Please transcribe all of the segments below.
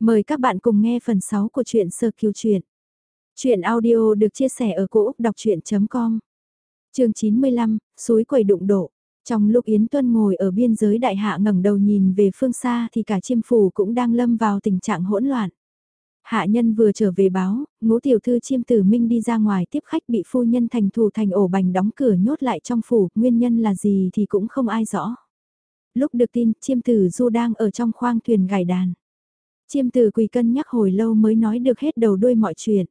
Mời các bạn cùng nghe phần 6 của truyện Sơ Kiều Truyện. truyện audio được chia sẻ ở cỗ đọc chuyện.com Trường 95, suối quầy đụng độ. Trong lúc Yến Tuân ngồi ở biên giới đại hạ ngẩng đầu nhìn về phương xa thì cả chiêm phủ cũng đang lâm vào tình trạng hỗn loạn. Hạ nhân vừa trở về báo, ngũ tiểu thư chiêm tử minh đi ra ngoài tiếp khách bị phu nhân thành thù thành ổ bành đóng cửa nhốt lại trong phủ, nguyên nhân là gì thì cũng không ai rõ. Lúc được tin, chiêm tử du đang ở trong khoang thuyền gài đàn. Chiêm tử quỳ cân nhắc hồi lâu mới nói được hết đầu đuôi mọi chuyện.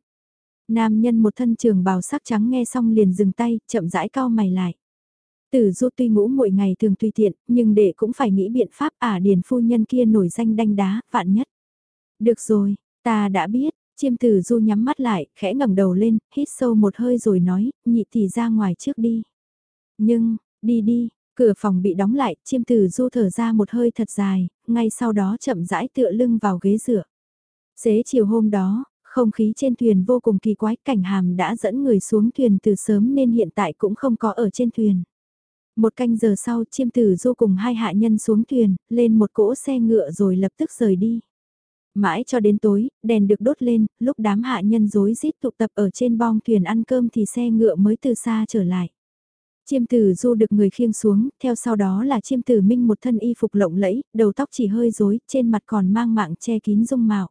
Nam nhân một thân trường bào sắc trắng nghe xong liền dừng tay, chậm rãi cao mày lại. Tử du tuy ngủ mỗi ngày thường tùy tiện, nhưng đệ cũng phải nghĩ biện pháp ả điền phu nhân kia nổi danh đanh đá, vạn nhất. Được rồi, ta đã biết, chiêm tử du nhắm mắt lại, khẽ ngẩng đầu lên, hít sâu một hơi rồi nói, nhị tỷ ra ngoài trước đi. Nhưng, đi đi, Cửa phòng bị đóng lại, chiêm tử du thở ra một hơi thật dài, ngay sau đó chậm rãi tựa lưng vào ghế dựa. Xế chiều hôm đó, không khí trên thuyền vô cùng kỳ quái, cảnh hàm đã dẫn người xuống thuyền từ sớm nên hiện tại cũng không có ở trên thuyền. Một canh giờ sau, chiêm tử du cùng hai hạ nhân xuống thuyền, lên một cỗ xe ngựa rồi lập tức rời đi. Mãi cho đến tối, đèn được đốt lên, lúc đám hạ nhân rối rít tụ tập ở trên bong thuyền ăn cơm thì xe ngựa mới từ xa trở lại. Chiêm tử du được người khiêng xuống, theo sau đó là chiêm tử minh một thân y phục lộng lẫy, đầu tóc chỉ hơi rối, trên mặt còn mang mạng che kín dung mạo.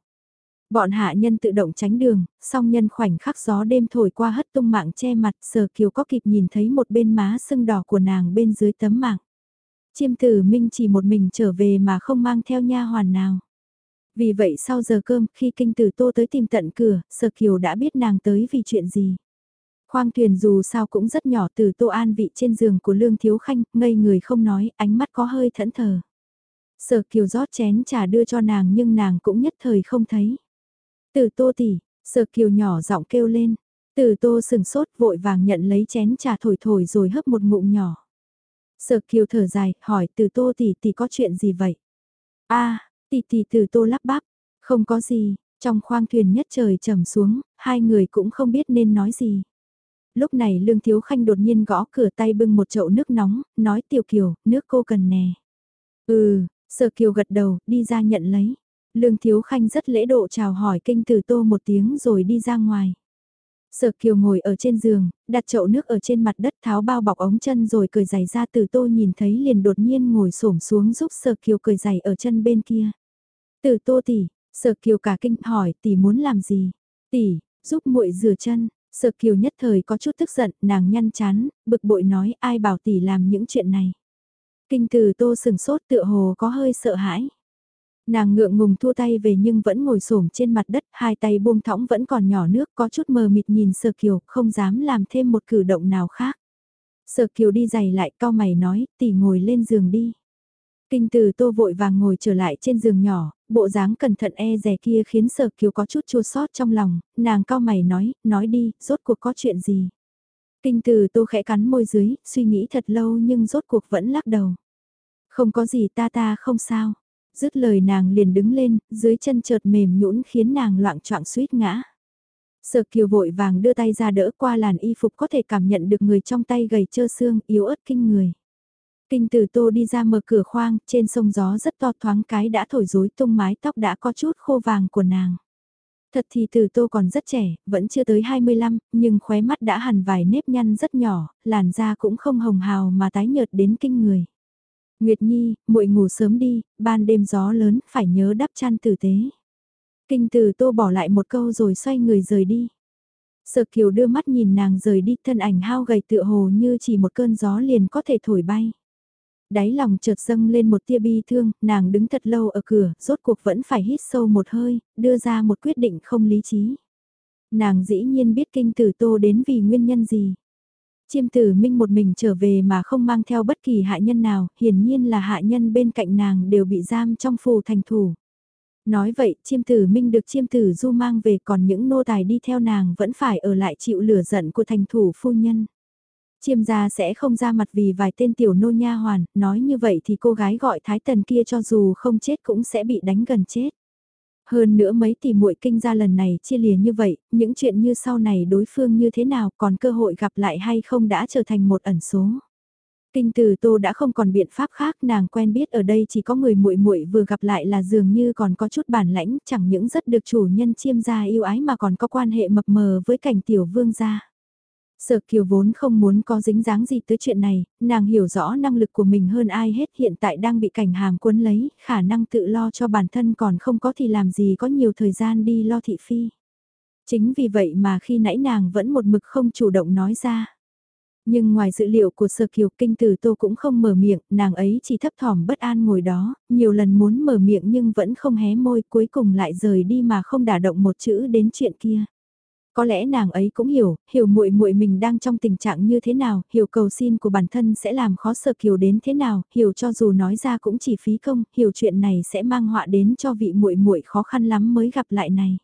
Bọn hạ nhân tự động tránh đường, song nhân khoảnh khắc gió đêm thổi qua hất tung mạng che mặt, sờ kiều có kịp nhìn thấy một bên má sưng đỏ của nàng bên dưới tấm mạng. Chiêm tử minh chỉ một mình trở về mà không mang theo nha hoàn nào. Vì vậy sau giờ cơm, khi kinh tử tô tới tìm tận cửa, sờ kiều đã biết nàng tới vì chuyện gì. Khoang thuyền dù sao cũng rất nhỏ từ tô an vị trên giường của Lương Thiếu Khanh, ngây người không nói, ánh mắt có hơi thẫn thờ. Sở kiều rót chén trà đưa cho nàng nhưng nàng cũng nhất thời không thấy. Từ tô tỷ, sở kiều nhỏ giọng kêu lên. Từ tô sừng sốt vội vàng nhận lấy chén trà thổi thổi rồi hấp một ngụm nhỏ. Sở kiều thở dài, hỏi từ tô tỷ tỷ có chuyện gì vậy? a tỷ tỷ từ tô lắp bắp, không có gì, trong khoang thuyền nhất trời trầm xuống, hai người cũng không biết nên nói gì. Lúc này Lương Thiếu Khanh đột nhiên gõ cửa tay bưng một chậu nước nóng, nói Tiểu Kiều, nước cô cần nè. Ừ, Sở Kiều gật đầu, đi ra nhận lấy. Lương Thiếu Khanh rất lễ độ chào hỏi kinh từ tô một tiếng rồi đi ra ngoài. Sở Kiều ngồi ở trên giường, đặt chậu nước ở trên mặt đất tháo bao bọc ống chân rồi cười giày ra từ tô nhìn thấy liền đột nhiên ngồi xổm xuống giúp Sở Kiều cười giày ở chân bên kia. Từ tô tỷ, Sở Kiều cả kinh hỏi tỷ muốn làm gì? Tỷ, giúp muội rửa chân. Sợ kiều nhất thời có chút tức giận, nàng nhăn chán, bực bội nói ai bảo tỷ làm những chuyện này. Kinh từ tô sừng sốt tựa hồ có hơi sợ hãi. Nàng ngượng ngùng thua tay về nhưng vẫn ngồi xổm trên mặt đất, hai tay buông thõng vẫn còn nhỏ nước có chút mờ mịt nhìn Sở Kiều, không dám làm thêm một cử động nào khác. Sở Kiều đi giày lại cao mày nói, tỷ ngồi lên giường đi. Kinh từ tô vội vàng ngồi trở lại trên giường nhỏ, bộ dáng cẩn thận e rè kia khiến sở kiều có chút chua sót trong lòng, nàng cao mày nói, nói đi, rốt cuộc có chuyện gì. Kinh từ tô khẽ cắn môi dưới, suy nghĩ thật lâu nhưng rốt cuộc vẫn lắc đầu. Không có gì ta ta không sao. Dứt lời nàng liền đứng lên, dưới chân chợt mềm nhũn khiến nàng loạn choạng suýt ngã. Sở kiều vội vàng đưa tay ra đỡ qua làn y phục có thể cảm nhận được người trong tay gầy trơ xương, yếu ớt kinh người. Kinh từ tô đi ra mở cửa khoang, trên sông gió rất to thoáng cái đã thổi rối tung mái tóc đã có chút khô vàng của nàng. Thật thì từ tô còn rất trẻ, vẫn chưa tới 25, nhưng khóe mắt đã hằn vài nếp nhăn rất nhỏ, làn da cũng không hồng hào mà tái nhợt đến kinh người. Nguyệt Nhi, muội ngủ sớm đi, ban đêm gió lớn, phải nhớ đắp chăn tử tế. Kinh từ tô bỏ lại một câu rồi xoay người rời đi. Sở Kiều đưa mắt nhìn nàng rời đi thân ảnh hao gầy tựa hồ như chỉ một cơn gió liền có thể thổi bay. Đáy lòng chợt dâng lên một tia bi thương, nàng đứng thật lâu ở cửa, rốt cuộc vẫn phải hít sâu một hơi, đưa ra một quyết định không lý trí. Nàng dĩ nhiên biết kinh tử tô đến vì nguyên nhân gì. Chiêm tử minh một mình trở về mà không mang theo bất kỳ hạ nhân nào, hiển nhiên là hạ nhân bên cạnh nàng đều bị giam trong phù thành thủ. Nói vậy, chiêm tử minh được chiêm tử du mang về còn những nô tài đi theo nàng vẫn phải ở lại chịu lửa giận của thành thủ phu nhân. Chiêm gia sẽ không ra mặt vì vài tên tiểu nô nha hoàn, nói như vậy thì cô gái gọi thái tần kia cho dù không chết cũng sẽ bị đánh gần chết. Hơn nữa mấy tỷ muội kinh gia lần này chia lìa như vậy, những chuyện như sau này đối phương như thế nào còn cơ hội gặp lại hay không đã trở thành một ẩn số. Kinh từ Tô đã không còn biện pháp khác, nàng quen biết ở đây chỉ có người muội muội vừa gặp lại là dường như còn có chút bản lãnh, chẳng những rất được chủ nhân chiêm gia yêu ái mà còn có quan hệ mập mờ với cảnh tiểu vương gia. Sở Kiều vốn không muốn có dính dáng gì tới chuyện này, nàng hiểu rõ năng lực của mình hơn ai hết hiện tại đang bị cảnh hàm cuốn lấy, khả năng tự lo cho bản thân còn không có thì làm gì có nhiều thời gian đi lo thị phi. Chính vì vậy mà khi nãy nàng vẫn một mực không chủ động nói ra. Nhưng ngoài dữ liệu của Sơ Kiều kinh tử tô cũng không mở miệng, nàng ấy chỉ thấp thỏm bất an ngồi đó, nhiều lần muốn mở miệng nhưng vẫn không hé môi cuối cùng lại rời đi mà không đả động một chữ đến chuyện kia. Có lẽ nàng ấy cũng hiểu, hiểu muội muội mình đang trong tình trạng như thế nào, hiểu cầu xin của bản thân sẽ làm khó Sở Kiều đến thế nào, hiểu cho dù nói ra cũng chỉ phí công, hiểu chuyện này sẽ mang họa đến cho vị muội muội khó khăn lắm mới gặp lại này.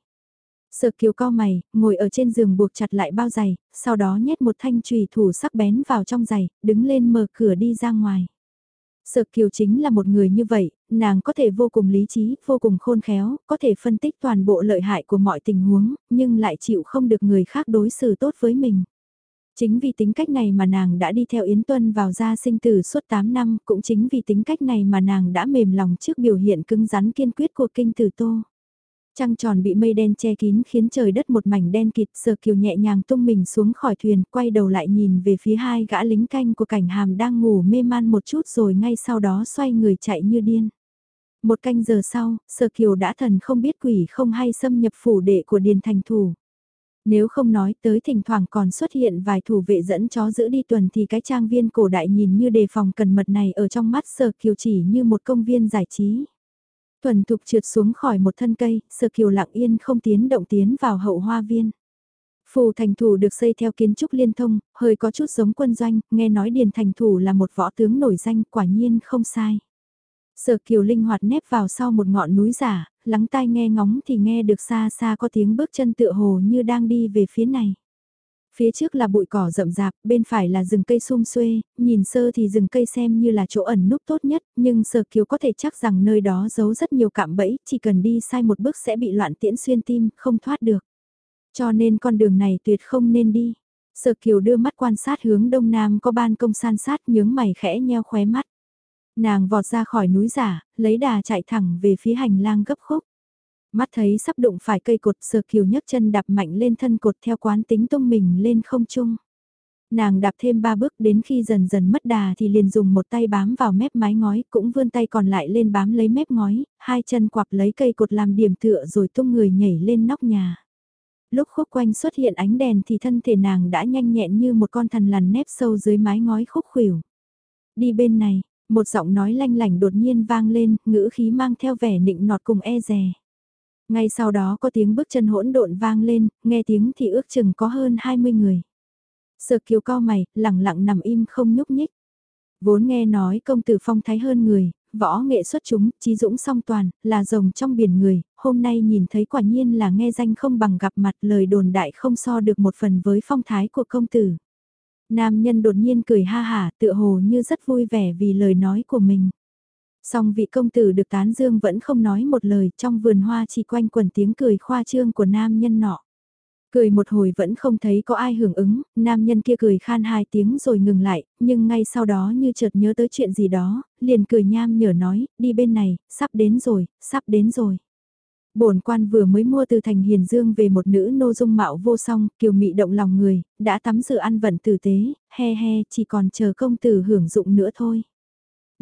Sở kiều co mày, ngồi ở trên giường buộc chặt lại bao giày, sau đó nhét một thanh trùy thủ sắc bén vào trong giày, đứng lên mở cửa đi ra ngoài. Sở kiều chính là một người như vậy, nàng có thể vô cùng lý trí, vô cùng khôn khéo, có thể phân tích toàn bộ lợi hại của mọi tình huống, nhưng lại chịu không được người khác đối xử tốt với mình. Chính vì tính cách này mà nàng đã đi theo Yến Tuân vào gia sinh tử suốt 8 năm, cũng chính vì tính cách này mà nàng đã mềm lòng trước biểu hiện cứng rắn kiên quyết của kinh tử tô. Trăng tròn bị mây đen che kín khiến trời đất một mảnh đen kịt sờ kiều nhẹ nhàng tung mình xuống khỏi thuyền quay đầu lại nhìn về phía hai gã lính canh của cảnh hàm đang ngủ mê man một chút rồi ngay sau đó xoay người chạy như điên. Một canh giờ sau, sờ kiều đã thần không biết quỷ không hay xâm nhập phủ đệ của điền thành thủ. Nếu không nói tới thỉnh thoảng còn xuất hiện vài thủ vệ dẫn chó giữ đi tuần thì cái trang viên cổ đại nhìn như đề phòng cần mật này ở trong mắt sờ kiều chỉ như một công viên giải trí thuần thục trượt xuống khỏi một thân cây, sơ kiều lặng yên không tiến động tiến vào hậu hoa viên. Phù thành thủ được xây theo kiến trúc liên thông, hơi có chút giống quân doanh, nghe nói điền thành thủ là một võ tướng nổi danh, quả nhiên không sai. Sở kiều linh hoạt nép vào sau một ngọn núi giả, lắng tai nghe ngóng thì nghe được xa xa có tiếng bước chân tựa hồ như đang đi về phía này. Phía trước là bụi cỏ rậm rạp, bên phải là rừng cây sum xuê, nhìn sơ thì rừng cây xem như là chỗ ẩn núp tốt nhất, nhưng sơ kiều có thể chắc rằng nơi đó giấu rất nhiều cạm bẫy, chỉ cần đi sai một bước sẽ bị loạn tiễn xuyên tim, không thoát được. Cho nên con đường này tuyệt không nên đi. Sơ kiều đưa mắt quan sát hướng đông nam có ban công san sát nhướng mày khẽ nheo khóe mắt. Nàng vọt ra khỏi núi giả, lấy đà chạy thẳng về phía hành lang gấp khúc. Mắt thấy sắp đụng phải cây cột sờ kiều nhấc chân đạp mạnh lên thân cột theo quán tính tung mình lên không trung. Nàng đạp thêm ba bước đến khi dần dần mất đà thì liền dùng một tay bám vào mép mái ngói cũng vươn tay còn lại lên bám lấy mép ngói, hai chân quặp lấy cây cột làm điểm tựa rồi tung người nhảy lên nóc nhà. Lúc khúc quanh xuất hiện ánh đèn thì thân thể nàng đã nhanh nhẹn như một con thần lằn nép sâu dưới mái ngói khúc khuỷu. Đi bên này, một giọng nói lanh lảnh đột nhiên vang lên, ngữ khí mang theo vẻ nịnh nọt cùng e dè. Ngay sau đó có tiếng bước chân hỗn độn vang lên, nghe tiếng thì ước chừng có hơn 20 người. Sở kiều co mày, lặng lặng nằm im không nhúc nhích. Vốn nghe nói công tử phong thái hơn người, võ nghệ xuất chúng, trí dũng song toàn, là rồng trong biển người, hôm nay nhìn thấy quả nhiên là nghe danh không bằng gặp mặt lời đồn đại không so được một phần với phong thái của công tử. Nam nhân đột nhiên cười ha hả tựa hồ như rất vui vẻ vì lời nói của mình. Song vị công tử được tán dương vẫn không nói một lời trong vườn hoa chỉ quanh quần tiếng cười khoa trương của nam nhân nọ. Cười một hồi vẫn không thấy có ai hưởng ứng, nam nhân kia cười khan hai tiếng rồi ngừng lại, nhưng ngay sau đó như chợt nhớ tới chuyện gì đó, liền cười nham nhở nói, đi bên này, sắp đến rồi, sắp đến rồi. Bổn quan vừa mới mua từ thành Hiền Dương về một nữ nô dung mạo vô song, kiều mị động lòng người, đã tắm rửa ăn vận tử tế, he he, chỉ còn chờ công tử hưởng dụng nữa thôi.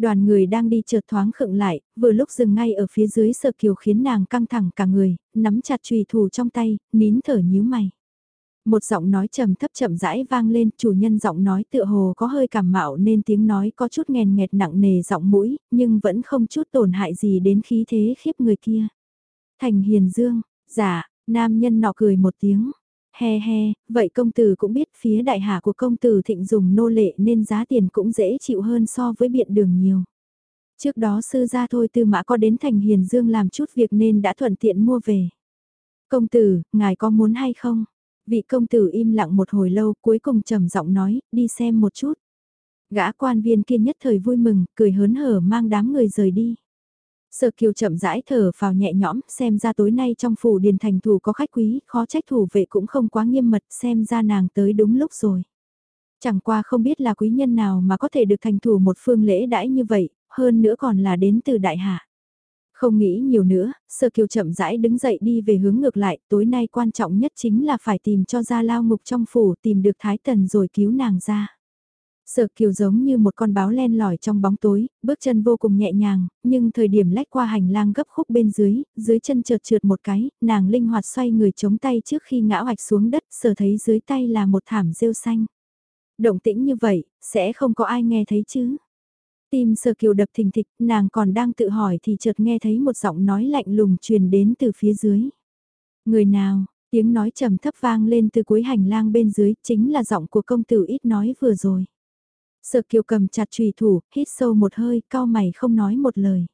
Đoàn người đang đi chợt thoáng khựng lại, vừa lúc dừng ngay ở phía dưới sợ kiều khiến nàng căng thẳng cả người, nắm chặt trùy thủ trong tay, nín thở nhíu mày. Một giọng nói trầm thấp chậm rãi vang lên, chủ nhân giọng nói tựa hồ có hơi cảm mạo nên tiếng nói có chút nghèn nghẹt nặng nề giọng mũi, nhưng vẫn không chút tổn hại gì đến khí thế khiếp người kia. Thành hiền dương, dạ, nam nhân nọ cười một tiếng, He he, vậy công tử cũng biết phía đại hạ của công tử thịnh dùng nô lệ nên giá tiền cũng dễ chịu hơn so với biện đường nhiều. Trước đó sư gia thôi tư mã có đến thành hiền dương làm chút việc nên đã thuận tiện mua về. Công tử, ngài có muốn hay không? Vị công tử im lặng một hồi lâu cuối cùng trầm giọng nói, đi xem một chút. Gã quan viên kia nhất thời vui mừng, cười hớn hở mang đám người rời đi. Sở kiều chậm rãi thở vào nhẹ nhõm, xem ra tối nay trong phủ điền thành thủ có khách quý, khó trách thủ vệ cũng không quá nghiêm mật, xem ra nàng tới đúng lúc rồi. Chẳng qua không biết là quý nhân nào mà có thể được thành thủ một phương lễ đãi như vậy, hơn nữa còn là đến từ đại hạ. Không nghĩ nhiều nữa, Sơ Kiều chậm rãi đứng dậy đi về hướng ngược lại, tối nay quan trọng nhất chính là phải tìm cho ra lao ngục trong phủ tìm được Thái Tần rồi cứu nàng ra. Sở kiều giống như một con báo len lỏi trong bóng tối, bước chân vô cùng nhẹ nhàng, nhưng thời điểm lách qua hành lang gấp khúc bên dưới, dưới chân trượt trượt một cái, nàng linh hoạt xoay người chống tay trước khi ngã hoạch xuống đất, sở thấy dưới tay là một thảm rêu xanh. Động tĩnh như vậy, sẽ không có ai nghe thấy chứ. Tim sở kiều đập thình thịch, nàng còn đang tự hỏi thì chợt nghe thấy một giọng nói lạnh lùng truyền đến từ phía dưới. Người nào, tiếng nói trầm thấp vang lên từ cuối hành lang bên dưới, chính là giọng của công tử ít nói vừa rồi. Sở kiều cầm chặt trùy thủ, hít sâu một hơi, cao mày không nói một lời.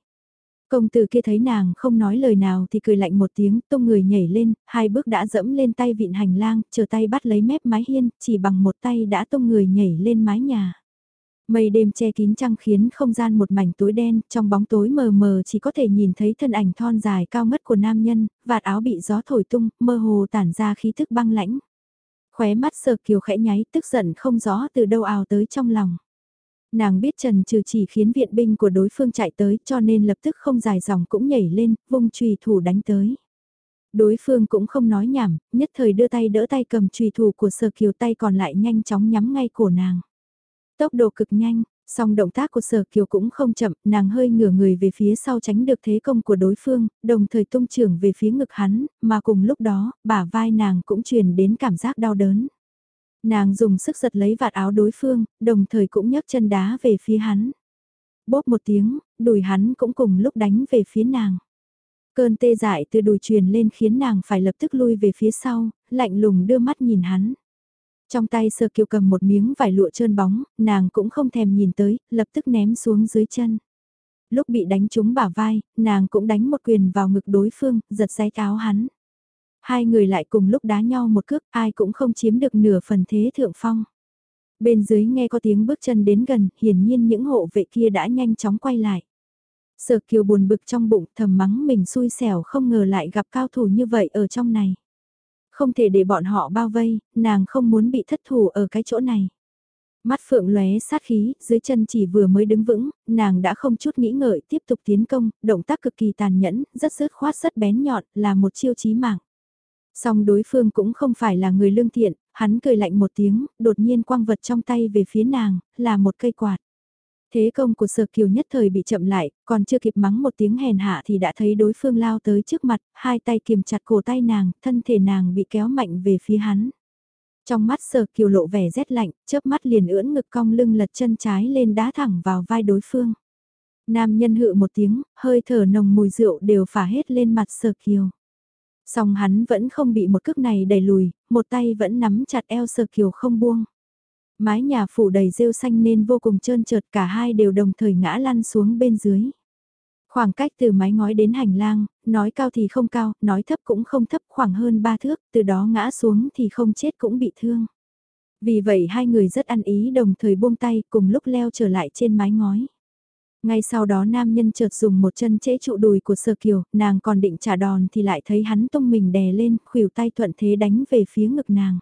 Công tử kia thấy nàng không nói lời nào thì cười lạnh một tiếng, tung người nhảy lên, hai bước đã dẫm lên tay vịn hành lang, chờ tay bắt lấy mép mái hiên, chỉ bằng một tay đã tung người nhảy lên mái nhà. Mây đêm che kín trăng khiến không gian một mảnh tối đen, trong bóng tối mờ mờ chỉ có thể nhìn thấy thân ảnh thon dài cao ngất của nam nhân, vạt áo bị gió thổi tung, mơ hồ tản ra khí thức băng lãnh. Khóe mắt sờ kiều khẽ nháy tức giận không rõ từ đâu ào tới trong lòng. Nàng biết Trần trừ chỉ khiến viện binh của đối phương chạy tới cho nên lập tức không dài dòng cũng nhảy lên, vung trùy thủ đánh tới. Đối phương cũng không nói nhảm, nhất thời đưa tay đỡ tay cầm trùy thủ của sờ kiều tay còn lại nhanh chóng nhắm ngay cổ nàng. Tốc độ cực nhanh, song động tác của sở kiều cũng không chậm, nàng hơi ngửa người về phía sau tránh được thế công của đối phương, đồng thời tung trưởng về phía ngực hắn, mà cùng lúc đó, bả vai nàng cũng truyền đến cảm giác đau đớn. Nàng dùng sức giật lấy vạt áo đối phương, đồng thời cũng nhấc chân đá về phía hắn. Bóp một tiếng, đùi hắn cũng cùng lúc đánh về phía nàng. Cơn tê dại từ đùi truyền lên khiến nàng phải lập tức lui về phía sau, lạnh lùng đưa mắt nhìn hắn. Trong tay sơ kiều cầm một miếng vải lụa trơn bóng, nàng cũng không thèm nhìn tới, lập tức ném xuống dưới chân. Lúc bị đánh trúng bả vai, nàng cũng đánh một quyền vào ngực đối phương, giật say áo hắn. Hai người lại cùng lúc đá nhau một cước, ai cũng không chiếm được nửa phần thế thượng phong. Bên dưới nghe có tiếng bước chân đến gần, hiển nhiên những hộ vệ kia đã nhanh chóng quay lại. Sở kiều buồn bực trong bụng thầm mắng mình xui xẻo không ngờ lại gặp cao thủ như vậy ở trong này. Không thể để bọn họ bao vây, nàng không muốn bị thất thủ ở cái chỗ này. Mắt phượng lóe sát khí, dưới chân chỉ vừa mới đứng vững, nàng đã không chút nghĩ ngợi tiếp tục tiến công, động tác cực kỳ tàn nhẫn, rất dứt khoát rất bén nhọn, là một chiêu chí mạng. Song đối phương cũng không phải là người lương thiện, hắn cười lạnh một tiếng, đột nhiên quang vật trong tay về phía nàng, là một cây quạt. Thế công của sở kiều nhất thời bị chậm lại, còn chưa kịp mắng một tiếng hèn hạ thì đã thấy đối phương lao tới trước mặt, hai tay kiềm chặt cổ tay nàng, thân thể nàng bị kéo mạnh về phía hắn. Trong mắt sở kiều lộ vẻ rét lạnh, chớp mắt liền ưỡn ngực cong lưng lật chân trái lên đá thẳng vào vai đối phương. Nam nhân hự một tiếng, hơi thở nồng mùi rượu đều phả hết lên mặt sở kiều. Song hắn vẫn không bị một cước này đẩy lùi, một tay vẫn nắm chặt eo sở kiều không buông. Mái nhà phủ đầy rêu xanh nên vô cùng trơn trượt cả hai đều đồng thời ngã lăn xuống bên dưới. Khoảng cách từ mái ngói đến hành lang, nói cao thì không cao, nói thấp cũng không thấp khoảng hơn ba thước, từ đó ngã xuống thì không chết cũng bị thương. Vì vậy hai người rất ăn ý đồng thời buông tay cùng lúc leo trở lại trên mái ngói. Ngay sau đó nam nhân chợt dùng một chân chế trụ đùi của sơ kiều, nàng còn định trả đòn thì lại thấy hắn tung mình đè lên, khuỷu tay thuận thế đánh về phía ngực nàng.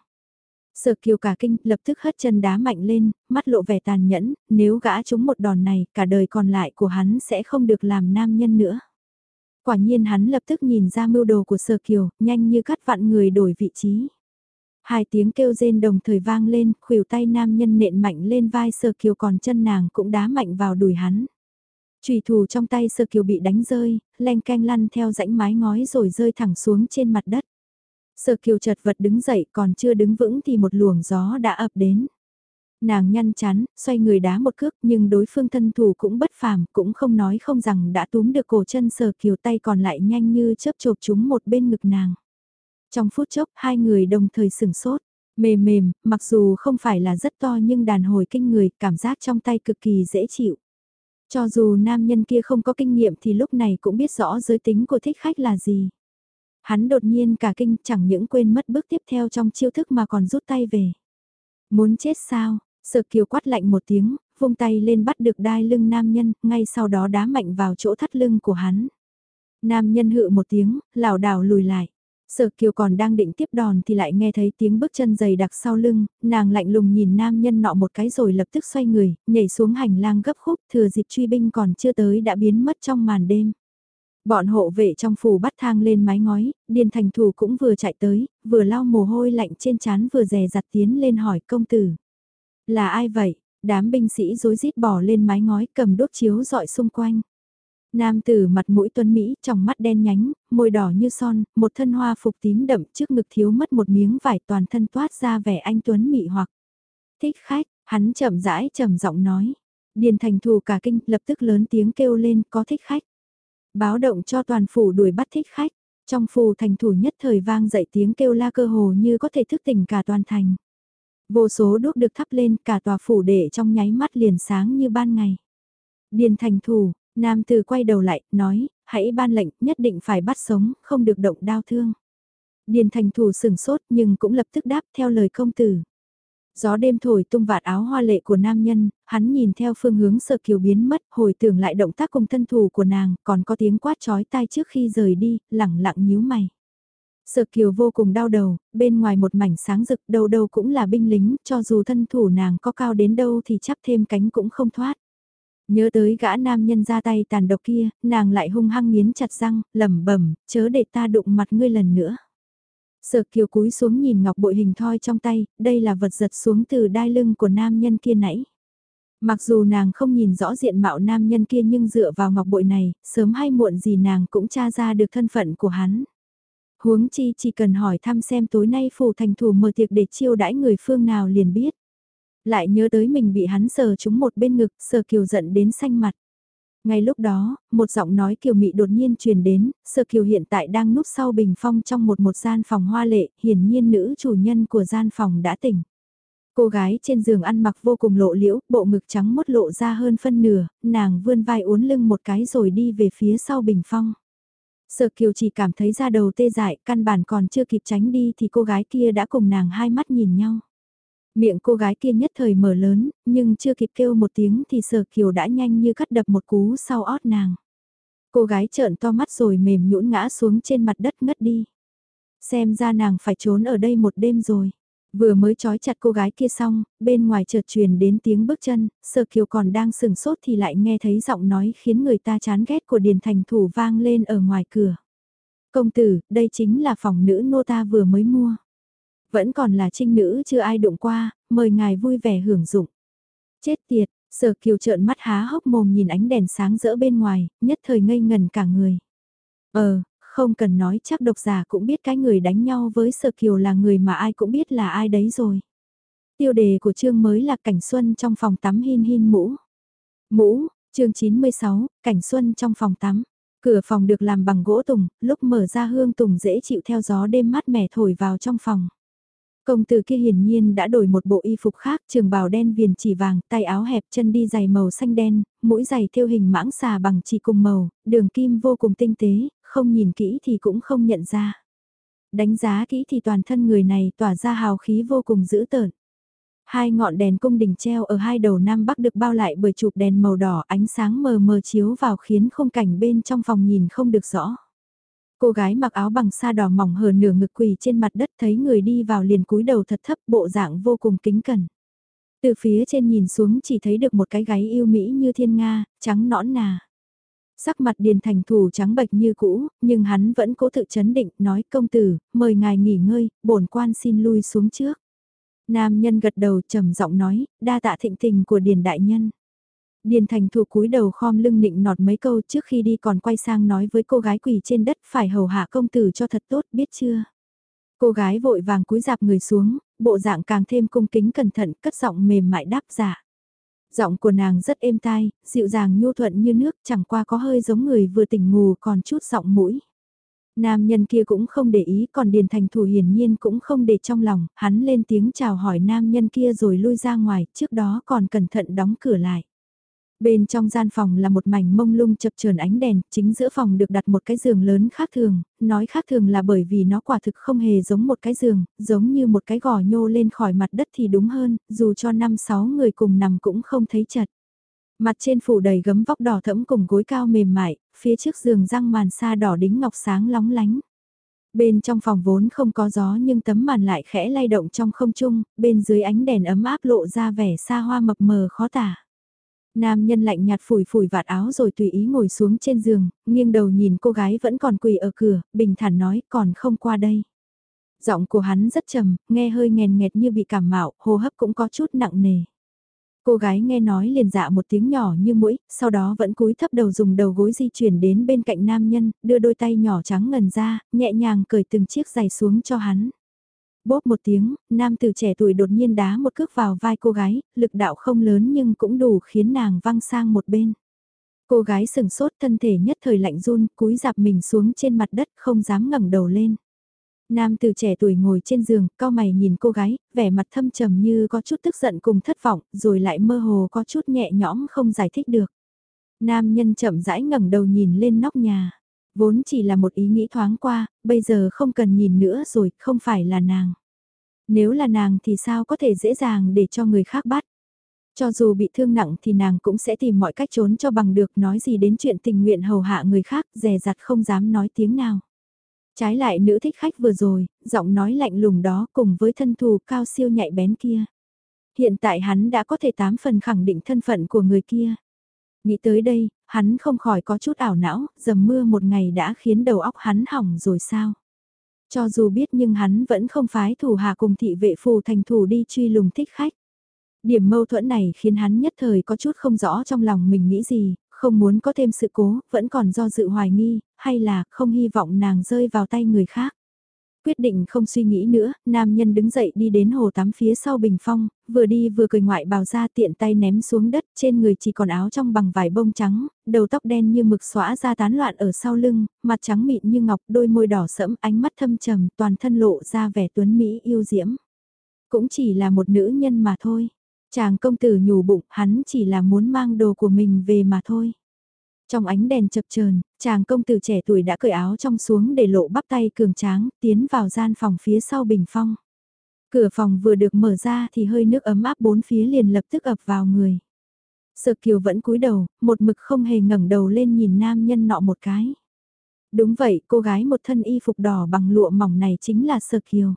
Sở kiều cả kinh, lập tức hất chân đá mạnh lên, mắt lộ vẻ tàn nhẫn, nếu gã trúng một đòn này, cả đời còn lại của hắn sẽ không được làm nam nhân nữa. Quả nhiên hắn lập tức nhìn ra mưu đồ của sở kiều, nhanh như cắt vạn người đổi vị trí. Hai tiếng kêu rên đồng thời vang lên, khuỷu tay nam nhân nện mạnh lên vai sở kiều còn chân nàng cũng đá mạnh vào đùi hắn. Trùy thủ trong tay sơ kiều bị đánh rơi, len canh lăn theo rãnh mái ngói rồi rơi thẳng xuống trên mặt đất. Sơ kiều chật vật đứng dậy còn chưa đứng vững thì một luồng gió đã ập đến. Nàng nhăn chán, xoay người đá một cước nhưng đối phương thân thủ cũng bất phàm, cũng không nói không rằng đã túm được cổ chân sờ kiều tay còn lại nhanh như chớp chộp chúng một bên ngực nàng. Trong phút chốc hai người đồng thời sửng sốt, mềm mềm, mặc dù không phải là rất to nhưng đàn hồi kinh người, cảm giác trong tay cực kỳ dễ chịu. Cho dù nam nhân kia không có kinh nghiệm thì lúc này cũng biết rõ giới tính của thích khách là gì. Hắn đột nhiên cả kinh chẳng những quên mất bước tiếp theo trong chiêu thức mà còn rút tay về. Muốn chết sao? Sợ kiều quát lạnh một tiếng, vung tay lên bắt được đai lưng nam nhân, ngay sau đó đá mạnh vào chỗ thắt lưng của hắn. Nam nhân hự một tiếng, lảo đảo lùi lại. Sở Kiều còn đang định tiếp đòn thì lại nghe thấy tiếng bước chân giày đặc sau lưng, nàng lạnh lùng nhìn nam nhân nọ một cái rồi lập tức xoay người, nhảy xuống hành lang gấp khúc thừa dịp truy binh còn chưa tới đã biến mất trong màn đêm. Bọn hộ vệ trong phủ bắt thang lên mái ngói, Điền Thành Thủ cũng vừa chạy tới, vừa lau mồ hôi lạnh trên trán vừa rè rặt tiến lên hỏi công tử. Là ai vậy? Đám binh sĩ rối rít bỏ lên mái ngói cầm đốt chiếu dọi xung quanh. Nam tử mặt mũi tuấn Mỹ, trong mắt đen nhánh, môi đỏ như son, một thân hoa phục tím đậm trước ngực thiếu mất một miếng vải toàn thân toát ra vẻ anh tuấn mị hoặc. Thích khách, hắn chậm rãi trầm giọng nói. Điền thành thù cả kinh lập tức lớn tiếng kêu lên có thích khách. Báo động cho toàn phủ đuổi bắt thích khách. Trong phủ thành thủ nhất thời vang dậy tiếng kêu la cơ hồ như có thể thức tỉnh cả toàn thành. Vô số đuốc được thắp lên cả tòa phủ để trong nháy mắt liền sáng như ban ngày. Điền thành thủ, nam tử quay đầu lại, nói, hãy ban lệnh, nhất định phải bắt sống, không được động đau thương. Điền thành thủ sừng sốt nhưng cũng lập tức đáp theo lời công tử. Gió đêm thổi tung vạt áo hoa lệ của nam nhân, hắn nhìn theo phương hướng sợ kiều biến mất, hồi tưởng lại động tác cùng thân thủ của nàng, còn có tiếng quát chói tai trước khi rời đi, lẳng lặng nhíu mày. Sợ kiều vô cùng đau đầu, bên ngoài một mảnh sáng rực đâu đâu cũng là binh lính, cho dù thân thủ nàng có cao đến đâu thì chắp thêm cánh cũng không thoát. Nhớ tới gã nam nhân ra tay tàn độc kia, nàng lại hung hăng nghiến chặt răng, lẩm bẩm, chớ để ta đụng mặt ngươi lần nữa. Sở kiều cúi xuống nhìn ngọc bội hình thoi trong tay, đây là vật giật xuống từ đai lưng của nam nhân kia nãy. Mặc dù nàng không nhìn rõ diện mạo nam nhân kia nhưng dựa vào ngọc bội này, sớm hay muộn gì nàng cũng tra ra được thân phận của hắn. Huống chi chỉ cần hỏi thăm xem tối nay phủ thành thủ mở tiệc để chiêu đãi người phương nào liền biết. Lại nhớ tới mình bị hắn sờ trúng một bên ngực, sờ kiều giận đến xanh mặt. Ngay lúc đó, một giọng nói kiều mị đột nhiên truyền đến, sơ kiều hiện tại đang núp sau bình phong trong một một gian phòng hoa lệ, hiển nhiên nữ chủ nhân của gian phòng đã tỉnh. Cô gái trên giường ăn mặc vô cùng lộ liễu, bộ ngực trắng mốt lộ ra hơn phân nửa, nàng vươn vai uốn lưng một cái rồi đi về phía sau bình phong. Sở kiều chỉ cảm thấy da đầu tê dại, căn bản còn chưa kịp tránh đi thì cô gái kia đã cùng nàng hai mắt nhìn nhau. Miệng cô gái kia nhất thời mở lớn, nhưng chưa kịp kêu một tiếng thì sở kiều đã nhanh như cắt đập một cú sau ót nàng. Cô gái trợn to mắt rồi mềm nhũn ngã xuống trên mặt đất ngất đi. Xem ra nàng phải trốn ở đây một đêm rồi. Vừa mới trói chặt cô gái kia xong, bên ngoài chợt truyền đến tiếng bước chân, sở kiều còn đang sừng sốt thì lại nghe thấy giọng nói khiến người ta chán ghét của Điền Thành Thủ vang lên ở ngoài cửa. Công tử, đây chính là phòng nữ nô ta vừa mới mua. Vẫn còn là trinh nữ chưa ai đụng qua, mời ngài vui vẻ hưởng dụng. Chết tiệt, sở kiều trợn mắt há hốc mồm nhìn ánh đèn sáng rỡ bên ngoài, nhất thời ngây ngần cả người. Ờ, không cần nói chắc độc giả cũng biết cái người đánh nhau với sở kiều là người mà ai cũng biết là ai đấy rồi. Tiêu đề của chương mới là cảnh xuân trong phòng tắm hin hin mũ. Mũ, chương 96, cảnh xuân trong phòng tắm. Cửa phòng được làm bằng gỗ tùng, lúc mở ra hương tùng dễ chịu theo gió đêm mát mẻ thổi vào trong phòng. Công tử kia hiển nhiên đã đổi một bộ y phục khác, trường bào đen viền chỉ vàng, tay áo hẹp chân đi giày màu xanh đen, mũi giày thêu hình mãng xà bằng chỉ cùng màu, đường kim vô cùng tinh tế, không nhìn kỹ thì cũng không nhận ra. Đánh giá kỹ thì toàn thân người này tỏa ra hào khí vô cùng dữ tợn. Hai ngọn đèn cung đình treo ở hai đầu nam bắc được bao lại bởi chụp đèn màu đỏ ánh sáng mờ mờ chiếu vào khiến không cảnh bên trong phòng nhìn không được rõ. Cô gái mặc áo bằng sa đỏ mỏng hờ nửa ngực quỳ trên mặt đất thấy người đi vào liền cúi đầu thật thấp bộ dạng vô cùng kính cẩn. Từ phía trên nhìn xuống chỉ thấy được một cái gáy yêu mỹ như thiên nga, trắng nõn nà. Sắc mặt điền thành thủ trắng bệch như cũ, nhưng hắn vẫn cố tự chấn định, nói công tử, mời ngài nghỉ ngơi, bổn quan xin lui xuống trước. Nam nhân gật đầu trầm giọng nói, đa tạ thịnh tình của điền đại nhân. Điền thành thủ cúi đầu khom lưng nịnh nọt mấy câu trước khi đi còn quay sang nói với cô gái quỳ trên đất phải hầu hạ công tử cho thật tốt biết chưa. Cô gái vội vàng cúi dạp người xuống, bộ dạng càng thêm cung kính cẩn thận cất giọng mềm mại đáp giả. Giọng của nàng rất êm tai, dịu dàng nhu thuận như nước chẳng qua có hơi giống người vừa tỉnh ngủ còn chút giọng mũi. Nam nhân kia cũng không để ý còn Điền Thành Thủ hiển nhiên cũng không để trong lòng, hắn lên tiếng chào hỏi nam nhân kia rồi lui ra ngoài, trước đó còn cẩn thận đóng cửa lại. Bên trong gian phòng là một mảnh mông lung chập chờn ánh đèn, chính giữa phòng được đặt một cái giường lớn khác thường, nói khác thường là bởi vì nó quả thực không hề giống một cái giường, giống như một cái gò nhô lên khỏi mặt đất thì đúng hơn, dù cho năm sáu người cùng nằm cũng không thấy chật. Mặt trên phủ đầy gấm vóc đỏ thẫm cùng gối cao mềm mại, phía trước giường răng màn sa đỏ đính ngọc sáng lóng lánh. Bên trong phòng vốn không có gió nhưng tấm màn lại khẽ lay động trong không trung, bên dưới ánh đèn ấm áp lộ ra vẻ xa hoa mập mờ khó tả. Nam nhân lạnh nhạt phủi phủi vạt áo rồi tùy ý ngồi xuống trên giường, nghiêng đầu nhìn cô gái vẫn còn quỳ ở cửa, bình thản nói còn không qua đây. Giọng của hắn rất trầm, nghe hơi nghèn nghẹt như bị cảm mạo, hô hấp cũng có chút nặng nề. Cô gái nghe nói liền dạ một tiếng nhỏ như mũi, sau đó vẫn cúi thấp đầu dùng đầu gối di chuyển đến bên cạnh nam nhân, đưa đôi tay nhỏ trắng ngần ra, nhẹ nhàng cởi từng chiếc giày xuống cho hắn. Bóp một tiếng, nam từ trẻ tuổi đột nhiên đá một cước vào vai cô gái, lực đạo không lớn nhưng cũng đủ khiến nàng văng sang một bên. Cô gái sừng sốt thân thể nhất thời lạnh run, cúi dạp mình xuống trên mặt đất không dám ngẩng đầu lên. Nam từ trẻ tuổi ngồi trên giường, cao mày nhìn cô gái, vẻ mặt thâm trầm như có chút tức giận cùng thất vọng, rồi lại mơ hồ có chút nhẹ nhõm không giải thích được. Nam nhân chậm rãi ngẩng đầu nhìn lên nóc nhà. Vốn chỉ là một ý nghĩ thoáng qua, bây giờ không cần nhìn nữa rồi, không phải là nàng. Nếu là nàng thì sao có thể dễ dàng để cho người khác bắt. Cho dù bị thương nặng thì nàng cũng sẽ tìm mọi cách trốn cho bằng được nói gì đến chuyện tình nguyện hầu hạ người khác, dè dặt không dám nói tiếng nào. Trái lại nữ thích khách vừa rồi, giọng nói lạnh lùng đó cùng với thân thù cao siêu nhạy bén kia. Hiện tại hắn đã có thể tám phần khẳng định thân phận của người kia. Nghĩ tới đây, hắn không khỏi có chút ảo não, dầm mưa một ngày đã khiến đầu óc hắn hỏng rồi sao. Cho dù biết nhưng hắn vẫn không phái thủ hạ cùng thị vệ phù thành thủ đi truy lùng thích khách. Điểm mâu thuẫn này khiến hắn nhất thời có chút không rõ trong lòng mình nghĩ gì, không muốn có thêm sự cố, vẫn còn do dự hoài nghi, hay là không hy vọng nàng rơi vào tay người khác. Quyết định không suy nghĩ nữa, nam nhân đứng dậy đi đến hồ tắm phía sau bình phong, vừa đi vừa cười ngoại bào ra tiện tay ném xuống đất trên người chỉ còn áo trong bằng vải bông trắng, đầu tóc đen như mực xóa ra tán loạn ở sau lưng, mặt trắng mịn như ngọc, đôi môi đỏ sẫm, ánh mắt thâm trầm, toàn thân lộ ra vẻ tuấn Mỹ yêu diễm. Cũng chỉ là một nữ nhân mà thôi. Chàng công tử nhủ bụng, hắn chỉ là muốn mang đồ của mình về mà thôi. Trong ánh đèn chập chờn, chàng công tử trẻ tuổi đã cởi áo trong xuống để lộ bắp tay cường tráng, tiến vào gian phòng phía sau bình phong. Cửa phòng vừa được mở ra thì hơi nước ấm áp bốn phía liền lập tức ập vào người. Sợ kiều vẫn cúi đầu, một mực không hề ngẩng đầu lên nhìn nam nhân nọ một cái. Đúng vậy, cô gái một thân y phục đỏ bằng lụa mỏng này chính là Sơ Kiều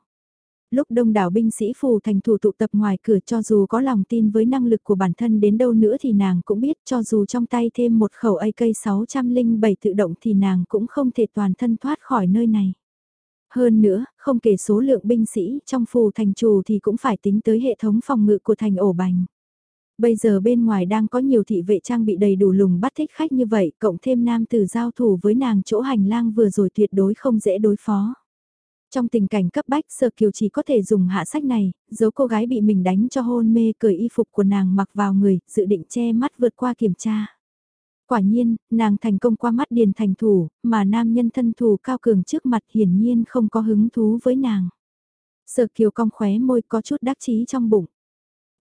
lúc đông đảo binh sĩ phù thành thủ tụ tập ngoài cửa cho dù có lòng tin với năng lực của bản thân đến đâu nữa thì nàng cũng biết cho dù trong tay thêm một khẩu AK-607 tự động thì nàng cũng không thể toàn thân thoát khỏi nơi này. Hơn nữa, không kể số lượng binh sĩ trong phù thành chủ thì cũng phải tính tới hệ thống phòng ngự của thành ổ bành. Bây giờ bên ngoài đang có nhiều thị vệ trang bị đầy đủ lùng bắt thích khách như vậy, cộng thêm nam tử giao thủ với nàng chỗ hành lang vừa rồi tuyệt đối không dễ đối phó. Trong tình cảnh cấp bách Sở Kiều chỉ có thể dùng hạ sách này, giấu cô gái bị mình đánh cho hôn mê cởi y phục của nàng mặc vào người, dự định che mắt vượt qua kiểm tra. Quả nhiên, nàng thành công qua mắt điền thành thủ, mà nam nhân thân thủ cao cường trước mặt hiển nhiên không có hứng thú với nàng. Sở Kiều cong khóe môi có chút đắc chí trong bụng.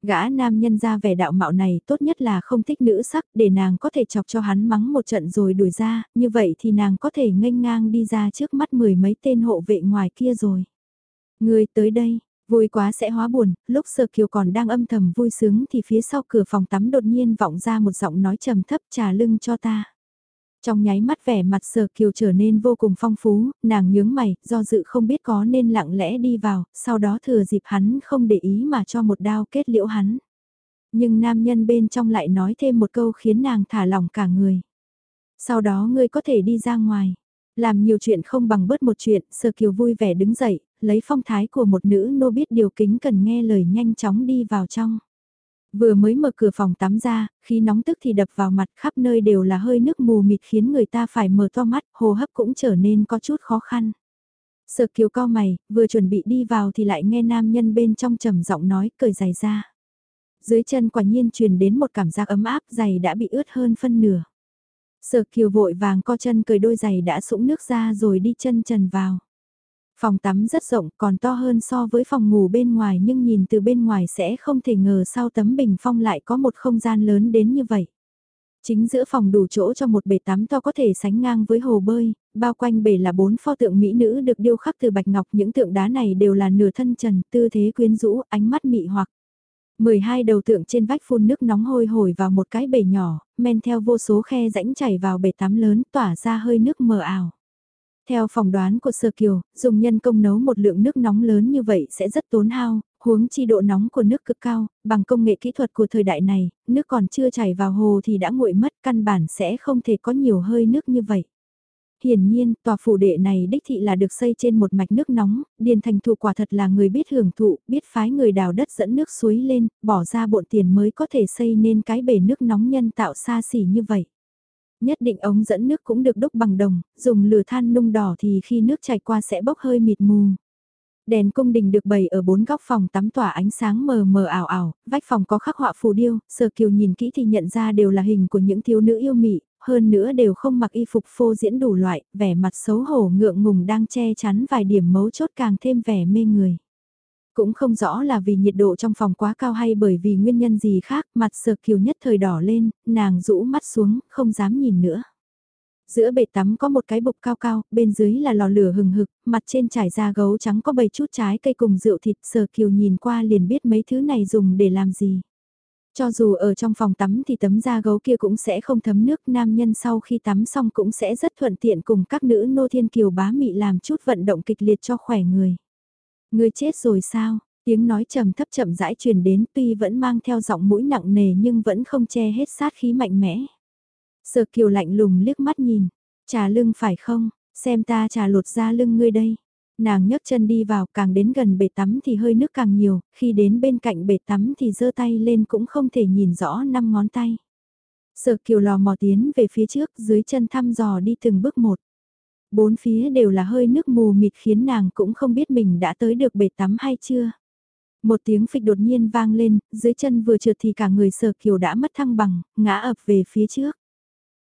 Gã nam nhân ra vẻ đạo mạo này tốt nhất là không thích nữ sắc để nàng có thể chọc cho hắn mắng một trận rồi đuổi ra, như vậy thì nàng có thể nghênh ngang đi ra trước mắt mười mấy tên hộ vệ ngoài kia rồi. Người tới đây, vui quá sẽ hóa buồn, lúc sơ kiều còn đang âm thầm vui sướng thì phía sau cửa phòng tắm đột nhiên vọng ra một giọng nói trầm thấp trà lưng cho ta. Trong nháy mắt vẻ mặt sở kiều trở nên vô cùng phong phú, nàng nhướng mày, do dự không biết có nên lặng lẽ đi vào, sau đó thừa dịp hắn không để ý mà cho một đao kết liễu hắn. Nhưng nam nhân bên trong lại nói thêm một câu khiến nàng thả lỏng cả người. Sau đó ngươi có thể đi ra ngoài. Làm nhiều chuyện không bằng bớt một chuyện, sở kiều vui vẻ đứng dậy, lấy phong thái của một nữ nô biết điều kính cần nghe lời nhanh chóng đi vào trong. Vừa mới mở cửa phòng tắm ra, khi nóng tức thì đập vào mặt khắp nơi đều là hơi nước mù mịt khiến người ta phải mở to mắt, hô hấp cũng trở nên có chút khó khăn. Sợ kiều co mày, vừa chuẩn bị đi vào thì lại nghe nam nhân bên trong trầm giọng nói cởi giày ra. Dưới chân quả nhiên truyền đến một cảm giác ấm áp giày đã bị ướt hơn phân nửa. Sợ kiều vội vàng co chân cởi đôi giày đã sũng nước ra rồi đi chân trần vào. Phòng tắm rất rộng còn to hơn so với phòng ngủ bên ngoài nhưng nhìn từ bên ngoài sẽ không thể ngờ sau tấm bình phong lại có một không gian lớn đến như vậy. Chính giữa phòng đủ chỗ cho một bể tắm to có thể sánh ngang với hồ bơi, bao quanh bể là bốn pho tượng mỹ nữ được điêu khắc từ bạch ngọc. Những tượng đá này đều là nửa thân trần, tư thế quyến rũ, ánh mắt mị hoặc. 12 đầu tượng trên vách phun nước nóng hôi hổi vào một cái bể nhỏ, men theo vô số khe rãnh chảy vào bể tắm lớn tỏa ra hơi nước mờ ảo. Theo phỏng đoán của Sơ Kiều, dùng nhân công nấu một lượng nước nóng lớn như vậy sẽ rất tốn hao, huống chi độ nóng của nước cực cao, bằng công nghệ kỹ thuật của thời đại này, nước còn chưa chảy vào hồ thì đã nguội mất căn bản sẽ không thể có nhiều hơi nước như vậy. Hiển nhiên, tòa phủ đệ này đích thị là được xây trên một mạch nước nóng, Điền Thành Thụ quả thật là người biết hưởng thụ, biết phái người đào đất dẫn nước suối lên, bỏ ra bộn tiền mới có thể xây nên cái bể nước nóng nhân tạo xa xỉ như vậy nhất định ống dẫn nước cũng được đúc bằng đồng, dùng lửa than nung đỏ thì khi nước chảy qua sẽ bốc hơi mịt mù. Đèn cung đình được bày ở bốn góc phòng tắm tỏa ánh sáng mờ mờ ảo ảo, vách phòng có khắc họa phù điêu, sơ Kiều nhìn kỹ thì nhận ra đều là hình của những thiếu nữ yêu mị, hơn nữa đều không mặc y phục phô diễn đủ loại, vẻ mặt xấu hổ ngượng ngùng đang che chắn vài điểm mấu chốt càng thêm vẻ mê người. Cũng không rõ là vì nhiệt độ trong phòng quá cao hay bởi vì nguyên nhân gì khác, mặt Sở Kiều nhất thời đỏ lên, nàng rũ mắt xuống, không dám nhìn nữa. Giữa bể tắm có một cái bục cao cao, bên dưới là lò lửa hừng hực, mặt trên trải ra gấu trắng có bầy chút trái cây cùng rượu thịt sờ kiều nhìn qua liền biết mấy thứ này dùng để làm gì. Cho dù ở trong phòng tắm thì tấm da gấu kia cũng sẽ không thấm nước nam nhân sau khi tắm xong cũng sẽ rất thuận tiện cùng các nữ nô thiên kiều bá mị làm chút vận động kịch liệt cho khỏe người. Người chết rồi sao? Tiếng nói trầm thấp chậm rãi truyền đến tuy vẫn mang theo giọng mũi nặng nề nhưng vẫn không che hết sát khí mạnh mẽ. Sở kiều lạnh lùng liếc mắt nhìn, trà lưng phải không, xem ta trà lột ra lưng ngươi đây. Nàng nhấc chân đi vào càng đến gần bể tắm thì hơi nước càng nhiều, khi đến bên cạnh bể tắm thì giơ tay lên cũng không thể nhìn rõ năm ngón tay. Sở kiều lò mò tiến về phía trước dưới chân thăm dò đi từng bước một. Bốn phía đều là hơi nước mù mịt khiến nàng cũng không biết mình đã tới được bể tắm hay chưa. Một tiếng phịch đột nhiên vang lên, dưới chân vừa trượt thì cả người sở kiều đã mất thăng bằng, ngã ập về phía trước.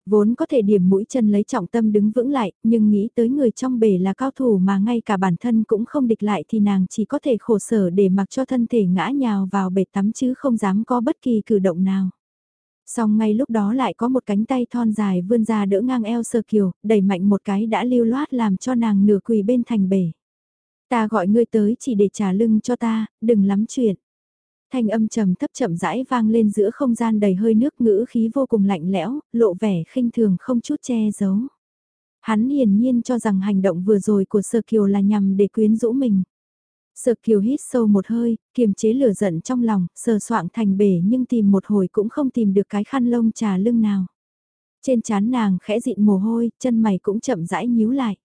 Vốn có thể điểm mũi chân lấy trọng tâm đứng vững lại, nhưng nghĩ tới người trong bể là cao thủ mà ngay cả bản thân cũng không địch lại thì nàng chỉ có thể khổ sở để mặc cho thân thể ngã nhào vào bể tắm chứ không dám có bất kỳ cử động nào. Xong ngay lúc đó lại có một cánh tay thon dài vươn ra đỡ ngang eo sơ kiều, đẩy mạnh một cái đã lưu loát làm cho nàng nửa quỳ bên thành bể. Ta gọi ngươi tới chỉ để trả lưng cho ta, đừng lắm chuyện. Thanh âm trầm thấp chậm rãi vang lên giữa không gian đầy hơi nước ngữ khí vô cùng lạnh lẽo, lộ vẻ khinh thường không chút che giấu. Hắn hiển nhiên cho rằng hành động vừa rồi của sơ Kiều là nhằm để quyến rũ mình sợ Kiều hít sâu một hơi, kiềm chế lửa giận trong lòng, sờ soạng thành bể nhưng tìm một hồi cũng không tìm được cái khăn lông trà lưng nào. Trên chán nàng khẽ dịn mồ hôi, chân mày cũng chậm rãi nhíu lại.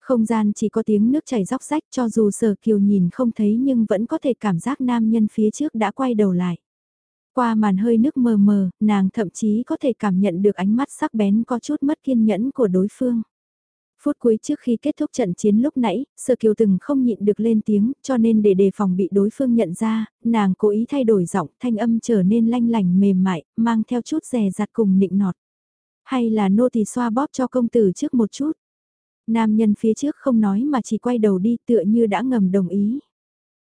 Không gian chỉ có tiếng nước chảy róc rách cho dù sở kiều nhìn không thấy nhưng vẫn có thể cảm giác nam nhân phía trước đã quay đầu lại. Qua màn hơi nước mờ mờ, nàng thậm chí có thể cảm nhận được ánh mắt sắc bén có chút mất kiên nhẫn của đối phương. Phút cuối trước khi kết thúc trận chiến lúc nãy, sơ Kiều từng không nhịn được lên tiếng, cho nên để đề phòng bị đối phương nhận ra, nàng cố ý thay đổi giọng, thanh âm trở nên lanh lành mềm mại, mang theo chút rè rặt cùng nịnh nọt. Hay là nô tỳ xoa bóp cho công tử trước một chút. Nam nhân phía trước không nói mà chỉ quay đầu đi tựa như đã ngầm đồng ý.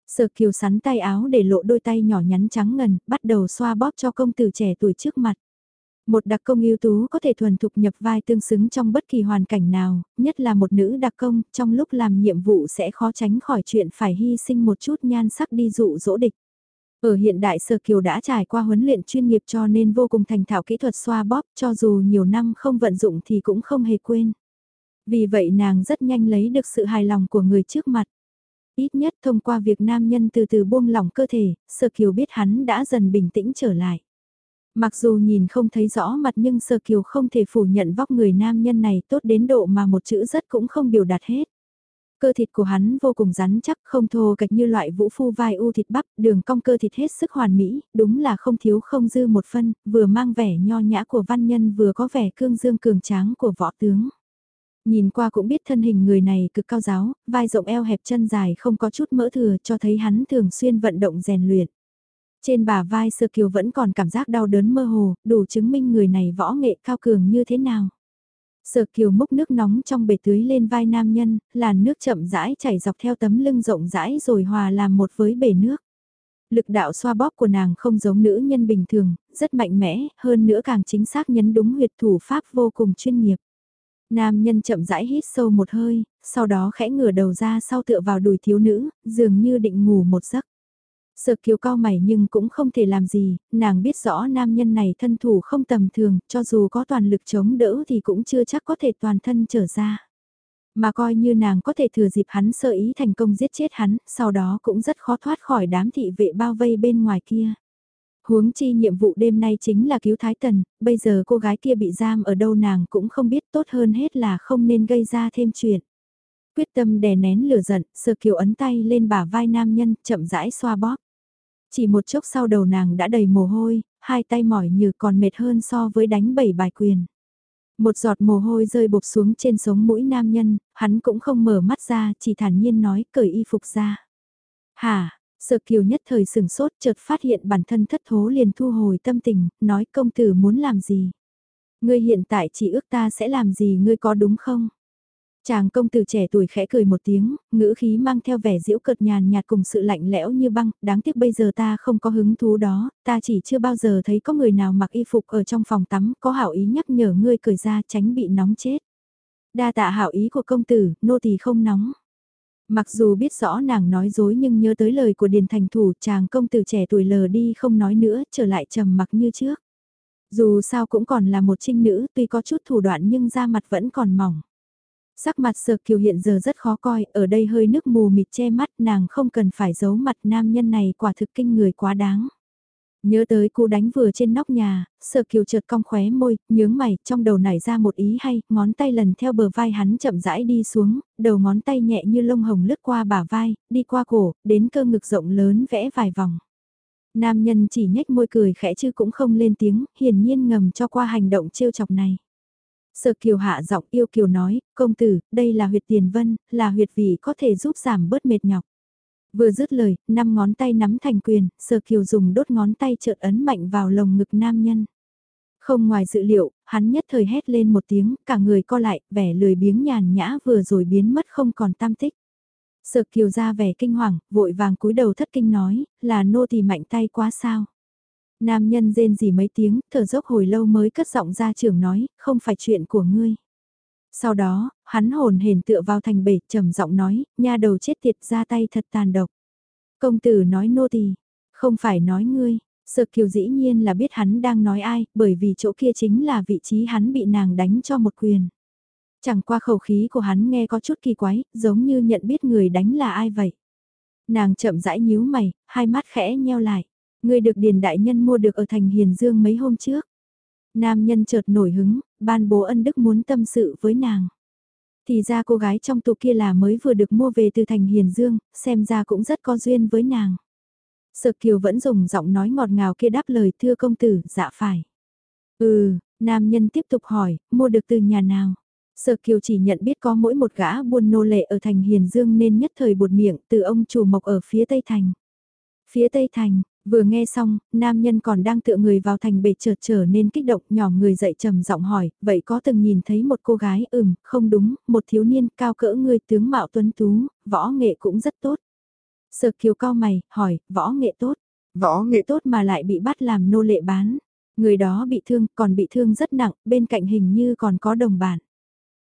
Sở kiều sắn tay áo để lộ đôi tay nhỏ nhắn trắng ngần, bắt đầu xoa bóp cho công tử trẻ tuổi trước mặt. Một đặc công ưu tú có thể thuần thục nhập vai tương xứng trong bất kỳ hoàn cảnh nào, nhất là một nữ đặc công, trong lúc làm nhiệm vụ sẽ khó tránh khỏi chuyện phải hy sinh một chút nhan sắc đi dụ dỗ địch. Ở hiện đại Sơ Kiều đã trải qua huấn luyện chuyên nghiệp cho nên vô cùng thành thạo kỹ thuật xoa bóp cho dù nhiều năm không vận dụng thì cũng không hề quên. Vì vậy nàng rất nhanh lấy được sự hài lòng của người trước mặt. Ít nhất thông qua việc nam nhân từ từ buông lỏng cơ thể, Sơ Kiều biết hắn đã dần bình tĩnh trở lại. Mặc dù nhìn không thấy rõ mặt nhưng sơ Kiều không thể phủ nhận vóc người nam nhân này tốt đến độ mà một chữ rất cũng không biểu đạt hết. Cơ thịt của hắn vô cùng rắn chắc không thô kịch như loại vũ phu vai u thịt bắp, đường cong cơ thịt hết sức hoàn mỹ, đúng là không thiếu không dư một phân, vừa mang vẻ nho nhã của văn nhân vừa có vẻ cương dương cường tráng của võ tướng. Nhìn qua cũng biết thân hình người này cực cao giáo, vai rộng eo hẹp chân dài không có chút mỡ thừa cho thấy hắn thường xuyên vận động rèn luyện. Trên bả vai sơ kiều vẫn còn cảm giác đau đớn mơ hồ, đủ chứng minh người này võ nghệ cao cường như thế nào. Sở kiều múc nước nóng trong bể tưới lên vai nam nhân, làn nước chậm rãi chảy dọc theo tấm lưng rộng rãi rồi hòa làm một với bể nước. Lực đạo xoa bóp của nàng không giống nữ nhân bình thường, rất mạnh mẽ, hơn nữa càng chính xác nhấn đúng huyệt thủ pháp vô cùng chuyên nghiệp. Nam nhân chậm rãi hít sâu một hơi, sau đó khẽ ngửa đầu ra sau tựa vào đùi thiếu nữ, dường như định ngủ một giấc. Sợ kiều cao mày nhưng cũng không thể làm gì, nàng biết rõ nam nhân này thân thủ không tầm thường, cho dù có toàn lực chống đỡ thì cũng chưa chắc có thể toàn thân trở ra. Mà coi như nàng có thể thừa dịp hắn sơ ý thành công giết chết hắn, sau đó cũng rất khó thoát khỏi đám thị vệ bao vây bên ngoài kia. Huống chi nhiệm vụ đêm nay chính là cứu Thái Tần, bây giờ cô gái kia bị giam ở đâu nàng cũng không biết tốt hơn hết là không nên gây ra thêm chuyện. Quyết tâm đè nén lửa giận, sơ kiều ấn tay lên bả vai nam nhân, chậm rãi xoa bóp. Chỉ một chốc sau đầu nàng đã đầy mồ hôi, hai tay mỏi như còn mệt hơn so với đánh bảy bài quyền. Một giọt mồ hôi rơi bột xuống trên sống mũi nam nhân, hắn cũng không mở mắt ra, chỉ thản nhiên nói cởi y phục ra. Hả, sợ kiều nhất thời sừng sốt chợt phát hiện bản thân thất thố liền thu hồi tâm tình, nói công tử muốn làm gì. Ngươi hiện tại chỉ ước ta sẽ làm gì ngươi có đúng không? Chàng công tử trẻ tuổi khẽ cười một tiếng, ngữ khí mang theo vẻ diễu cợt nhàn nhạt cùng sự lạnh lẽo như băng, đáng tiếc bây giờ ta không có hứng thú đó, ta chỉ chưa bao giờ thấy có người nào mặc y phục ở trong phòng tắm, có hảo ý nhắc nhở ngươi cười ra tránh bị nóng chết. Đa tạ hảo ý của công tử, nô tỳ không nóng. Mặc dù biết rõ nàng nói dối nhưng nhớ tới lời của Điền Thành Thủ chàng công tử trẻ tuổi lờ đi không nói nữa, trở lại trầm mặc như trước. Dù sao cũng còn là một trinh nữ tuy có chút thủ đoạn nhưng da mặt vẫn còn mỏng. Sắc mặt sờ kiều hiện giờ rất khó coi, ở đây hơi nước mù mịt che mắt nàng không cần phải giấu mặt nam nhân này quả thực kinh người quá đáng. Nhớ tới cú đánh vừa trên nóc nhà, sợ kiều chợt cong khóe môi, nhướng mày, trong đầu nảy ra một ý hay, ngón tay lần theo bờ vai hắn chậm rãi đi xuống, đầu ngón tay nhẹ như lông hồng lướt qua bả vai, đi qua cổ, đến cơ ngực rộng lớn vẽ vài vòng. Nam nhân chỉ nhếch môi cười khẽ chứ cũng không lên tiếng, hiển nhiên ngầm cho qua hành động trêu chọc này. Sở kiều hạ giọng yêu kiều nói, công tử, đây là huyệt tiền vân, là huyệt vị có thể giúp giảm bớt mệt nhọc. Vừa dứt lời, năm ngón tay nắm thành quyền, sở kiều dùng đốt ngón tay trợt ấn mạnh vào lồng ngực nam nhân. Không ngoài dự liệu, hắn nhất thời hét lên một tiếng, cả người co lại, vẻ lười biếng nhàn nhã vừa rồi biến mất không còn tam tích. Sở kiều ra vẻ kinh hoàng, vội vàng cúi đầu thất kinh nói, là nô thì mạnh tay quá sao. Nam nhân rên gì mấy tiếng, thở dốc hồi lâu mới cất giọng ra trưởng nói, không phải chuyện của ngươi. Sau đó, hắn hồn hển tựa vào thành bể, trầm giọng nói, nha đầu chết tiệt ra tay thật tàn độc. Công tử nói nô tỳ, không phải nói ngươi. Sợ kiều dĩ nhiên là biết hắn đang nói ai, bởi vì chỗ kia chính là vị trí hắn bị nàng đánh cho một quyền. Chẳng qua khẩu khí của hắn nghe có chút kỳ quái, giống như nhận biết người đánh là ai vậy. Nàng chậm rãi nhíu mày, hai mắt khẽ nheo lại. Người được Điền Đại Nhân mua được ở thành Hiền Dương mấy hôm trước. Nam nhân chợt nổi hứng, ban bố ân đức muốn tâm sự với nàng. Thì ra cô gái trong tụ kia là mới vừa được mua về từ thành Hiền Dương, xem ra cũng rất có duyên với nàng. Sợ kiều vẫn dùng giọng nói ngọt ngào kia đáp lời thưa công tử, dạ phải. Ừ, nam nhân tiếp tục hỏi, mua được từ nhà nào? Sở Kiều chỉ nhận biết có mỗi một gã buôn nô lệ ở thành Hiền Dương nên nhất thời buột miệng từ ông chủ mộc ở phía Tây Thành. Phía Tây Thành, Vừa nghe xong, nam nhân còn đang tựa người vào thành bể chợt trở nên kích động nhỏ người dậy trầm giọng hỏi, vậy có từng nhìn thấy một cô gái ừm, không đúng, một thiếu niên cao cỡ người tướng mạo tuấn tú, võ nghệ cũng rất tốt. Sở kiều cao mày, hỏi, võ nghệ tốt, võ nghệ tốt mà lại bị bắt làm nô lệ bán. Người đó bị thương, còn bị thương rất nặng, bên cạnh hình như còn có đồng bản.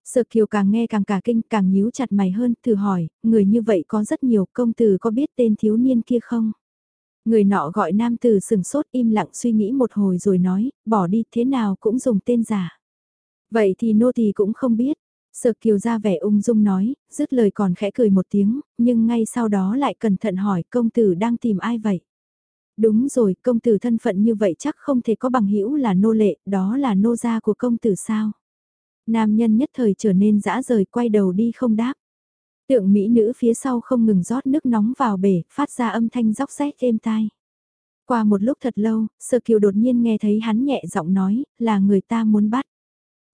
Sở kiều càng nghe càng cả kinh, càng nhíu chặt mày hơn, thử hỏi, người như vậy có rất nhiều công tử có biết tên thiếu niên kia không? Người nọ gọi nam tử sừng sốt im lặng suy nghĩ một hồi rồi nói, bỏ đi thế nào cũng dùng tên giả. Vậy thì nô thì cũng không biết. Sở kiều ra vẻ ung dung nói, dứt lời còn khẽ cười một tiếng, nhưng ngay sau đó lại cẩn thận hỏi công tử đang tìm ai vậy? Đúng rồi, công tử thân phận như vậy chắc không thể có bằng hữu là nô lệ, đó là nô gia của công tử sao? Nam nhân nhất thời trở nên dã rời quay đầu đi không đáp. Tượng mỹ nữ phía sau không ngừng rót nước nóng vào bể, phát ra âm thanh róc rách êm tai. Qua một lúc thật lâu, Sở Kiều đột nhiên nghe thấy hắn nhẹ giọng nói, là người ta muốn bắt.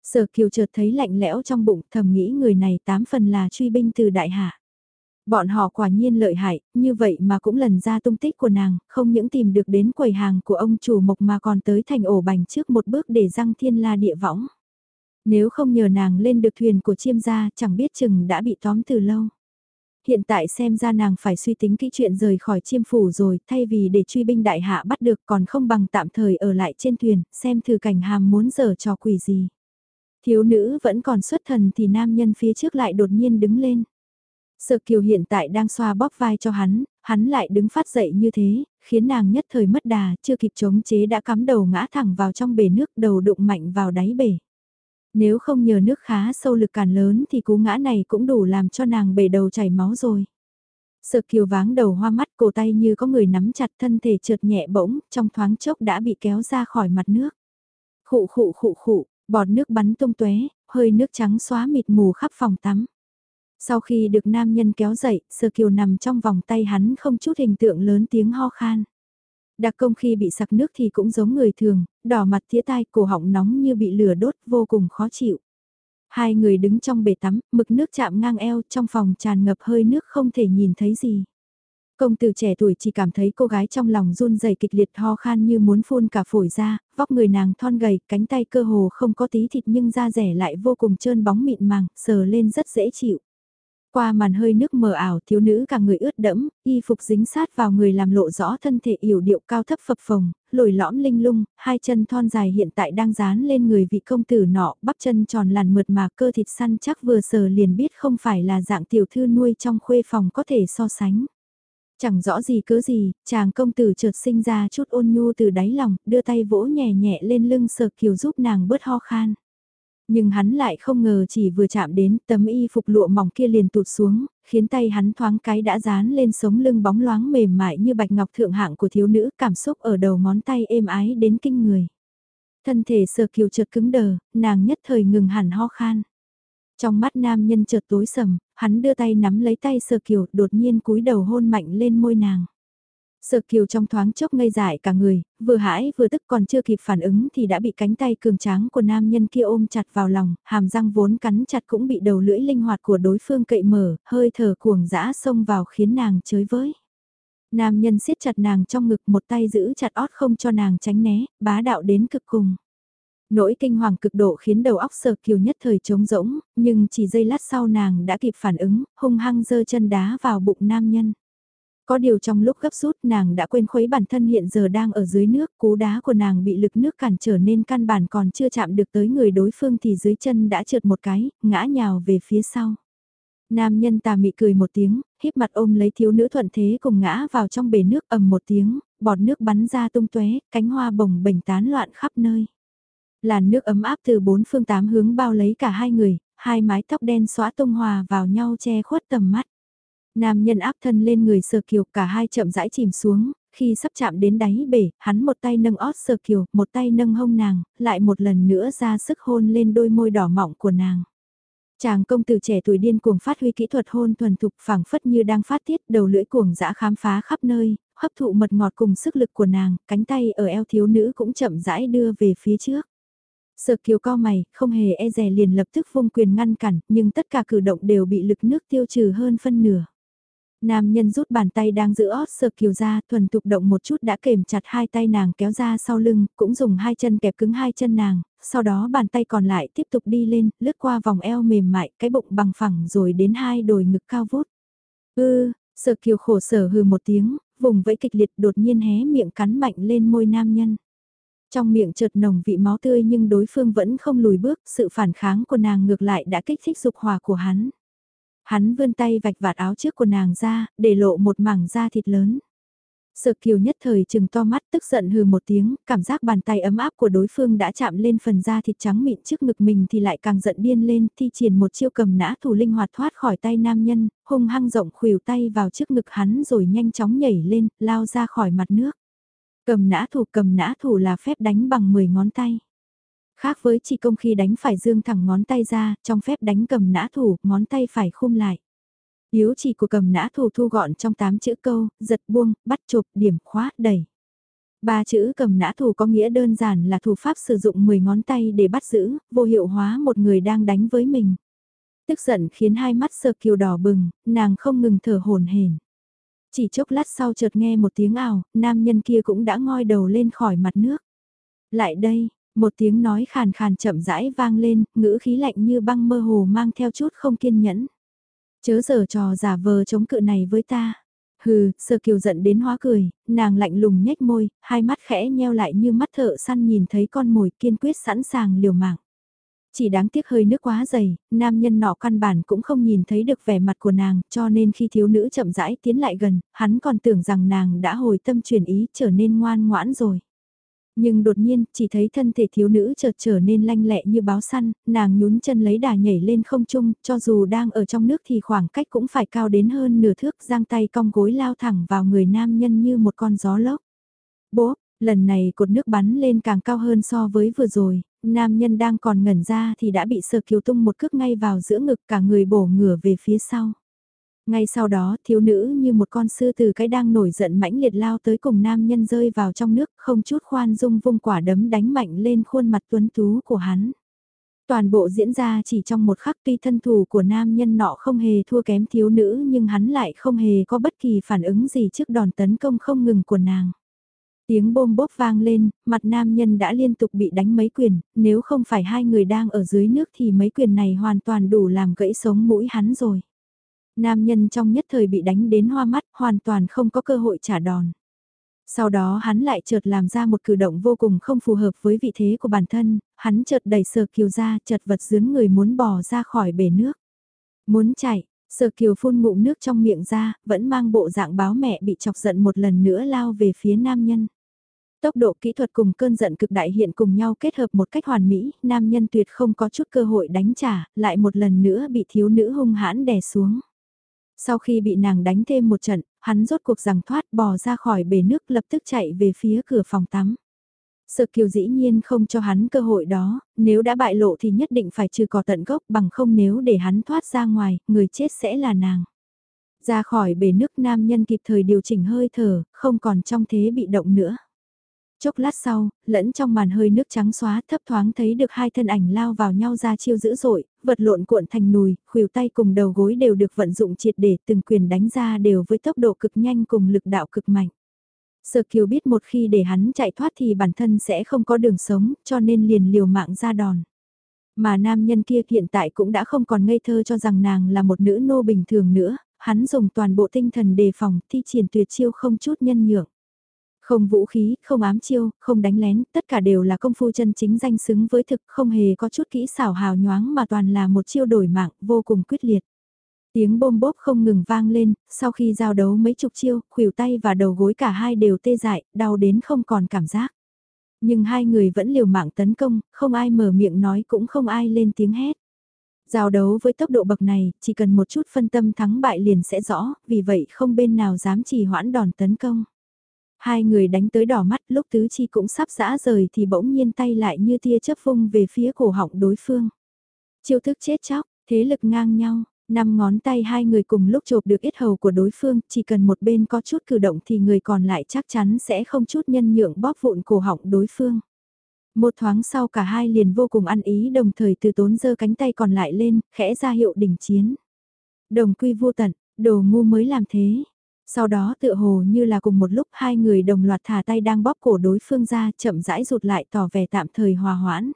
Sở Kiều chợt thấy lạnh lẽo trong bụng, thầm nghĩ người này tám phần là truy binh từ đại hạ. Bọn họ quả nhiên lợi hại, như vậy mà cũng lần ra tung tích của nàng, không những tìm được đến quầy hàng của ông chủ mộc mà còn tới thành ổ bành trước một bước để răng thiên la địa võng. Nếu không nhờ nàng lên được thuyền của chiêm gia chẳng biết chừng đã bị tóm từ lâu. Hiện tại xem ra nàng phải suy tính kỹ chuyện rời khỏi chiêm phủ rồi thay vì để truy binh đại hạ bắt được còn không bằng tạm thời ở lại trên thuyền xem thử cảnh hàm muốn giờ trò quỷ gì. Thiếu nữ vẫn còn xuất thần thì nam nhân phía trước lại đột nhiên đứng lên. Sợ kiều hiện tại đang xoa bóp vai cho hắn, hắn lại đứng phát dậy như thế, khiến nàng nhất thời mất đà, chưa kịp chống chế đã cắm đầu ngã thẳng vào trong bể nước đầu đụng mạnh vào đáy bể. Nếu không nhờ nước khá sâu lực cản lớn thì cú ngã này cũng đủ làm cho nàng bể đầu chảy máu rồi. Sợ kiều váng đầu hoa mắt cổ tay như có người nắm chặt thân thể trượt nhẹ bỗng, trong thoáng chốc đã bị kéo ra khỏi mặt nước. Khụ khụ khụ khụ, bọt nước bắn tung tóe, hơi nước trắng xóa mịt mù khắp phòng tắm. Sau khi được nam nhân kéo dậy, sơ kiều nằm trong vòng tay hắn không chút hình tượng lớn tiếng ho khan. Đặc công khi bị sặc nước thì cũng giống người thường, đỏ mặt tía tai cổ họng nóng như bị lửa đốt vô cùng khó chịu. Hai người đứng trong bể tắm, mực nước chạm ngang eo trong phòng tràn ngập hơi nước không thể nhìn thấy gì. Công tử trẻ tuổi chỉ cảm thấy cô gái trong lòng run rẩy kịch liệt ho khan như muốn phun cả phổi ra, vóc người nàng thon gầy, cánh tay cơ hồ không có tí thịt nhưng da rẻ lại vô cùng trơn bóng mịn màng, sờ lên rất dễ chịu. Qua màn hơi nước mờ ảo thiếu nữ cả người ướt đẫm, y phục dính sát vào người làm lộ rõ thân thể yểu điệu cao thấp phập phồng, lồi lõm linh lung, hai chân thon dài hiện tại đang dán lên người vị công tử nọ, bắp chân tròn làn mượt mà cơ thịt săn chắc vừa sờ liền biết không phải là dạng tiểu thư nuôi trong khuê phòng có thể so sánh. Chẳng rõ gì cớ gì, chàng công tử chợt sinh ra chút ôn nhu từ đáy lòng, đưa tay vỗ nhẹ nhẹ lên lưng sờ kiều giúp nàng bớt ho khan. Nhưng hắn lại không ngờ chỉ vừa chạm đến tấm y phục lụa mỏng kia liền tụt xuống, khiến tay hắn thoáng cái đã dán lên sống lưng bóng loáng mềm mại như bạch ngọc thượng hạng của thiếu nữ cảm xúc ở đầu ngón tay êm ái đến kinh người. Thân thể sờ kiều chợt cứng đờ, nàng nhất thời ngừng hẳn ho khan. Trong mắt nam nhân chợt tối sầm, hắn đưa tay nắm lấy tay sờ kiều đột nhiên cúi đầu hôn mạnh lên môi nàng. Sợ kiều trong thoáng chốc ngây dại cả người, vừa hãi vừa tức còn chưa kịp phản ứng thì đã bị cánh tay cường tráng của nam nhân kia ôm chặt vào lòng, hàm răng vốn cắn chặt cũng bị đầu lưỡi linh hoạt của đối phương cậy mở, hơi thở cuồng dã xông vào khiến nàng chới với. Nam nhân siết chặt nàng trong ngực một tay giữ chặt ót không cho nàng tránh né, bá đạo đến cực cùng. Nỗi kinh hoàng cực độ khiến đầu óc sợ kiều nhất thời trống rỗng, nhưng chỉ giây lát sau nàng đã kịp phản ứng, hung hăng giơ chân đá vào bụng nam nhân. Có điều trong lúc gấp rút nàng đã quên khuấy bản thân hiện giờ đang ở dưới nước, cú đá của nàng bị lực nước cản trở nên căn bản còn chưa chạm được tới người đối phương thì dưới chân đã trượt một cái, ngã nhào về phía sau. Nam nhân tà mị cười một tiếng, híp mặt ôm lấy thiếu nữ thuận thế cùng ngã vào trong bể nước ầm một tiếng, bọt nước bắn ra tung tóe, cánh hoa bồng bềnh tán loạn khắp nơi. Làn nước ấm áp từ bốn phương tám hướng bao lấy cả hai người, hai mái tóc đen xóa tung hòa vào nhau che khuất tầm mắt. Nam nhân áp thân lên người sờ kiều cả hai chậm rãi chìm xuống, khi sắp chạm đến đáy bể, hắn một tay nâng ót sờ kiều, một tay nâng hông nàng, lại một lần nữa ra sức hôn lên đôi môi đỏ mọng của nàng. Chàng công tử trẻ tuổi điên cuồng phát huy kỹ thuật hôn thuần thục phảng phất như đang phát tiết đầu lưỡi cuồng dã khám phá khắp nơi, hấp thụ mật ngọt cùng sức lực của nàng, cánh tay ở eo thiếu nữ cũng chậm rãi đưa về phía trước. Sợ kiều co mày, không hề e rè liền lập tức vung quyền ngăn cản, nhưng tất cả cử động đều bị lực nước tiêu trừ hơn phân nửa. Nam nhân rút bàn tay đang giữ ót sờ kiều ra, thuần thục động một chút đã kềm chặt hai tay nàng kéo ra sau lưng, cũng dùng hai chân kẹp cứng hai chân nàng, sau đó bàn tay còn lại tiếp tục đi lên, lướt qua vòng eo mềm mại, cái bụng bằng phẳng rồi đến hai đồi ngực cao vút. Ư, sờ kiều khổ sở hừ một tiếng, vùng vẫy kịch liệt đột nhiên hé miệng cắn mạnh lên môi nam nhân. Trong miệng chợt nồng vị máu tươi nhưng đối phương vẫn không lùi bước, sự phản kháng của nàng ngược lại đã kích thích dục hòa của hắn. Hắn vươn tay vạch vạt áo trước của nàng ra, để lộ một mảng da thịt lớn. Sợ kiều nhất thời chừng to mắt tức giận hừ một tiếng, cảm giác bàn tay ấm áp của đối phương đã chạm lên phần da thịt trắng mịn trước ngực mình thì lại càng giận điên lên, thi triển một chiêu cầm nã thủ linh hoạt thoát khỏi tay nam nhân, hung hăng rộng khuỷu tay vào trước ngực hắn rồi nhanh chóng nhảy lên, lao ra khỏi mặt nước. Cầm nã thủ cầm nã thủ là phép đánh bằng 10 ngón tay. Khác với chỉ công khi đánh phải dương thẳng ngón tay ra, trong phép đánh cầm nã thủ, ngón tay phải khum lại. Yếu chỉ của cầm nã thủ thu gọn trong 8 chữ câu, giật buông, bắt chụp, điểm, khóa, đẩy. Ba chữ cầm nã thủ có nghĩa đơn giản là thủ pháp sử dụng 10 ngón tay để bắt giữ, vô hiệu hóa một người đang đánh với mình. Tức giận khiến hai mắt sơ kiều đỏ bừng, nàng không ngừng thở hồn hển. Chỉ chốc lát sau chợt nghe một tiếng ảo, nam nhân kia cũng đã ngoi đầu lên khỏi mặt nước. Lại đây, một tiếng nói khàn khàn chậm rãi vang lên, ngữ khí lạnh như băng mơ hồ mang theo chút không kiên nhẫn. Chớ giờ trò giả vờ chống cự này với ta. Hừ, sơ kiều giận đến hóa cười, nàng lạnh lùng nhếch môi, hai mắt khẽ nheo lại như mắt thợ săn nhìn thấy con mồi kiên quyết sẵn sàng liều mạng. Chỉ đáng tiếc hơi nước quá dày, nam nhân nọ căn bản cũng không nhìn thấy được vẻ mặt của nàng, cho nên khi thiếu nữ chậm rãi tiến lại gần, hắn còn tưởng rằng nàng đã hồi tâm chuyển ý trở nên ngoan ngoãn rồi. Nhưng đột nhiên, chỉ thấy thân thể thiếu nữ chợt trở nên lanh lẹ như báo săn, nàng nhún chân lấy đà nhảy lên không trung, cho dù đang ở trong nước thì khoảng cách cũng phải cao đến hơn nửa thước, giang tay cong gối lao thẳng vào người nam nhân như một con gió lốc. Bố, lần này cột nước bắn lên càng cao hơn so với vừa rồi, nam nhân đang còn ngẩn ra thì đã bị sờ kiều tung một cước ngay vào giữa ngực cả người bổ ngửa về phía sau. Ngay sau đó thiếu nữ như một con sư từ cái đang nổi giận mãnh liệt lao tới cùng nam nhân rơi vào trong nước không chút khoan dung vung quả đấm đánh mạnh lên khuôn mặt tuấn tú của hắn. Toàn bộ diễn ra chỉ trong một khắc tuy thân thủ của nam nhân nọ không hề thua kém thiếu nữ nhưng hắn lại không hề có bất kỳ phản ứng gì trước đòn tấn công không ngừng của nàng. Tiếng bôm bốp vang lên, mặt nam nhân đã liên tục bị đánh mấy quyền, nếu không phải hai người đang ở dưới nước thì mấy quyền này hoàn toàn đủ làm gãy sống mũi hắn rồi. Nam nhân trong nhất thời bị đánh đến hoa mắt, hoàn toàn không có cơ hội trả đòn. Sau đó hắn lại chợt làm ra một cử động vô cùng không phù hợp với vị thế của bản thân, hắn chợt đẩy sờ kiều ra chợt vật dướn người muốn bò ra khỏi bể nước. Muốn chạy, sờ kiều phun ngụm nước trong miệng ra, vẫn mang bộ dạng báo mẹ bị chọc giận một lần nữa lao về phía nam nhân. Tốc độ kỹ thuật cùng cơn giận cực đại hiện cùng nhau kết hợp một cách hoàn mỹ, nam nhân tuyệt không có chút cơ hội đánh trả, lại một lần nữa bị thiếu nữ hung hãn đè xuống. Sau khi bị nàng đánh thêm một trận, hắn rốt cuộc rằng thoát bò ra khỏi bể nước lập tức chạy về phía cửa phòng tắm. Sợ kiều dĩ nhiên không cho hắn cơ hội đó, nếu đã bại lộ thì nhất định phải trừ cỏ tận gốc bằng không nếu để hắn thoát ra ngoài, người chết sẽ là nàng. Ra khỏi bể nước nam nhân kịp thời điều chỉnh hơi thở, không còn trong thế bị động nữa. Chốc lát sau, lẫn trong màn hơi nước trắng xóa thấp thoáng thấy được hai thân ảnh lao vào nhau ra chiêu dữ dội, vật lộn cuộn thành nùi, khuỷu tay cùng đầu gối đều được vận dụng triệt để từng quyền đánh ra đều với tốc độ cực nhanh cùng lực đạo cực mạnh. Sở Kiều biết một khi để hắn chạy thoát thì bản thân sẽ không có đường sống, cho nên liền liều mạng ra đòn. Mà nam nhân kia hiện tại cũng đã không còn ngây thơ cho rằng nàng là một nữ nô bình thường nữa, hắn dùng toàn bộ tinh thần đề phòng thi triển tuyệt chiêu không chút nhân nhượng. Không vũ khí, không ám chiêu, không đánh lén, tất cả đều là công phu chân chính danh xứng với thực, không hề có chút kỹ xảo hào nhoáng mà toàn là một chiêu đổi mạng, vô cùng quyết liệt. Tiếng bôm bốp không ngừng vang lên, sau khi giao đấu mấy chục chiêu, khuỷu tay và đầu gối cả hai đều tê dại, đau đến không còn cảm giác. Nhưng hai người vẫn liều mạng tấn công, không ai mở miệng nói cũng không ai lên tiếng hét. Giao đấu với tốc độ bậc này, chỉ cần một chút phân tâm thắng bại liền sẽ rõ, vì vậy không bên nào dám trì hoãn đòn tấn công. Hai người đánh tới đỏ mắt lúc tứ chi cũng sắp dã rời thì bỗng nhiên tay lại như tia chớp vung về phía cổ họng đối phương. Chiêu thức chết chóc, thế lực ngang nhau, năm ngón tay hai người cùng lúc chộp được ít hầu của đối phương, chỉ cần một bên có chút cử động thì người còn lại chắc chắn sẽ không chút nhân nhượng bóp vụn cổ họng đối phương. Một thoáng sau cả hai liền vô cùng ăn ý đồng thời từ tốn giơ cánh tay còn lại lên, khẽ ra hiệu đình chiến. Đồng quy vô tận, đồ ngu mới làm thế, sau đó tựa hồ như là cùng một lúc hai người đồng loạt thả tay đang bóp cổ đối phương ra chậm rãi rụt lại tỏ vẻ tạm thời hòa hoãn.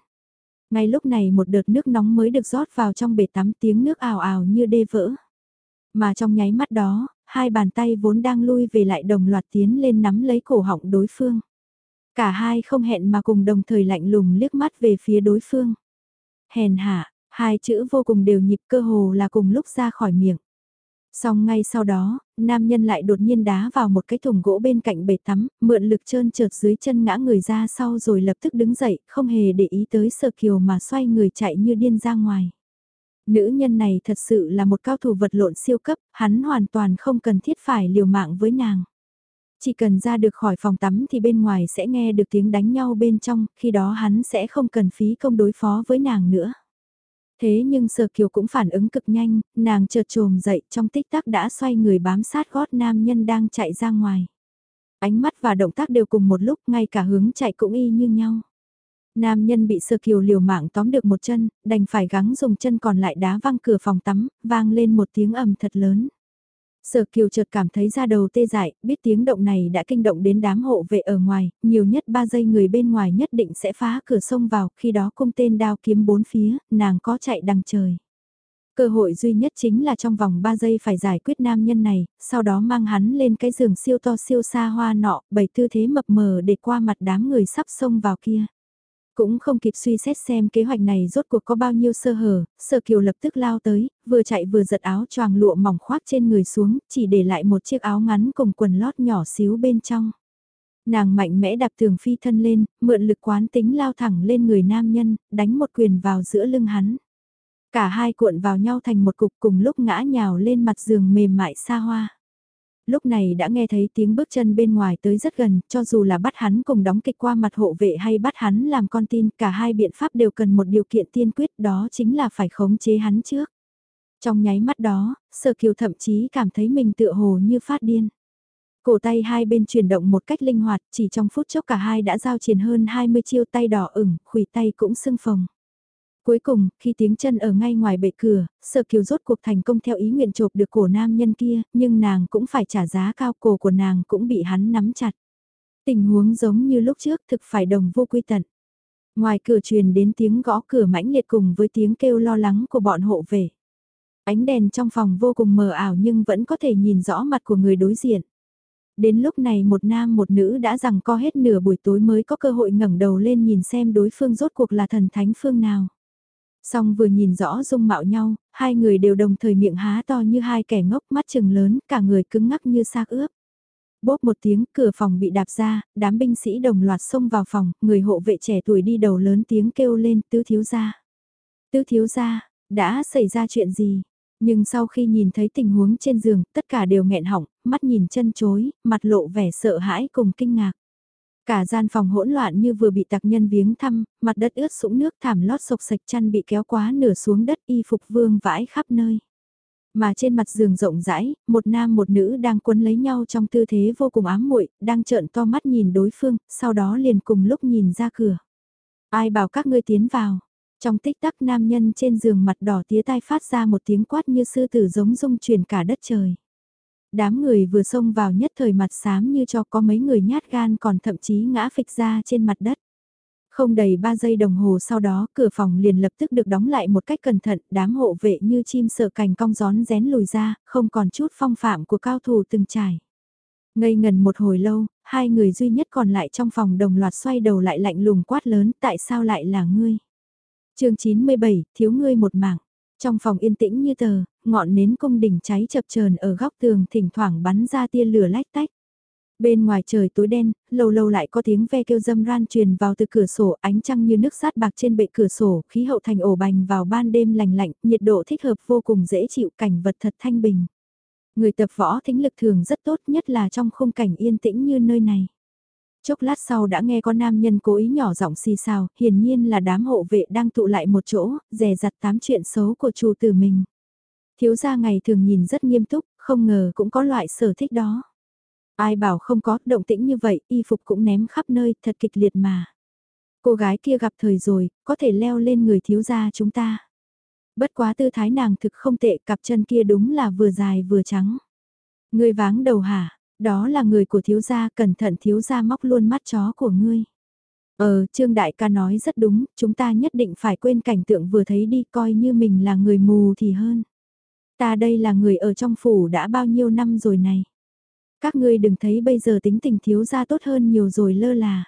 Ngay lúc này một đợt nước nóng mới được rót vào trong bể tắm tiếng nước ào ào như đê vỡ. Mà trong nháy mắt đó, hai bàn tay vốn đang lui về lại đồng loạt tiến lên nắm lấy cổ họng đối phương. Cả hai không hẹn mà cùng đồng thời lạnh lùng liếc mắt về phía đối phương. Hèn hạ, hai chữ vô cùng đều nhịp cơ hồ là cùng lúc ra khỏi miệng. Xong ngay sau đó, nam nhân lại đột nhiên đá vào một cái thùng gỗ bên cạnh bể tắm, mượn lực trơn trượt dưới chân ngã người ra sau rồi lập tức đứng dậy, không hề để ý tới sơ kiều mà xoay người chạy như điên ra ngoài. Nữ nhân này thật sự là một cao thủ vật lộn siêu cấp, hắn hoàn toàn không cần thiết phải liều mạng với nàng. Chỉ cần ra được khỏi phòng tắm thì bên ngoài sẽ nghe được tiếng đánh nhau bên trong, khi đó hắn sẽ không cần phí công đối phó với nàng nữa. Thế nhưng Sở Kiều cũng phản ứng cực nhanh, nàng chợt trồm dậy trong tích tắc đã xoay người bám sát gót nam nhân đang chạy ra ngoài. Ánh mắt và động tác đều cùng một lúc, ngay cả hướng chạy cũng y như nhau. Nam nhân bị sơ Kiều liều mạng tóm được một chân, đành phải gắng dùng chân còn lại đá văng cửa phòng tắm, vang lên một tiếng ầm thật lớn. Sở Kiều chợt cảm thấy ra đầu tê dại, biết tiếng động này đã kinh động đến đám hộ vệ ở ngoài, nhiều nhất 3 giây người bên ngoài nhất định sẽ phá cửa sông vào, khi đó cung tên đao kiếm bốn phía, nàng có chạy đằng trời. Cơ hội duy nhất chính là trong vòng 3 giây phải giải quyết nam nhân này, sau đó mang hắn lên cái giường siêu to siêu xa hoa nọ, bày tư thế mập mờ để qua mặt đám người sắp xông vào kia. Cũng không kịp suy xét xem kế hoạch này rốt cuộc có bao nhiêu sơ hở, sơ kiều lập tức lao tới, vừa chạy vừa giật áo choàng lụa mỏng khoác trên người xuống, chỉ để lại một chiếc áo ngắn cùng quần lót nhỏ xíu bên trong. Nàng mạnh mẽ đạp tường phi thân lên, mượn lực quán tính lao thẳng lên người nam nhân, đánh một quyền vào giữa lưng hắn. Cả hai cuộn vào nhau thành một cục cùng lúc ngã nhào lên mặt giường mềm mại xa hoa. Lúc này đã nghe thấy tiếng bước chân bên ngoài tới rất gần, cho dù là bắt hắn cùng đóng kịch qua mặt hộ vệ hay bắt hắn làm con tin, cả hai biện pháp đều cần một điều kiện tiên quyết đó chính là phải khống chế hắn trước. Trong nháy mắt đó, Sở Kiều thậm chí cảm thấy mình tựa hồ như phát điên. Cổ tay hai bên chuyển động một cách linh hoạt, chỉ trong phút chốc cả hai đã giao triển hơn 20 chiêu tay đỏ ửng, khủy tay cũng sưng phồng. Cuối cùng, khi tiếng chân ở ngay ngoài bệ cửa, sợ Kiều rốt cuộc thành công theo ý nguyện chộp được cổ nam nhân kia, nhưng nàng cũng phải trả giá cao cổ của nàng cũng bị hắn nắm chặt. Tình huống giống như lúc trước thực phải đồng vô quy tận. Ngoài cửa truyền đến tiếng gõ cửa mãnh liệt cùng với tiếng kêu lo lắng của bọn hộ vệ. Ánh đèn trong phòng vô cùng mờ ảo nhưng vẫn có thể nhìn rõ mặt của người đối diện. Đến lúc này một nam một nữ đã rằng co hết nửa buổi tối mới có cơ hội ngẩng đầu lên nhìn xem đối phương rốt cuộc là thần thánh phương nào. Song vừa nhìn rõ dung mạo nhau, hai người đều đồng thời miệng há to như hai kẻ ngốc mắt chừng lớn, cả người cứng ngắc như xác ướp. Bốp một tiếng, cửa phòng bị đạp ra, đám binh sĩ đồng loạt xông vào phòng, người hộ vệ trẻ tuổi đi đầu lớn tiếng kêu lên, tứ thiếu gia. Tứ thiếu gia, đã xảy ra chuyện gì? Nhưng sau khi nhìn thấy tình huống trên giường, tất cả đều nghẹn họng, mắt nhìn chân chối, mặt lộ vẻ sợ hãi cùng kinh ngạc. Cả gian phòng hỗn loạn như vừa bị tặc nhân viếng thăm, mặt đất ướt sũng nước thảm lót sộc sạch chăn bị kéo quá nửa xuống đất y phục vương vãi khắp nơi. Mà trên mặt giường rộng rãi, một nam một nữ đang quấn lấy nhau trong tư thế vô cùng ám muội, đang trợn to mắt nhìn đối phương, sau đó liền cùng lúc nhìn ra cửa. Ai bảo các ngươi tiến vào? Trong tích tắc nam nhân trên giường mặt đỏ tía tai phát ra một tiếng quát như sư tử giống rung chuyển cả đất trời. Đám người vừa xông vào nhất thời mặt xám như cho có mấy người nhát gan còn thậm chí ngã phịch ra trên mặt đất. Không đầy 3 giây đồng hồ sau đó cửa phòng liền lập tức được đóng lại một cách cẩn thận, đám hộ vệ như chim sợ cành cong gión rén lùi ra, không còn chút phong phạm của cao thủ từng trải. Ngây ngần một hồi lâu, hai người duy nhất còn lại trong phòng đồng loạt xoay đầu lại lạnh lùng quát lớn tại sao lại là ngươi. chương 97, thiếu ngươi một mạng. Trong phòng yên tĩnh như tờ, ngọn nến cung đỉnh cháy chập chờn ở góc tường thỉnh thoảng bắn ra tia lửa lách tách. Bên ngoài trời tối đen, lâu lâu lại có tiếng ve kêu dâm ran truyền vào từ cửa sổ, ánh trăng như nước sát bạc trên bệ cửa sổ, khí hậu thành ổ bành vào ban đêm lành lạnh, nhiệt độ thích hợp vô cùng dễ chịu cảnh vật thật thanh bình. Người tập võ thính lực thường rất tốt nhất là trong khung cảnh yên tĩnh như nơi này. Chốc lát sau đã nghe có nam nhân cố ý nhỏ giọng xì xào, hiển nhiên là đám hộ vệ đang tụ lại một chỗ, dè dặt tám chuyện xấu của chủ tử mình. Thiếu gia ngày thường nhìn rất nghiêm túc, không ngờ cũng có loại sở thích đó. Ai bảo không có, động tĩnh như vậy, y phục cũng ném khắp nơi, thật kịch liệt mà. Cô gái kia gặp thời rồi, có thể leo lên người thiếu gia chúng ta. Bất quá tư thái nàng thực không tệ, cặp chân kia đúng là vừa dài vừa trắng. Người váng đầu hả, đó là người của thiếu gia, cẩn thận thiếu gia móc luôn mắt chó của ngươi. Ờ, Trương Đại ca nói rất đúng, chúng ta nhất định phải quên cảnh tượng vừa thấy đi coi như mình là người mù thì hơn. Ta đây là người ở trong phủ đã bao nhiêu năm rồi này. Các ngươi đừng thấy bây giờ tính tình thiếu gia tốt hơn nhiều rồi lơ là.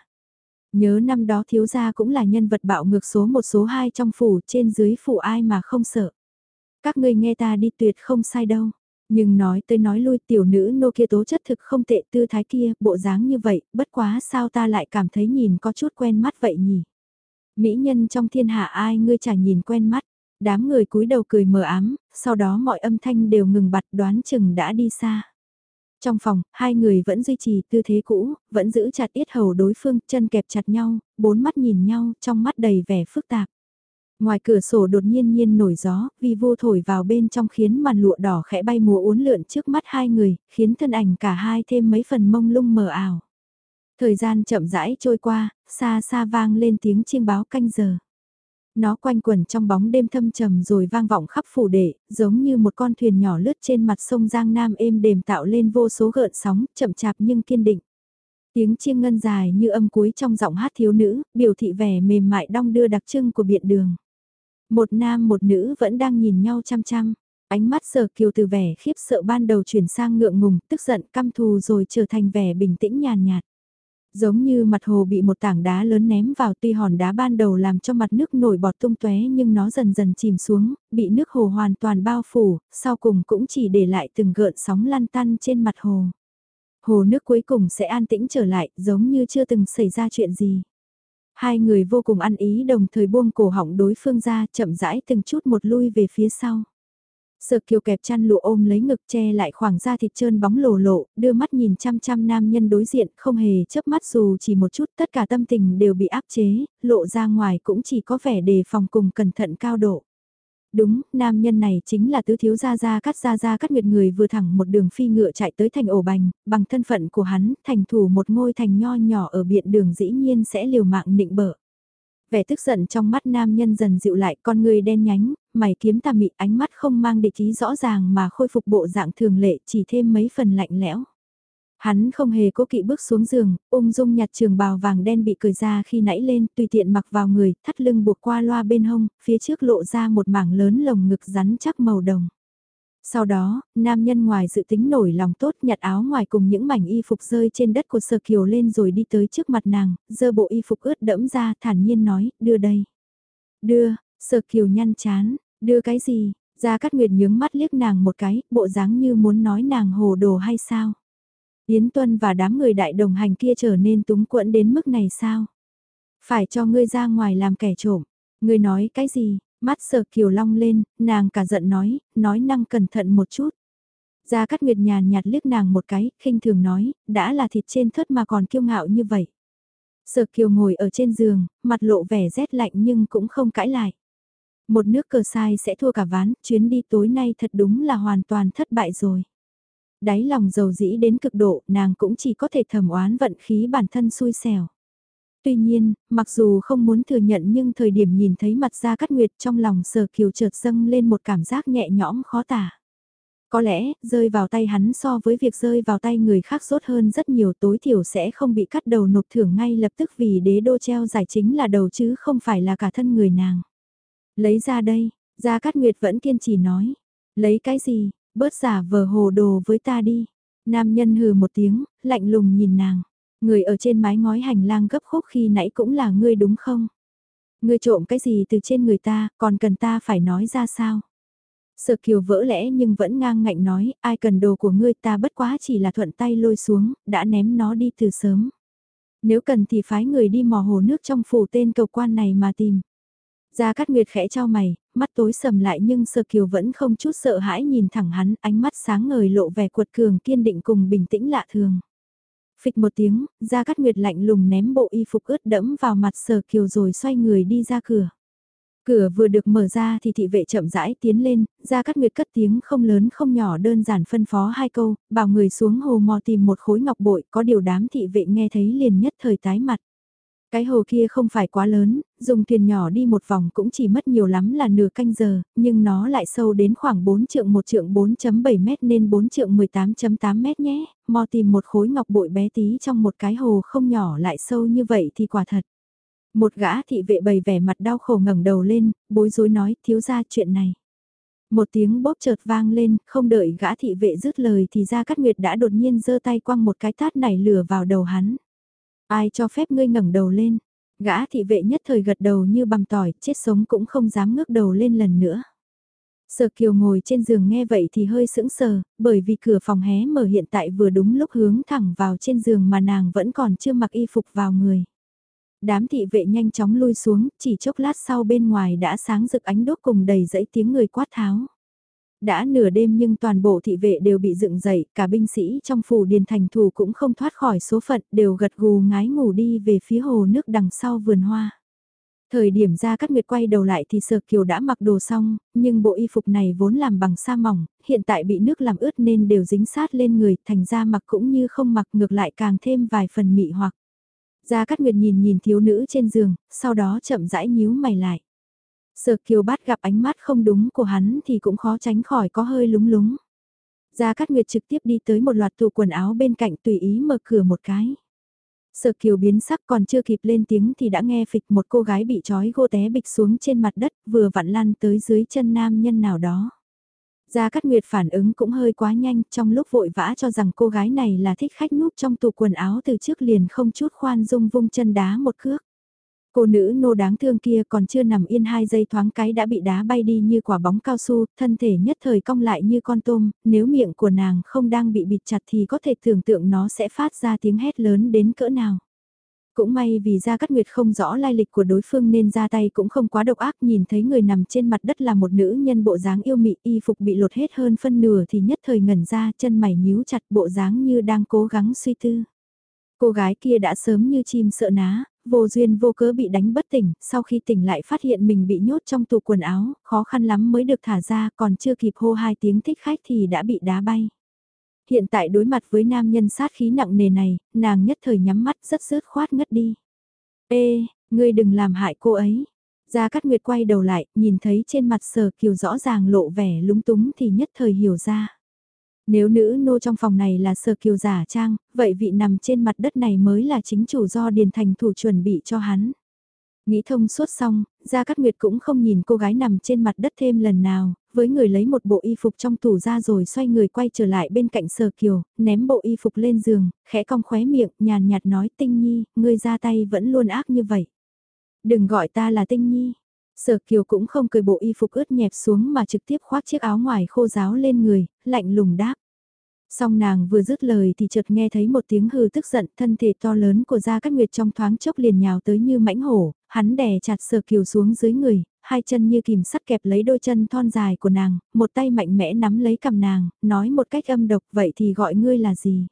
Nhớ năm đó thiếu gia cũng là nhân vật bạo ngược số một số hai trong phủ trên dưới phủ ai mà không sợ. Các ngươi nghe ta đi tuyệt không sai đâu. Nhưng nói tới nói lui tiểu nữ nô kia tố chất thực không tệ tư thái kia, bộ dáng như vậy, bất quá sao ta lại cảm thấy nhìn có chút quen mắt vậy nhỉ? Mỹ nhân trong thiên hạ ai ngươi chả nhìn quen mắt, đám người cúi đầu cười mờ ám, sau đó mọi âm thanh đều ngừng bặt đoán chừng đã đi xa. Trong phòng, hai người vẫn duy trì tư thế cũ, vẫn giữ chặt yết hầu đối phương, chân kẹp chặt nhau, bốn mắt nhìn nhau, trong mắt đầy vẻ phức tạp. Ngoài cửa sổ đột nhiên nhiên nổi gió, vi vô thổi vào bên trong khiến màn lụa đỏ khẽ bay múa uốn lượn trước mắt hai người, khiến thân ảnh cả hai thêm mấy phần mông lung mờ ảo. Thời gian chậm rãi trôi qua, xa xa vang lên tiếng chiêng báo canh giờ. Nó quanh quẩn trong bóng đêm thâm trầm rồi vang vọng khắp phủ đệ, giống như một con thuyền nhỏ lướt trên mặt sông Giang Nam êm đềm tạo lên vô số gợn sóng, chậm chạp nhưng kiên định. Tiếng chiêng ngân dài như âm cuối trong giọng hát thiếu nữ, biểu thị vẻ mềm mại đong đưa đặc trưng của biện đường. Một nam một nữ vẫn đang nhìn nhau chăm chăm, ánh mắt sở kiều từ vẻ khiếp sợ ban đầu chuyển sang ngượng ngùng, tức giận căm thù rồi trở thành vẻ bình tĩnh nhàn nhạt. Giống như mặt hồ bị một tảng đá lớn ném vào tuy hòn đá ban đầu làm cho mặt nước nổi bọt tung tóe nhưng nó dần dần chìm xuống, bị nước hồ hoàn toàn bao phủ, sau cùng cũng chỉ để lại từng gợn sóng lăn tăn trên mặt hồ. Hồ nước cuối cùng sẽ an tĩnh trở lại, giống như chưa từng xảy ra chuyện gì. Hai người vô cùng ăn ý đồng thời buông cổ họng đối phương ra chậm rãi từng chút một lui về phía sau. Sợ kiều kẹp chăn lụa ôm lấy ngực che lại khoảng da thịt trơn bóng lồ lộ, đưa mắt nhìn chăm chăm nam nhân đối diện, không hề chớp mắt dù chỉ một chút tất cả tâm tình đều bị áp chế, lộ ra ngoài cũng chỉ có vẻ đề phòng cùng cẩn thận cao độ. Đúng, nam nhân này chính là tứ thiếu gia gia cắt gia gia cắt nguyệt người vừa thẳng một đường phi ngựa chạy tới thành ổ bành, bằng thân phận của hắn, thành thủ một ngôi thành nho nhỏ ở biện đường dĩ nhiên sẽ liều mạng nịnh bợ. Vẻ tức giận trong mắt nam nhân dần dịu lại con người đen nhánh, mày kiếm tà mị ánh mắt không mang địch ý rõ ràng mà khôi phục bộ dạng thường lệ chỉ thêm mấy phần lạnh lẽo. Hắn không hề cố kỵ bước xuống giường, ung dung nhặt trường bào vàng đen bị cởi ra khi nãy lên, tùy tiện mặc vào người, thắt lưng buộc qua loa bên hông, phía trước lộ ra một mảng lớn lồng ngực rắn chắc màu đồng. Sau đó, nam nhân ngoài dự tính nổi lòng tốt nhặt áo ngoài cùng những mảnh y phục rơi trên đất của sơ Kiều lên rồi đi tới trước mặt nàng, dơ bộ y phục ướt đẫm ra thản nhiên nói, đưa đây. Đưa, sơ Kiều nhăn chán, đưa cái gì, ra cắt nguyệt nhướng mắt liếc nàng một cái, bộ dáng như muốn nói nàng hồ đồ hay sao. Yến Tuân và đám người đại đồng hành kia trở nên túng quẫn đến mức này sao? Phải cho ngươi ra ngoài làm kẻ trộm. Ngươi nói cái gì? Mắt sờ kiều long lên, nàng cả giận nói, nói năng cẩn thận một chút. Gia Cát Nguyệt nhàn nhạt liếc nàng một cái, khinh thường nói, đã là thịt trên thớt mà còn kiêu ngạo như vậy. Sở Kiều ngồi ở trên giường, mặt lộ vẻ rét lạnh nhưng cũng không cãi lại. Một nước cờ sai sẽ thua cả ván, chuyến đi tối nay thật đúng là hoàn toàn thất bại rồi. Đáy lòng dầu dĩ đến cực độ, nàng cũng chỉ có thể thầm oán vận khí bản thân xui xẻo. Tuy nhiên, mặc dù không muốn thừa nhận nhưng thời điểm nhìn thấy mặt ra cắt nguyệt trong lòng sờ kiều chợt dâng lên một cảm giác nhẹ nhõm khó tả. Có lẽ, rơi vào tay hắn so với việc rơi vào tay người khác sốt hơn rất nhiều tối thiểu sẽ không bị cắt đầu nộp thưởng ngay lập tức vì đế đô treo giải chính là đầu chứ không phải là cả thân người nàng. Lấy ra đây, Gia Cát Nguyệt vẫn kiên trì nói. Lấy cái gì, bớt giả vờ hồ đồ với ta đi. Nam nhân hừ một tiếng, lạnh lùng nhìn nàng. Người ở trên mái ngói hành lang gấp khúc khi nãy cũng là ngươi đúng không? Ngươi trộm cái gì từ trên người ta, còn cần ta phải nói ra sao? Sở kiều vỡ lẽ nhưng vẫn ngang ngạnh nói, ai cần đồ của ngươi ta bất quá chỉ là thuận tay lôi xuống, đã ném nó đi từ sớm. Nếu cần thì phái người đi mò hồ nước trong phủ tên cầu quan này mà tìm. Gia Cát Nguyệt khẽ cho mày, mắt tối sầm lại nhưng Sơ Kiều vẫn không chút sợ hãi nhìn thẳng hắn, ánh mắt sáng ngời lộ vẻ cuột cường kiên định cùng bình tĩnh lạ thường. Phịch một tiếng, Gia Cát Nguyệt lạnh lùng ném bộ y phục ướt đẫm vào mặt Sở Kiều rồi xoay người đi ra cửa. Cửa vừa được mở ra thì thị vệ chậm rãi tiến lên, Gia Cát Nguyệt cất tiếng không lớn không nhỏ đơn giản phân phó hai câu, bảo người xuống hồ mò tìm một khối ngọc bội, có điều đám thị vệ nghe thấy liền nhất thời tái mặt. Cái hồ kia không phải quá lớn, dùng thuyền nhỏ đi một vòng cũng chỉ mất nhiều lắm là nửa canh giờ, nhưng nó lại sâu đến khoảng 4 trượng 1 trượng 4.7 mét nên 4 trượng 18.8 mét nhé, mò tìm một khối ngọc bội bé tí trong một cái hồ không nhỏ lại sâu như vậy thì quả thật. Một gã thị vệ bày vẻ mặt đau khổ ngẩng đầu lên, bối rối nói thiếu ra chuyện này. Một tiếng bóp chợt vang lên, không đợi gã thị vệ dứt lời thì ra cát nguyệt đã đột nhiên giơ tay quăng một cái tát nảy lửa vào đầu hắn. Ai cho phép ngươi ngẩng đầu lên? Gã thị vệ nhất thời gật đầu như bằm tỏi, chết sống cũng không dám ngước đầu lên lần nữa. Sở Kiều ngồi trên giường nghe vậy thì hơi sững sờ, bởi vì cửa phòng hé mở hiện tại vừa đúng lúc hướng thẳng vào trên giường mà nàng vẫn còn chưa mặc y phục vào người. Đám thị vệ nhanh chóng lui xuống, chỉ chốc lát sau bên ngoài đã sáng rực ánh đốt cùng đầy dẫy tiếng người quát tháo. Đã nửa đêm nhưng toàn bộ thị vệ đều bị dựng dậy, cả binh sĩ trong phủ điền thành thủ cũng không thoát khỏi số phận, đều gật gù ngái ngủ đi về phía hồ nước đằng sau vườn hoa. Thời điểm ra cắt nguyệt quay đầu lại thì Sở Kiều đã mặc đồ xong, nhưng bộ y phục này vốn làm bằng sa mỏng, hiện tại bị nước làm ướt nên đều dính sát lên người, thành ra mặc cũng như không mặc ngược lại càng thêm vài phần mị hoặc. Gia Cát Nguyệt nhìn nhìn thiếu nữ trên giường, sau đó chậm rãi nhíu mày lại. Sở kiều bát gặp ánh mắt không đúng của hắn thì cũng khó tránh khỏi có hơi lúng lúng. Gia Cát Nguyệt trực tiếp đi tới một loạt tủ quần áo bên cạnh tùy ý mở cửa một cái. Sở kiều biến sắc còn chưa kịp lên tiếng thì đã nghe phịch một cô gái bị trói gô té bịch xuống trên mặt đất vừa vặn lăn tới dưới chân nam nhân nào đó. Gia Cát Nguyệt phản ứng cũng hơi quá nhanh, trong lúc vội vã cho rằng cô gái này là thích khách núp trong tủ quần áo từ trước liền không chút khoan dung vung chân đá một cước. Cô nữ nô đáng thương kia còn chưa nằm yên hai giây thoáng cái đã bị đá bay đi như quả bóng cao su, thân thể nhất thời cong lại như con tôm, nếu miệng của nàng không đang bị bịt chặt thì có thể tưởng tượng nó sẽ phát ra tiếng hét lớn đến cỡ nào. Cũng may vì Gia Cát Nguyệt không rõ lai lịch của đối phương nên ra tay cũng không quá độc ác nhìn thấy người nằm trên mặt đất là một nữ nhân bộ dáng yêu mị y phục bị lột hết hơn phân nửa thì nhất thời ngẩn ra chân mày nhíu chặt bộ dáng như đang cố gắng suy tư. Cô gái kia đã sớm như chim sợ ná, vô duyên vô cớ bị đánh bất tỉnh, sau khi tỉnh lại phát hiện mình bị nhốt trong tủ quần áo, khó khăn lắm mới được thả ra, còn chưa kịp hô hai tiếng thích khách thì đã bị đá bay. Hiện tại đối mặt với nam nhân sát khí nặng nề này, nàng nhất thời nhắm mắt rất rớt khoát ngất đi. Ê, ngươi đừng làm hại cô ấy. Gia Cát Nguyệt quay đầu lại, nhìn thấy trên mặt sở kiều rõ ràng lộ vẻ lúng túng thì nhất thời hiểu ra. Nếu nữ nô trong phòng này là sở kiều giả trang, vậy vị nằm trên mặt đất này mới là chính chủ do Điền Thành thủ chuẩn bị cho hắn. Nghĩ thông suốt xong, Gia Cát Nguyệt cũng không nhìn cô gái nằm trên mặt đất thêm lần nào, với người lấy một bộ y phục trong tủ ra rồi xoay người quay trở lại bên cạnh Sở Kiều, ném bộ y phục lên giường, khẽ cong khóe miệng, nhàn nhạt nói Tinh Nhi, ngươi ra tay vẫn luôn ác như vậy. Đừng gọi ta là Tinh Nhi. Sở Kiều cũng không cười bộ y phục ướt nhẹp xuống mà trực tiếp khoác chiếc áo ngoài khô ráo lên người, lạnh lùng đáp. Song nàng vừa dứt lời thì chợt nghe thấy một tiếng hừ tức giận thân thể to lớn của Gia Cát Nguyệt trong thoáng chốc liền nhào tới như mãnh hổ, hắn đè chặt sở kiều xuống dưới người, hai chân như kìm sắt kẹp lấy đôi chân thon dài của nàng, một tay mạnh mẽ nắm lấy cầm nàng, nói một cách âm độc vậy thì gọi ngươi là gì?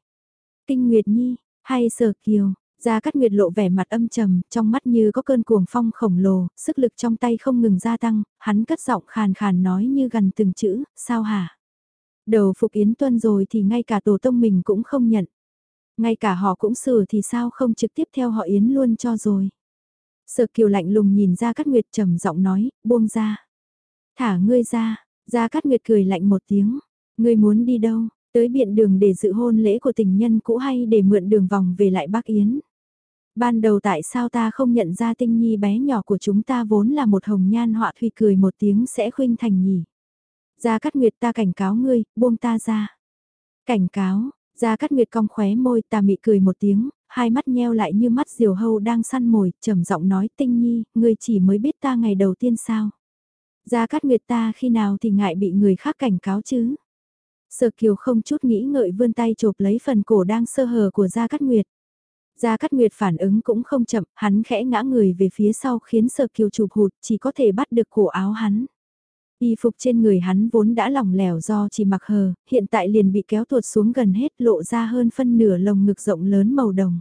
Kinh Nguyệt Nhi, hay sở kiều? Gia Cát Nguyệt lộ vẻ mặt âm trầm, trong mắt như có cơn cuồng phong khổng lồ, sức lực trong tay không ngừng gia tăng, hắn cất giọng khàn khàn nói như gần từng chữ, sao hả? Đầu phục Yến Tuân rồi thì ngay cả tổ tông mình cũng không nhận. Ngay cả họ cũng xử thì sao không trực tiếp theo họ Yến luôn cho rồi. Sở kiều lạnh lùng nhìn gia Cát Nguyệt trầm giọng nói, buông ra. Thả ngươi ra, gia Cát Nguyệt cười lạnh một tiếng. Ngươi muốn đi đâu, tới biện đường để dự hôn lễ của tình nhân cũ hay để mượn đường vòng về lại Bắc Yến. Ban đầu tại sao ta không nhận ra tinh nhi bé nhỏ của chúng ta vốn là một hồng nhan họa thủy cười một tiếng sẽ khuynh thành nhỉ. Gia Cát Nguyệt ta cảnh cáo ngươi, buông ta ra. Cảnh cáo, Gia Cát Nguyệt cong khóe môi ta mị cười một tiếng, hai mắt nheo lại như mắt diều hâu đang săn mồi, trầm giọng nói tinh nhi, ngươi chỉ mới biết ta ngày đầu tiên sao. Gia Cát Nguyệt ta khi nào thì ngại bị người khác cảnh cáo chứ. Sở Kiều không chút nghĩ ngợi vươn tay chộp lấy phần cổ đang sơ hở của Gia Cát Nguyệt. Gia Cát Nguyệt phản ứng cũng không chậm, hắn khẽ ngã người về phía sau khiến Sở Kiều chụp hụt, chỉ có thể bắt được cổ áo hắn. Y phục trên người hắn vốn đã lỏng lẻo do chỉ mặc hờ, hiện tại liền bị kéo tuột xuống gần hết lộ ra hơn phân nửa lồng ngực rộng lớn màu đồng.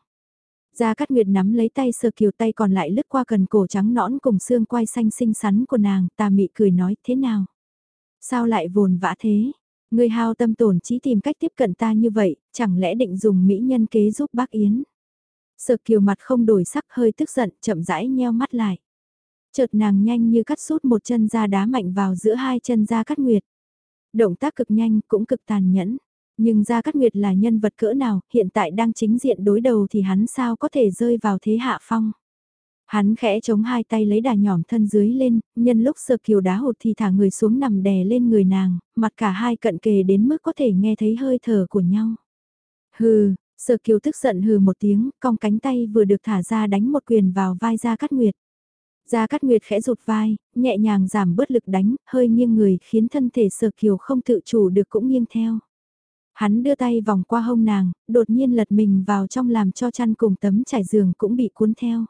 Gia Cát Nguyệt nắm lấy tay sơ kiều tay còn lại lướt qua cần cổ trắng nõn cùng xương quai xanh xinh xắn của nàng, ta mị cười nói thế nào? Sao lại vồn vã thế? Người hao tâm tổn trí tìm cách tiếp cận ta như vậy, chẳng lẽ định dùng mỹ nhân kế giúp bác Yến? Sở kiều mặt không đổi sắc hơi tức giận chậm rãi nheo mắt lại chợt nàng nhanh như cắt sút một chân ra đá mạnh vào giữa hai chân ra cắt nguyệt. Động tác cực nhanh cũng cực tàn nhẫn. Nhưng ra cắt Nguyệt là nhân vật cỡ nào, hiện tại đang chính diện đối đầu thì hắn sao có thể rơi vào thế hạ phong. Hắn khẽ chống hai tay lấy đà nhỏm thân dưới lên, nhân lúc sợ kiều đá hụt thì thả người xuống nằm đè lên người nàng, mặt cả hai cận kề đến mức có thể nghe thấy hơi thở của nhau. Hừ, Sở kiều tức giận hừ một tiếng, cong cánh tay vừa được thả ra đánh một quyền vào vai Gia Cát Nguyệt. Gia Cát Nguyệt khẽ rụt vai, nhẹ nhàng giảm bớt lực đánh, hơi nghiêng người khiến thân thể sở kiều không tự chủ được cũng nghiêng theo. Hắn đưa tay vòng qua hông nàng, đột nhiên lật mình vào trong làm cho chăn cùng tấm trải giường cũng bị cuốn theo.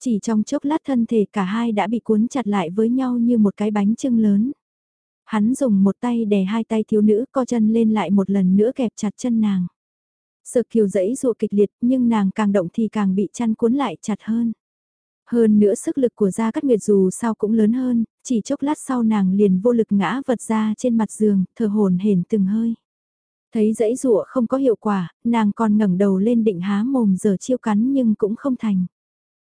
Chỉ trong chốc lát thân thể cả hai đã bị cuốn chặt lại với nhau như một cái bánh trưng lớn. Hắn dùng một tay đè hai tay thiếu nữ co chân lên lại một lần nữa kẹp chặt chân nàng. Sở kiều dẫy dụa kịch liệt nhưng nàng càng động thì càng bị chăn cuốn lại chặt hơn. Hơn nữa sức lực của Gia Cát Nguyệt dù sao cũng lớn hơn, chỉ chốc lát sau nàng liền vô lực ngã vật ra trên mặt giường, thở hồn hển từng hơi. Thấy dãy rụa không có hiệu quả, nàng còn ngẩng đầu lên định há mồm giờ chiêu cắn nhưng cũng không thành.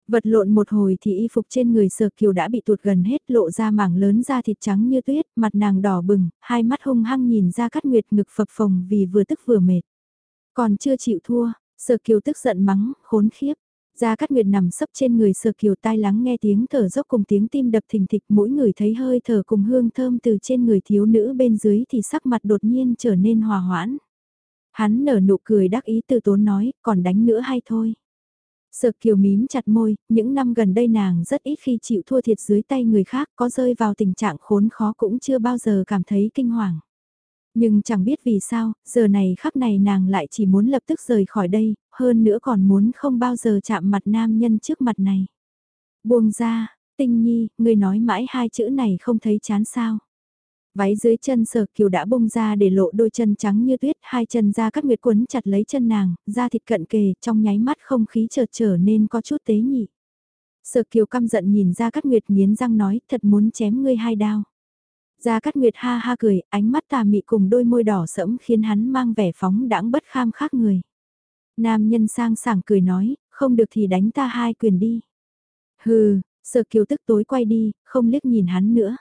Vật lộn một hồi thì y phục trên người sợ kiều đã bị tuột gần hết lộ ra mảng lớn da thịt trắng như tuyết, mặt nàng đỏ bừng, hai mắt hung hăng nhìn ra cát nguyệt ngực phập phồng vì vừa tức vừa mệt. Còn chưa chịu thua, sở kiều tức giận mắng, khốn khiếp. Gia Cát Nguyệt nằm sấp trên người sờ kiều tai lắng nghe tiếng thở dốc cùng tiếng tim đập thình thịch mỗi người thấy hơi thở cùng hương thơm từ trên người thiếu nữ bên dưới thì sắc mặt đột nhiên trở nên hòa hoãn. Hắn nở nụ cười đắc ý từ tốn nói, còn đánh nữa hay thôi. Sở kiều mím chặt môi, những năm gần đây nàng rất ít khi chịu thua thiệt dưới tay người khác có rơi vào tình trạng khốn khó cũng chưa bao giờ cảm thấy kinh hoàng. Nhưng chẳng biết vì sao, giờ này khắc này nàng lại chỉ muốn lập tức rời khỏi đây, hơn nữa còn muốn không bao giờ chạm mặt nam nhân trước mặt này. Buông ra, tinh nhi, người nói mãi hai chữ này không thấy chán sao. Váy dưới chân sở kiều đã bung ra để lộ đôi chân trắng như tuyết, hai chân ra cắt nguyệt quấn chặt lấy chân nàng, da thịt cận kề, trong nháy mắt không khí chợt trở nên có chút tế nhị. Sở kiều căm giận nhìn ra cắt nguyệt nghiến răng nói, thật muốn chém ngươi hai đao. Gia Cát Nguyệt ha ha cười, ánh mắt tà mị cùng đôi môi đỏ sẫm khiến hắn mang vẻ phóng đãng bất kham khác người. Nam nhân sang sảng cười nói, không được thì đánh ta hai quyền đi. Hừ, sợ kiều tức tối quay đi, không liếc nhìn hắn nữa.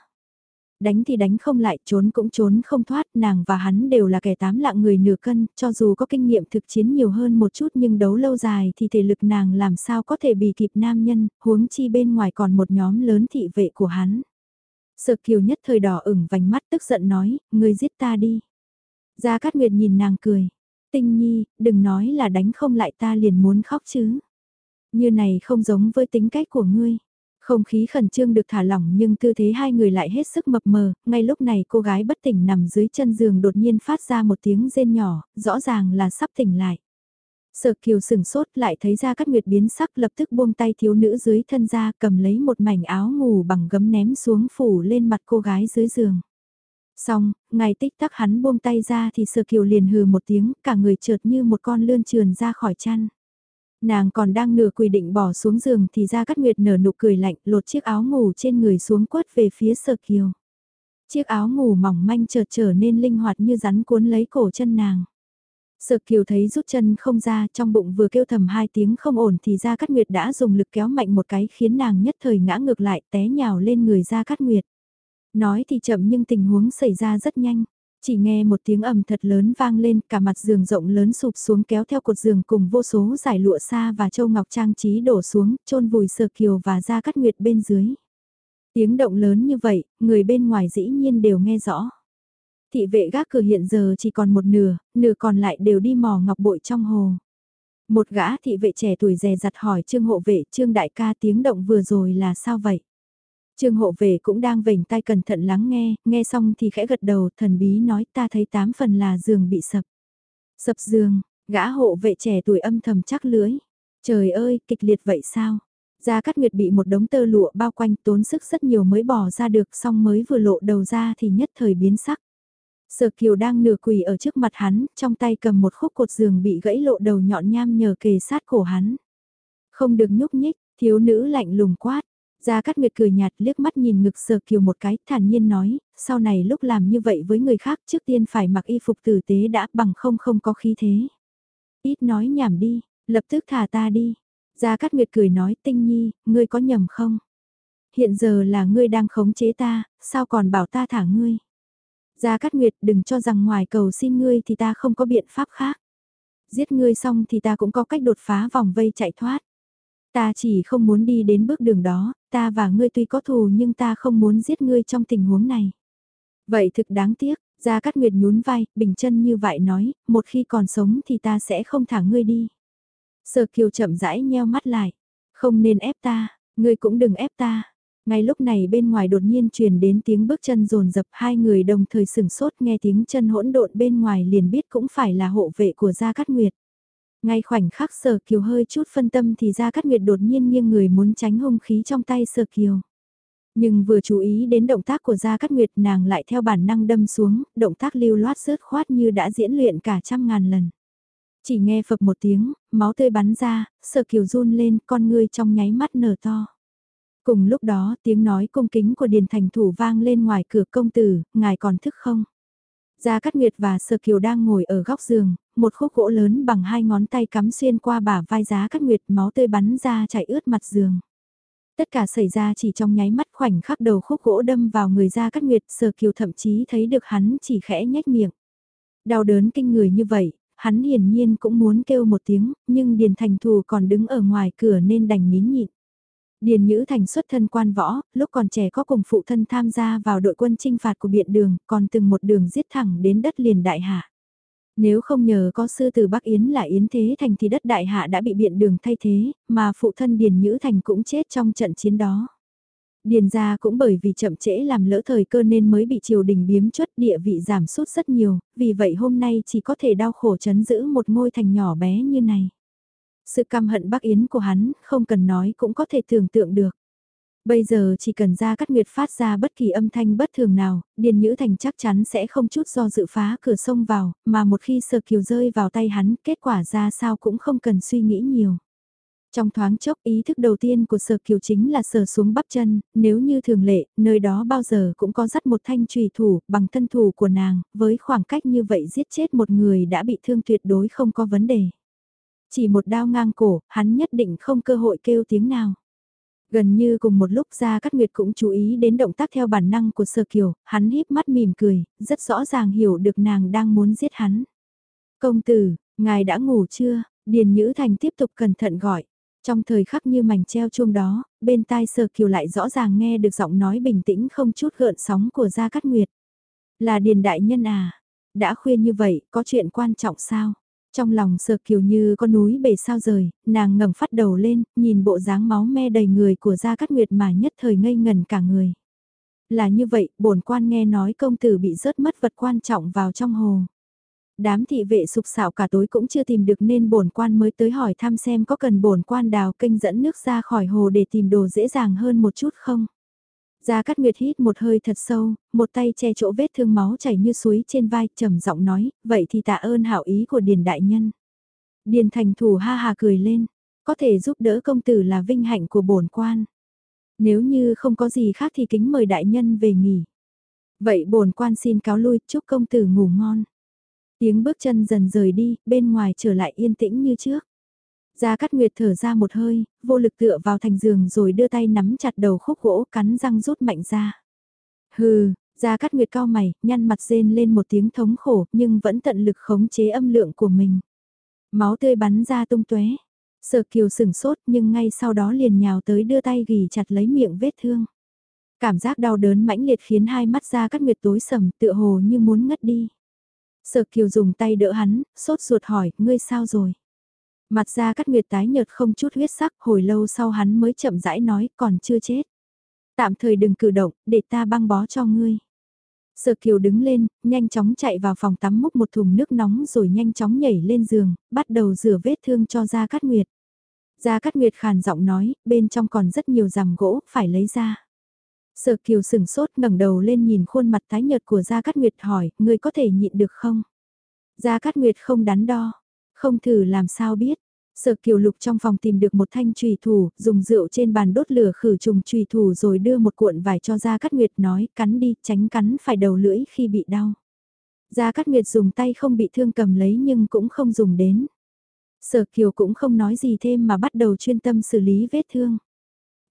Đánh thì đánh không lại, trốn cũng trốn không thoát, nàng và hắn đều là kẻ tám lạng người nửa cân, cho dù có kinh nghiệm thực chiến nhiều hơn một chút nhưng đấu lâu dài thì thể lực nàng làm sao có thể bị kịp nam nhân, huống chi bên ngoài còn một nhóm lớn thị vệ của hắn. Sợ kiều nhất thời đỏ ửng vành mắt tức giận nói, ngươi giết ta đi. Gia Cát Nguyệt nhìn nàng cười. Tinh nhi, đừng nói là đánh không lại ta liền muốn khóc chứ. Như này không giống với tính cách của ngươi. Không khí khẩn trương được thả lỏng nhưng tư thế hai người lại hết sức mập mờ, ngay lúc này cô gái bất tỉnh nằm dưới chân giường đột nhiên phát ra một tiếng rên nhỏ, rõ ràng là sắp tỉnh lại. Sở kiều sừng sốt lại thấy ra cắt nguyệt biến sắc lập tức buông tay thiếu nữ dưới thân ra cầm lấy một mảnh áo ngủ bằng gấm ném xuống phủ lên mặt cô gái dưới giường. Xong, ngày tích tắc hắn buông tay ra thì sở kiều liền hừ một tiếng, cả người trượt như một con lươn trườn ra khỏi chăn. Nàng còn đang nửa quỳ định bỏ xuống giường thì ra cắt nguyệt nở nụ cười lạnh lột chiếc áo ngủ trên người xuống quất về phía sở kiều. Chiếc áo ngủ mỏng manh chợt trở nên linh hoạt như rắn cuốn lấy cổ chân nàng. Sợ kiều thấy rút chân không ra trong bụng vừa kêu thầm hai tiếng không ổn thì Gia Cát Nguyệt đã dùng lực kéo mạnh một cái khiến nàng nhất thời ngã ngược lại té nhào lên người Gia Cát Nguyệt. Nói thì chậm nhưng tình huống xảy ra rất nhanh. Chỉ nghe một tiếng ầm thật lớn vang lên cả mặt giường rộng lớn sụp xuống kéo theo cột giường cùng vô số giải lụa xa và châu ngọc trang trí đổ xuống chôn vùi Sở Kiều và Gia Cát Nguyệt bên dưới. Tiếng động lớn như vậy, người bên ngoài dĩ nhiên đều nghe rõ thị vệ gác cửa hiện giờ chỉ còn một nửa, nửa còn lại đều đi mò ngọc bội trong hồ. Một gã thị vệ trẻ tuổi rè rặt hỏi trương hộ vệ trương đại ca tiếng động vừa rồi là sao vậy? Trương hộ vệ cũng đang vểnh tay cẩn thận lắng nghe, nghe xong thì khẽ gật đầu thần bí nói ta thấy tám phần là giường bị sập. Sập giường, gã hộ vệ trẻ tuổi âm thầm chắc lưới. Trời ơi, kịch liệt vậy sao? Gia Cát Nguyệt bị một đống tơ lụa bao quanh tốn sức rất nhiều mới bỏ ra được xong mới vừa lộ đầu ra thì nhất thời biến sắc. Sở Kiều đang nửa quỳ ở trước mặt hắn, trong tay cầm một khúc cột giường bị gãy lộ đầu nhọn nham nhờ kề sát cổ hắn. Không được nhúc nhích, thiếu nữ lạnh lùng quát. Gia Cát Nguyệt cười nhạt liếc mắt nhìn ngực Sở Kiều một cái, thản nhiên nói, sau này lúc làm như vậy với người khác trước tiên phải mặc y phục tử tế đã bằng không không có khí thế. Ít nói nhảm đi, lập tức thả ta đi. Gia Cát Nguyệt cười nói tinh nhi, ngươi có nhầm không? Hiện giờ là ngươi đang khống chế ta, sao còn bảo ta thả ngươi? Gia Cát Nguyệt đừng cho rằng ngoài cầu xin ngươi thì ta không có biện pháp khác. Giết ngươi xong thì ta cũng có cách đột phá vòng vây chạy thoát. Ta chỉ không muốn đi đến bước đường đó, ta và ngươi tuy có thù nhưng ta không muốn giết ngươi trong tình huống này. Vậy thực đáng tiếc, Gia Cát Nguyệt nhún vai, bình chân như vậy nói, một khi còn sống thì ta sẽ không thả ngươi đi. Sở Kiều chậm rãi nheo mắt lại, không nên ép ta, ngươi cũng đừng ép ta. Ngay lúc này bên ngoài đột nhiên truyền đến tiếng bước chân rồn rập hai người đồng thời sừng sốt nghe tiếng chân hỗn độn bên ngoài liền biết cũng phải là hộ vệ của Gia Cát Nguyệt. Ngay khoảnh khắc Sở Kiều hơi chút phân tâm thì Gia Cát Nguyệt đột nhiên nghiêng người muốn tránh hung khí trong tay Sở Kiều. Nhưng vừa chú ý đến động tác của Gia Cát Nguyệt nàng lại theo bản năng đâm xuống, động tác lưu loát rớt khoát như đã diễn luyện cả trăm ngàn lần. Chỉ nghe phập một tiếng, máu tươi bắn ra, Sở Kiều run lên, con ngươi trong nháy mắt nở to. Cùng lúc đó tiếng nói cung kính của Điền Thành Thủ vang lên ngoài cửa công tử, ngài còn thức không? Gia Cát Nguyệt và Sở Kiều đang ngồi ở góc giường, một khúc gỗ lớn bằng hai ngón tay cắm xuyên qua bả vai Giá Cát Nguyệt máu tươi bắn ra chảy ướt mặt giường. Tất cả xảy ra chỉ trong nháy mắt khoảnh khắc đầu khúc gỗ đâm vào người Gia Cát Nguyệt, Sở Kiều thậm chí thấy được hắn chỉ khẽ nhếch miệng. Đau đớn kinh người như vậy, hắn hiển nhiên cũng muốn kêu một tiếng, nhưng Điền Thành Thù còn đứng ở ngoài cửa nên đành nín nhịn. Điền Nhữ Thành xuất thân quan võ, lúc còn trẻ có cùng phụ thân tham gia vào đội quân trinh phạt của biện đường, còn từng một đường giết thẳng đến đất liền đại hạ. Nếu không nhờ có sư từ Bắc Yến là Yến Thế Thành thì đất đại hạ đã bị biện đường thay thế, mà phụ thân Điền Nhữ Thành cũng chết trong trận chiến đó. Điền gia cũng bởi vì chậm trễ làm lỡ thời cơ nên mới bị triều đình biếm chuất địa vị giảm sút rất nhiều, vì vậy hôm nay chỉ có thể đau khổ chấn giữ một ngôi thành nhỏ bé như này. Sự căm hận Bắc Yến của hắn, không cần nói cũng có thể tưởng tượng được. Bây giờ chỉ cần ra cắt nguyệt phát ra bất kỳ âm thanh bất thường nào, Điền Nhữ Thành chắc chắn sẽ không chút do dự phá cửa sông vào, mà một khi sờ kiều rơi vào tay hắn, kết quả ra sao cũng không cần suy nghĩ nhiều. Trong thoáng chốc ý thức đầu tiên của sở kiều chính là sờ xuống bắp chân, nếu như thường lệ, nơi đó bao giờ cũng có dắt một thanh trùy thủ bằng thân thủ của nàng, với khoảng cách như vậy giết chết một người đã bị thương tuyệt đối không có vấn đề. Chỉ một đao ngang cổ, hắn nhất định không cơ hội kêu tiếng nào. Gần như cùng một lúc ra Cát Nguyệt cũng chú ý đến động tác theo bản năng của Sơ Kiều, hắn híp mắt mỉm cười, rất rõ ràng hiểu được nàng đang muốn giết hắn. Công tử, ngài đã ngủ chưa? Điền Nhữ Thành tiếp tục cẩn thận gọi. Trong thời khắc như mảnh treo chuông đó, bên tai Sơ Kiều lại rõ ràng nghe được giọng nói bình tĩnh không chút gợn sóng của Gia Cát Nguyệt. Là Điền Đại Nhân à? Đã khuya như vậy, có chuyện quan trọng sao? Trong lòng sợ kiều như có núi bể sao rời, nàng ngẩng phát đầu lên, nhìn bộ dáng máu me đầy người của Gia Cát Nguyệt mà nhất thời ngây ngần cả người. Là như vậy, bổn quan nghe nói công tử bị rớt mất vật quan trọng vào trong hồ. Đám thị vệ sục sạo cả tối cũng chưa tìm được nên bổn quan mới tới hỏi thăm xem có cần bổn quan đào kênh dẫn nước ra khỏi hồ để tìm đồ dễ dàng hơn một chút không. Gia Cát Nguyệt hít một hơi thật sâu, một tay che chỗ vết thương máu chảy như suối trên vai, trầm giọng nói, vậy thì tạ ơn hảo ý của Điền Đại Nhân. Điền Thành Thủ ha hà cười lên, có thể giúp đỡ công tử là vinh hạnh của bổn quan. Nếu như không có gì khác thì kính mời Đại Nhân về nghỉ. Vậy bổn quan xin cáo lui, chúc công tử ngủ ngon. Tiếng bước chân dần rời đi, bên ngoài trở lại yên tĩnh như trước. Gia Cát Nguyệt thở ra một hơi, vô lực tựa vào thành giường rồi đưa tay nắm chặt đầu khúc gỗ cắn răng rút mạnh ra. Hừ, Gia Cát Nguyệt cao mày, nhăn mặt rên lên một tiếng thống khổ nhưng vẫn tận lực khống chế âm lượng của mình. Máu tươi bắn ra tung tóe. Sở kiều sửng sốt nhưng ngay sau đó liền nhào tới đưa tay ghi chặt lấy miệng vết thương. Cảm giác đau đớn mãnh liệt khiến hai mắt Gia Cát Nguyệt tối sầm tựa hồ như muốn ngất đi. Sở kiều dùng tay đỡ hắn, sốt ruột hỏi, ngươi sao rồi? Mặt ra cắt nguyệt tái nhợt không chút huyết sắc, hồi lâu sau hắn mới chậm rãi nói, còn chưa chết. Tạm thời đừng cử động, để ta băng bó cho ngươi. Sở Kiều đứng lên, nhanh chóng chạy vào phòng tắm múc một thùng nước nóng rồi nhanh chóng nhảy lên giường, bắt đầu rửa vết thương cho Gia Cát Nguyệt. Gia Cát Nguyệt khàn giọng nói, bên trong còn rất nhiều rằm gỗ, phải lấy ra. Sở Kiều sừng sốt ngẩng đầu lên nhìn khuôn mặt tái nhợt của Gia Cát Nguyệt hỏi, ngươi có thể nhịn được không? Gia Cát Nguyệt không đắn đo, không thử làm sao biết. Sở kiều lục trong phòng tìm được một thanh trùy thủ, dùng rượu trên bàn đốt lửa khử trùng trùy thủ rồi đưa một cuộn vải cho Gia Cát Nguyệt nói cắn đi, tránh cắn phải đầu lưỡi khi bị đau. Gia Cát Nguyệt dùng tay không bị thương cầm lấy nhưng cũng không dùng đến. Sở kiều cũng không nói gì thêm mà bắt đầu chuyên tâm xử lý vết thương.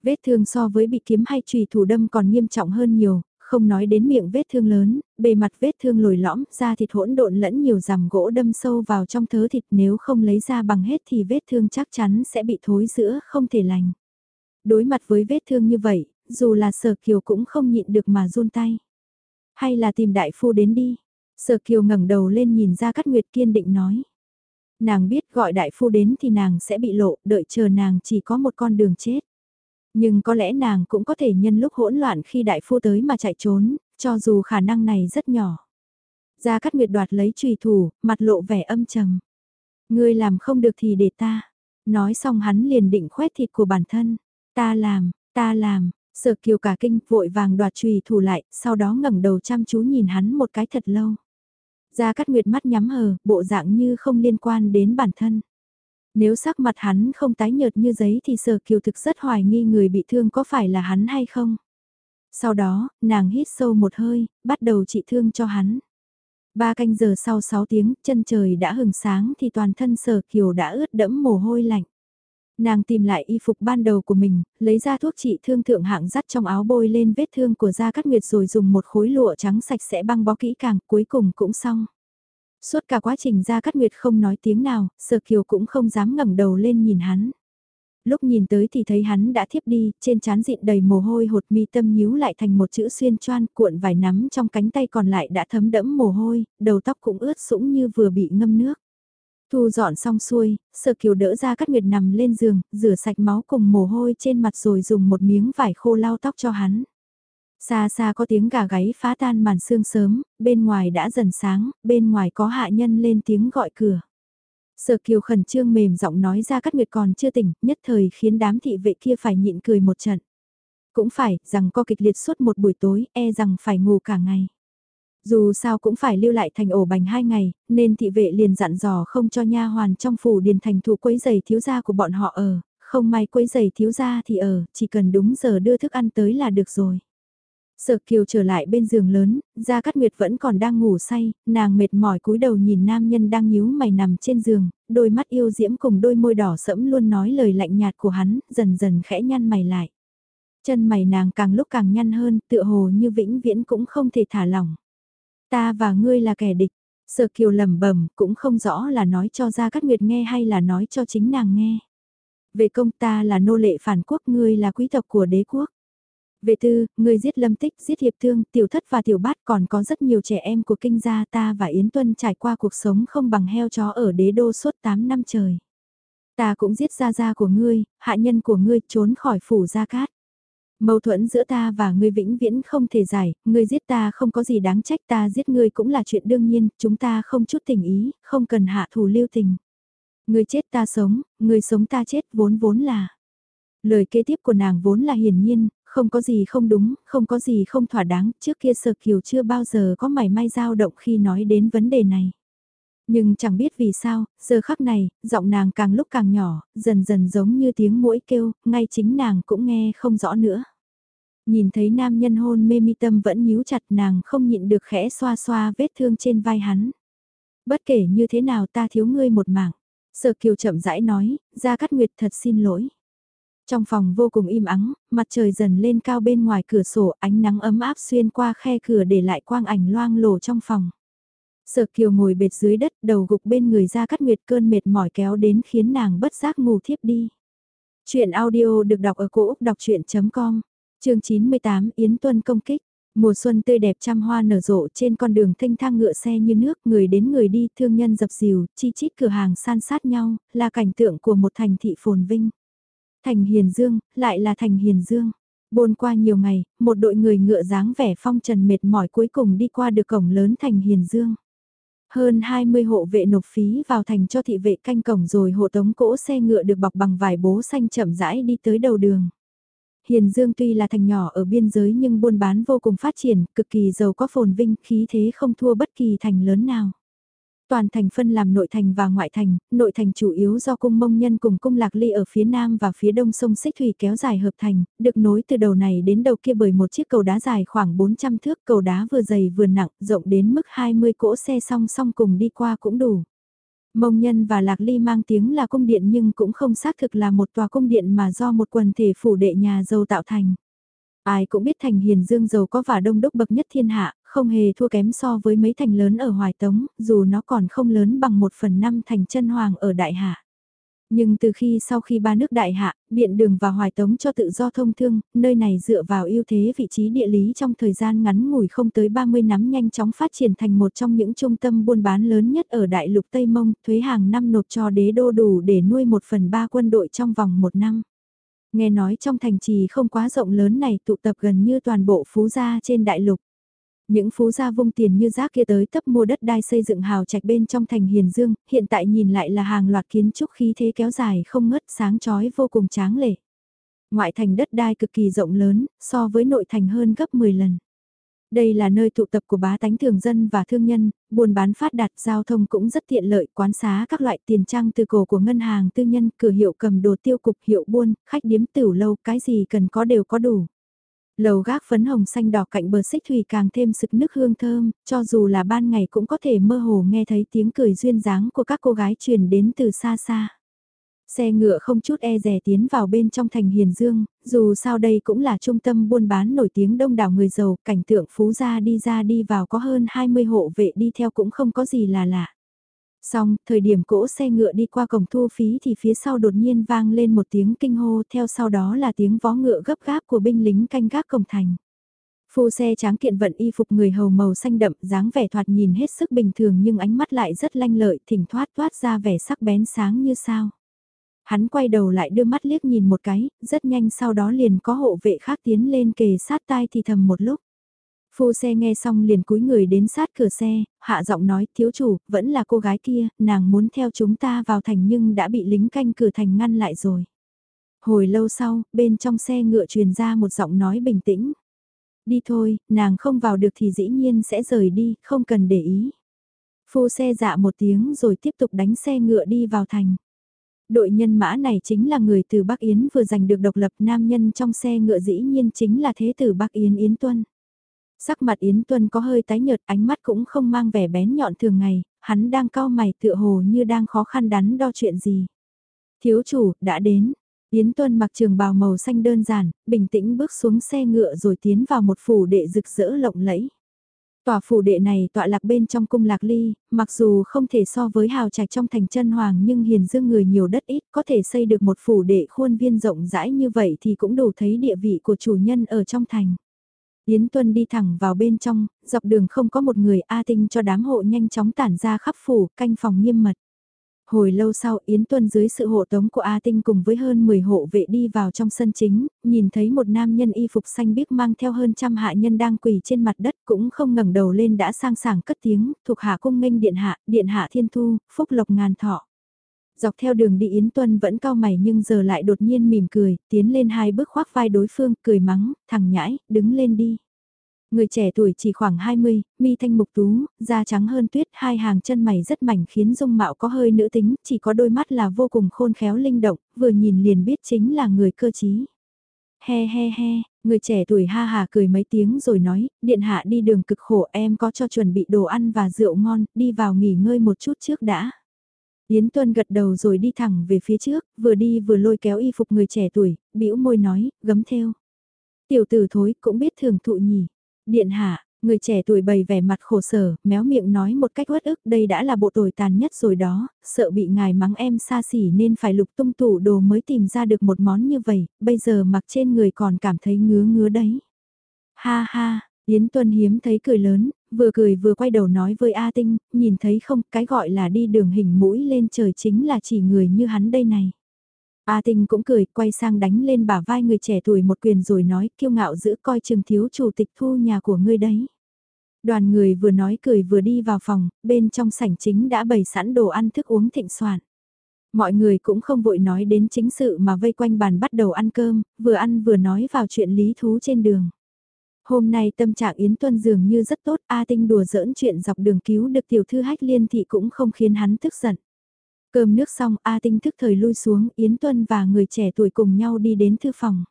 Vết thương so với bị kiếm hay trùy thủ đâm còn nghiêm trọng hơn nhiều, không nói đến miệng vết thương lớn, bề mặt vết thương lồi lõm, da thịt hỗn độn lẫn nhiều rằm gỗ đâm sâu vào trong thớ thịt nếu không lấy ra bằng hết thì vết thương chắc chắn sẽ bị thối giữa, không thể lành. Đối mặt với vết thương như vậy, dù là sở kiều cũng không nhịn được mà run tay. Hay là tìm đại phu đến đi. Sở kiều ngẩng đầu lên nhìn ra cát nguyệt kiên định nói. Nàng biết gọi đại phu đến thì nàng sẽ bị lộ, đợi chờ nàng chỉ có một con đường chết. Nhưng có lẽ nàng cũng có thể nhân lúc hỗn loạn khi đại phu tới mà chạy trốn, cho dù khả năng này rất nhỏ. Gia Cát Nguyệt đoạt lấy trùy thủ, mặt lộ vẻ âm trầm. Ngươi làm không được thì để ta. Nói xong hắn liền định khoét thịt của bản thân. Ta làm, ta làm, sợ kiều cả kinh vội vàng đoạt trùy thủ lại, sau đó ngẩng đầu chăm chú nhìn hắn một cái thật lâu. Gia Cát Nguyệt mắt nhắm hờ, bộ dạng như không liên quan đến bản thân. Nếu sắc mặt hắn không tái nhợt như giấy thì sở kiều thực rất hoài nghi người bị thương có phải là hắn hay không. Sau đó, nàng hít sâu một hơi, bắt đầu trị thương cho hắn. Ba canh giờ sau 6 tiếng, chân trời đã hừng sáng thì toàn thân sở kiều đã ướt đẫm mồ hôi lạnh. Nàng tìm lại y phục ban đầu của mình, lấy ra thuốc trị thương thượng hạng dắt trong áo bôi lên vết thương của da cắt Nguyệt rồi dùng một khối lụa trắng sạch sẽ băng bó kỹ càng, cuối cùng cũng xong. Suốt cả quá trình ra cắt nguyệt không nói tiếng nào, sở kiều cũng không dám ngẩng đầu lên nhìn hắn. Lúc nhìn tới thì thấy hắn đã thiếp đi, trên trán dịn đầy mồ hôi hột mi tâm nhíu lại thành một chữ xuyên choan cuộn vài nắm trong cánh tay còn lại đã thấm đẫm mồ hôi, đầu tóc cũng ướt sũng như vừa bị ngâm nước. Thu dọn xong xuôi, sợ kiều đỡ ra cắt nguyệt nằm lên giường, rửa sạch máu cùng mồ hôi trên mặt rồi dùng một miếng vải khô lau tóc cho hắn. Xa xa có tiếng gà gáy phá tan màn sương sớm, bên ngoài đã dần sáng, bên ngoài có hạ nhân lên tiếng gọi cửa. Sở kiều khẩn trương mềm giọng nói ra cắt nguyệt còn chưa tỉnh, nhất thời khiến đám thị vệ kia phải nhịn cười một trận. Cũng phải, rằng co kịch liệt suốt một buổi tối, e rằng phải ngủ cả ngày. Dù sao cũng phải lưu lại thành ổ bành hai ngày, nên thị vệ liền dặn dò không cho nha hoàn trong phủ điền thành thủ quấy giày thiếu gia của bọn họ ở, không may quấy giày thiếu gia thì ở, chỉ cần đúng giờ đưa thức ăn tới là được rồi. Sở Kiều trở lại bên giường lớn, Gia Cát Nguyệt vẫn còn đang ngủ say, nàng mệt mỏi cúi đầu nhìn nam nhân đang nhíu mày nằm trên giường, đôi mắt yêu diễm cùng đôi môi đỏ sẫm luôn nói lời lạnh nhạt của hắn, dần dần khẽ nhăn mày lại. Chân mày nàng càng lúc càng nhăn hơn, tựa hồ như vĩnh viễn cũng không thể thả lỏng. Ta và ngươi là kẻ địch, Sở Kiều lẩm bẩm cũng không rõ là nói cho Gia Cát Nguyệt nghe hay là nói cho chính nàng nghe. Về công ta là nô lệ phản quốc ngươi là quý tộc của đế quốc. Vệ tư, người giết lâm tích, giết hiệp thương, tiểu thất và tiểu bát còn có rất nhiều trẻ em của kinh gia ta và Yến Tuân trải qua cuộc sống không bằng heo chó ở đế đô suốt 8 năm trời. Ta cũng giết gia gia của ngươi, hạ nhân của ngươi trốn khỏi phủ gia cát. Mâu thuẫn giữa ta và ngươi vĩnh viễn không thể giải, ngươi giết ta không có gì đáng trách ta giết ngươi cũng là chuyện đương nhiên, chúng ta không chút tình ý, không cần hạ thù lưu tình. Ngươi chết ta sống, ngươi sống ta chết vốn vốn là. Lời kế tiếp của nàng vốn là hiển nhiên, không có gì không đúng, không có gì không thỏa đáng, trước kia Sở Kiều chưa bao giờ có mảy may dao động khi nói đến vấn đề này. Nhưng chẳng biết vì sao, giờ khắc này, giọng nàng càng lúc càng nhỏ, dần dần giống như tiếng mũi kêu, ngay chính nàng cũng nghe không rõ nữa. Nhìn thấy nam nhân hôn mê mi tâm vẫn nhíu chặt nàng không nhịn được khẽ xoa xoa vết thương trên vai hắn. Bất kể như thế nào ta thiếu ngươi một mảng. Sở kiều chậm rãi nói, ra cắt nguyệt thật xin lỗi. Trong phòng vô cùng im ắng, mặt trời dần lên cao bên ngoài cửa sổ ánh nắng ấm áp xuyên qua khe cửa để lại quang ảnh loang lổ trong phòng. Sở kiều ngồi bệt dưới đất đầu gục bên người ra cắt nguyệt cơn mệt mỏi kéo đến khiến nàng bất giác ngủ thiếp đi. Chuyện audio được đọc ở cổ Úc đọc chuyện.com, chương 98 Yến Tuân công kích. Mùa xuân tươi đẹp trăm hoa nở rộ trên con đường thanh thang ngựa xe như nước, người đến người đi, thương nhân dập dìu, chi chít cửa hàng san sát nhau, là cảnh tượng của một thành thị phồn vinh. Thành Hiền Dương, lại là Thành Hiền Dương. Bôn qua nhiều ngày, một đội người ngựa dáng vẻ phong trần mệt mỏi cuối cùng đi qua được cổng lớn Thành Hiền Dương. Hơn 20 hộ vệ nộp phí vào thành cho thị vệ canh cổng rồi hộ tống cỗ xe ngựa được bọc bằng vải bố xanh chậm rãi đi tới đầu đường. Hiền Dương tuy là thành nhỏ ở biên giới nhưng buôn bán vô cùng phát triển, cực kỳ giàu có phồn vinh, khí thế không thua bất kỳ thành lớn nào toàn thành phân làm nội thành và ngoại thành, nội thành chủ yếu do cung mông nhân cùng cung lạc ly ở phía nam và phía đông sông Xích Thủy kéo dài hợp thành, được nối từ đầu này đến đầu kia bởi một chiếc cầu đá dài khoảng 400 thước, cầu đá vừa dày vừa nặng, rộng đến mức 20 cỗ xe song song cùng đi qua cũng đủ. Mông nhân và lạc ly mang tiếng là cung điện nhưng cũng không xác thực là một tòa cung điện mà do một quần thể phủ đệ nhà giàu tạo thành. Ai cũng biết thành hiền dương giàu có và đông đúc bậc nhất thiên hạ, không hề thua kém so với mấy thành lớn ở Hoài Tống, dù nó còn không lớn bằng một phần năm thành chân hoàng ở Đại Hạ. Nhưng từ khi sau khi ba nước Đại Hạ, biện đường và Hoài Tống cho tự do thông thương, nơi này dựa vào ưu thế vị trí địa lý trong thời gian ngắn ngủi không tới 30 năm nhanh chóng phát triển thành một trong những trung tâm buôn bán lớn nhất ở Đại lục Tây Mông, thuế hàng năm nộp cho đế đô đủ để nuôi một phần ba quân đội trong vòng một năm. Nghe nói trong thành trì không quá rộng lớn này tụ tập gần như toàn bộ phú gia trên đại lục. Những phú gia vung tiền như rác kia tới tấp mua đất đai xây dựng hào trạch bên trong thành Hiền Dương, hiện tại nhìn lại là hàng loạt kiến trúc khí thế kéo dài không ngớt sáng chói vô cùng tráng lệ. Ngoại thành đất đai cực kỳ rộng lớn, so với nội thành hơn gấp 10 lần. Đây là nơi tụ tập của bá tánh thường dân và thương nhân, buôn bán phát đạt, giao thông cũng rất tiện lợi, quán xá các loại tiền trang từ cổ của ngân hàng tư nhân, cửa hiệu cầm đồ tiêu cục hiệu buôn, khách điếm tửu lâu, cái gì cần có đều có đủ. Lầu gác phấn hồng xanh đỏ cạnh bờ xích thủy càng thêm sực nước hương thơm, cho dù là ban ngày cũng có thể mơ hồ nghe thấy tiếng cười duyên dáng của các cô gái truyền đến từ xa xa. Xe ngựa không chút e rè tiến vào bên trong thành Hiền Dương, dù sao đây cũng là trung tâm buôn bán nổi tiếng đông đảo người giàu, cảnh tượng phú gia đi ra đi vào có hơn 20 hộ vệ đi theo cũng không có gì là lạ. Xong, thời điểm cỗ xe ngựa đi qua cổng thu phí thì phía sau đột nhiên vang lên một tiếng kinh hô theo sau đó là tiếng vó ngựa gấp gáp của binh lính canh gác cổng thành. Phu xe tráng kiện vận y phục người hầu màu xanh đậm, dáng vẻ thoạt nhìn hết sức bình thường nhưng ánh mắt lại rất lanh lợi, thỉnh thoát toát ra vẻ sắc bén sáng như sao. Hắn quay đầu lại đưa mắt liếc nhìn một cái, rất nhanh sau đó liền có hộ vệ khác tiến lên kề sát tai thì thầm một lúc. Phu xe nghe xong liền cúi người đến sát cửa xe, hạ giọng nói thiếu chủ, vẫn là cô gái kia, nàng muốn theo chúng ta vào thành nhưng đã bị lính canh cửa thành ngăn lại rồi. Hồi lâu sau, bên trong xe ngựa truyền ra một giọng nói bình tĩnh. Đi thôi, nàng không vào được thì dĩ nhiên sẽ rời đi, không cần để ý. Phu xe dạ một tiếng rồi tiếp tục đánh xe ngựa đi vào thành. Đội nhân mã này chính là người từ Bắc Yến vừa giành được độc lập nam nhân trong xe ngựa dĩ nhiên chính là thế tử Bắc Yến Yến Tuân. Sắc mặt Yến Tuân có hơi tái nhợt ánh mắt cũng không mang vẻ bén nhọn thường ngày, hắn đang cao mày tựa hồ như đang khó khăn đắn đo chuyện gì. Thiếu chủ, đã đến. Yến Tuân mặc trường bào màu xanh đơn giản, bình tĩnh bước xuống xe ngựa rồi tiến vào một phủ đệ rực rỡ lộng lẫy. Tòa phủ đệ này tọa lạc bên trong cung lạc ly, mặc dù không thể so với hào trạch trong thành chân hoàng nhưng hiền dương người nhiều đất ít có thể xây được một phủ đệ khuôn viên rộng rãi như vậy thì cũng đủ thấy địa vị của chủ nhân ở trong thành. Yến Tuân đi thẳng vào bên trong, dọc đường không có một người A Tinh cho đám hộ nhanh chóng tản ra khắp phủ, canh phòng nghiêm mật. Hồi lâu sau Yến Tuân dưới sự hộ tống của A Tinh cùng với hơn 10 hộ vệ đi vào trong sân chính, nhìn thấy một nam nhân y phục xanh biếc mang theo hơn trăm hạ nhân đang quỳ trên mặt đất cũng không ngẩng đầu lên đã sang sảng cất tiếng, thuộc hạ cung nghênh điện hạ, điện hạ thiên thu, phúc lộc ngàn thọ. Dọc theo đường đi Yến Tuân vẫn cao mày nhưng giờ lại đột nhiên mỉm cười, tiến lên hai bước khoác vai đối phương, cười mắng, thằng nhãi, đứng lên đi. Người trẻ tuổi chỉ khoảng 20, mi thanh mục tú, da trắng hơn tuyết, hai hàng chân mày rất mảnh khiến dung mạo có hơi nữ tính, chỉ có đôi mắt là vô cùng khôn khéo linh động, vừa nhìn liền biết chính là người cơ trí. He he he, người trẻ tuổi ha hà cười mấy tiếng rồi nói, điện hạ đi đường cực khổ em có cho chuẩn bị đồ ăn và rượu ngon, đi vào nghỉ ngơi một chút trước đã. Yến Tuân gật đầu rồi đi thẳng về phía trước, vừa đi vừa lôi kéo y phục người trẻ tuổi, bĩu môi nói, gấm theo. Tiểu tử thối cũng biết thường thụ nhỉ. Điện hạ, người trẻ tuổi bày vẻ mặt khổ sở, méo miệng nói một cách uất ức đây đã là bộ tồi tàn nhất rồi đó, sợ bị ngài mắng em xa xỉ nên phải lục tung tủ đồ mới tìm ra được một món như vậy, bây giờ mặc trên người còn cảm thấy ngứa ngứa đấy. Ha ha, Yến Tuân hiếm thấy cười lớn, vừa cười vừa quay đầu nói với A Tinh, nhìn thấy không, cái gọi là đi đường hình mũi lên trời chính là chỉ người như hắn đây này. A Tinh cũng cười, quay sang đánh lên bả vai người trẻ tuổi một quyền rồi nói, kiêu ngạo giữ coi chừng thiếu chủ tịch thu nhà của ngươi đấy. Đoàn người vừa nói cười vừa đi vào phòng, bên trong sảnh chính đã bày sẵn đồ ăn thức uống thịnh soạn. Mọi người cũng không vội nói đến chính sự mà vây quanh bàn bắt đầu ăn cơm, vừa ăn vừa nói vào chuyện lý thú trên đường. Hôm nay tâm trạng Yến Tuân dường như rất tốt, A Tinh đùa giỡn chuyện dọc đường cứu được tiểu thư hách liên thị cũng không khiến hắn tức giận. Cơm nước xong A Tinh thức thời lui xuống, Yến Tuân và người trẻ tuổi cùng nhau đi đến thư phòng.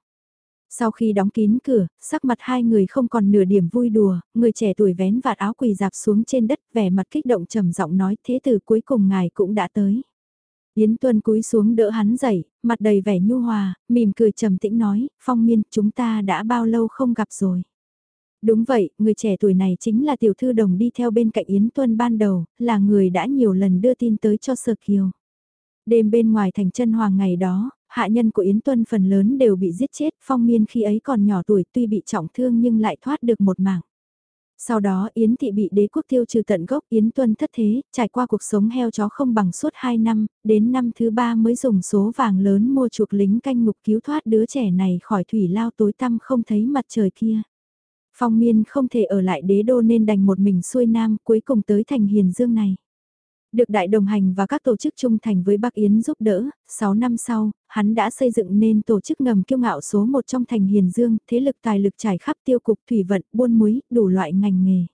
Sau khi đóng kín cửa, sắc mặt hai người không còn nửa điểm vui đùa, người trẻ tuổi vén vạt áo quỳ dạp xuống trên đất vẻ mặt kích động trầm giọng nói thế từ cuối cùng ngài cũng đã tới. Yến Tuân cúi xuống đỡ hắn dậy, mặt đầy vẻ nhu hòa, mỉm cười trầm tĩnh nói, phong miên chúng ta đã bao lâu không gặp rồi. Đúng vậy, người trẻ tuổi này chính là tiểu thư đồng đi theo bên cạnh Yến Tuân ban đầu, là người đã nhiều lần đưa tin tới cho Sở Kiều. Đêm bên ngoài thành chân hoàng ngày đó, hạ nhân của Yến Tuân phần lớn đều bị giết chết, phong miên khi ấy còn nhỏ tuổi tuy bị trọng thương nhưng lại thoát được một mạng. Sau đó Yến Thị bị đế quốc tiêu trừ tận gốc Yến Tuân thất thế, trải qua cuộc sống heo chó không bằng suốt 2 năm, đến năm thứ ba mới dùng số vàng lớn mua chuộc lính canh ngục cứu thoát đứa trẻ này khỏi thủy lao tối tăm không thấy mặt trời kia. Phong miên không thể ở lại đế đô nên đành một mình xuôi nam cuối cùng tới thành hiền dương này. Được đại đồng hành và các tổ chức trung thành với Bắc Yến giúp đỡ, 6 năm sau, hắn đã xây dựng nên tổ chức ngầm kiêu ngạo số 1 trong thành Hiền Dương, thế lực tài lực trải khắp tiêu cục thủy vận, buôn muối, đủ loại ngành nghề.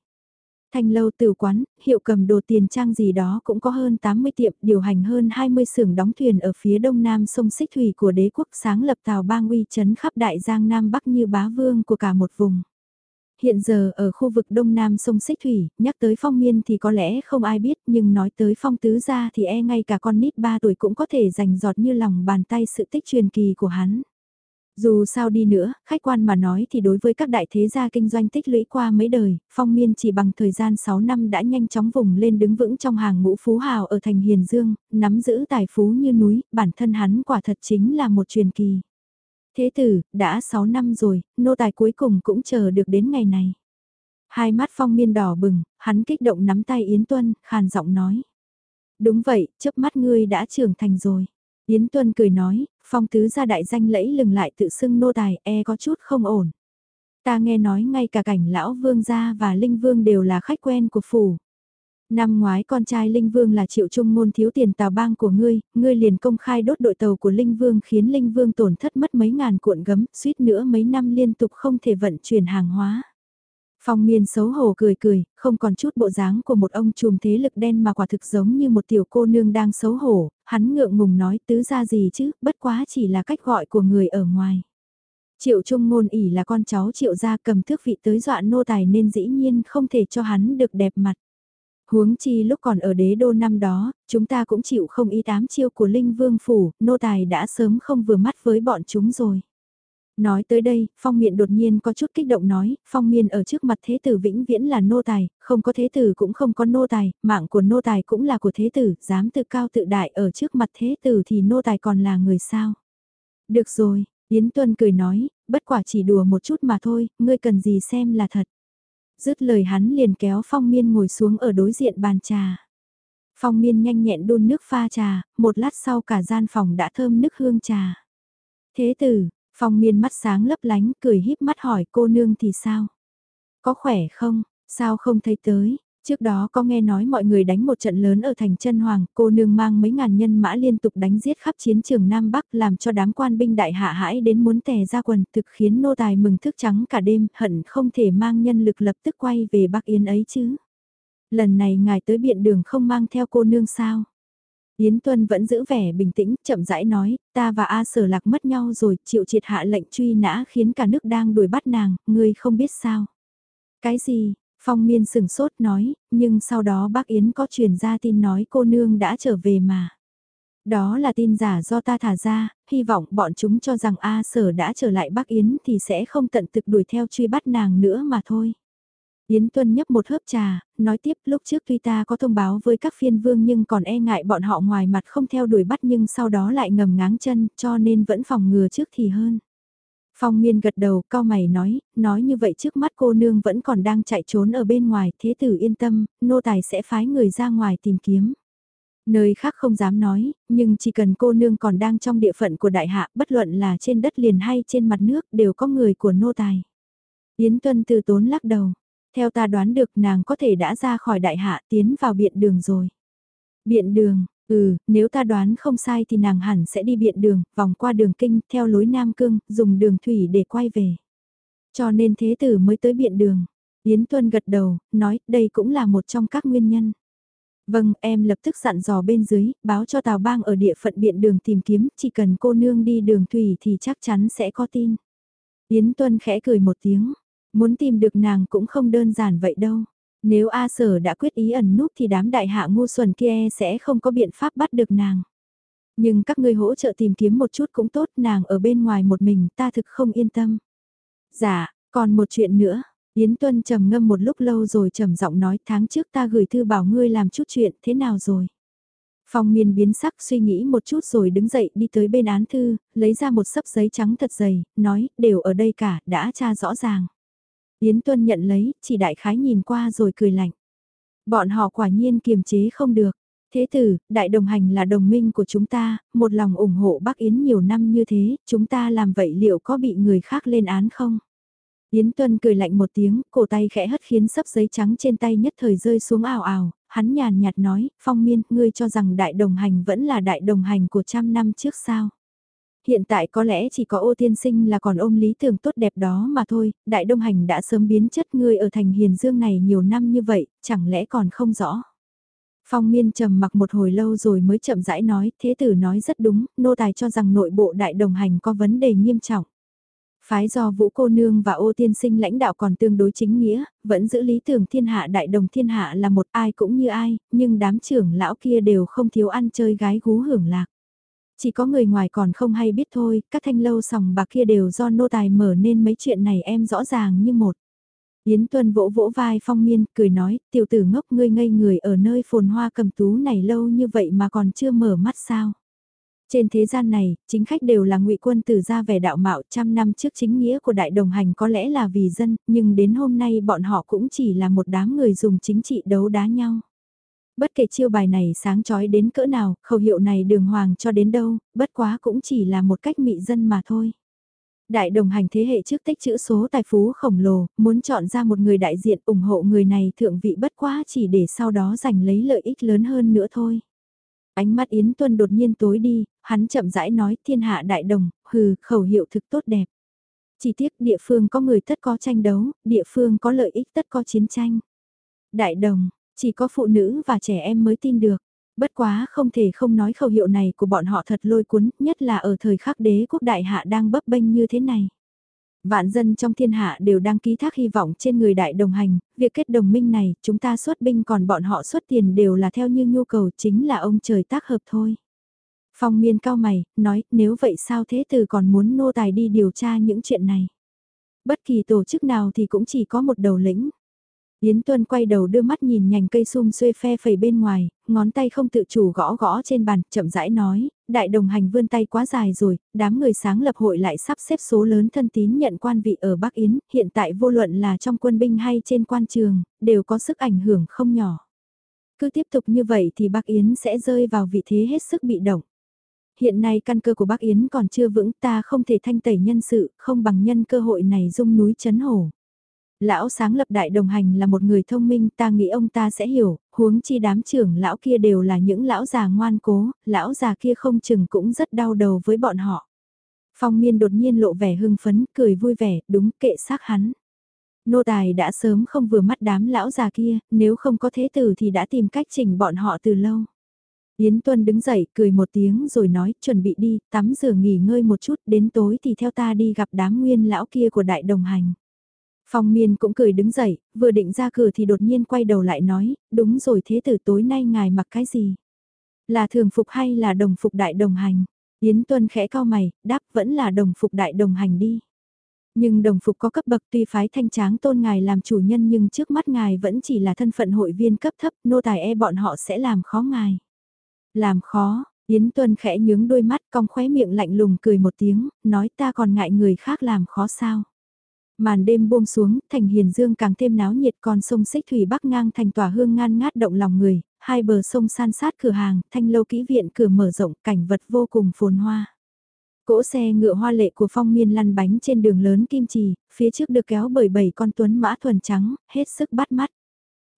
Thành lâu tử quán, hiệu cầm đồ tiền trang gì đó cũng có hơn 80 tiệm, điều hành hơn 20 xưởng đóng thuyền ở phía đông nam sông Xích Thủy của đế quốc sáng lập tàu bang uy chấn khắp đại giang Nam Bắc như bá vương của cả một vùng hiện giờ ở khu vực đông nam sông Xích Thủy, nhắc tới phong miên thì có lẽ không ai biết nhưng nói tới phong tứ gia thì e ngay cả con nít 3 tuổi cũng có thể giành giọt như lòng bàn tay sự tích truyền kỳ của hắn. Dù sao đi nữa, khách quan mà nói thì đối với các đại thế gia kinh doanh tích lũy qua mấy đời, phong miên chỉ bằng thời gian 6 năm đã nhanh chóng vùng lên đứng vững trong hàng ngũ phú hào ở thành Hiền Dương, nắm giữ tài phú như núi, bản thân hắn quả thật chính là một truyền kỳ. Thế tử, đã 6 năm rồi, nô tài cuối cùng cũng chờ được đến ngày này. Hai mắt phong miên đỏ bừng, hắn kích động nắm tay Yến Tuân, khàn giọng nói. Đúng vậy, chớp mắt ngươi đã trưởng thành rồi. Yến Tuân cười nói, phong tứ gia đại danh lẫy lừng lại tự xưng nô tài, e có chút không ổn. Ta nghe nói ngay cả cảnh lão vương gia và linh vương đều là khách quen của phủ. Năm ngoái con trai Linh Vương là triệu trung môn thiếu tiền tàu bang của ngươi, ngươi liền công khai đốt đội tàu của Linh Vương khiến Linh Vương tổn thất mất mấy ngàn cuộn gấm, suýt nữa mấy năm liên tục không thể vận chuyển hàng hóa. Phong miên xấu hổ cười cười, không còn chút bộ dáng của một ông trùm thế lực đen mà quả thực giống như một tiểu cô nương đang xấu hổ, hắn ngượng ngùng nói tứ ra gì chứ, bất quá chỉ là cách gọi của người ở ngoài. Triệu Trung Ngôn ỉ là con cháu Triệu gia cầm thước vị tới dọa nô tài nên dĩ nhiên không thể cho hắn được đẹp mặt. Huống chi lúc còn ở đế đô năm đó, chúng ta cũng chịu không ý tám chiêu của Linh Vương Phủ, nô tài đã sớm không vừa mắt với bọn chúng rồi. Nói tới đây, phong miện đột nhiên có chút kích động nói, phong Miện ở trước mặt thế tử vĩnh viễn là nô tài, không có thế tử cũng không có nô tài, mạng của nô tài cũng là của thế tử, dám tự cao tự đại ở trước mặt thế tử thì nô tài còn là người sao. Được rồi, Yến Tuân cười nói, bất quả chỉ đùa một chút mà thôi, ngươi cần gì xem là thật. Dứt lời hắn liền kéo phong miên ngồi xuống ở đối diện bàn trà. Phong miên nhanh nhẹn đun nước pha trà, một lát sau cả gian phòng đã thơm nước hương trà. Thế tử, phong miên mắt sáng lấp lánh, cười híp mắt hỏi cô nương thì sao? Có khỏe không? Sao không thấy tới? Trước đó có nghe nói mọi người đánh một trận lớn ở thành chân hoàng, cô nương mang mấy ngàn nhân mã liên tục đánh giết khắp chiến trường Nam Bắc làm cho đám quan binh đại hạ hãi đến muốn tè ra quần, thực khiến nô tài mừng thức trắng cả đêm, hận không thể mang nhân lực lập tức quay về Bắc Yên ấy chứ. Lần này ngài tới biện đường không mang theo cô nương sao? Yến Tuân vẫn giữ vẻ bình tĩnh, chậm rãi nói, ta và A Sở Lạc mất nhau rồi, chịu triệt hạ lệnh truy nã khiến cả nước đang đuổi bắt nàng, ngươi không biết sao. Cái gì, Phong miên sừng sốt nói, nhưng sau đó bác Yến có truyền ra tin nói cô nương đã trở về mà. Đó là tin giả do ta thả ra, hy vọng bọn chúng cho rằng A sở đã trở lại Bác Yến thì sẽ không tận thực đuổi theo truy bắt nàng nữa mà thôi. Yến Tuân nhấp một hớp trà, nói tiếp lúc trước tuy ta có thông báo với các phiên vương nhưng còn e ngại bọn họ ngoài mặt không theo đuổi bắt nhưng sau đó lại ngầm ngáng chân cho nên vẫn phòng ngừa trước thì hơn. Phong miên gật đầu, cao mày nói, nói như vậy trước mắt cô nương vẫn còn đang chạy trốn ở bên ngoài, thế tử yên tâm, nô tài sẽ phái người ra ngoài tìm kiếm. Nơi khác không dám nói, nhưng chỉ cần cô nương còn đang trong địa phận của đại hạ, bất luận là trên đất liền hay trên mặt nước, đều có người của nô tài. Yến Tuân từ tốn lắc đầu, theo ta đoán được nàng có thể đã ra khỏi đại hạ tiến vào biện đường rồi. Biện đường, Ừ, nếu ta đoán không sai thì nàng hẳn sẽ đi biện đường, vòng qua đường kinh, theo lối Nam Cương, dùng đường thủy để quay về. Cho nên thế tử mới tới biện đường. Yến Tuân gật đầu, nói đây cũng là một trong các nguyên nhân. Vâng, em lập tức dặn dò bên dưới, báo cho Tào Bang ở địa phận biện đường tìm kiếm, chỉ cần cô nương đi đường thủy thì chắc chắn sẽ có tin. Yến Tuân khẽ cười một tiếng, muốn tìm được nàng cũng không đơn giản vậy đâu. Nếu A Sở đã quyết ý ẩn núp thì đám đại hạ ngu xuẩn kia sẽ không có biện pháp bắt được nàng. Nhưng các ngươi hỗ trợ tìm kiếm một chút cũng tốt nàng ở bên ngoài một mình ta thực không yên tâm. Dạ, còn một chuyện nữa. Yến Tuân trầm ngâm một lúc lâu rồi trầm giọng nói tháng trước ta gửi thư bảo ngươi làm chút chuyện thế nào rồi. Phong miên biến sắc suy nghĩ một chút rồi đứng dậy đi tới bên án thư, lấy ra một sấp giấy trắng thật dày, nói đều ở đây cả, đã tra rõ ràng. Yến Tuân nhận lấy, chỉ đại khái nhìn qua rồi cười lạnh. Bọn họ quả nhiên kiềm chế không được. Thế tử, đại đồng hành là đồng minh của chúng ta, một lòng ủng hộ Bắc Yến nhiều năm như thế, chúng ta làm vậy liệu có bị người khác lên án không? Yến Tuân cười lạnh một tiếng, cổ tay khẽ hất khiến sấp giấy trắng trên tay nhất thời rơi xuống ảo ảo, hắn nhàn nhạt nói, phong miên, ngươi cho rằng đại đồng hành vẫn là đại đồng hành của trăm năm trước sao? Hiện tại có lẽ chỉ có ô tiên sinh là còn ôm lý tưởng tốt đẹp đó mà thôi, đại đông hành đã sớm biến chất ngươi ở thành hiền dương này nhiều năm như vậy, chẳng lẽ còn không rõ. Phong miên trầm mặc một hồi lâu rồi mới chậm rãi nói, thế tử nói rất đúng, nô tài cho rằng nội bộ đại đồng hành có vấn đề nghiêm trọng. Phái do vũ cô nương và ô tiên sinh lãnh đạo còn tương đối chính nghĩa, vẫn giữ lý tưởng thiên hạ đại đồng thiên hạ là một ai cũng như ai, nhưng đám trưởng lão kia đều không thiếu ăn chơi gái gú hưởng lạc. Chỉ có người ngoài còn không hay biết thôi, các thanh lâu sòng bạc kia đều do nô tài mở nên mấy chuyện này em rõ ràng như một. Yến Tuân vỗ vỗ vai phong miên, cười nói, tiểu tử ngốc ngươi ngây người ở nơi phồn hoa cầm tú này lâu như vậy mà còn chưa mở mắt sao. Trên thế gian này, chính khách đều là ngụy quân tử ra vẻ đạo mạo trăm năm trước chính nghĩa của đại đồng hành có lẽ là vì dân, nhưng đến hôm nay bọn họ cũng chỉ là một đám người dùng chính trị đấu đá nhau. Bất kể chiêu bài này sáng chói đến cỡ nào, khẩu hiệu này đường hoàng cho đến đâu, bất quá cũng chỉ là một cách mị dân mà thôi. Đại đồng hành thế hệ trước tích chữ số tài phú khổng lồ, muốn chọn ra một người đại diện ủng hộ người này thượng vị bất quá chỉ để sau đó giành lấy lợi ích lớn hơn nữa thôi. Ánh mắt Yến Tuân đột nhiên tối đi, hắn chậm rãi nói thiên hạ đại đồng, hừ, khẩu hiệu thực tốt đẹp. Chỉ tiếc địa phương có người tất có tranh đấu, địa phương có lợi ích tất có chiến tranh. Đại đồng, chỉ có phụ nữ và trẻ em mới tin được. Bất quá không thể không nói khẩu hiệu này của bọn họ thật lôi cuốn, nhất là ở thời khắc đế quốc đại hạ đang bấp bênh như thế này. Vạn dân trong thiên hạ đều đang ký thác hy vọng trên người đại đồng hành, việc kết đồng minh này, chúng ta xuất binh còn bọn họ xuất tiền đều là theo như nhu cầu chính là ông trời tác hợp thôi. Phong miên cao mày, nói, nếu vậy sao thế từ còn muốn nô tài đi điều tra những chuyện này. Bất kỳ tổ chức nào thì cũng chỉ có một đầu lĩnh. Yến Tuân quay đầu đưa mắt nhìn nhành cây sum xuê phe phẩy bên ngoài, ngón tay không tự chủ gõ gõ trên bàn, chậm rãi nói, đại đồng hành vươn tay quá dài rồi, đám người sáng lập hội lại sắp xếp số lớn thân tín nhận quan vị ở Bắc Yến, hiện tại vô luận là trong quân binh hay trên quan trường, đều có sức ảnh hưởng không nhỏ. Cứ tiếp tục như vậy thì Bắc Yến sẽ rơi vào vị thế hết sức bị động. Hiện nay căn cơ của Bắc Yến còn chưa vững ta không thể thanh tẩy nhân sự, không bằng nhân cơ hội này dung núi chấn hổ. Lão sáng lập đại đồng hành là một người thông minh ta nghĩ ông ta sẽ hiểu, huống chi đám trưởng lão kia đều là những lão già ngoan cố, lão già kia không chừng cũng rất đau đầu với bọn họ. Phong miên đột nhiên lộ vẻ hưng phấn, cười vui vẻ, đúng kệ xác hắn. Nô tài đã sớm không vừa mắt đám lão già kia, nếu không có thế tử thì đã tìm cách chỉnh bọn họ từ lâu. Yến Tuân đứng dậy, cười một tiếng rồi nói, chuẩn bị đi, tắm rửa nghỉ ngơi một chút, đến tối thì theo ta đi gặp đám nguyên lão kia của đại đồng hành. Phong miên cũng cười đứng dậy, vừa định ra cửa thì đột nhiên quay đầu lại nói, đúng rồi thế tử tối nay ngài mặc cái gì? Là thường phục hay là đồng phục đại đồng hành? Yến Tuân khẽ cao mày, đáp vẫn là đồng phục đại đồng hành đi. Nhưng đồng phục có cấp bậc tuy phái thanh tráng tôn ngài làm chủ nhân nhưng trước mắt ngài vẫn chỉ là thân phận hội viên cấp thấp, nô tài e bọn họ sẽ làm khó ngài. Làm khó, Yến Tuân khẽ nhướng đôi mắt cong khóe miệng lạnh lùng cười một tiếng, nói ta còn ngại người khác làm khó sao. Màn đêm buông xuống, thành hiền dương càng thêm náo nhiệt con sông xích thủy bắc ngang thành tỏa hương ngan ngát động lòng người, hai bờ sông san sát cửa hàng, thanh lâu kỹ viện cửa mở rộng, cảnh vật vô cùng phồn hoa. Cỗ xe ngựa hoa lệ của phong miên lăn bánh trên đường lớn kim trì, phía trước được kéo bởi bảy con tuấn mã thuần trắng, hết sức bắt mắt.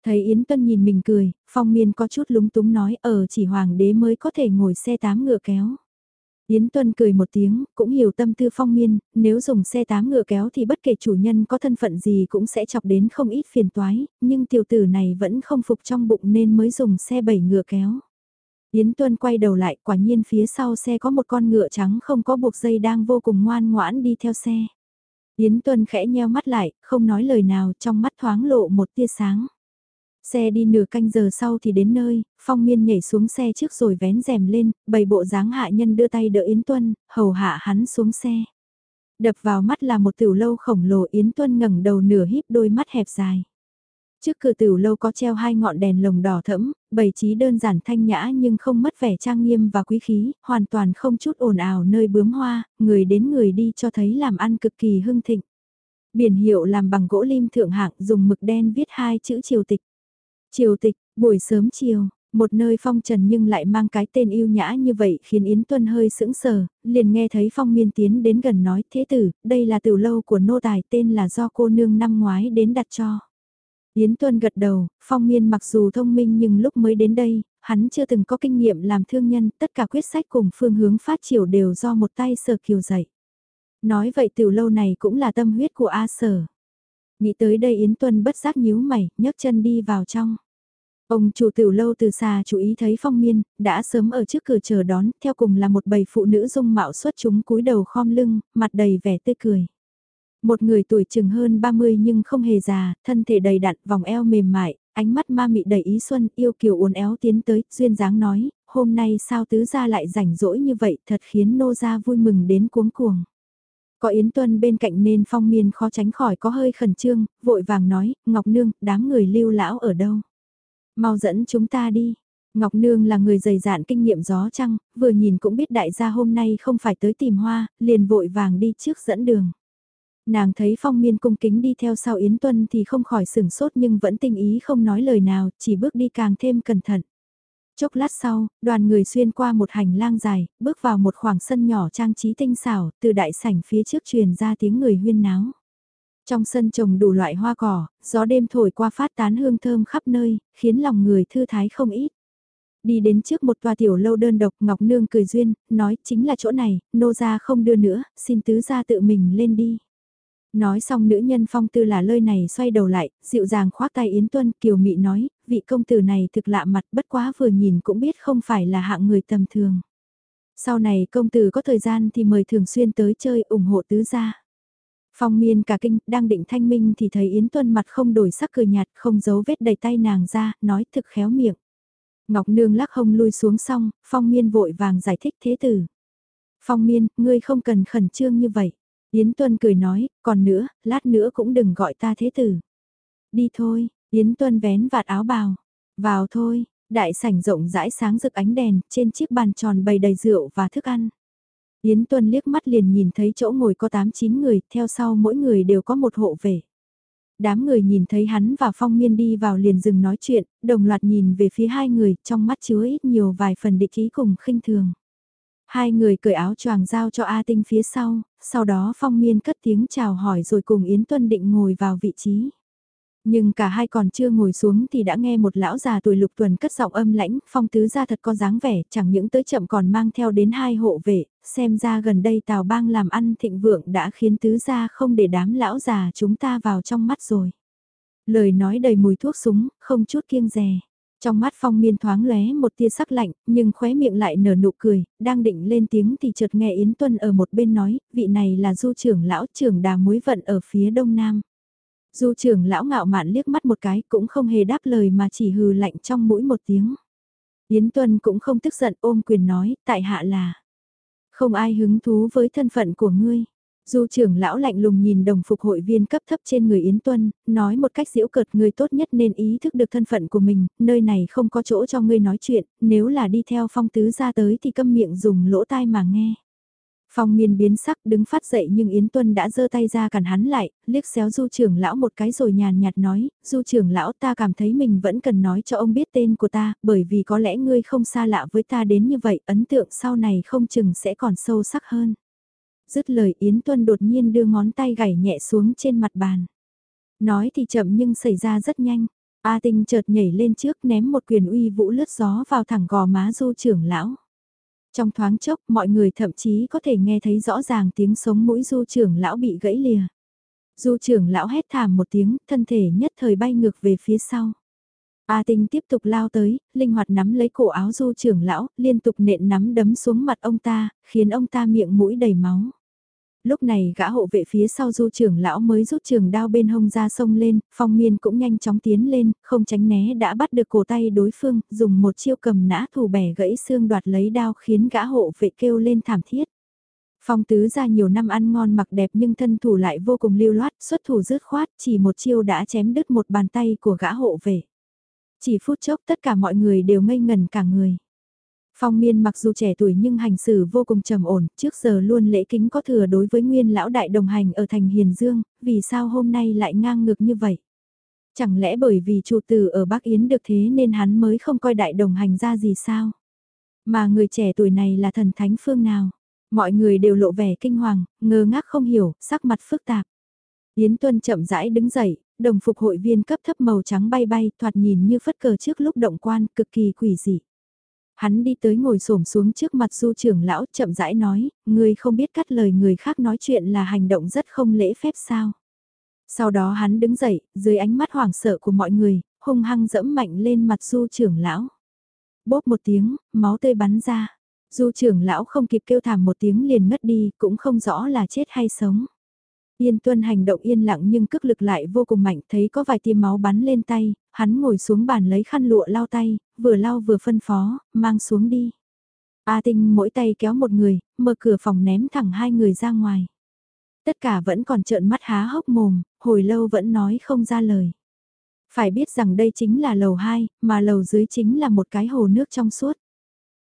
Thấy Yến Tuân nhìn mình cười, phong miên có chút lúng túng nói ở chỉ hoàng đế mới có thể ngồi xe tám ngựa kéo. Yến Tuân cười một tiếng, cũng hiểu tâm tư phong miên, nếu dùng xe tám ngựa kéo thì bất kể chủ nhân có thân phận gì cũng sẽ chọc đến không ít phiền toái, nhưng tiểu tử này vẫn không phục trong bụng nên mới dùng xe bảy ngựa kéo. Yến Tuân quay đầu lại, quả nhiên phía sau xe có một con ngựa trắng không có buộc dây đang vô cùng ngoan ngoãn đi theo xe. Yến Tuân khẽ nheo mắt lại, không nói lời nào, trong mắt thoáng lộ một tia sáng. Xe đi nửa canh giờ sau thì đến nơi, phong miên nhảy xuống xe trước rồi vén rèm lên, bầy bộ dáng hạ nhân đưa tay đỡ Yến Tuân, hầu hạ hắn xuống xe. Đập vào mắt là một tiểu lâu khổng lồ Yến Tuân ngẩng đầu nửa híp đôi mắt hẹp dài. Trước cửa tiểu lâu có treo hai ngọn đèn lồng đỏ thẫm, bày trí đơn giản thanh nhã nhưng không mất vẻ trang nghiêm và quý khí, hoàn toàn không chút ồn ào nơi bướm hoa, người đến người đi cho thấy làm ăn cực kỳ hưng thịnh. Biển hiệu làm bằng gỗ lim thượng hạng dùng mực đen viết hai chữ triều tịch. Triều tịch, buổi sớm chiều, một nơi phong trần nhưng lại mang cái tên yêu nhã như vậy khiến Yến Tuân hơi sững sờ, liền nghe thấy phong miên tiến đến gần nói thế tử, đây là tiểu lâu của nô tài tên là do cô nương năm ngoái đến đặt cho. Yến Tuân gật đầu, phong miên mặc dù thông minh nhưng lúc mới đến đây, hắn chưa từng có kinh nghiệm làm thương nhân, tất cả quyết sách cùng phương hướng phát triển đều do một tay sở kiều dạy. Nói vậy tiểu lâu này cũng là tâm huyết của A sở. Nghĩ tới đây Yến Tuân bất giác nhíu mày, nhấc chân đi vào trong. Ông chủ tiểu lâu từ xa chú ý thấy phong miên, đã sớm ở trước cửa chờ đón, theo cùng là một bầy phụ nữ dung mạo xuất chúng cúi đầu khom lưng, mặt đầy vẻ tươi cười. Một người tuổi chừng hơn 30 nhưng không hề già, thân thể đầy đặn, vòng eo mềm mại, ánh mắt ma mị đầy ý xuân, yêu kiều uốn éo tiến tới, duyên dáng nói, hôm nay sao tứ gia lại rảnh rỗi như vậy, thật khiến nô gia vui mừng đến cuống cuồng. Có Yến Tuân bên cạnh nên phong miên khó tránh khỏi có hơi khẩn trương, vội vàng nói, Ngọc Nương, đám người lưu lão ở đâu? Mau dẫn chúng ta đi. Ngọc Nương là người dày dạn kinh nghiệm gió trăng, vừa nhìn cũng biết đại gia hôm nay không phải tới tìm hoa, liền vội vàng đi trước dẫn đường. Nàng thấy phong miên cung kính đi theo sau Yến Tuân thì không khỏi sửng sốt nhưng vẫn tinh ý không nói lời nào, chỉ bước đi càng thêm cẩn thận. Chốc lát sau, đoàn người xuyên qua một hành lang dài, bước vào một khoảng sân nhỏ trang trí tinh xảo, từ đại sảnh phía trước truyền ra tiếng người huyên náo. Trong sân trồng đủ loại hoa cỏ, gió đêm thổi qua phát tán hương thơm khắp nơi, khiến lòng người thư thái không ít. Đi đến trước một tòa tiểu lâu đơn độc Ngọc Nương cười duyên, nói chính là chỗ này, nô ra không đưa nữa, xin tứ ra tự mình lên đi. Nói xong nữ nhân phong tư là lơi này xoay đầu lại, dịu dàng khoác tay Yến Tuân kiều mị nói, vị công tử này thực lạ mặt bất quá vừa nhìn cũng biết không phải là hạng người tầm thường. Sau này công tử có thời gian thì mời thường xuyên tới chơi ủng hộ tứ gia. Phong miên cả kinh, đang định thanh minh thì thấy Yến Tuân mặt không đổi sắc cười nhạt, không giấu vết đầy tay nàng ra, nói thực khéo miệng. Ngọc Nương lắc hông lui xuống xong, Phong miên vội vàng giải thích thế tử. Phong miên, ngươi không cần khẩn trương như vậy. Yến Tuân cười nói, còn nữa, lát nữa cũng đừng gọi ta thế tử. Đi thôi, Yến Tuân vén vạt áo bào. Vào thôi, đại sảnh rộng rãi sáng rực ánh đèn, trên chiếc bàn tròn bày đầy rượu và thức ăn. Yến Tuân liếc mắt liền nhìn thấy chỗ ngồi có 8-9 người, theo sau mỗi người đều có một hộ vệ. Đám người nhìn thấy hắn và Phong Miên đi vào liền dừng nói chuyện, đồng loạt nhìn về phía hai người, trong mắt chứa ít nhiều vài phần địch ý cùng khinh thường. Hai người cởi áo choàng giao cho A Tinh phía sau, sau đó Phong Miên cất tiếng chào hỏi rồi cùng Yến Tuân định ngồi vào vị trí. Nhưng cả hai còn chưa ngồi xuống thì đã nghe một lão già tuổi lục tuần cất giọng âm lãnh, phong tứ ra thật có dáng vẻ, chẳng những tới chậm còn mang theo đến hai hộ vệ, xem ra gần đây tào bang làm ăn thịnh vượng đã khiến tứ ra không để đám lão già chúng ta vào trong mắt rồi. Lời nói đầy mùi thuốc súng, không chút kiêng dè. Trong mắt phong miên thoáng lóe một tia sắc lạnh, nhưng khóe miệng lại nở nụ cười, đang định lên tiếng thì chợt nghe Yến Tuân ở một bên nói, vị này là du trưởng lão trưởng đà muối vận ở phía đông nam. Du trưởng lão ngạo mạn liếc mắt một cái cũng không hề đáp lời mà chỉ hừ lạnh trong mũi một tiếng. Yến Tuân cũng không tức giận ôm quyền nói, tại hạ là. Không ai hứng thú với thân phận của ngươi. Du trưởng lão lạnh lùng nhìn đồng phục hội viên cấp thấp trên người Yến Tuân, nói một cách diễu cợt người tốt nhất nên ý thức được thân phận của mình, nơi này không có chỗ cho ngươi nói chuyện, nếu là đi theo phong tứ ra tới thì câm miệng dùng lỗ tai mà nghe. Phong miên biến sắc đứng phát dậy nhưng Yến Tuân đã giơ tay ra cản hắn lại, liếc xéo du trưởng lão một cái rồi nhàn nhạt nói, du trưởng lão ta cảm thấy mình vẫn cần nói cho ông biết tên của ta, bởi vì có lẽ ngươi không xa lạ với ta đến như vậy, ấn tượng sau này không chừng sẽ còn sâu sắc hơn. Dứt lời Yến Tuân đột nhiên đưa ngón tay gảy nhẹ xuống trên mặt bàn. Nói thì chậm nhưng xảy ra rất nhanh. A Tinh chợt nhảy lên trước ném một quyền uy vũ lướt gió vào thẳng gò má du trưởng lão. Trong thoáng chốc, mọi người thậm chí có thể nghe thấy rõ ràng tiếng sống mũi du trưởng lão bị gãy lìa. Du trưởng lão hét thảm một tiếng, thân thể nhất thời bay ngược về phía sau. A Tinh tiếp tục lao tới, linh hoạt nắm lấy cổ áo du trưởng lão, liên tục nện nắm đấm xuống mặt ông ta, khiến ông ta miệng mũi đầy máu. Lúc này gã hộ vệ phía sau du trưởng lão mới rút trường đao bên hông ra sông lên, phong miên cũng nhanh chóng tiến lên, không tránh né đã bắt được cổ tay đối phương, dùng một chiêu cầm nã thủ bẻ gãy xương đoạt lấy đao khiến gã hộ vệ kêu lên thảm thiết. Phong tứ ra nhiều năm ăn ngon mặc đẹp nhưng thân thủ lại vô cùng lưu loát, xuất thủ rứt khoát, chỉ một chiêu đã chém đứt một bàn tay của gã hộ vệ. Chỉ phút chốc tất cả mọi người đều ngây ngần cả người. Phong miên mặc dù trẻ tuổi nhưng hành xử vô cùng trầm ổn, trước giờ luôn lễ kính có thừa đối với nguyên lão đại đồng hành ở thành Hiền Dương, vì sao hôm nay lại ngang ngược như vậy? Chẳng lẽ bởi vì chủ tử ở Bắc Yến được thế nên hắn mới không coi đại đồng hành ra gì sao? Mà người trẻ tuổi này là thần thánh phương nào? Mọi người đều lộ vẻ kinh hoàng, ngơ ngác không hiểu, sắc mặt phức tạp. Yến Tuân chậm rãi đứng dậy, đồng phục hội viên cấp thấp màu trắng bay bay, thoạt nhìn như phất cờ trước lúc động quan, cực kỳ quỷ dị. Hắn đi tới ngồi xổm xuống trước mặt du trưởng lão chậm rãi nói, người không biết cắt lời người khác nói chuyện là hành động rất không lễ phép sao. Sau đó hắn đứng dậy, dưới ánh mắt hoảng sợ của mọi người, hung hăng dẫm mạnh lên mặt du trưởng lão. Bóp một tiếng, máu tươi bắn ra. Du trưởng lão không kịp kêu thảm một tiếng liền ngất đi, cũng không rõ là chết hay sống. Yên tuân hành động yên lặng nhưng cức lực lại vô cùng mạnh, thấy có vài tia máu bắn lên tay, hắn ngồi xuống bàn lấy khăn lụa lau tay, vừa lau vừa phân phó, mang xuống đi. A Tinh mỗi tay kéo một người, mở cửa phòng ném thẳng hai người ra ngoài. Tất cả vẫn còn trợn mắt há hốc mồm, hồi lâu vẫn nói không ra lời. Phải biết rằng đây chính là lầu 2, mà lầu dưới chính là một cái hồ nước trong suốt.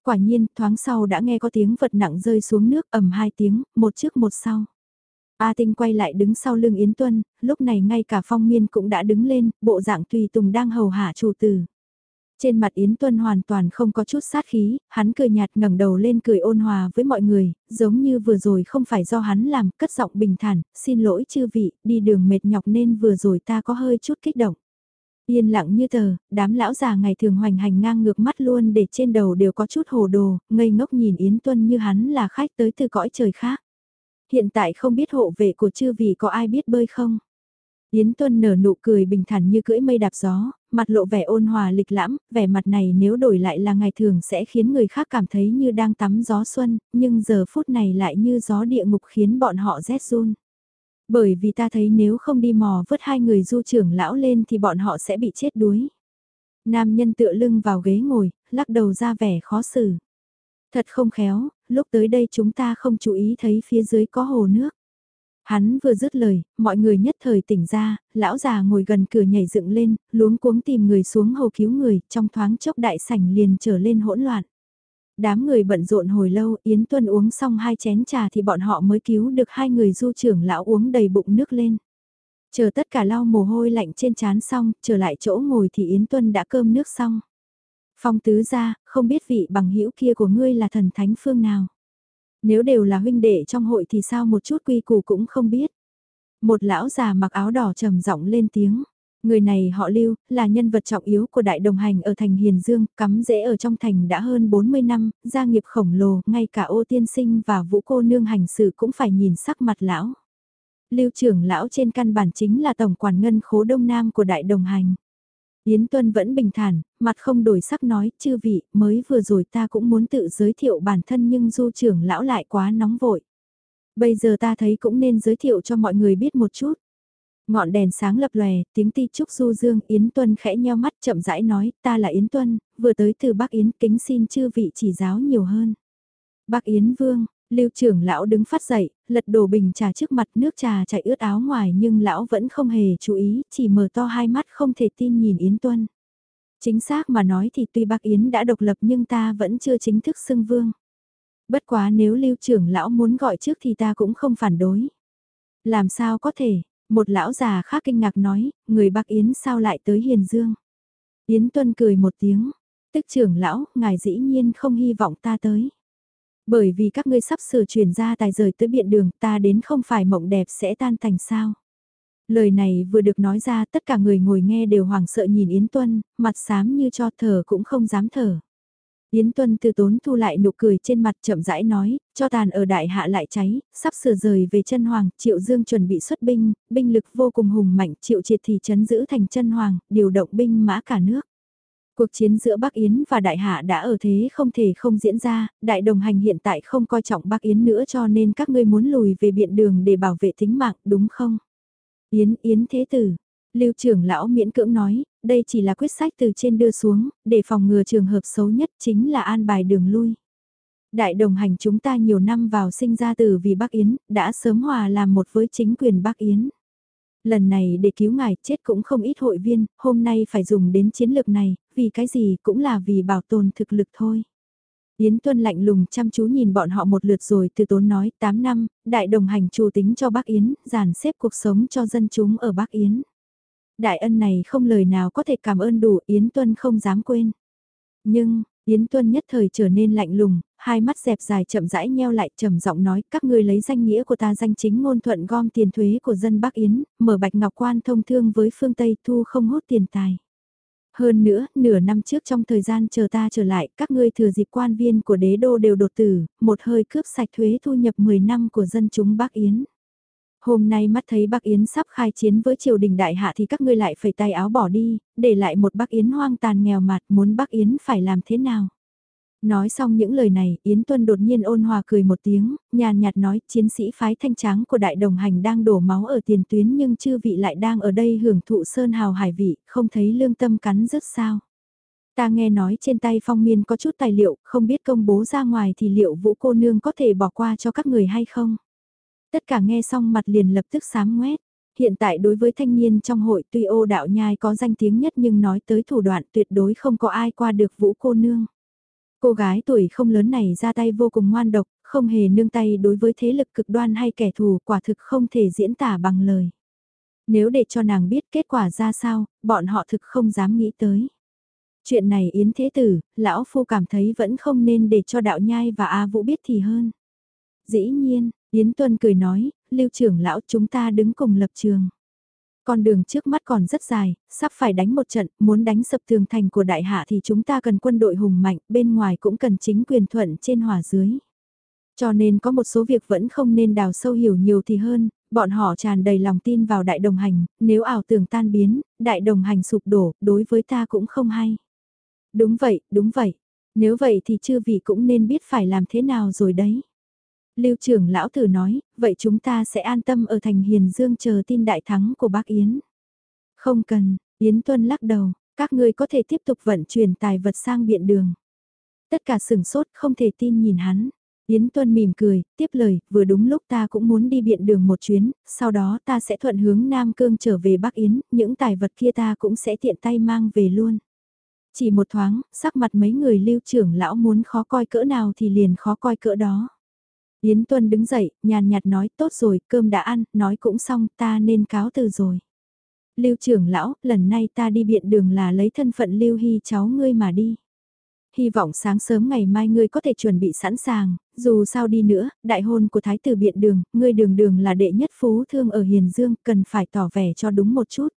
Quả nhiên, thoáng sau đã nghe có tiếng vật nặng rơi xuống nước ầm hai tiếng, một trước một sau. A Tinh quay lại đứng sau lưng Yến Tuân, lúc này ngay cả phong miên cũng đã đứng lên, bộ dạng tùy tùng đang hầu hạ chủ tử. Trên mặt Yến Tuân hoàn toàn không có chút sát khí, hắn cười nhạt ngẩng đầu lên cười ôn hòa với mọi người, giống như vừa rồi không phải do hắn làm, cất giọng bình thản, xin lỗi chư vị, đi đường mệt nhọc nên vừa rồi ta có hơi chút kích động. Yên lặng như tờ, đám lão già ngày thường hoành hành ngang ngược mắt luôn để trên đầu đều có chút hồ đồ, ngây ngốc nhìn Yến Tuân như hắn là khách tới từ cõi trời khác. Hiện tại không biết hộ vệ của chư vị có ai biết bơi không? Yến Tuân nở nụ cười bình thản như cưỡi mây đạp gió, mặt lộ vẻ ôn hòa lịch lãm, vẻ mặt này nếu đổi lại là ngày thường sẽ khiến người khác cảm thấy như đang tắm gió xuân, nhưng giờ phút này lại như gió địa ngục khiến bọn họ rét run. Bởi vì ta thấy nếu không đi mò vớt hai người du trưởng lão lên thì bọn họ sẽ bị chết đuối. Nam nhân tựa lưng vào ghế ngồi, lắc đầu ra vẻ khó xử. Thật không khéo, lúc tới đây chúng ta không chú ý thấy phía dưới có hồ nước. Hắn vừa dứt lời, mọi người nhất thời tỉnh ra, lão già ngồi gần cửa nhảy dựng lên, luống cuống tìm người xuống hầu cứu người, trong thoáng chốc đại sảnh liền trở lên hỗn loạn. Đám người bận rộn hồi lâu, Yến Tuân uống xong hai chén trà thì bọn họ mới cứu được hai người du trưởng lão uống đầy bụng nước lên. Chờ tất cả lau mồ hôi lạnh trên chán xong, trở lại chỗ ngồi thì Yến Tuân đã cơm nước xong. Phong tứ ra, không biết vị bằng hữu kia của ngươi là thần thánh phương nào. Nếu đều là huynh đệ trong hội thì sao một chút quy củ cũng không biết. Một lão già mặc áo đỏ trầm giọng lên tiếng. Người này họ Lưu, là nhân vật trọng yếu của đại đồng hành ở thành Hiền Dương, cắm rễ ở trong thành đã hơn 40 năm, gia nghiệp khổng lồ, ngay cả ô tiên sinh và vũ cô nương hành sự cũng phải nhìn sắc mặt lão. Lưu trưởng lão trên căn bản chính là tổng quản ngân khố đông nam của đại đồng hành. Yến Tuân vẫn bình thản, mặt không đổi sắc nói, chư vị, mới vừa rồi ta cũng muốn tự giới thiệu bản thân nhưng du trưởng lão lại quá nóng vội. Bây giờ ta thấy cũng nên giới thiệu cho mọi người biết một chút. Ngọn đèn sáng lập lòe, tiếng ti trúc du dương, Yến Tuân khẽ nheo mắt chậm rãi nói, ta là Yến Tuân, vừa tới từ Bắc Yến, kính xin chư vị chỉ giáo nhiều hơn. Bắc Yến Vương, Lưu trưởng lão đứng phát dậy, lật đổ bình trà trước mặt nước trà chảy ướt áo ngoài nhưng lão vẫn không hề chú ý, chỉ mở to hai mắt không thể tin nhìn Yến Tuân. Chính xác mà nói thì tuy bác Yến đã độc lập nhưng ta vẫn chưa chính thức xưng vương. Bất quá nếu lưu trưởng lão muốn gọi trước thì ta cũng không phản đối. Làm sao có thể, một lão già khác kinh ngạc nói, người bác Yến sao lại tới Hiền Dương. Yến Tuân cười một tiếng, tức trưởng lão, ngài dĩ nhiên không hy vọng ta tới. Bởi vì các ngươi sắp sửa chuyển ra tài rời tới biện đường ta đến không phải mộng đẹp sẽ tan thành sao. Lời này vừa được nói ra tất cả người ngồi nghe đều hoảng sợ nhìn Yến Tuân, mặt xám như cho thở cũng không dám thở. Yến Tuân từ tốn thu lại nụ cười trên mặt chậm rãi nói, cho tàn ở đại hạ lại cháy, sắp sửa rời về chân hoàng, triệu dương chuẩn bị xuất binh, binh lực vô cùng hùng mạnh, triệu triệt thì chấn giữ thành chân hoàng, điều động binh mã cả nước. Cuộc chiến giữa Bắc Yến và Đại Hạ đã ở thế không thể không diễn ra, Đại Đồng Hành hiện tại không coi trọng Bắc Yến nữa cho nên các ngươi muốn lùi về biện đường để bảo vệ tính mạng, đúng không? Yến, Yến Thế Tử. Lưu trưởng lão miễn cưỡng nói, đây chỉ là quyết sách từ trên đưa xuống, để phòng ngừa trường hợp xấu nhất chính là an bài đường lui. Đại đồng hành chúng ta nhiều năm vào sinh ra từ vì Bắc Yến, đã sớm hòa làm một với chính quyền Bắc Yến. Lần này để cứu ngài chết cũng không ít hội viên, hôm nay phải dùng đến chiến lược này, vì cái gì cũng là vì bảo tồn thực lực thôi. Yến Tuân lạnh lùng chăm chú nhìn bọn họ một lượt rồi từ tốn nói 8 năm, đại đồng hành chủ tính cho Bắc Yến, giàn xếp cuộc sống cho dân chúng ở Bắc Yến. Đại ân này không lời nào có thể cảm ơn đủ Yến Tuân không dám quên. Nhưng, Yến Tuân nhất thời trở nên lạnh lùng, hai mắt dẹp dài chậm rãi nheo lại trầm giọng nói các ngươi lấy danh nghĩa của ta danh chính ngôn thuận gom tiền thuế của dân Bắc Yến, mở bạch ngọc quan thông thương với phương Tây thu không hút tiền tài. Hơn nữa, nửa năm trước trong thời gian chờ ta trở lại, các ngươi thừa dịp quan viên của đế đô đều đột tử, một hơi cướp sạch thuế thu nhập 10 năm của dân chúng Bắc Yến. Hôm nay mắt thấy Bắc Yến sắp khai chiến với triều đình đại hạ thì các ngươi lại phải tay áo bỏ đi, để lại một Bắc Yến hoang tàn nghèo mạt muốn Bắc Yến phải làm thế nào? Nói xong những lời này, Yến Tuân đột nhiên ôn hòa cười một tiếng, nhàn nhạt nói chiến sĩ phái thanh tráng của đại đồng hành đang đổ máu ở tiền tuyến nhưng chư vị lại đang ở đây hưởng thụ sơn hào hải vị, không thấy lương tâm cắn rứt sao. Ta nghe nói trên tay phong miên có chút tài liệu, không biết công bố ra ngoài thì liệu vũ cô nương có thể bỏ qua cho các người hay không? Tất cả nghe xong mặt liền lập tức sám ngoét. Hiện tại đối với thanh niên trong hội tuy ô đạo nhai có danh tiếng nhất nhưng nói tới thủ đoạn tuyệt đối không có ai qua được vũ cô nương. Cô gái tuổi không lớn này ra tay vô cùng ngoan độc, không hề nương tay đối với thế lực cực đoan hay kẻ thù quả thực không thể diễn tả bằng lời. Nếu để cho nàng biết kết quả ra sao, bọn họ thực không dám nghĩ tới. Chuyện này Yến Thế Tử, Lão Phu cảm thấy vẫn không nên để cho Đạo Nhai và A Vũ biết thì hơn. Dĩ nhiên, Yến Tuân cười nói, lưu trưởng lão chúng ta đứng cùng lập trường. Con đường trước mắt còn rất dài, sắp phải đánh một trận, muốn đánh sập tường thành của đại hạ thì chúng ta cần quân đội hùng mạnh, bên ngoài cũng cần chính quyền thuận trên hòa dưới. Cho nên có một số việc vẫn không nên đào sâu hiểu nhiều thì hơn, bọn họ tràn đầy lòng tin vào đại đồng hành, nếu ảo tưởng tan biến, đại đồng hành sụp đổ, đối với ta cũng không hay. Đúng vậy, đúng vậy. Nếu vậy thì chư vị cũng nên biết phải làm thế nào rồi đấy. Lưu trưởng lão tử nói, vậy chúng ta sẽ an tâm ở thành Hiền Dương chờ tin đại thắng của bác Yến. Không cần, Yến Tuân lắc đầu, các ngươi có thể tiếp tục vận chuyển tài vật sang biện đường. Tất cả sửng sốt không thể tin nhìn hắn. Yến Tuân mỉm cười, tiếp lời, vừa đúng lúc ta cũng muốn đi biện đường một chuyến, sau đó ta sẽ thuận hướng Nam Cương trở về Bắc Yến, những tài vật kia ta cũng sẽ tiện tay mang về luôn. Chỉ một thoáng, sắc mặt mấy người lưu trưởng lão muốn khó coi cỡ nào thì liền khó coi cỡ đó. Yến Tuân đứng dậy, nhàn nhạt nói tốt rồi, cơm đã ăn, nói cũng xong, ta nên cáo từ rồi. Lưu trưởng lão, lần này ta đi biện đường là lấy thân phận Lưu Hy cháu ngươi mà đi. Hy vọng sáng sớm ngày mai ngươi có thể chuẩn bị sẵn sàng, dù sao đi nữa, đại hôn của thái tử biện đường, ngươi đường đường là đệ nhất phú thương ở Hiền Dương, cần phải tỏ vẻ cho đúng một chút.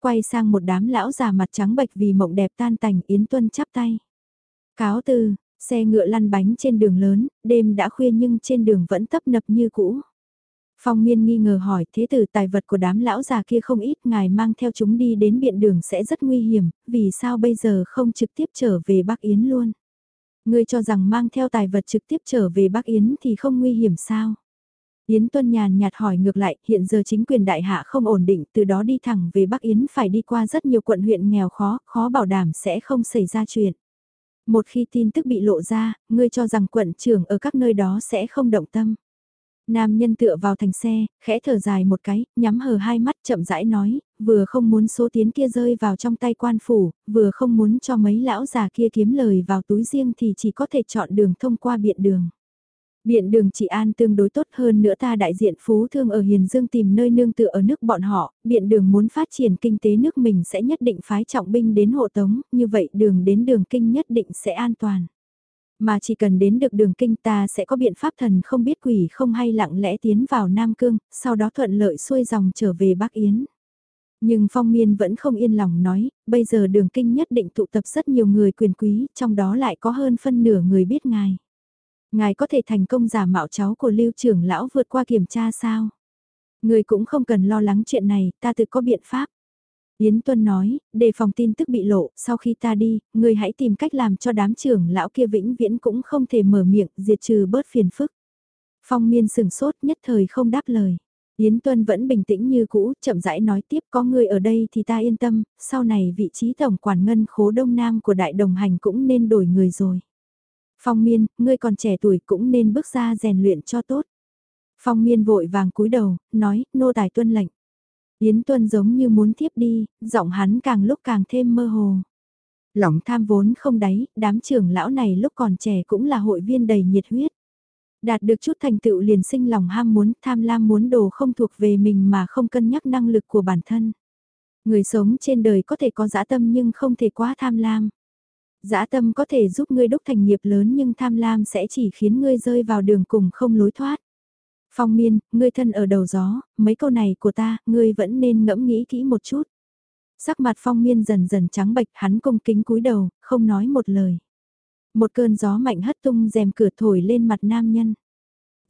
Quay sang một đám lão già mặt trắng bệch vì mộng đẹp tan tành Yến Tuân chắp tay. Cáo từ, xe ngựa lăn bánh trên đường lớn, đêm đã khuya nhưng trên đường vẫn tấp nập như cũ. Phong miên nghi ngờ hỏi thế tử tài vật của đám lão già kia không ít ngài mang theo chúng đi đến biện đường sẽ rất nguy hiểm, vì sao bây giờ không trực tiếp trở về Bắc Yến luôn? Ngươi cho rằng mang theo tài vật trực tiếp trở về Bắc Yến thì không nguy hiểm sao? Yến Tuân nhàn nhạt hỏi ngược lại, hiện giờ chính quyền đại hạ không ổn định, từ đó đi thẳng về Bắc Yến phải đi qua rất nhiều quận huyện nghèo khó, khó bảo đảm sẽ không xảy ra chuyện. Một khi tin tức bị lộ ra, ngươi cho rằng quận trưởng ở các nơi đó sẽ không động tâm. Nam nhân tựa vào thành xe, khẽ thở dài một cái, nhắm hờ hai mắt chậm rãi nói, vừa không muốn số tiến kia rơi vào trong tay quan phủ, vừa không muốn cho mấy lão già kia kiếm lời vào túi riêng thì chỉ có thể chọn đường thông qua biện đường. Biện đường trị an tương đối tốt hơn nữa ta đại diện phú thương ở Hiền Dương tìm nơi nương tựa ở nước bọn họ, biện đường muốn phát triển kinh tế nước mình sẽ nhất định phái trọng binh đến hộ tống, như vậy đường đến đường kinh nhất định sẽ an toàn. Mà chỉ cần đến được đường kinh ta sẽ có biện pháp thần không biết quỷ không hay lặng lẽ tiến vào Nam Cương, sau đó thuận lợi xuôi dòng trở về Bắc Yến. Nhưng Phong Miên vẫn không yên lòng nói, bây giờ đường kinh nhất định tụ tập rất nhiều người quyền quý, trong đó lại có hơn phân nửa người biết ngài. Ngài có thể thành công giả mạo cháu của lưu trưởng lão vượt qua kiểm tra sao? Người cũng không cần lo lắng chuyện này, ta tự có biện pháp. Yến Tuân nói, đề phòng tin tức bị lộ, sau khi ta đi, người hãy tìm cách làm cho đám trưởng lão kia vĩnh viễn cũng không thể mở miệng, diệt trừ bớt phiền phức. Phong miên sừng sốt nhất thời không đáp lời. Yến Tuân vẫn bình tĩnh như cũ, chậm rãi nói tiếp có người ở đây thì ta yên tâm, sau này vị trí tổng quản ngân khố đông nam của đại đồng hành cũng nên đổi người rồi. Phong miên, ngươi còn trẻ tuổi cũng nên bước ra rèn luyện cho tốt. Phong miên vội vàng cúi đầu, nói, nô tài tuân lệnh. Yến tuân giống như muốn tiếp đi, giọng hắn càng lúc càng thêm mơ hồ. Lòng tham vốn không đáy, đám trưởng lão này lúc còn trẻ cũng là hội viên đầy nhiệt huyết. Đạt được chút thành tựu liền sinh lòng ham muốn, tham lam muốn đồ không thuộc về mình mà không cân nhắc năng lực của bản thân. Người sống trên đời có thể có dã tâm nhưng không thể quá tham lam. Dã tâm có thể giúp ngươi đúc thành nghiệp lớn nhưng tham lam sẽ chỉ khiến ngươi rơi vào đường cùng không lối thoát. Phong miên, ngươi thân ở đầu gió, mấy câu này của ta, ngươi vẫn nên ngẫm nghĩ kỹ một chút. Sắc mặt phong miên dần dần trắng bệch, hắn cung kính cúi đầu, không nói một lời. Một cơn gió mạnh hất tung rèm cửa thổi lên mặt nam nhân.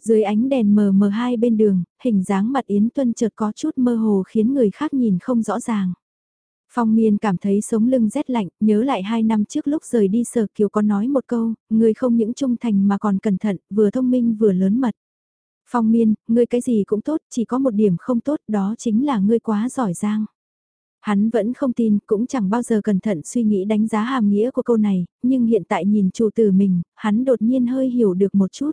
Dưới ánh đèn mờ mờ hai bên đường, hình dáng mặt Yến Tuân chợt có chút mơ hồ khiến người khác nhìn không rõ ràng. Phong miên cảm thấy sống lưng rét lạnh, nhớ lại hai năm trước lúc rời đi sở kiều có nói một câu, người không những trung thành mà còn cẩn thận, vừa thông minh vừa lớn mật. Phong miên, ngươi cái gì cũng tốt, chỉ có một điểm không tốt đó chính là ngươi quá giỏi giang. Hắn vẫn không tin, cũng chẳng bao giờ cẩn thận suy nghĩ đánh giá hàm nghĩa của câu này, nhưng hiện tại nhìn chủ tử mình, hắn đột nhiên hơi hiểu được một chút.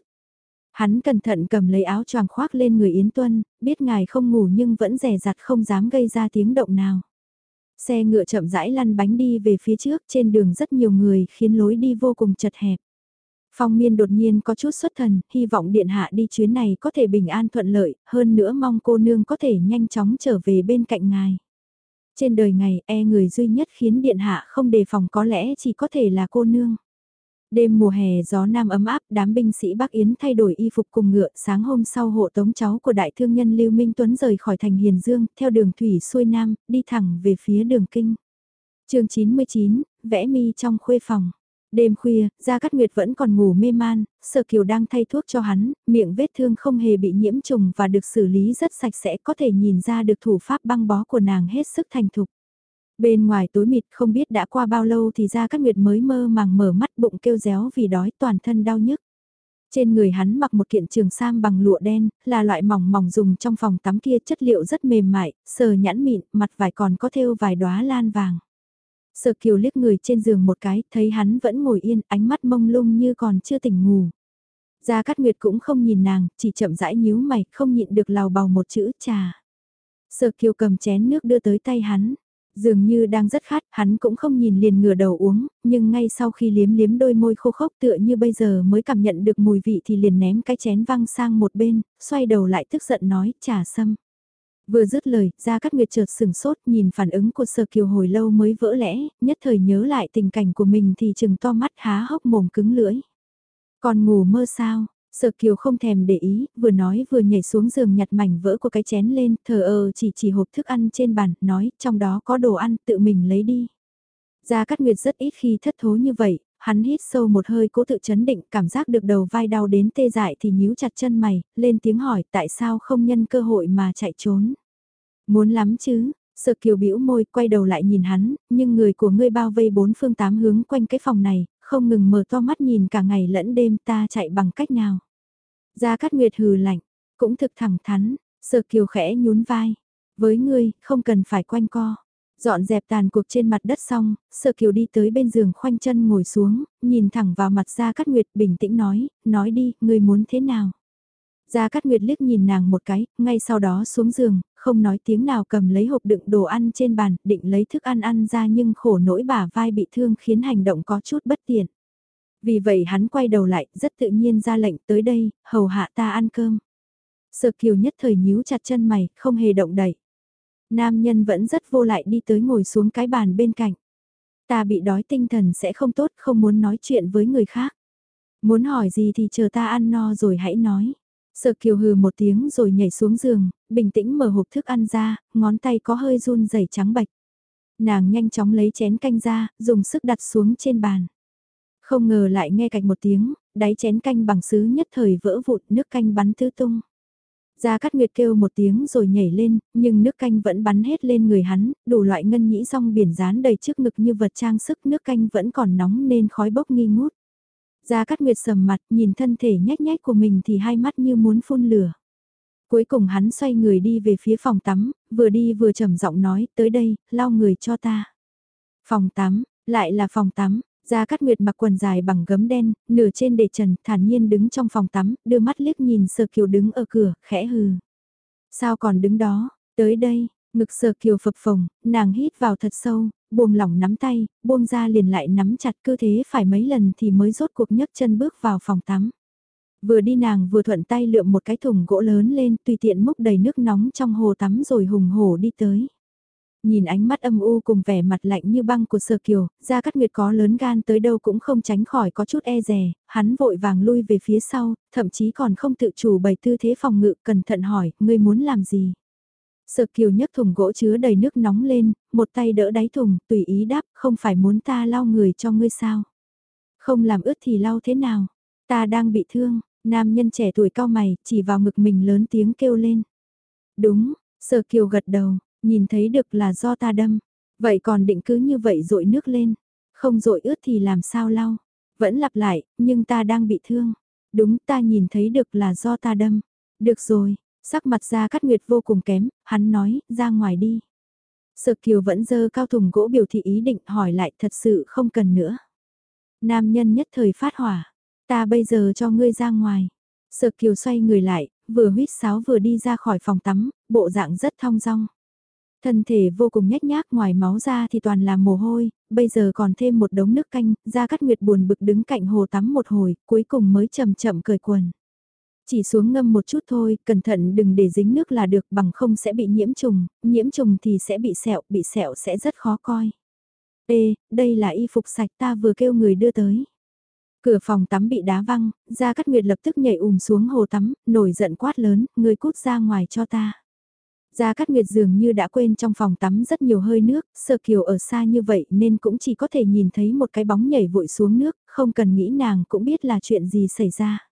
Hắn cẩn thận cầm lấy áo choàng khoác lên người Yến Tuân, biết ngài không ngủ nhưng vẫn rẻ rặt không dám gây ra tiếng động nào. Xe ngựa chậm rãi lăn bánh đi về phía trước trên đường rất nhiều người khiến lối đi vô cùng chật hẹp. Phong miên đột nhiên có chút xuất thần, hy vọng điện hạ đi chuyến này có thể bình an thuận lợi, hơn nữa mong cô nương có thể nhanh chóng trở về bên cạnh ngài. Trên đời ngày e người duy nhất khiến điện hạ không đề phòng có lẽ chỉ có thể là cô nương. Đêm mùa hè gió nam ấm áp, đám binh sĩ Bắc Yến thay đổi y phục cùng ngựa, sáng hôm sau hộ tống cháu của đại thương nhân Lưu Minh Tuấn rời khỏi thành Hiền Dương, theo đường thủy xuôi nam, đi thẳng về phía đường kinh. chương 99, vẽ mi trong khuê phòng. Đêm khuya, Gia Cát Nguyệt vẫn còn ngủ mê man, Sở Kiều đang thay thuốc cho hắn, miệng vết thương không hề bị nhiễm trùng và được xử lý rất sạch sẽ có thể nhìn ra được thủ pháp băng bó của nàng hết sức thành thục. Bên ngoài tối mịt không biết đã qua bao lâu thì Gia Cát Nguyệt mới mơ màng mở mắt bụng kêu réo vì đói toàn thân đau nhức. Trên người hắn mặc một kiện trường sam bằng lụa đen, là loại mỏng mỏng dùng trong phòng tắm kia chất liệu rất mềm mại, sờ nhãn mịn, mặt vải còn có thêu vài đóa lan vàng. Sở kiều liếc người trên giường một cái, thấy hắn vẫn ngồi yên, ánh mắt mông lung như còn chưa tỉnh ngủ. Gia Cát Nguyệt cũng không nhìn nàng, chỉ chậm rãi nhíu mày, không nhịn được lào bào một chữ trà. Sở kiều cầm chén nước đưa tới tay hắn. Dường như đang rất khát, hắn cũng không nhìn liền ngửa đầu uống, nhưng ngay sau khi liếm liếm đôi môi khô khốc tựa như bây giờ mới cảm nhận được mùi vị thì liền ném cái chén văng sang một bên, xoay đầu lại tức giận nói, trà sâm. Vừa dứt lời, Gia Cát Nguyệt chợt sừng sốt nhìn phản ứng của Sở Kiều hồi lâu mới vỡ lẽ, nhất thời nhớ lại tình cảnh của mình thì chừng to mắt há hốc mồm cứng lưỡi. Còn ngủ mơ sao? Sở Kiều không thèm để ý, vừa nói vừa nhảy xuống giường nhặt mảnh vỡ của cái chén lên, thờ ơ chỉ chỉ hộp thức ăn trên bàn, nói trong đó có đồ ăn tự mình lấy đi. Gia Cát Nguyệt rất ít khi thất thố như vậy, hắn hít sâu một hơi cố tự chấn định, cảm giác được đầu vai đau đến tê dại thì nhíu chặt chân mày, lên tiếng hỏi tại sao không nhân cơ hội mà chạy trốn. Muốn lắm chứ, sợ kiều bĩu môi quay đầu lại nhìn hắn, nhưng người của ngươi bao vây bốn phương tám hướng quanh cái phòng này, không ngừng mở to mắt nhìn cả ngày lẫn đêm ta chạy bằng cách nào. Gia Cát Nguyệt hừ lạnh, cũng thực thẳng thắn, sợ kiều khẽ nhún vai. Với ngươi, không cần phải quanh co. Dọn dẹp tàn cuộc trên mặt đất xong, sợ kiều đi tới bên giường khoanh chân ngồi xuống, nhìn thẳng vào mặt Gia Cát Nguyệt bình tĩnh nói, nói đi, ngươi muốn thế nào? Gia Cát Nguyệt liếc nhìn nàng một cái, ngay sau đó xuống giường, không nói tiếng nào cầm lấy hộp đựng đồ ăn trên bàn, định lấy thức ăn ăn ra nhưng khổ nỗi bả vai bị thương khiến hành động có chút bất tiện. Vì vậy hắn quay đầu lại, rất tự nhiên ra lệnh tới đây, hầu hạ ta ăn cơm. Sợ kiều nhất thời nhíu chặt chân mày, không hề động đậy. Nam nhân vẫn rất vô lại đi tới ngồi xuống cái bàn bên cạnh. Ta bị đói tinh thần sẽ không tốt, không muốn nói chuyện với người khác. Muốn hỏi gì thì chờ ta ăn no rồi hãy nói. Sở kiều hừ một tiếng rồi nhảy xuống giường, bình tĩnh mở hộp thức ăn ra, ngón tay có hơi run rẩy trắng bạch. Nàng nhanh chóng lấy chén canh ra, dùng sức đặt xuống trên bàn. Không ngờ lại nghe cạch một tiếng, đáy chén canh bằng sứ nhất thời vỡ vụt nước canh bắn tứ tung. Gia Cát Nguyệt kêu một tiếng rồi nhảy lên, nhưng nước canh vẫn bắn hết lên người hắn, đủ loại ngân nhĩ rong biển dán đầy trước ngực như vật trang sức nước canh vẫn còn nóng nên khói bốc nghi ngút. Gia Cát Nguyệt sầm mặt nhìn thân thể nhách nhách của mình thì hai mắt như muốn phun lửa. Cuối cùng hắn xoay người đi về phía phòng tắm, vừa đi vừa trầm giọng nói tới đây, lau người cho ta. Phòng tắm, lại là phòng tắm, Gia Cát Nguyệt mặc quần dài bằng gấm đen, nửa trên để trần, thản nhiên đứng trong phòng tắm, đưa mắt liếc nhìn Sở Kiều đứng ở cửa, khẽ hừ. Sao còn đứng đó, tới đây, ngực Sở Kiều phập phồng, nàng hít vào thật sâu, buông lỏng nắm tay, buông ra liền lại nắm chặt cơ thế phải mấy lần thì mới rốt cuộc nhấc chân bước vào phòng tắm. Vừa đi nàng vừa thuận tay lượm một cái thùng gỗ lớn lên tùy tiện múc đầy nước nóng trong hồ tắm rồi hùng hổ đi tới. Nhìn ánh mắt âm u cùng vẻ mặt lạnh như băng của Sơ Kiều, Gia Cát Nguyệt có lớn gan tới đâu cũng không tránh khỏi có chút e rè, hắn vội vàng lui về phía sau, thậm chí còn không tự chủ bày tư thế phòng ngự, cẩn thận hỏi, ngươi muốn làm gì? Sợ Kiều nhấc thùng gỗ chứa đầy nước nóng lên, một tay đỡ đáy thùng, tùy ý đáp, không phải muốn ta lau người cho ngươi sao? Không làm ướt thì lau thế nào? Ta đang bị thương, nam nhân trẻ tuổi cao mày, chỉ vào ngực mình lớn tiếng kêu lên. Đúng, Sợ Kiều gật đầu, nhìn thấy được là do ta đâm. Vậy còn định cứ như vậy rội nước lên, không rội ướt thì làm sao lau. Vẫn lặp lại, nhưng ta đang bị thương. Đúng ta nhìn thấy được là do ta đâm. Được rồi, sắc mặt ra cắt nguyệt vô cùng kém, hắn nói, ra ngoài đi. Sở kiều vẫn dơ cao thùng gỗ biểu thị ý định hỏi lại thật sự không cần nữa. Nam nhân nhất thời phát hỏa, ta bây giờ cho ngươi ra ngoài. Sở kiều xoay người lại, vừa huýt sáo vừa đi ra khỏi phòng tắm, bộ dạng rất thong dong. Thân thể vô cùng nhếch nhác ngoài máu ra thì toàn là mồ hôi, bây giờ còn thêm một đống nước canh, ra cắt nguyệt buồn bực đứng cạnh hồ tắm một hồi, cuối cùng mới chậm chậm cởi quần. Chỉ xuống ngâm một chút thôi, cẩn thận đừng để dính nước là được bằng không sẽ bị nhiễm trùng, nhiễm trùng thì sẽ bị sẹo, bị sẹo sẽ rất khó coi. Ê, đây là y phục sạch ta vừa kêu người đưa tới. Cửa phòng tắm bị đá văng, Gia Cát Nguyệt lập tức nhảy ùm xuống hồ tắm, nổi giận quát lớn, người cút ra ngoài cho ta. Gia Cát Nguyệt dường như đã quên trong phòng tắm rất nhiều hơi nước, Sơ Kiều ở xa như vậy nên cũng chỉ có thể nhìn thấy một cái bóng nhảy vội xuống nước, không cần nghĩ nàng cũng biết là chuyện gì xảy ra.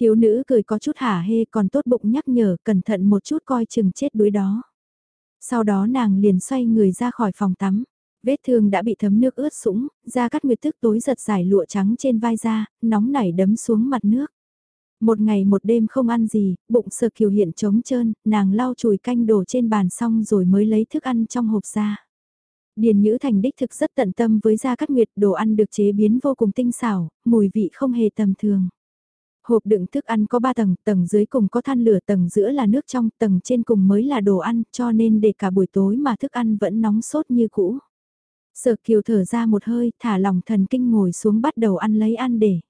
Thiếu nữ cười có chút hả hê còn tốt bụng nhắc nhở cẩn thận một chút coi chừng chết đuối đó. Sau đó nàng liền xoay người ra khỏi phòng tắm. Vết thương đã bị thấm nước ướt sũng, da cắt nguyệt tức tối giật giải lụa trắng trên vai da, nóng nảy đấm xuống mặt nước. Một ngày một đêm không ăn gì, bụng sờ kiều hiện trống trơn, nàng lau chùi canh đồ trên bàn xong rồi mới lấy thức ăn trong hộp ra. Điền Nhữ Thành đích thực rất tận tâm với Gia Cát Nguyệt, đồ ăn được chế biến vô cùng tinh xảo, mùi vị không hề tầm thường. Hộp đựng thức ăn có 3 tầng, tầng dưới cùng có than lửa, tầng giữa là nước trong, tầng trên cùng mới là đồ ăn, cho nên để cả buổi tối mà thức ăn vẫn nóng sốt như cũ. Sở Kiều thở ra một hơi, thả lòng thần kinh ngồi xuống bắt đầu ăn lấy ăn để.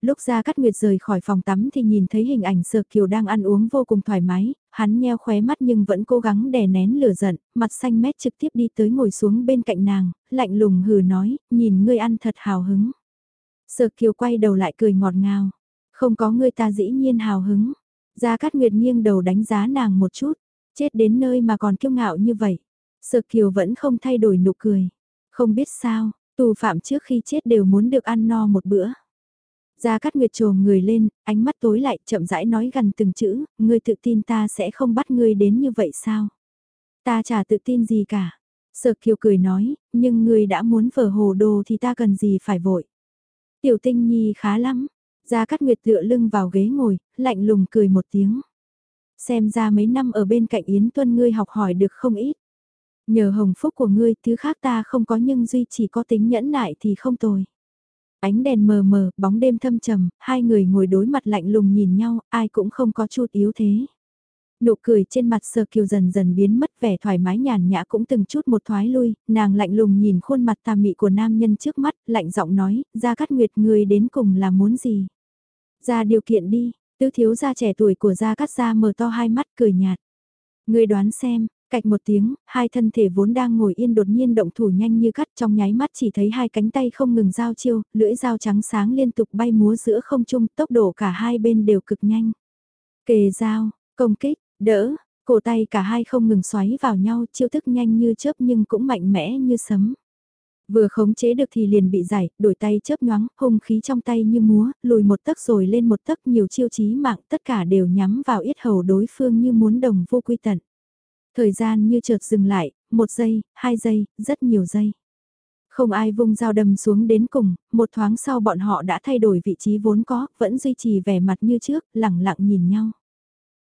Lúc ra cắt nguyệt rời khỏi phòng tắm thì nhìn thấy hình ảnh Sở Kiều đang ăn uống vô cùng thoải mái, hắn nheo khóe mắt nhưng vẫn cố gắng đè nén lửa giận, mặt xanh mét trực tiếp đi tới ngồi xuống bên cạnh nàng, lạnh lùng hừ nói, nhìn ngươi ăn thật hào hứng. Sở Kiều quay đầu lại cười ngọt ngào, không có ngươi ta dĩ nhiên hào hứng. Gia Cát Nguyệt nghiêng đầu đánh giá nàng một chút, chết đến nơi mà còn kiêu ngạo như vậy. Sở Kiều vẫn không thay đổi nụ cười. Không biết sao, tù phạm trước khi chết đều muốn được ăn no một bữa. Gia Cát Nguyệt trồm người lên, ánh mắt tối lại chậm rãi nói gần từng chữ, ngươi tự tin ta sẽ không bắt ngươi đến như vậy sao? Ta chả tự tin gì cả. Sở Kiều cười nói, nhưng ngươi đã muốn vở hồ đồ thì ta cần gì phải vội. Tiểu tinh nhi khá lắm, Gia Cát Nguyệt tựa lưng vào ghế ngồi, lạnh lùng cười một tiếng. Xem ra mấy năm ở bên cạnh Yến Tuân ngươi học hỏi được không ít. Nhờ hồng phúc của ngươi, thứ khác ta không có nhưng duy chỉ có tính nhẫn nại thì không tồi. Ánh đèn mờ mờ, bóng đêm thâm trầm, hai người ngồi đối mặt lạnh lùng nhìn nhau, ai cũng không có chút yếu thế. Nụ cười trên mặt sơ kiều dần dần biến mất vẻ thoải mái nhàn nhã cũng từng chút một thoái lui, nàng lạnh lùng nhìn khuôn mặt tà mị của nam nhân trước mắt, lạnh giọng nói, ra cắt nguyệt người đến cùng là muốn gì. Ra điều kiện đi, tứ thiếu gia trẻ tuổi của gia cắt gia mở to hai mắt cười nhạt. Người đoán xem, cạch một tiếng, hai thân thể vốn đang ngồi yên đột nhiên động thủ nhanh như cắt trong nháy mắt chỉ thấy hai cánh tay không ngừng giao chiêu, lưỡi dao trắng sáng liên tục bay múa giữa không trung, tốc độ cả hai bên đều cực nhanh. Kề dao, công kích, đỡ, cổ tay cả hai không ngừng xoáy vào nhau, chiêu thức nhanh như chớp nhưng cũng mạnh mẽ như sấm. Vừa khống chế được thì liền bị giải, đổi tay chớp nhoáng, hung khí trong tay như múa, lùi một tấc rồi lên một tấc nhiều chiêu chí mạng, tất cả đều nhắm vào yết hầu đối phương như muốn đồng vô quy tận. Thời gian như chợt dừng lại, một giây, hai giây, rất nhiều giây. Không ai vung dao đâm xuống đến cùng, một thoáng sau bọn họ đã thay đổi vị trí vốn có, vẫn duy trì vẻ mặt như trước, lẳng lặng nhìn nhau.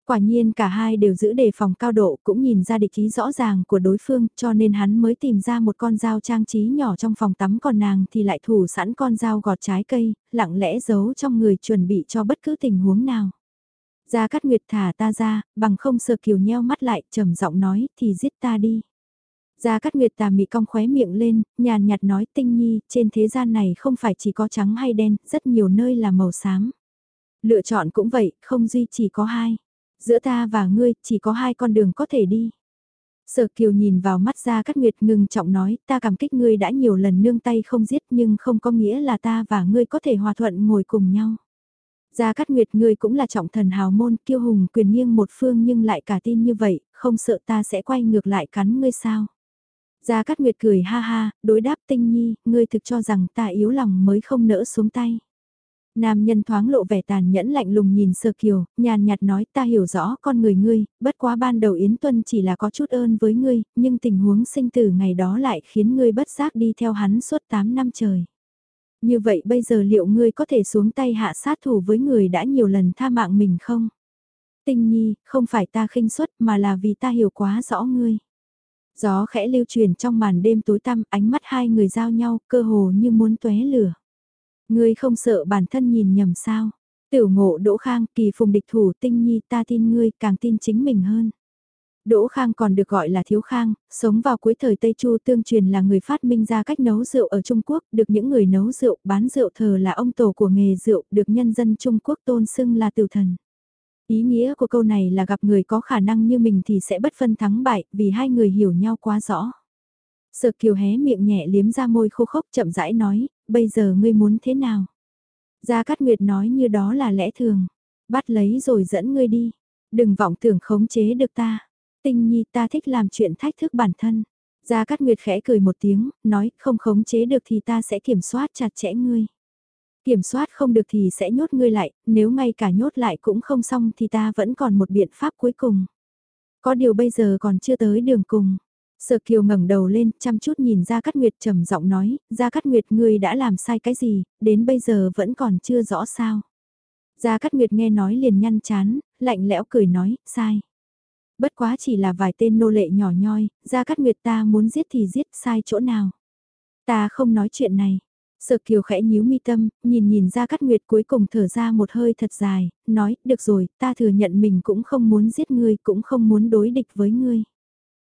Quả nhiên cả hai đều giữ đề phòng cao độ cũng nhìn ra địch ý rõ ràng của đối phương cho nên hắn mới tìm ra một con dao trang trí nhỏ trong phòng tắm còn nàng thì lại thủ sẵn con dao gọt trái cây, lặng lẽ giấu trong người chuẩn bị cho bất cứ tình huống nào. Gia Cát Nguyệt thả ta ra, bằng không sờ kiều nheo mắt lại, trầm giọng nói, thì giết ta đi. Gia Cát Nguyệt tà mị cong khóe miệng lên, nhàn nhạt nói tinh nhi, trên thế gian này không phải chỉ có trắng hay đen, rất nhiều nơi là màu xám. Lựa chọn cũng vậy, không duy chỉ có hai giữa ta và ngươi chỉ có hai con đường có thể đi. Sở Kiều nhìn vào mắt ra Cát Nguyệt ngừng trọng nói, ta cảm kích ngươi đã nhiều lần nương tay không giết nhưng không có nghĩa là ta và ngươi có thể hòa thuận ngồi cùng nhau. Gia Cát Nguyệt ngươi cũng là trọng thần hào môn kiêu hùng quyền nghiêng một phương nhưng lại cả tin như vậy, không sợ ta sẽ quay ngược lại cắn ngươi sao. Gia Cát Nguyệt cười ha ha, đối đáp tinh nhi, ngươi thực cho rằng ta yếu lòng mới không nỡ xuống tay. Nam nhân thoáng lộ vẻ tàn nhẫn lạnh lùng nhìn Sơ Kiều, nhàn nhạt nói ta hiểu rõ con người ngươi, bất quá ban đầu Yến Tuân chỉ là có chút ơn với ngươi, nhưng tình huống sinh tử ngày đó lại khiến ngươi bất giác đi theo hắn suốt 8 năm trời. Như vậy bây giờ liệu ngươi có thể xuống tay hạ sát thủ với người đã nhiều lần tha mạng mình không? Tinh nhi, không phải ta khinh suất mà là vì ta hiểu quá rõ ngươi. Gió khẽ lưu truyền trong màn đêm tối tăm, ánh mắt hai người giao nhau, cơ hồ như muốn tuế lửa. Ngươi không sợ bản thân nhìn nhầm sao? Tiểu ngộ Đỗ Khang, kỳ phùng địch thủ tinh nhi ta tin ngươi càng tin chính mình hơn. Đỗ Khang còn được gọi là Thiếu Khang, sống vào cuối thời Tây Chu tương truyền là người phát minh ra cách nấu rượu ở Trung Quốc, được những người nấu rượu bán rượu thờ là ông tổ của nghề rượu, được nhân dân Trung Quốc tôn xưng là tiểu thần. Ý nghĩa của câu này là gặp người có khả năng như mình thì sẽ bất phân thắng bại, vì hai người hiểu nhau quá rõ. Sợ kiều hé miệng nhẹ liếm ra môi khô khốc chậm rãi nói, bây giờ ngươi muốn thế nào? Gia Cát Nguyệt nói như đó là lẽ thường. Bắt lấy rồi dẫn ngươi đi. Đừng vọng tưởng khống chế được ta. Tinh nhi ta thích làm chuyện thách thức bản thân. Gia Cát Nguyệt khẽ cười một tiếng, nói không khống chế được thì ta sẽ kiểm soát chặt chẽ ngươi. Kiểm soát không được thì sẽ nhốt ngươi lại, nếu ngay cả nhốt lại cũng không xong thì ta vẫn còn một biện pháp cuối cùng. Có điều bây giờ còn chưa tới đường cùng. Sở Kiều ngẩng đầu lên, chăm chút nhìn Gia Cát Nguyệt trầm giọng nói, Gia Cát Nguyệt ngươi đã làm sai cái gì, đến bây giờ vẫn còn chưa rõ sao. Gia Cát Nguyệt nghe nói liền nhăn chán, lạnh lẽo cười nói, sai. Bất quá chỉ là vài tên nô lệ nhỏ nhoi, Gia Cát Nguyệt ta muốn giết thì giết, sai chỗ nào. Ta không nói chuyện này. Sở Kiều khẽ nhíu mi tâm, nhìn nhìn Gia Cát Nguyệt cuối cùng thở ra một hơi thật dài, nói, được rồi, ta thừa nhận mình cũng không muốn giết ngươi, cũng không muốn đối địch với ngươi.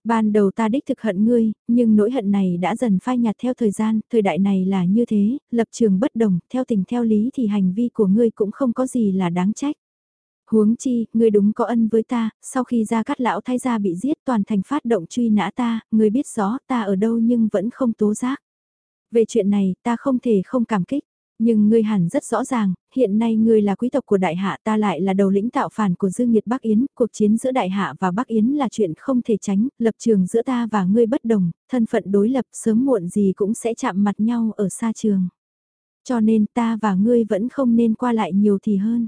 Ban đầu ta đích thực hận ngươi, nhưng nỗi hận này đã dần phai nhạt theo thời gian, thời đại này là như thế, lập trường bất đồng, theo tình theo lý thì hành vi của ngươi cũng không có gì là đáng trách. Huống chi, ngươi đúng có ân với ta, sau khi ra cắt lão thay gia bị giết toàn thành phát động truy nã ta, ngươi biết rõ ta ở đâu nhưng vẫn không tố giác. Về chuyện này, ta không thể không cảm kích. Nhưng ngươi hẳn rất rõ ràng, hiện nay ngươi là quý tộc của đại hạ ta lại là đầu lĩnh tạo phản của Dương Nhiệt Bắc Yến, cuộc chiến giữa đại hạ và Bắc Yến là chuyện không thể tránh, lập trường giữa ta và ngươi bất đồng, thân phận đối lập sớm muộn gì cũng sẽ chạm mặt nhau ở xa trường. Cho nên ta và ngươi vẫn không nên qua lại nhiều thì hơn.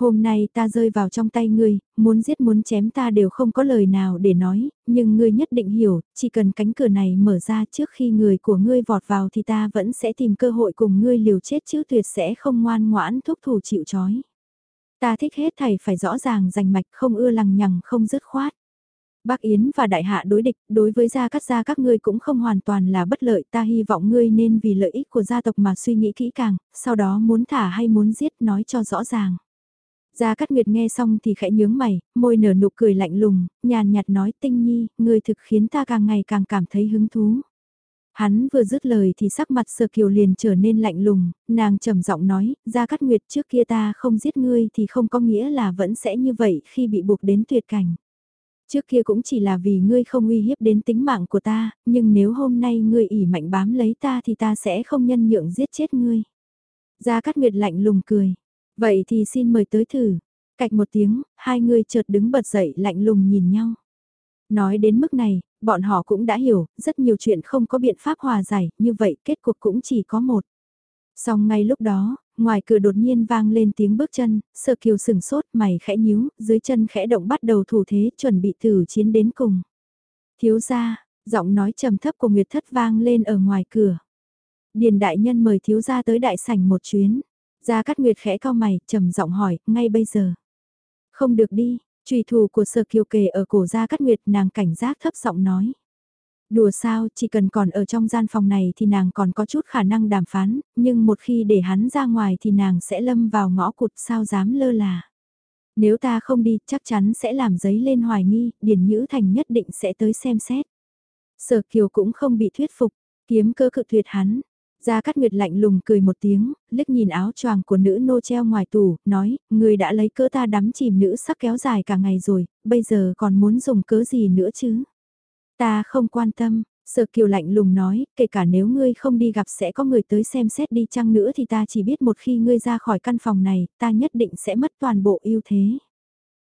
Hôm nay ta rơi vào trong tay ngươi, muốn giết muốn chém ta đều không có lời nào để nói, nhưng ngươi nhất định hiểu, chỉ cần cánh cửa này mở ra trước khi người của ngươi vọt vào thì ta vẫn sẽ tìm cơ hội cùng ngươi liều chết chứ tuyệt sẽ không ngoan ngoãn thúc thủ chịu chói. Ta thích hết thầy phải rõ ràng rành mạch không ưa lằng nhằng không dứt khoát. Bác Yến và Đại Hạ đối địch, đối với gia cắt gia các ngươi cũng không hoàn toàn là bất lợi, ta hy vọng ngươi nên vì lợi ích của gia tộc mà suy nghĩ kỹ càng, sau đó muốn thả hay muốn giết nói cho rõ ràng. Gia Cát Nguyệt nghe xong thì khẽ nhướng mày, môi nở nụ cười lạnh lùng, nhàn nhạt nói tinh nhi, người thực khiến ta càng ngày càng cảm thấy hứng thú. Hắn vừa dứt lời thì sắc mặt Sơ Kiều liền trở nên lạnh lùng, nàng trầm giọng nói, Gia Cát Nguyệt trước kia ta không giết ngươi thì không có nghĩa là vẫn sẽ như vậy khi bị buộc đến tuyệt cảnh. Trước kia cũng chỉ là vì ngươi không uy hiếp đến tính mạng của ta, nhưng nếu hôm nay ngươi ỉ mạnh bám lấy ta thì ta sẽ không nhân nhượng giết chết ngươi. Gia Cát Nguyệt lạnh lùng cười, Vậy thì xin mời tới thử. Cạch một tiếng, hai người chợt đứng bật dậy lạnh lùng nhìn nhau. Nói đến mức này, bọn họ cũng đã hiểu, rất nhiều chuyện không có biện pháp hòa giải, như vậy kết cục cũng chỉ có một. Xong ngay lúc đó, ngoài cửa đột nhiên vang lên tiếng bước chân, sợ kiều sừng sốt mày khẽ nhíu, dưới chân khẽ động bắt đầu thủ thế chuẩn bị thử chiến đến cùng. Thiếu gia, giọng nói trầm thấp của Nguyệt Thất vang lên ở ngoài cửa. Điền đại nhân mời thiếu gia tới đại sảnh một chuyến. Gia Cát Nguyệt khẽ cao mày, trầm giọng hỏi, ngay bây giờ. Không được đi, trùy thủ của sở kiều kề ở cổ Gia Cát Nguyệt nàng cảnh giác thấp giọng nói. Đùa sao, chỉ cần còn ở trong gian phòng này thì nàng còn có chút khả năng đàm phán, nhưng một khi để hắn ra ngoài thì nàng sẽ lâm vào ngõ cụt sao dám lơ là. Nếu ta không đi chắc chắn sẽ làm giấy lên hoài nghi, Điền Nhữ Thành nhất định sẽ tới xem xét. Sở Kiều cũng không bị thuyết phục, kiếm cơ cự tuyệt hắn, Gia Cát Nguyệt lạnh lùng cười một tiếng, liếc nhìn áo choàng của nữ nô treo ngoài tủ, nói, người đã lấy cỡ ta đắm chìm nữ sắc kéo dài cả ngày rồi, bây giờ còn muốn dùng cớ gì nữa chứ? Ta không quan tâm, Sở Kiều lạnh lùng nói, kể cả nếu ngươi không đi gặp sẽ có người tới xem xét đi chăng nữa thì ta chỉ biết một khi ngươi ra khỏi căn phòng này, ta nhất định sẽ mất toàn bộ ưu thế.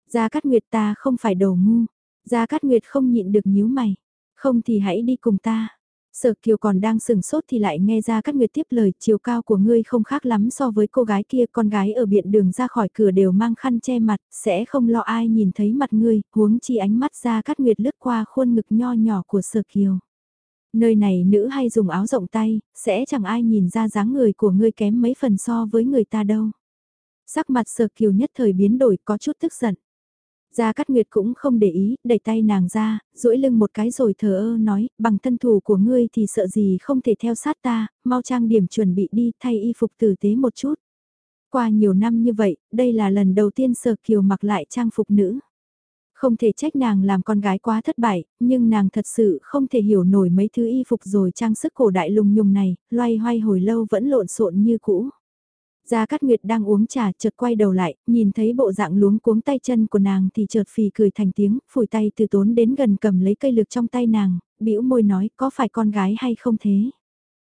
Gia Cát Nguyệt ta không phải đầu ngu. Gia Cát Nguyệt không nhịn được nhíu mày. Không thì hãy đi cùng ta. Sở Kiều còn đang sừng sốt thì lại nghe ra Cát nguyệt tiếp lời chiều cao của ngươi không khác lắm so với cô gái kia con gái ở biện đường ra khỏi cửa đều mang khăn che mặt sẽ không lo ai nhìn thấy mặt ngươi huống chi ánh mắt ra Cát nguyệt lướt qua khuôn ngực nho nhỏ của Sở Kiều. Nơi này nữ hay dùng áo rộng tay, sẽ chẳng ai nhìn ra dáng người của ngươi kém mấy phần so với người ta đâu. Sắc mặt Sở Kiều nhất thời biến đổi có chút tức giận. Gia Cát Nguyệt cũng không để ý, đẩy tay nàng ra, duỗi lưng một cái rồi thờ ơ nói, bằng thân thủ của ngươi thì sợ gì không thể theo sát ta, mau trang điểm chuẩn bị đi thay y phục tử tế một chút. Qua nhiều năm như vậy, đây là lần đầu tiên Sở Kiều mặc lại trang phục nữ. Không thể trách nàng làm con gái quá thất bại, nhưng nàng thật sự không thể hiểu nổi mấy thứ y phục rồi trang sức cổ đại lùng nhùng này, loay hoay hồi lâu vẫn lộn xộn như cũ. Gia Cát Nguyệt đang uống trà chợt quay đầu lại, nhìn thấy bộ dạng luống cuống tay chân của nàng thì chợt phì cười thành tiếng, phủi tay từ tốn đến gần cầm lấy cây lược trong tay nàng, bĩu môi nói có phải con gái hay không thế.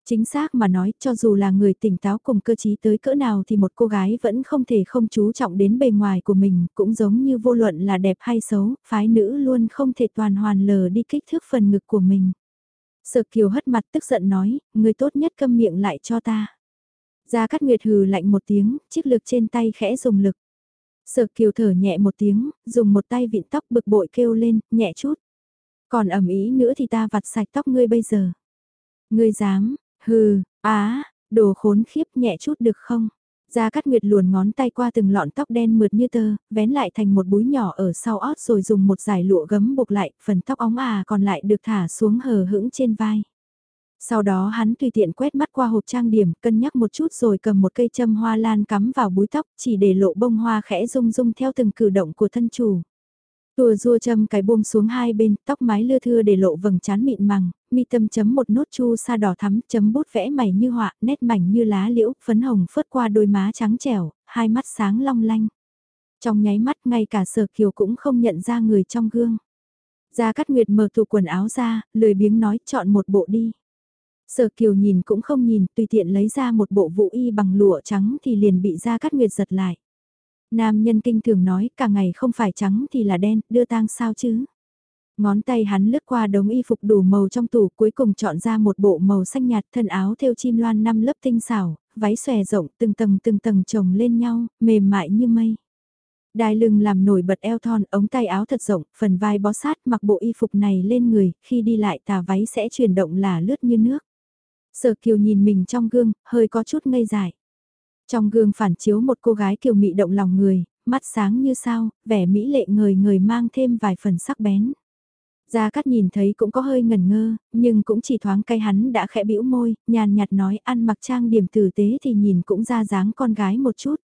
Chính xác mà nói, cho dù là người tỉnh táo cùng cơ trí tới cỡ nào thì một cô gái vẫn không thể không chú trọng đến bề ngoài của mình, cũng giống như vô luận là đẹp hay xấu, phái nữ luôn không thể toàn hoàn lờ đi kích thước phần ngực của mình. Sợ kiều hất mặt tức giận nói, người tốt nhất câm miệng lại cho ta. Gia Cát Nguyệt hừ lạnh một tiếng, chiếc lực trên tay khẽ dùng lực. Sở kiều thở nhẹ một tiếng, dùng một tay vịn tóc bực bội kêu lên, nhẹ chút. Còn ẩm ý nữa thì ta vặt sạch tóc ngươi bây giờ. Ngươi dám, hừ, á, đồ khốn khiếp nhẹ chút được không? Gia Cát Nguyệt luồn ngón tay qua từng lọn tóc đen mượt như tơ, vén lại thành một búi nhỏ ở sau ót rồi dùng một giải lụa gấm buộc lại, phần tóc óng à còn lại được thả xuống hờ hững trên vai. Sau đó hắn tùy tiện quét mắt qua hộp trang điểm, cân nhắc một chút rồi cầm một cây châm hoa lan cắm vào búi tóc, chỉ để lộ bông hoa khẽ rung rung theo từng cử động của thân chủ. Tùa rua châm cái buông xuống hai bên, tóc mái lưa thưa để lộ vầng trán mịn màng, mi tâm chấm một nốt chu sa đỏ thắm, chấm bút vẽ mày như họa, nét mảnh như lá liễu, phấn hồng phớt qua đôi má trắng trẻo, hai mắt sáng long lanh. Trong nháy mắt ngay cả sở kiều cũng không nhận ra người trong gương. Gia Cát Nguyệt mở tủ quần áo ra, lười biếng nói chọn một bộ đi. Sở Kiều nhìn cũng không nhìn, tùy tiện lấy ra một bộ vũ y bằng lụa trắng thì liền bị Gia Cát Nguyệt giật lại. Nam nhân kinh thường nói, cả ngày không phải trắng thì là đen, đưa tang sao chứ. Ngón tay hắn lướt qua đống y phục đủ màu trong tủ cuối cùng chọn ra một bộ màu xanh nhạt thân áo theo chim loan năm lớp tinh xảo, váy xòe rộng từng tầng từng tầng chồng lên nhau, mềm mại như mây. Đai lưng làm nổi bật eo thon, ống tay áo thật rộng, phần vai bó sát mặc bộ y phục này lên người, khi đi lại tà váy sẽ chuyển động là lướt như nước. Sở Kiều nhìn mình trong gương, hơi có chút ngây dại. Trong gương phản chiếu một cô gái kiều mị động lòng người, mắt sáng như sao, vẻ mỹ lệ người người mang thêm vài phần sắc bén. Gia Cát nhìn thấy cũng có hơi ngần ngơ, nhưng cũng chỉ thoáng cay hắn đã khẽ bĩu môi, nhàn nhạt nói ăn mặc trang điểm tử tế thì nhìn cũng ra dáng con gái một chút.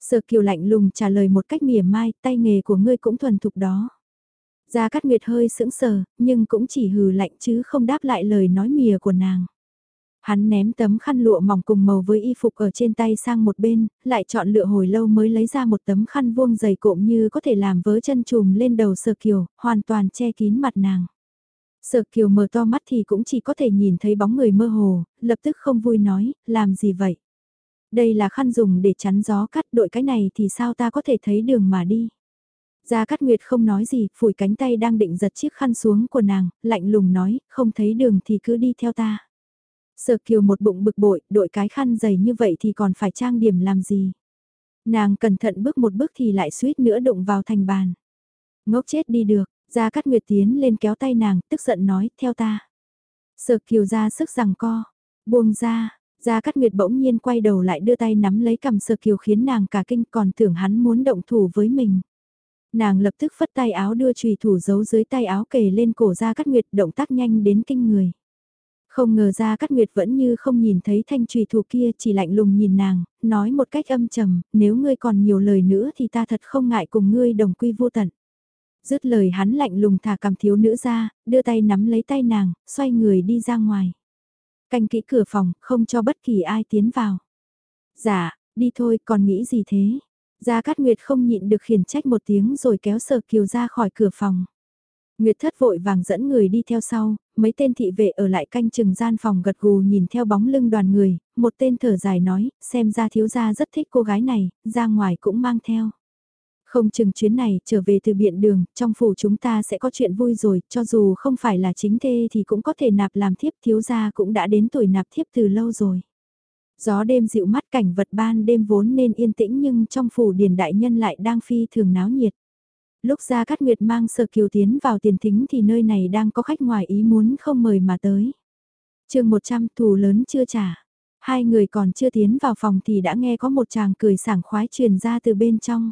Sở Kiều lạnh lùng trả lời một cách mỉa mai, tay nghề của ngươi cũng thuần thục đó. Gia Cát Nguyệt hơi sững sờ, nhưng cũng chỉ hừ lạnh chứ không đáp lại lời nói mìa của nàng. Hắn ném tấm khăn lụa mỏng cùng màu với y phục ở trên tay sang một bên, lại chọn lựa hồi lâu mới lấy ra một tấm khăn vuông dày cộm như có thể làm vớ chân trùm lên đầu Sở Kiều, hoàn toàn che kín mặt nàng. Sở Kiều mở to mắt thì cũng chỉ có thể nhìn thấy bóng người mơ hồ, lập tức không vui nói, làm gì vậy? Đây là khăn dùng để chắn gió cắt đội cái này thì sao ta có thể thấy đường mà đi? Gia Cát Nguyệt không nói gì, phủi cánh tay đang định giật chiếc khăn xuống của nàng, lạnh lùng nói, không thấy đường thì cứ đi theo ta. Sở kiều một bụng bực bội, đội cái khăn dày như vậy thì còn phải trang điểm làm gì. Nàng cẩn thận bước một bước thì lại suýt nữa đụng vào thành bàn. Ngốc chết đi được, Gia Cát Nguyệt tiến lên kéo tay nàng, tức giận nói, theo ta. Sở kiều ra sức rằng co, buông ra, Gia Cát Nguyệt bỗng nhiên quay đầu lại đưa tay nắm lấy cầm sở kiều khiến nàng cả kinh còn tưởng hắn muốn động thủ với mình. Nàng lập tức phất tay áo đưa trùy thủ giấu dưới tay áo kề lên cổ Gia Cát Nguyệt động tác nhanh đến kinh người. Không ngờ ra Cát Nguyệt vẫn như không nhìn thấy thanh trùy thủ kia chỉ lạnh lùng nhìn nàng, nói một cách âm trầm, nếu ngươi còn nhiều lời nữa thì ta thật không ngại cùng ngươi đồng quy vô tận. Dứt lời hắn lạnh lùng thả cầm thiếu nữ ra, đưa tay nắm lấy tay nàng, xoay người đi ra ngoài. Canh kỹ cửa phòng, không cho bất kỳ ai tiến vào. Dạ, đi thôi, còn nghĩ gì thế? Gia Cát Nguyệt không nhịn được khiển trách một tiếng rồi kéo Sở Kiều ra khỏi cửa phòng. Nguyệt thất vội vàng dẫn người đi theo sau, mấy tên thị vệ ở lại canh chừng gian phòng gật gù nhìn theo bóng lưng đoàn người, một tên thở dài nói, xem ra thiếu gia rất thích cô gái này, ra ngoài cũng mang theo. Không chừng chuyến này trở về từ biện đường, trong phủ chúng ta sẽ có chuyện vui rồi, cho dù không phải là chính thê thì cũng có thể nạp làm thiếp thiếu gia cũng đã đến tuổi nạp thiếp từ lâu rồi. Gió đêm dịu mắt cảnh vật ban đêm vốn nên yên tĩnh nhưng trong phủ điền đại nhân lại đang phi thường náo nhiệt. Lúc ra Cát Nguyệt mang Sở Kiều tiến vào tiền thính thì nơi này đang có khách ngoài ý muốn không mời mà tới. chương 100 thù lớn chưa trả. Hai người còn chưa tiến vào phòng thì đã nghe có một chàng cười sảng khoái truyền ra từ bên trong.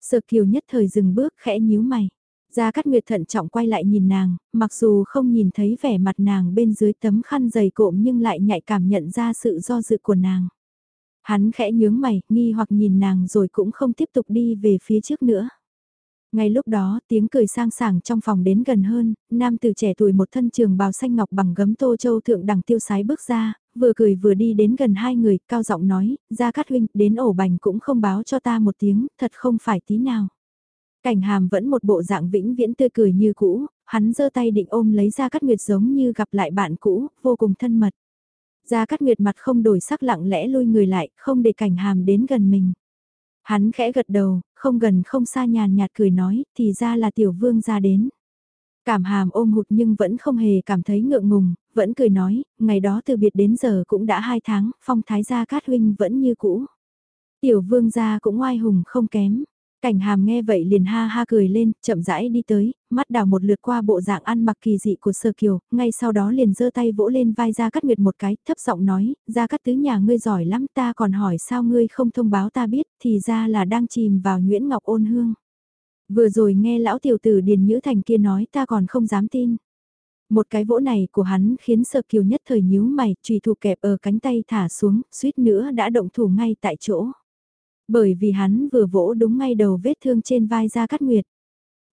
Sở Kiều nhất thời dừng bước khẽ nhíu mày. Gia Cát Nguyệt thận trọng quay lại nhìn nàng, mặc dù không nhìn thấy vẻ mặt nàng bên dưới tấm khăn dày cộm nhưng lại nhạy cảm nhận ra sự do dự của nàng. Hắn khẽ nhướng mày, nghi hoặc nhìn nàng rồi cũng không tiếp tục đi về phía trước nữa. Ngay lúc đó, tiếng cười sang sảng trong phòng đến gần hơn, nam tử trẻ tuổi một thân trường bào xanh ngọc bằng gấm tô châu thượng đẳng tiêu sái bước ra, vừa cười vừa đi đến gần hai người, cao giọng nói, ra cát huynh, đến ổ bành cũng không báo cho ta một tiếng, thật không phải tí nào. Cảnh hàm vẫn một bộ dạng vĩnh viễn tươi cười như cũ, hắn giơ tay định ôm lấy ra cát nguyệt giống như gặp lại bạn cũ, vô cùng thân mật. Gia Cát Nguyệt mặt không đổi sắc lặng lẽ lui người lại, không để cảnh hàm đến gần mình. Hắn khẽ gật đầu, không gần không xa nhàn nhạt cười nói, thì ra là tiểu vương ra đến. Cảm hàm ôm hụt nhưng vẫn không hề cảm thấy ngượng ngùng, vẫn cười nói, ngày đó từ biệt đến giờ cũng đã hai tháng, phong thái gia cát huynh vẫn như cũ. Tiểu vương gia cũng oai hùng không kém. Cảnh hàm nghe vậy liền ha ha cười lên, chậm rãi đi tới, mắt đào một lượt qua bộ dạng ăn mặc kỳ dị của sơ kiều, ngay sau đó liền giơ tay vỗ lên vai gia cát nguyệt một cái, thấp giọng nói, gia cát tứ nhà ngươi giỏi lắm ta còn hỏi sao ngươi không thông báo ta biết, thì ra là đang chìm vào Nguyễn Ngọc ôn hương. Vừa rồi nghe lão tiểu tử Điền Nhữ Thành kia nói ta còn không dám tin. Một cái vỗ này của hắn khiến sơ kiều nhất thời nhíu mày, trùy thủ kẹp ở cánh tay thả xuống, suýt nữa đã động thủ ngay tại chỗ. Bởi vì hắn vừa vỗ đúng ngay đầu vết thương trên vai Gia Cát Nguyệt.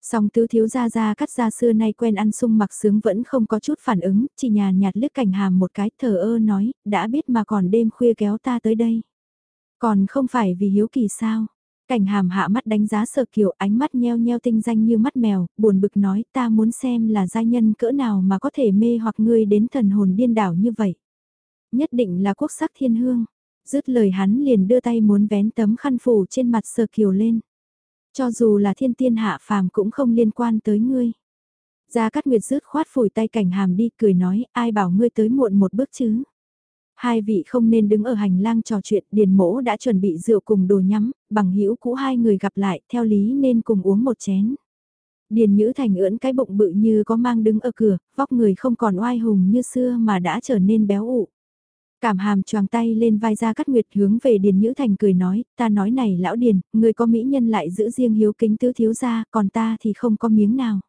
Song tứ thiếu gia Gia Cát gia xưa nay quen ăn sung mặc sướng vẫn không có chút phản ứng, chỉ nhàn nhạt liếc cảnh hàm một cái thờ ơ nói, đã biết mà còn đêm khuya kéo ta tới đây. Còn không phải vì hiếu kỳ sao? Cảnh hàm hạ mắt đánh giá sợ kiểu ánh mắt nheo nheo tinh danh như mắt mèo, buồn bực nói ta muốn xem là gia nhân cỡ nào mà có thể mê hoặc ngươi đến thần hồn điên đảo như vậy. Nhất định là quốc sắc thiên hương, Dứt lời hắn liền đưa tay muốn vén tấm khăn phủ trên mặt sờ kiều lên. Cho dù là thiên tiên hạ phàm cũng không liên quan tới ngươi. Gia Cát Nguyệt rứt khoát phủi tay cảnh hàm đi cười nói ai bảo ngươi tới muộn một bước chứ. Hai vị không nên đứng ở hành lang trò chuyện, Điền Mỗ đã chuẩn bị rượu cùng đồ nhắm, bằng hữu cũ hai người gặp lại, theo lý nên cùng uống một chén. Điền Nhữ Thành ưỡn cái bụng bự như có mang đứng ở cửa, vóc người không còn oai hùng như xưa mà đã trở nên béo ụ. Cảm hàm choàng tay lên vai ra cắt nguyệt hướng về Điền Nhữ Thành cười nói, ta nói này lão Điền, người có mỹ nhân lại giữ riêng hiếu kính tứ thiếu gia, còn ta thì không có miếng nào.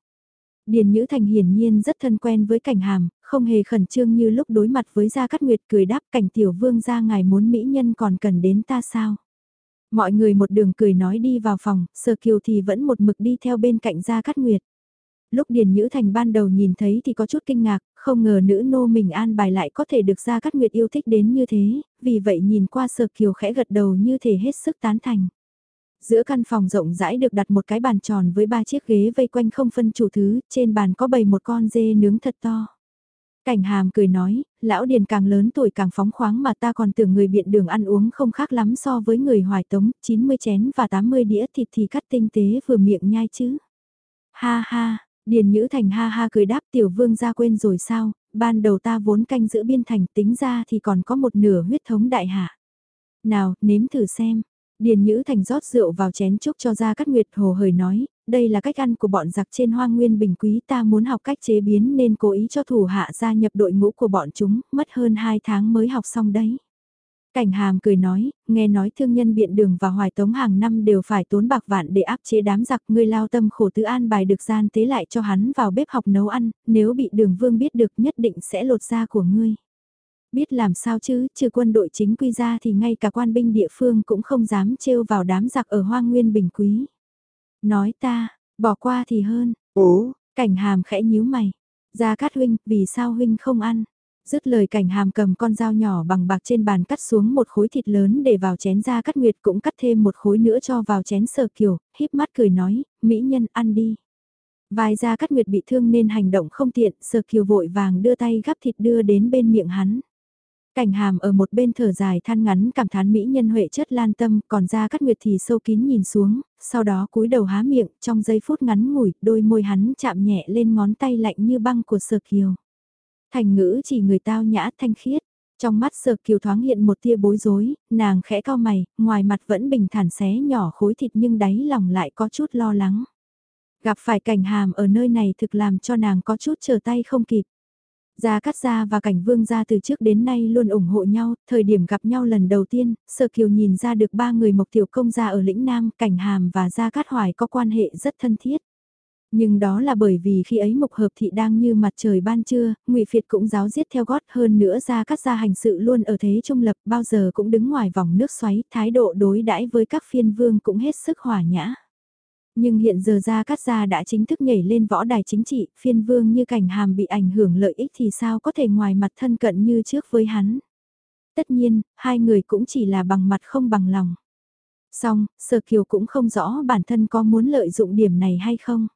Điền Nhữ Thành hiển nhiên rất thân quen với cảnh hàm, không hề khẩn trương như lúc đối mặt với Gia Cát Nguyệt cười đáp cảnh tiểu vương gia ngài muốn mỹ nhân còn cần đến ta sao. Mọi người một đường cười nói đi vào phòng, Sơ Kiều thì vẫn một mực đi theo bên cạnh Gia Cát Nguyệt. Lúc Điền Nhữ Thành ban đầu nhìn thấy thì có chút kinh ngạc, không ngờ nữ nô mình an bài lại có thể được ra cắt nguyệt yêu thích đến như thế, vì vậy nhìn qua Sở kiều khẽ gật đầu như thể hết sức tán thành. Giữa căn phòng rộng rãi được đặt một cái bàn tròn với ba chiếc ghế vây quanh không phân chủ thứ, trên bàn có bày một con dê nướng thật to. Cảnh hàm cười nói, lão điền càng lớn tuổi càng phóng khoáng mà ta còn tưởng người biện đường ăn uống không khác lắm so với người hoài tống, 90 chén và 80 đĩa thịt thì cắt tinh tế vừa miệng nhai chứ. Ha ha, Điền Nhữ Thành ha ha cười đáp tiểu vương ra quên rồi sao, ban đầu ta vốn canh giữ biên thành tính ra thì còn có một nửa huyết thống đại hạ. Nào, nếm thử xem. Điền Nhữ Thành rót rượu vào chén chúc cho ra cắt nguyệt hồ hời nói, đây là cách ăn của bọn giặc trên hoang nguyên bình quý ta muốn học cách chế biến nên cố ý cho thủ hạ gia nhập đội ngũ của bọn chúng, mất hơn 2 tháng mới học xong đấy. Cảnh hàm cười nói, nghe nói thương nhân biện đường và hoài tống hàng năm đều phải tốn bạc vạn để áp chế đám giặc ngươi lao tâm khổ tứ an bài được gian tế lại cho hắn vào bếp học nấu ăn, nếu bị đường vương biết được nhất định sẽ lột da của ngươi. Biết làm sao chứ, trừ quân đội chính quy ra thì ngay cả quan binh địa phương cũng không dám trêu vào đám giặc ở hoang nguyên bình quý. Nói ta, bỏ qua thì hơn, ố, cảnh hàm khẽ nhíu mày. Gia Cát Huynh, vì sao Huynh không ăn? Dứt lời cảnh hàm cầm con dao nhỏ bằng bạc trên bàn cắt xuống một khối thịt lớn để vào chén ra cắt nguyệt cũng cắt thêm một khối nữa cho vào chén sờ kiều, híp mắt cười nói, mỹ nhân ăn đi. Vai ra cắt nguyệt bị thương nên hành động không tiện, sờ kiều vội vàng đưa tay gắp thịt đưa đến bên miệng hắn. Cảnh hàm ở một bên thở dài than ngắn cảm thán mỹ nhân huệ chất lan tâm, còn ra cắt nguyệt thì sâu kín nhìn xuống, sau đó cúi đầu há miệng, trong giây phút ngắn ngủi, đôi môi hắn chạm nhẹ lên ngón tay lạnh như băng của sờ kiều. Thành ngữ chỉ người tao nhã thanh khiết, trong mắt sợ kiều thoáng hiện một tia bối rối, nàng khẽ cao mày, ngoài mặt vẫn bình thản xé nhỏ khối thịt nhưng đáy lòng lại có chút lo lắng. Gặp phải cảnh hàm ở nơi này thực làm cho nàng có chút chờ tay không kịp. Gia Cát Gia và Cảnh Vương Gia từ trước đến nay luôn ủng hộ nhau, thời điểm gặp nhau lần đầu tiên, Sở Kiều nhìn ra được ba người Mộc Tiểu Công Gia ở lĩnh Nam, Cảnh Hàm và Gia Cát Hoài có quan hệ rất thân thiết. Nhưng đó là bởi vì khi ấy mục Hợp Thị đang như mặt trời ban trưa, ngụy Phiệt cũng giáo giết theo gót hơn nữa ra các Gia hành sự luôn ở thế trung lập bao giờ cũng đứng ngoài vòng nước xoáy, thái độ đối đãi với các phiên vương cũng hết sức hòa nhã. Nhưng hiện giờ ra các Gia đã chính thức nhảy lên võ đài chính trị, phiên vương như cảnh hàm bị ảnh hưởng lợi ích thì sao có thể ngoài mặt thân cận như trước với hắn. Tất nhiên, hai người cũng chỉ là bằng mặt không bằng lòng. Song, Sở Kiều cũng không rõ bản thân có muốn lợi dụng điểm này hay không.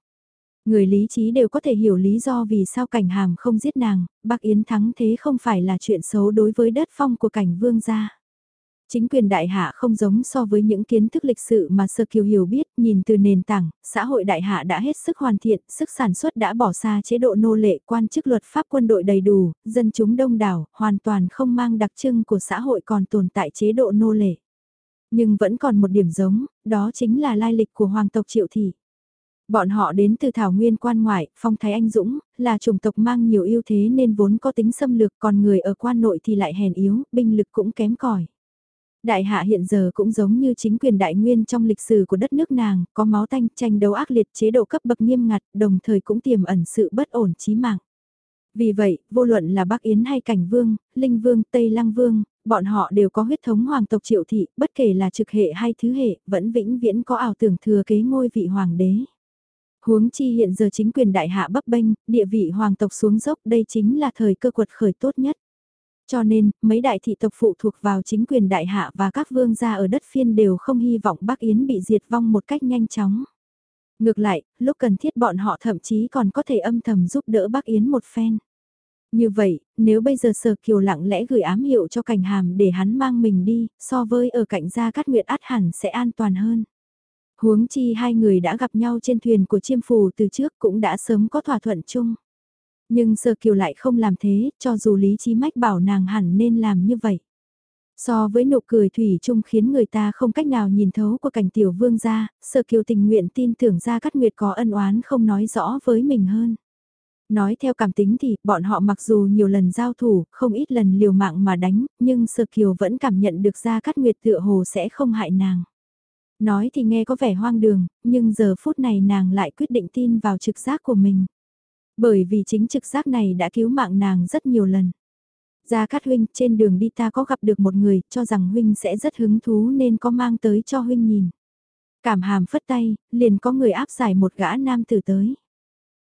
Người lý trí đều có thể hiểu lý do vì sao cảnh hàm không giết nàng, bác Yến thắng thế không phải là chuyện xấu đối với đất phong của cảnh vương gia. Chính quyền đại hạ không giống so với những kiến thức lịch sử mà Sơ Kiều hiểu biết, nhìn từ nền tảng, xã hội đại hạ đã hết sức hoàn thiện, sức sản xuất đã bỏ xa chế độ nô lệ quan chức luật pháp quân đội đầy đủ, dân chúng đông đảo, hoàn toàn không mang đặc trưng của xã hội còn tồn tại chế độ nô lệ. Nhưng vẫn còn một điểm giống, đó chính là lai lịch của hoàng tộc triệu thị. Bọn họ đến từ thảo nguyên quan ngoại, phong thái anh dũng, là chủng tộc mang nhiều ưu thế nên vốn có tính xâm lược còn người ở quan nội thì lại hèn yếu, binh lực cũng kém cỏi. Đại hạ hiện giờ cũng giống như chính quyền đại nguyên trong lịch sử của đất nước nàng, có máu tanh, tranh đấu ác liệt chế độ cấp bậc nghiêm ngặt, đồng thời cũng tiềm ẩn sự bất ổn chí mạng. Vì vậy, vô luận là Bắc Yến hay Cảnh Vương, Linh Vương, Tây Lăng Vương, bọn họ đều có huyết thống hoàng tộc triệu thị, bất kể là trực hệ hay thứ hệ, vẫn vĩnh viễn có ảo tưởng thừa kế ngôi vị hoàng đế. Huống chi hiện giờ chính quyền đại hạ bấp bênh, địa vị hoàng tộc xuống dốc, đây chính là thời cơ quật khởi tốt nhất. Cho nên, mấy đại thị tộc phụ thuộc vào chính quyền đại hạ và các vương gia ở đất phiên đều không hy vọng Bắc Yến bị diệt vong một cách nhanh chóng. Ngược lại, lúc cần thiết bọn họ thậm chí còn có thể âm thầm giúp đỡ Bắc Yến một phen. Như vậy, nếu bây giờ Sở Kiều lặng lẽ gửi ám hiệu cho cảnh hàm để hắn mang mình đi, so với ở cạnh gia cát nguyệt át hẳn sẽ an toàn hơn. Huống chi hai người đã gặp nhau trên thuyền của chiêm phù từ trước cũng đã sớm có thỏa thuận chung. Nhưng Sơ Kiều lại không làm thế, cho dù Lý trí Mách bảo nàng hẳn nên làm như vậy. So với nụ cười thủy chung khiến người ta không cách nào nhìn thấu của cảnh tiểu vương gia, Sơ Kiều tình nguyện tin tưởng ra Cát Nguyệt có ân oán không nói rõ với mình hơn. Nói theo cảm tính thì, bọn họ mặc dù nhiều lần giao thủ, không ít lần liều mạng mà đánh, nhưng Sơ Kiều vẫn cảm nhận được ra Cát Nguyệt tựa hồ sẽ không hại nàng. Nói thì nghe có vẻ hoang đường, nhưng giờ phút này nàng lại quyết định tin vào trực giác của mình. Bởi vì chính trực giác này đã cứu mạng nàng rất nhiều lần. Gia Cát Huynh, trên đường đi ta có gặp được một người, cho rằng Huynh sẽ rất hứng thú nên có mang tới cho Huynh nhìn. Cảm hàm phất tay, liền có người áp giải một gã nam tử tới.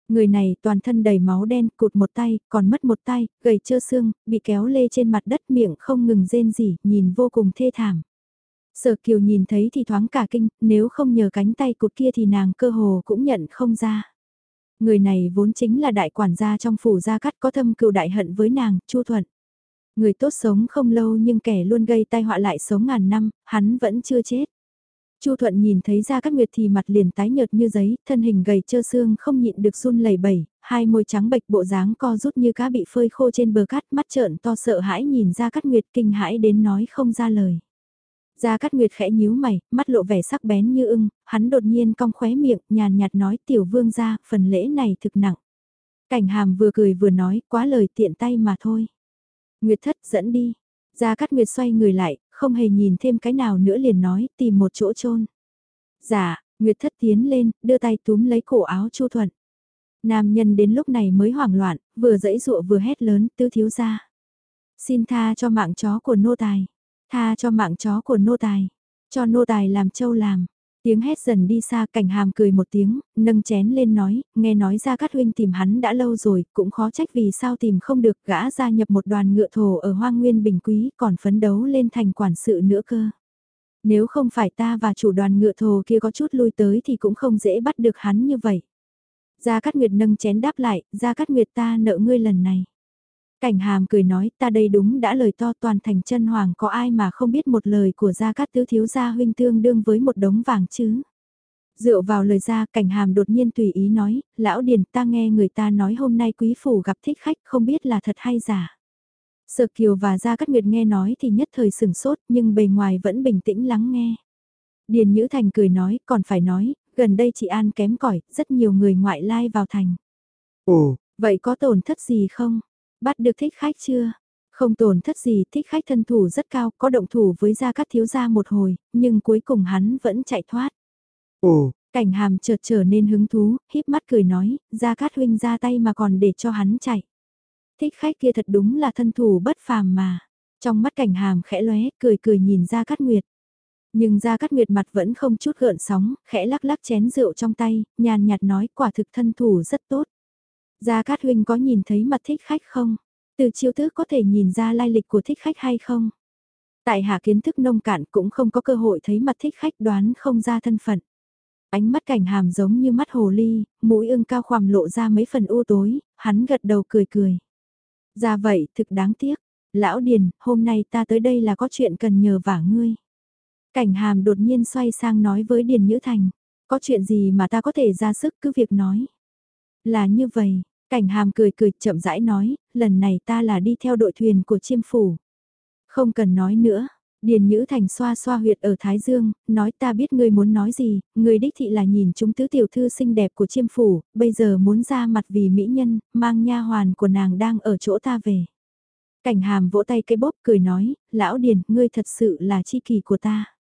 Người này toàn thân đầy máu đen, cụt một tay, còn mất một tay, gầy trơ xương, bị kéo lê trên mặt đất miệng không ngừng rên rỉ, nhìn vô cùng thê thảm. Sở Kiều nhìn thấy thì thoáng cả kinh, nếu không nhờ cánh tay cụt kia thì nàng cơ hồ cũng nhận không ra. Người này vốn chính là đại quản gia trong phủ gia cắt có thâm cựu đại hận với nàng, Chu Thuận. Người tốt sống không lâu nhưng kẻ luôn gây tai họa lại sống ngàn năm, hắn vẫn chưa chết. Chu Thuận nhìn thấy Gia Cát Nguyệt thì mặt liền tái nhợt như giấy, thân hình gầy trơ xương không nhịn được run lẩy bẩy, hai môi trắng bệch bộ dáng co rút như cá bị phơi khô trên bờ cát, mắt trợn to sợ hãi nhìn Gia Cát Nguyệt kinh hãi đến nói không ra lời. Gia Cát Nguyệt khẽ nhíu mày, mắt lộ vẻ sắc bén như ưng, hắn đột nhiên cong khóe miệng, nhàn nhạt nói tiểu vương gia, phần lễ này thực nặng. Cảnh hàm vừa cười vừa nói, quá lời tiện tay mà thôi. Nguyệt thất dẫn đi. Gia Cát Nguyệt xoay người lại, không hề nhìn thêm cái nào nữa liền nói, tìm một chỗ chôn. Dạ, Nguyệt thất tiến lên, đưa tay túm lấy cổ áo Chu Thuận. Nam nhân đến lúc này mới hoảng loạn, vừa dẫy dụa vừa hét lớn, tứ thiếu gia. Xin tha cho mạng chó của nô tài. Tha cho mạng chó của nô tài. Cho nô tài làm châu làm. Tiếng hét dần đi xa cảnh hàm cười một tiếng, nâng chén lên nói, nghe nói ra cát huynh tìm hắn đã lâu rồi, cũng khó trách vì sao tìm không được gã gia nhập một đoàn ngựa thổ ở hoang nguyên bình quý còn phấn đấu lên thành quản sự nữa cơ. Nếu không phải ta và chủ đoàn ngựa thổ kia có chút lui tới thì cũng không dễ bắt được hắn như vậy. Gia Cát Nguyệt nâng chén đáp lại, Gia Cát Nguyệt ta nợ ngươi lần này. Cảnh hàm cười nói ta đây đúng đã lời to toàn thành chân hoàng có ai mà không biết một lời của gia cát tứ thiếu gia huynh tương đương với một đống vàng chứ. Dựa vào lời ra cảnh hàm đột nhiên tùy ý nói, lão điền ta nghe người ta nói hôm nay quý phủ gặp thích khách không biết là thật hay giả. Sở Kiều và Gia Cát Nguyệt nghe nói thì nhất thời sừng sốt nhưng bề ngoài vẫn bình tĩnh lắng nghe. Điền Nhữ Thành cười nói, còn phải nói, gần đây chị An kém cỏi rất nhiều người ngoại lai vào thành. Ồ, vậy có tổn thất gì không? Bắt được thích khách chưa? Không tổn thất gì, thích khách thân thủ rất cao, có động thủ với Gia Cát Thiếu Gia một hồi, nhưng cuối cùng hắn vẫn chạy thoát. Ồ, cảnh hàm chợt trở nên hứng thú, híp mắt cười nói, Gia Cát Huynh ra tay mà còn để cho hắn chạy. Thích khách kia thật đúng là thân thủ bất phàm mà. Trong mắt cảnh hàm khẽ lóe, cười cười nhìn Gia Cát Nguyệt. Nhưng Gia Cát Nguyệt mặt vẫn không chút gợn sóng, khẽ lắc lắc chén rượu trong tay, nhàn nhạt nói quả thực thân thủ rất tốt. Gia Cát Huynh có nhìn thấy mặt thích khách không? Từ chiêu thức có thể nhìn ra lai lịch của thích khách hay không? Tại hạ kiến thức nông cạn cũng không có cơ hội thấy mặt thích khách đoán không ra thân phận. Ánh mắt cảnh hàm giống như mắt hồ ly, mũi ưng cao khoằm lộ ra mấy phần u tối, hắn gật đầu cười cười. Ra vậy, thực đáng tiếc. Lão Điền, hôm nay ta tới đây là có chuyện cần nhờ vả ngươi. Cảnh hàm đột nhiên xoay sang nói với Điền Nhữ Thành. Có chuyện gì mà ta có thể ra sức cứ việc nói. Là như vậy, cảnh hàm cười cười chậm rãi nói, lần này ta là đi theo đội thuyền của chiêm phủ. Không cần nói nữa, Điền Nhữ Thành xoa xoa huyệt ở Thái Dương, nói ta biết ngươi muốn nói gì, ngươi đích thị là nhìn chúng tứ tiểu thư xinh đẹp của chiêm phủ, bây giờ muốn ra mặt vì mỹ nhân, mang nha hoàn của nàng đang ở chỗ ta về. Cảnh hàm vỗ tay cây bóp cười nói, lão Điền, ngươi thật sự là chi kỳ của ta.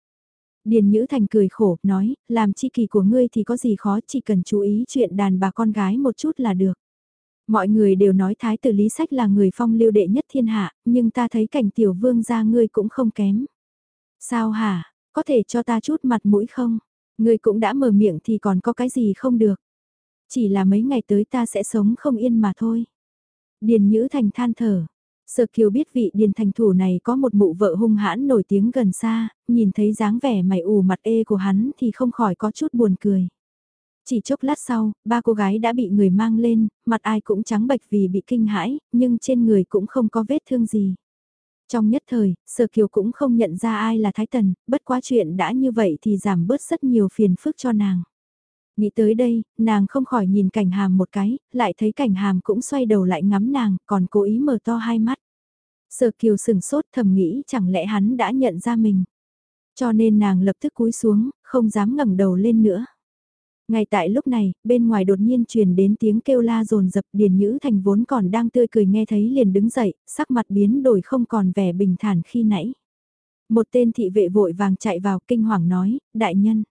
Điền Nhữ Thành cười khổ, nói, làm chi kỳ của ngươi thì có gì khó, chỉ cần chú ý chuyện đàn bà con gái một chút là được. Mọi người đều nói Thái tử Lý Sách là người phong lưu đệ nhất thiên hạ, nhưng ta thấy cảnh tiểu vương gia ngươi cũng không kém. Sao hả, có thể cho ta chút mặt mũi không? Ngươi cũng đã mở miệng thì còn có cái gì không được. Chỉ là mấy ngày tới ta sẽ sống không yên mà thôi. Điền Nhữ Thành than thở. Sở Kiều biết vị điền thành thủ này có một mụ vợ hung hãn nổi tiếng gần xa, nhìn thấy dáng vẻ mày ủ mặt ê của hắn thì không khỏi có chút buồn cười. Chỉ chốc lát sau, ba cô gái đã bị người mang lên, mặt ai cũng trắng bệch vì bị kinh hãi, nhưng trên người cũng không có vết thương gì. Trong nhất thời, Sở Kiều cũng không nhận ra ai là Thái Tần, bất quá chuyện đã như vậy thì giảm bớt rất nhiều phiền phức cho nàng. Nghĩ tới đây, nàng không khỏi nhìn cảnh hàm một cái, lại thấy cảnh hàm cũng xoay đầu lại ngắm nàng, còn cố ý mở to hai mắt. Sở Kiều sừng sốt thầm nghĩ chẳng lẽ hắn đã nhận ra mình. Cho nên nàng lập tức cúi xuống, không dám ngẩng đầu lên nữa. Ngay tại lúc này, bên ngoài đột nhiên truyền đến tiếng kêu la rồn dập Điền Nhữ Thành vốn còn đang tươi cười nghe thấy liền đứng dậy, sắc mặt biến đổi không còn vẻ bình thản khi nãy. Một tên thị vệ vội vàng chạy vào kinh hoàng nói, đại nhân.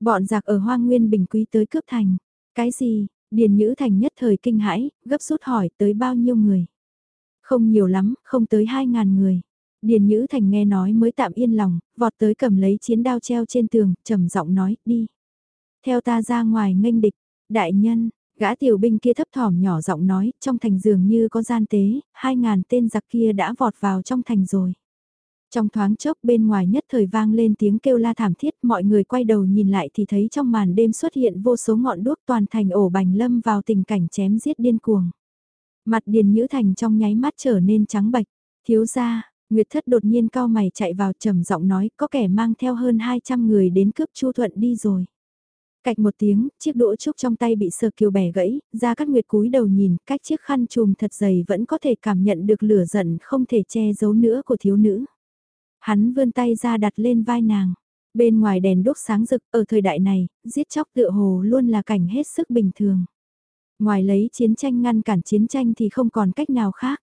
Bọn giặc ở hoang nguyên bình quý tới cướp thành. Cái gì? Điền Nhữ Thành nhất thời kinh hãi, gấp rút hỏi tới bao nhiêu người. Không nhiều lắm, không tới hai ngàn người. Điền Nhữ Thành nghe nói mới tạm yên lòng, vọt tới cầm lấy chiến đao treo trên tường, trầm giọng nói, đi. Theo ta ra ngoài nghênh địch, đại nhân, gã tiểu binh kia thấp thỏm nhỏ giọng nói, trong thành dường như có gian tế, hai ngàn tên giặc kia đã vọt vào trong thành rồi. Trong thoáng chốc bên ngoài nhất thời vang lên tiếng kêu la thảm thiết, mọi người quay đầu nhìn lại thì thấy trong màn đêm xuất hiện vô số ngọn đuốc toàn thành ổ bành lâm vào tình cảnh chém giết điên cuồng. Mặt Điền Nhữ Thành trong nháy mắt trở nên trắng bạch, thiếu ra, Nguyệt Thất đột nhiên cao mày chạy vào trầm giọng nói có kẻ mang theo hơn 200 người đến cướp Chu Thuận đi rồi. Cạch một tiếng, chiếc đũa trúc trong tay bị sờ kiều bẻ gãy, ra cắt nguyệt cúi đầu nhìn, cách chiếc khăn chùm thật dày vẫn có thể cảm nhận được lửa giận không thể che giấu nữa của thiếu nữ. Hắn vươn tay ra đặt lên vai nàng. Bên ngoài đèn đốt sáng rực, ở thời đại này, giết chóc tựa hồ luôn là cảnh hết sức bình thường. Ngoài lấy chiến tranh ngăn cản chiến tranh thì không còn cách nào khác.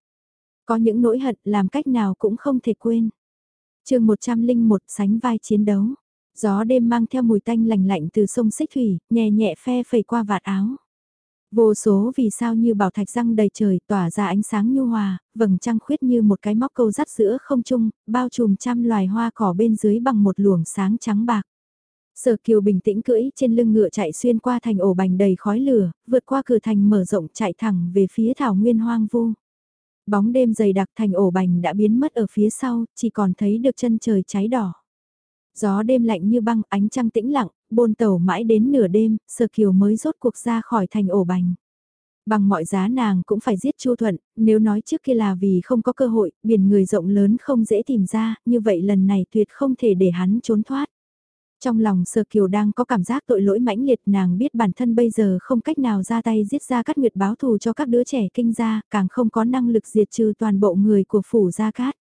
Có những nỗi hận làm cách nào cũng không thể quên. chương 101 sánh vai chiến đấu. Gió đêm mang theo mùi tanh lành lạnh từ sông Xích Thủy, nhẹ nhẹ phe phẩy qua vạt áo. Vô số vì sao như bảo thạch răng đầy trời tỏa ra ánh sáng nhu hòa, vầng trăng khuyết như một cái móc câu rắt giữa không trung, bao trùm trăm loài hoa cỏ bên dưới bằng một luồng sáng trắng bạc. Sở Kiều bình tĩnh cưỡi trên lưng ngựa chạy xuyên qua thành ổ bành đầy khói lửa, vượt qua cửa thành mở rộng chạy thẳng về phía thảo nguyên hoang vu. Bóng đêm dày đặc thành ổ bành đã biến mất ở phía sau, chỉ còn thấy được chân trời cháy đỏ. Gió đêm lạnh như băng, ánh trăng tĩnh lặng, bôn tàu mãi đến nửa đêm, Sở Kiều mới rốt cuộc ra khỏi thành ổ bành. Bằng mọi giá nàng cũng phải giết Chu Thuận, nếu nói trước kia là vì không có cơ hội, biển người rộng lớn không dễ tìm ra, như vậy lần này tuyệt không thể để hắn trốn thoát. Trong lòng sơ Kiều đang có cảm giác tội lỗi mãnh liệt nàng biết bản thân bây giờ không cách nào ra tay giết ra các nguyệt báo thù cho các đứa trẻ kinh gia, càng không có năng lực diệt trừ toàn bộ người của phủ Gia Cát.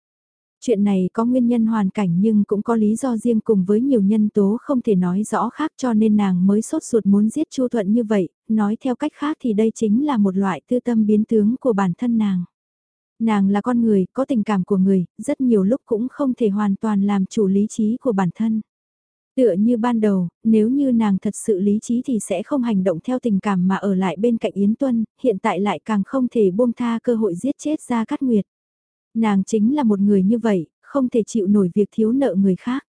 Chuyện này có nguyên nhân hoàn cảnh nhưng cũng có lý do riêng cùng với nhiều nhân tố không thể nói rõ khác cho nên nàng mới sốt ruột muốn giết Chu Thuận như vậy, nói theo cách khác thì đây chính là một loại tư tâm biến tướng của bản thân nàng. Nàng là con người, có tình cảm của người, rất nhiều lúc cũng không thể hoàn toàn làm chủ lý trí của bản thân. Tựa như ban đầu, nếu như nàng thật sự lý trí thì sẽ không hành động theo tình cảm mà ở lại bên cạnh Yến Tuân, hiện tại lại càng không thể buông tha cơ hội giết chết ra cát nguyệt. Nàng chính là một người như vậy, không thể chịu nổi việc thiếu nợ người khác.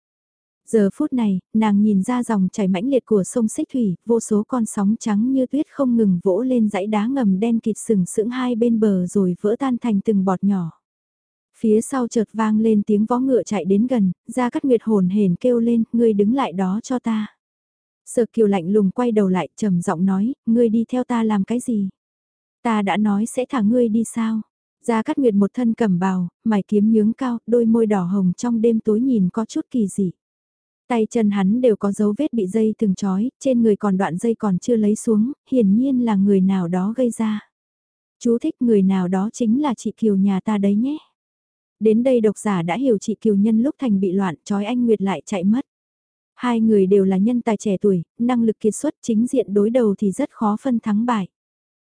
Giờ phút này, nàng nhìn ra dòng chảy mãnh liệt của sông Xích Thủy, vô số con sóng trắng như tuyết không ngừng vỗ lên dãy đá ngầm đen kịt sừng sững hai bên bờ rồi vỡ tan thành từng bọt nhỏ. Phía sau chợt vang lên tiếng vó ngựa chạy đến gần, ra cắt nguyệt hồn hền kêu lên, ngươi đứng lại đó cho ta. Sở kiều lạnh lùng quay đầu lại trầm giọng nói, ngươi đi theo ta làm cái gì? Ta đã nói sẽ thả ngươi đi sao? Gia Cát Nguyệt một thân cẩm bào, mày kiếm nhướng cao, đôi môi đỏ hồng trong đêm tối nhìn có chút kỳ dị. Tay chân hắn đều có dấu vết bị dây từng trói, trên người còn đoạn dây còn chưa lấy xuống, hiển nhiên là người nào đó gây ra. Chú thích người nào đó chính là chị Kiều nhà ta đấy nhé. Đến đây độc giả đã hiểu chị Kiều Nhân lúc thành bị loạn trói anh Nguyệt lại chạy mất. Hai người đều là nhân tài trẻ tuổi, năng lực kiệt xuất chính diện đối đầu thì rất khó phân thắng bại.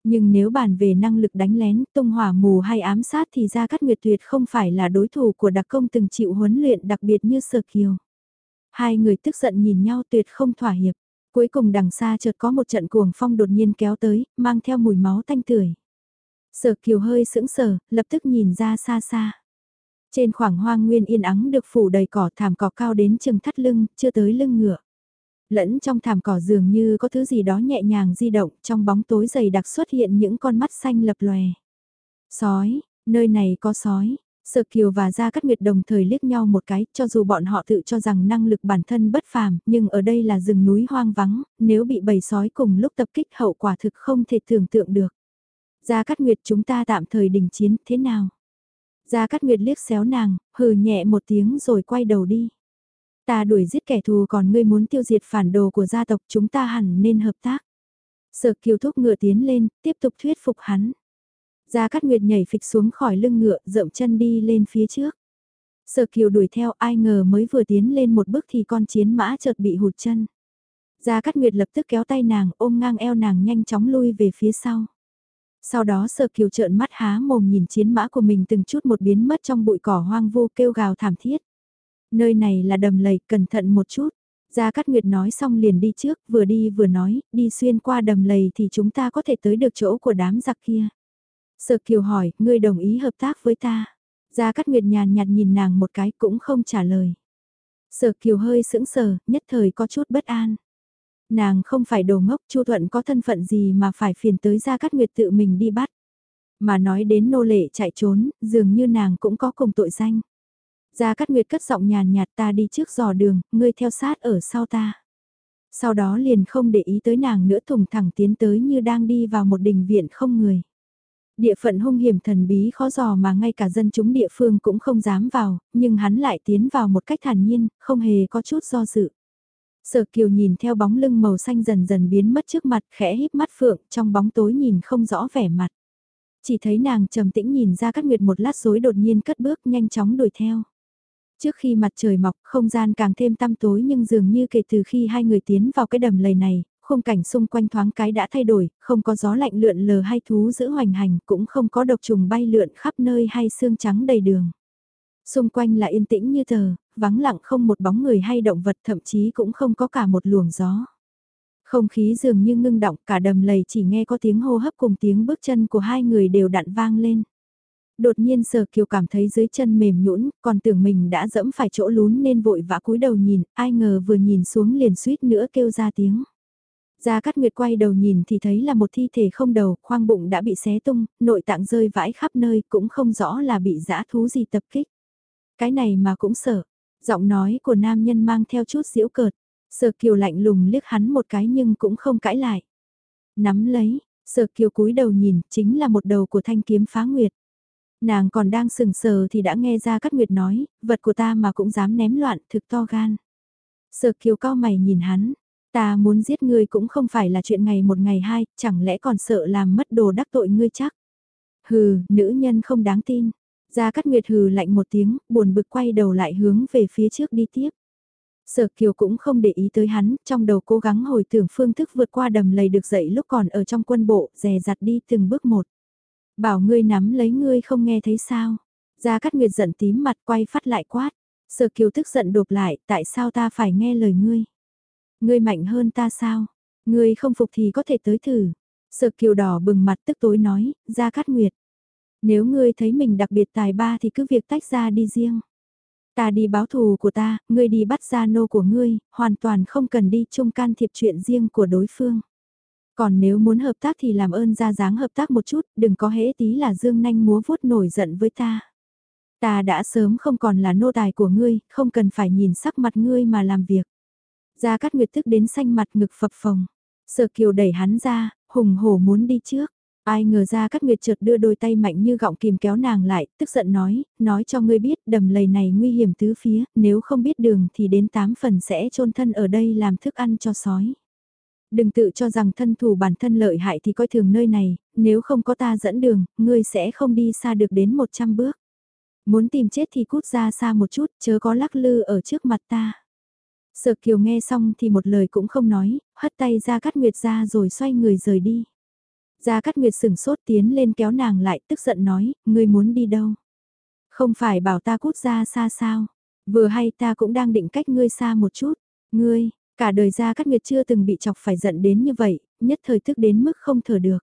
Nhưng nếu bàn về năng lực đánh lén, tung hỏa mù hay ám sát thì gia Cát Nguyệt tuyệt không phải là đối thủ của đặc công từng chịu huấn luyện đặc biệt như Sở Kiều. Hai người tức giận nhìn nhau tuyệt không thỏa hiệp. Cuối cùng đằng xa chợt có một trận cuồng phong đột nhiên kéo tới, mang theo mùi máu tanh tưởi. Sở Kiều hơi sững sờ, lập tức nhìn ra xa xa. Trên khoảng hoang nguyên yên ắng được phủ đầy cỏ thảm cỏ cao đến chừng thắt lưng, chưa tới lưng ngựa lẫn trong thảm cỏ dường như có thứ gì đó nhẹ nhàng di động, trong bóng tối dày đặc xuất hiện những con mắt xanh lập lòe. Sói, nơi này có sói. Sở Kiều và Gia Cát Nguyệt đồng thời liếc nhau một cái, cho dù bọn họ tự cho rằng năng lực bản thân bất phàm, nhưng ở đây là rừng núi hoang vắng, nếu bị bầy sói cùng lúc tập kích hậu quả thực không thể tưởng tượng được. Gia Cát Nguyệt chúng ta tạm thời đình chiến, thế nào? Gia Cát Nguyệt liếc xéo nàng, hừ nhẹ một tiếng rồi quay đầu đi. Ta đuổi giết kẻ thù còn ngươi muốn tiêu diệt phản đồ của gia tộc chúng ta hẳn nên hợp tác. Sở kiều thúc ngựa tiến lên, tiếp tục thuyết phục hắn. Gia Cát Nguyệt nhảy phịch xuống khỏi lưng ngựa, rậm chân đi lên phía trước. Sở kiều đuổi theo ai ngờ mới vừa tiến lên một bước thì con chiến mã chợt bị hụt chân. Gia Cát Nguyệt lập tức kéo tay nàng ôm ngang eo nàng nhanh chóng lui về phía sau. Sau đó Sở Kiều trợn mắt há mồm nhìn chiến mã của mình từng chút một biến mất trong bụi cỏ hoang vu kêu gào thảm thiết. Nơi này là đầm lầy, cẩn thận một chút. Gia Cát Nguyệt nói xong liền đi trước, vừa đi vừa nói, đi xuyên qua đầm lầy thì chúng ta có thể tới được chỗ của đám giặc kia. Sở Kiều hỏi, ngươi đồng ý hợp tác với ta. Gia Cát Nguyệt nhàn nhạt nhìn nàng một cái cũng không trả lời. Sở Kiều hơi sững sờ, nhất thời có chút bất an. Nàng không phải đồ ngốc, Chu Thuận có thân phận gì mà phải phiền tới Gia Cát Nguyệt tự mình đi bắt. Mà nói đến nô lệ chạy trốn, dường như nàng cũng có cùng tội danh. Gia Cát Nguyệt cất giọng nhàn nhạt ta đi trước dò đường, ngươi theo sát ở sau ta. Sau đó liền không để ý tới nàng nữa thùng thẳng tiến tới như đang đi vào một đình viện không người. Địa phận hung hiểm thần bí khó dò mà ngay cả dân chúng địa phương cũng không dám vào, nhưng hắn lại tiến vào một cách thản nhiên, không hề có chút do dự. Sở Kiều nhìn theo bóng lưng màu xanh dần dần biến mất trước mặt khẽ híp mắt phượng trong bóng tối nhìn không rõ vẻ mặt. Chỉ thấy nàng trầm tĩnh nhìn ra các nguyệt một lát rối đột nhiên cất bước nhanh chóng đuổi theo. Trước khi mặt trời mọc, không gian càng thêm tăm tối nhưng dường như kể từ khi hai người tiến vào cái đầm lầy này, khung cảnh xung quanh thoáng cái đã thay đổi, không có gió lạnh lượn lờ hay thú giữ hoành hành, cũng không có độc trùng bay lượn khắp nơi hay xương trắng đầy đường. Xung quanh là yên tĩnh như tờ, vắng lặng không một bóng người hay động vật thậm chí cũng không có cả một luồng gió. Không khí dường như ngưng động cả đầm lầy chỉ nghe có tiếng hô hấp cùng tiếng bước chân của hai người đều đặn vang lên. Đột nhiên Sở Kiều cảm thấy dưới chân mềm nhũn, còn tưởng mình đã dẫm phải chỗ lún nên vội vã cúi đầu nhìn, ai ngờ vừa nhìn xuống liền suýt nữa kêu ra tiếng. Gia Cát Nguyệt quay đầu nhìn thì thấy là một thi thể không đầu, khoang bụng đã bị xé tung, nội tạng rơi vãi khắp nơi, cũng không rõ là bị dã thú gì tập kích. Cái này mà cũng sợ. Giọng nói của nam nhân mang theo chút giễu cợt. Sở Kiều lạnh lùng liếc hắn một cái nhưng cũng không cãi lại. Nắm lấy, Sở kiều cúi đầu nhìn, chính là một đầu của thanh kiếm phá nguyệt. Nàng còn đang sừng sờ thì đã nghe ra Cát Nguyệt nói, vật của ta mà cũng dám ném loạn, thực to gan. Sở kiều cao mày nhìn hắn, ta muốn giết ngươi cũng không phải là chuyện ngày một ngày hai, chẳng lẽ còn sợ làm mất đồ đắc tội ngươi chắc. Hừ, nữ nhân không đáng tin. Gia Cát Nguyệt hừ lạnh một tiếng, buồn bực quay đầu lại hướng về phía trước đi tiếp. Sở Kiều cũng không để ý tới hắn, trong đầu cố gắng hồi tưởng phương thức vượt qua đầm lầy được dậy lúc còn ở trong quân bộ, dè dặt đi từng bước một. Bảo ngươi nắm lấy ngươi không nghe thấy sao. Gia Cát Nguyệt giận tím mặt quay phát lại quát. Sở Kiều tức giận đột lại, tại sao ta phải nghe lời ngươi? Ngươi mạnh hơn ta sao? Ngươi không phục thì có thể tới thử. Sở Kiều đỏ bừng mặt tức tối nói, Gia Cát Nguyệt. Nếu ngươi thấy mình đặc biệt tài ba thì cứ việc tách ra đi riêng. Ta đi báo thù của ta, ngươi đi bắt gia nô của ngươi, hoàn toàn không cần đi chung can thiệp chuyện riêng của đối phương. Còn nếu muốn hợp tác thì làm ơn ra dáng hợp tác một chút, đừng có hễ tí là dương nanh múa vuốt nổi giận với ta. Ta đã sớm không còn là nô tài của ngươi, không cần phải nhìn sắc mặt ngươi mà làm việc. Gia Cát Nguyệt tức đến xanh mặt ngực phập phồng. Sở Kiều đẩy hắn ra, hùng hổ muốn đi trước. Ai ngờ ra Cát Nguyệt chợt đưa đôi tay mạnh như gọng kìm kéo nàng lại, tức giận nói, nói cho ngươi biết đầm lầy này nguy hiểm tứ phía, nếu không biết đường thì đến tám phần sẽ chôn thân ở đây làm thức ăn cho sói. Đừng tự cho rằng thân thủ bản thân lợi hại thì coi thường nơi này, nếu không có ta dẫn đường, ngươi sẽ không đi xa được đến 100 bước. Muốn tìm chết thì cút ra xa một chút, chớ có lắc lư ở trước mặt ta. Sở Kiều nghe xong thì một lời cũng không nói, hất tay ra cắt nguyệt ra rồi xoay người rời đi. Gia Cát Nguyệt sửng sốt tiến lên kéo nàng lại tức giận nói, ngươi muốn đi đâu? Không phải bảo ta cút ra xa sao? Vừa hay ta cũng đang định cách ngươi xa một chút. Ngươi, cả đời Gia Cát Nguyệt chưa từng bị chọc phải giận đến như vậy, nhất thời tức đến mức không thở được.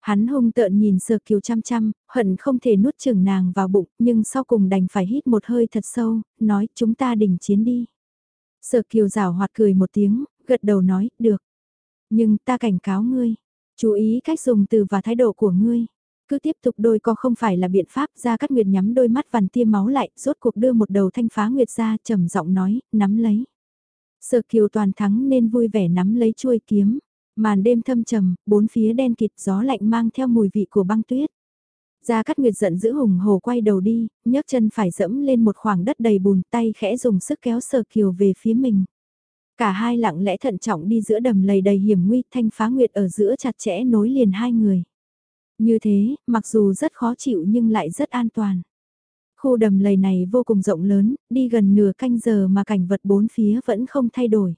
Hắn hung tợn nhìn Sở Kiều chăm chăm, hận không thể nuốt chừng nàng vào bụng, nhưng sau cùng đành phải hít một hơi thật sâu, nói chúng ta đình chiến đi. Sở Kiều rảo hoạt cười một tiếng, gật đầu nói, được. Nhưng ta cảnh cáo ngươi, Chú ý cách dùng từ và thái độ của ngươi. Cứ tiếp tục đôi co không phải là biện pháp ra cắt nguyệt nhắm đôi mắt vằn tiêm máu lại, rốt cuộc đưa một đầu thanh phá nguyệt ra trầm giọng nói, nắm lấy. Sở kiều toàn thắng nên vui vẻ nắm lấy chuôi kiếm. Màn đêm thâm trầm, bốn phía đen kịt gió lạnh mang theo mùi vị của băng tuyết. Gia Cát Nguyệt giận dữ hùng hồ quay đầu đi, nhấc chân phải dẫm lên một khoảng đất đầy bùn tay khẽ dùng sức kéo Sở Kiều về phía mình. Cả hai lặng lẽ thận trọng đi giữa đầm lầy đầy hiểm nguy thanh phá nguyệt ở giữa chặt chẽ nối liền hai người. Như thế, mặc dù rất khó chịu nhưng lại rất an toàn. Khu đầm lầy này vô cùng rộng lớn, đi gần nửa canh giờ mà cảnh vật bốn phía vẫn không thay đổi.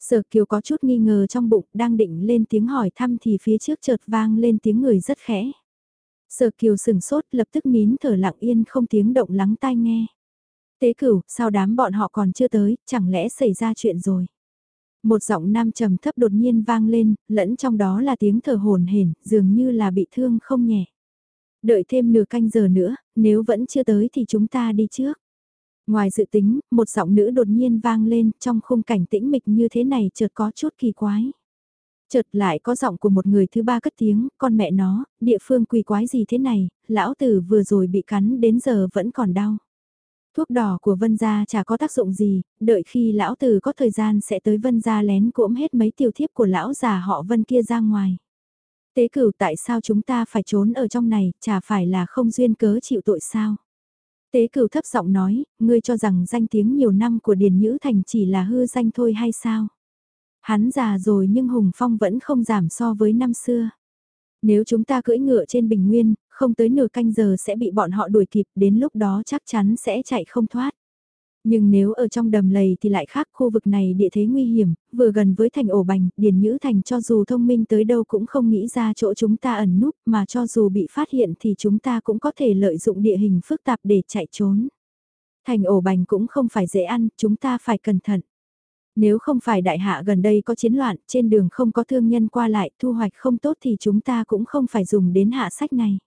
Sở Kiều có chút nghi ngờ trong bụng, đang định lên tiếng hỏi thăm thì phía trước chợt vang lên tiếng người rất khẽ. Sở Kiều sừng sốt lập tức nín thở lặng yên không tiếng động lắng tai nghe. Tế cửu, sao đám bọn họ còn chưa tới, chẳng lẽ xảy ra chuyện rồi? Một giọng nam trầm thấp đột nhiên vang lên, lẫn trong đó là tiếng thở hồn hển, dường như là bị thương không nhẹ. Đợi thêm nửa canh giờ nữa, nếu vẫn chưa tới thì chúng ta đi trước. Ngoài dự tính, một giọng nữ đột nhiên vang lên trong khung cảnh tĩnh mịch như thế này chợt có chút kỳ quái. Chợt lại có giọng của một người thứ ba cất tiếng, con mẹ nó, địa phương quỳ quái gì thế này, lão tử vừa rồi bị cắn đến giờ vẫn còn đau. Thuốc đỏ của Vân Gia chả có tác dụng gì, đợi khi lão tử có thời gian sẽ tới Vân Gia lén cuỗm hết mấy tiểu thiếp của lão già họ Vân kia ra ngoài. Tế cửu tại sao chúng ta phải trốn ở trong này, chả phải là không duyên cớ chịu tội sao? Tế cửu thấp giọng nói, ngươi cho rằng danh tiếng nhiều năm của Điền Nhữ Thành chỉ là hư danh thôi hay sao? Hắn già rồi nhưng Hùng Phong vẫn không giảm so với năm xưa. Nếu chúng ta cưỡi ngựa trên bình nguyên, không tới nửa canh giờ sẽ bị bọn họ đuổi kịp, đến lúc đó chắc chắn sẽ chạy không thoát. Nhưng nếu ở trong đầm lầy thì lại khác khu vực này địa thế nguy hiểm, vừa gần với thành ổ bành, Điền Nhữ Thành cho dù thông minh tới đâu cũng không nghĩ ra chỗ chúng ta ẩn núp mà cho dù bị phát hiện thì chúng ta cũng có thể lợi dụng địa hình phức tạp để chạy trốn. Thành ổ bành cũng không phải dễ ăn, chúng ta phải cẩn thận. Nếu không phải đại hạ gần đây có chiến loạn, trên đường không có thương nhân qua lại, thu hoạch không tốt thì chúng ta cũng không phải dùng đến hạ sách này.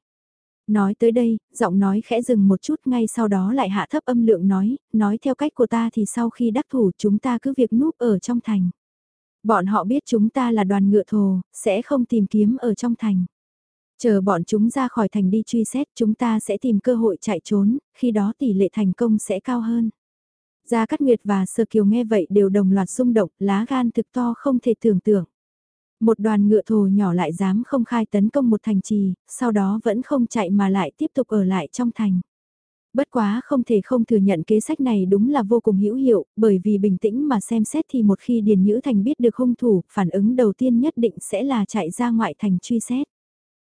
Nói tới đây, giọng nói khẽ dừng một chút ngay sau đó lại hạ thấp âm lượng nói, nói theo cách của ta thì sau khi đắc thủ chúng ta cứ việc núp ở trong thành. Bọn họ biết chúng ta là đoàn ngựa thồ, sẽ không tìm kiếm ở trong thành. Chờ bọn chúng ra khỏi thành đi truy xét chúng ta sẽ tìm cơ hội chạy trốn, khi đó tỷ lệ thành công sẽ cao hơn. Gia Cát Nguyệt và Sơ Kiều nghe vậy đều đồng loạt xung động, lá gan thực to không thể tưởng tượng. Một đoàn ngựa thồ nhỏ lại dám không khai tấn công một thành trì, sau đó vẫn không chạy mà lại tiếp tục ở lại trong thành. Bất quá không thể không thừa nhận kế sách này đúng là vô cùng hữu hiệu, bởi vì bình tĩnh mà xem xét thì một khi Điền Nhữ Thành biết được hung thủ, phản ứng đầu tiên nhất định sẽ là chạy ra ngoại thành truy xét.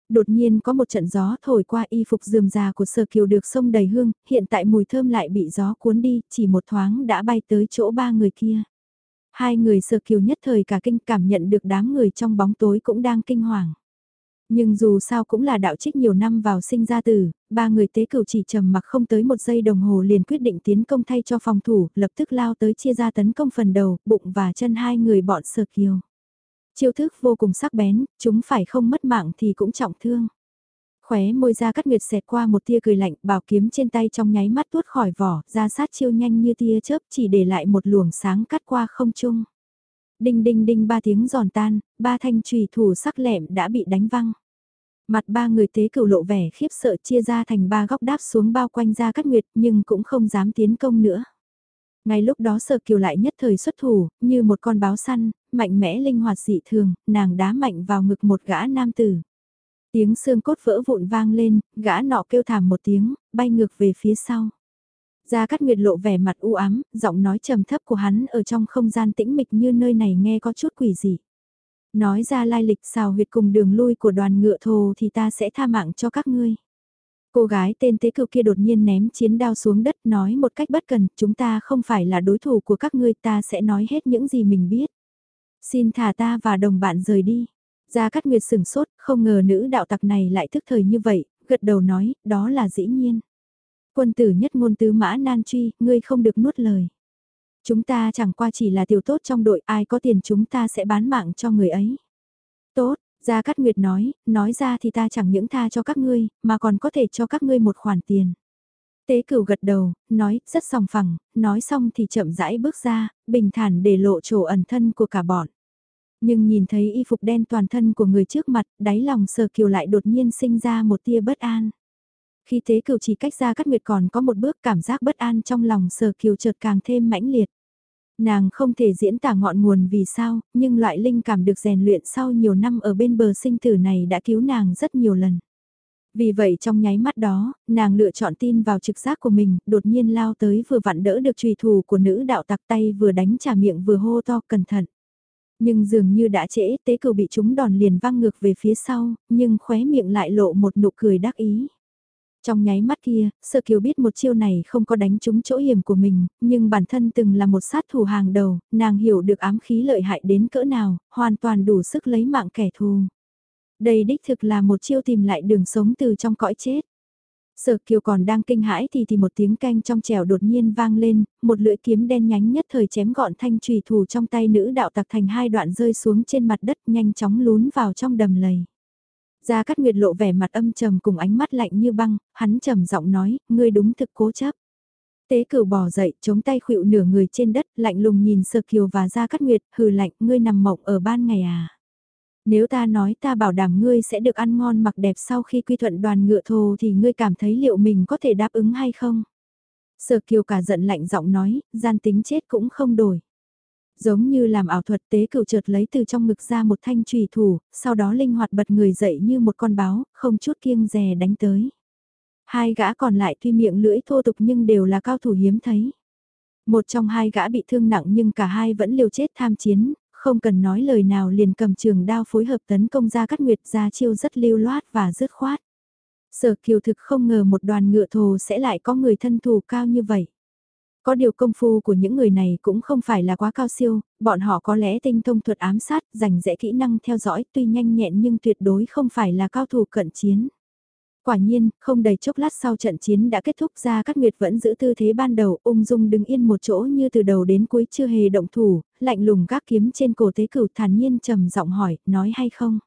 Đột nhiên có một trận gió thổi qua y phục rườm già của Sở Kiều được sông đầy hương, hiện tại mùi thơm lại bị gió cuốn đi, chỉ một thoáng đã bay tới chỗ ba người kia. Hai người sơ Kiều nhất thời cả kinh cảm nhận được đám người trong bóng tối cũng đang kinh hoàng. Nhưng dù sao cũng là đạo trích nhiều năm vào sinh ra tử, ba người tế cửu chỉ trầm mặc không tới một giây đồng hồ liền quyết định tiến công thay cho phòng thủ, lập tức lao tới chia ra tấn công phần đầu, bụng và chân hai người bọn sờ kiều. Chiêu thức vô cùng sắc bén, chúng phải không mất mạng thì cũng trọng thương. Khóe môi ra cắt nguyệt xẹt qua một tia cười lạnh, bảo kiếm trên tay trong nháy mắt tuốt khỏi vỏ, ra sát chiêu nhanh như tia chớp chỉ để lại một luồng sáng cắt qua không trung. Đinh đinh đinh ba tiếng giòn tan, ba thanh trùy thủ sắc lẹm đã bị đánh văng. Mặt ba người tế cửu lộ vẻ khiếp sợ chia ra thành ba góc đáp xuống bao quanh ra cắt nguyệt nhưng cũng không dám tiến công nữa. Ngay lúc đó sợ kiều lại nhất thời xuất thủ, như một con báo săn, mạnh mẽ linh hoạt dị thường, nàng đá mạnh vào ngực một gã nam tử. Tiếng xương cốt vỡ vụn vang lên, gã nọ kêu thảm một tiếng, bay ngược về phía sau. Gia Cát Nguyệt lộ vẻ mặt u ám, giọng nói trầm thấp của hắn ở trong không gian tĩnh mịch như nơi này nghe có chút quỷ dị. Nói ra lai lịch xào huyệt cùng đường lui của đoàn ngựa thồ thì ta sẽ tha mạng cho các ngươi. Cô gái tên tế cựu kia đột nhiên ném chiến đao xuống đất nói một cách bất cần, chúng ta không phải là đối thủ của các ngươi ta sẽ nói hết những gì mình biết. Xin thả ta và đồng bạn rời đi. Gia Cát Nguyệt sửng sốt, không ngờ nữ đạo tặc này lại thức thời như vậy, gật đầu nói, đó là dĩ nhiên. Quân tử nhất ngôn tứ mã nan truy, ngươi không được nuốt lời. Chúng ta chẳng qua chỉ là tiểu tốt trong đội, ai có tiền chúng ta sẽ bán mạng cho người ấy. Tốt, Gia Cát Nguyệt nói, nói ra thì ta chẳng những tha cho các ngươi, mà còn có thể cho các ngươi một khoản tiền. Tế cửu gật đầu, nói, rất sòng phẳng, nói xong thì chậm rãi bước ra, bình thản để lộ chỗ ẩn thân của cả bọn. Nhưng nhìn thấy y phục đen toàn thân của người trước mặt, đáy lòng sờ kiều lại đột nhiên sinh ra một tia bất an. Khi tế cửu chỉ cách ra cắt nguyệt còn có một bước cảm giác bất an trong lòng sờ kiều chợt càng thêm mãnh liệt. Nàng không thể diễn tả ngọn nguồn vì sao, nhưng loại linh cảm được rèn luyện sau nhiều năm ở bên bờ sinh tử này đã cứu nàng rất nhiều lần. Vì vậy trong nháy mắt đó, nàng lựa chọn tin vào trực giác của mình, đột nhiên lao tới vừa vặn đỡ được trùy thủ của nữ đạo tặc tay vừa đánh trả miệng vừa hô to cẩn thận. Nhưng dường như đã trễ, tế cửu bị chúng đòn liền văng ngược về phía sau, nhưng khóe miệng lại lộ một nụ cười đắc ý. Trong nháy mắt kia, Sơ Kiều biết một chiêu này không có đánh trúng chỗ hiểm của mình, nhưng bản thân từng là một sát thủ hàng đầu, nàng hiểu được ám khí lợi hại đến cỡ nào, hoàn toàn đủ sức lấy mạng kẻ thù. Đây đích thực là một chiêu tìm lại đường sống từ trong cõi chết. Sở Kiều còn đang kinh hãi thì thì một tiếng canh trong trèo đột nhiên vang lên, một lưỡi kiếm đen nhánh nhất thời chém gọn thanh trùy thủ trong tay nữ đạo tặc thành hai đoạn rơi xuống trên mặt đất nhanh chóng lún vào trong đầm lầy. Gia Cát Nguyệt lộ vẻ mặt âm trầm cùng ánh mắt lạnh như băng, hắn trầm giọng nói, ngươi đúng thực cố chấp. Tế cửu bò dậy, chống tay khuỵu nửa người trên đất, lạnh lùng nhìn Sơ Kiều và Gia Cát Nguyệt, hừ lạnh, ngươi nằm mộng ở ban ngày à. Nếu ta nói ta bảo đảm ngươi sẽ được ăn ngon mặc đẹp sau khi quy thuận đoàn ngựa thồ thì ngươi cảm thấy liệu mình có thể đáp ứng hay không? Sở Kiều cả giận lạnh giọng nói, gian tính chết cũng không đổi. Giống như làm ảo thuật tế cửu chợt lấy từ trong ngực ra một thanh trùy thủ, sau đó linh hoạt bật người dậy như một con báo, không chút kiêng dè đánh tới. Hai gã còn lại tuy miệng lưỡi thô tục nhưng đều là cao thủ hiếm thấy. Một trong hai gã bị thương nặng nhưng cả hai vẫn liều chết tham chiến, không cần nói lời nào liền cầm trường đao phối hợp tấn công ra cắt nguyệt ra chiêu rất lưu loát và dứt khoát. Sở kiều thực không ngờ một đoàn ngựa thồ sẽ lại có người thân thù cao như vậy. Có điều công phu của những người này cũng không phải là quá cao siêu, bọn họ có lẽ tinh thông thuật ám sát, rành rẽ kỹ năng theo dõi tuy nhanh nhẹn nhưng tuyệt đối không phải là cao thủ cận chiến. Quả nhiên, không đầy chốc lát sau trận chiến đã kết thúc ra các nguyệt vẫn giữ tư thế ban đầu ung dung đứng yên một chỗ như từ đầu đến cuối chưa hề động thủ, lạnh lùng gác kiếm trên cổ tế cửu thản nhiên trầm giọng hỏi, nói hay không?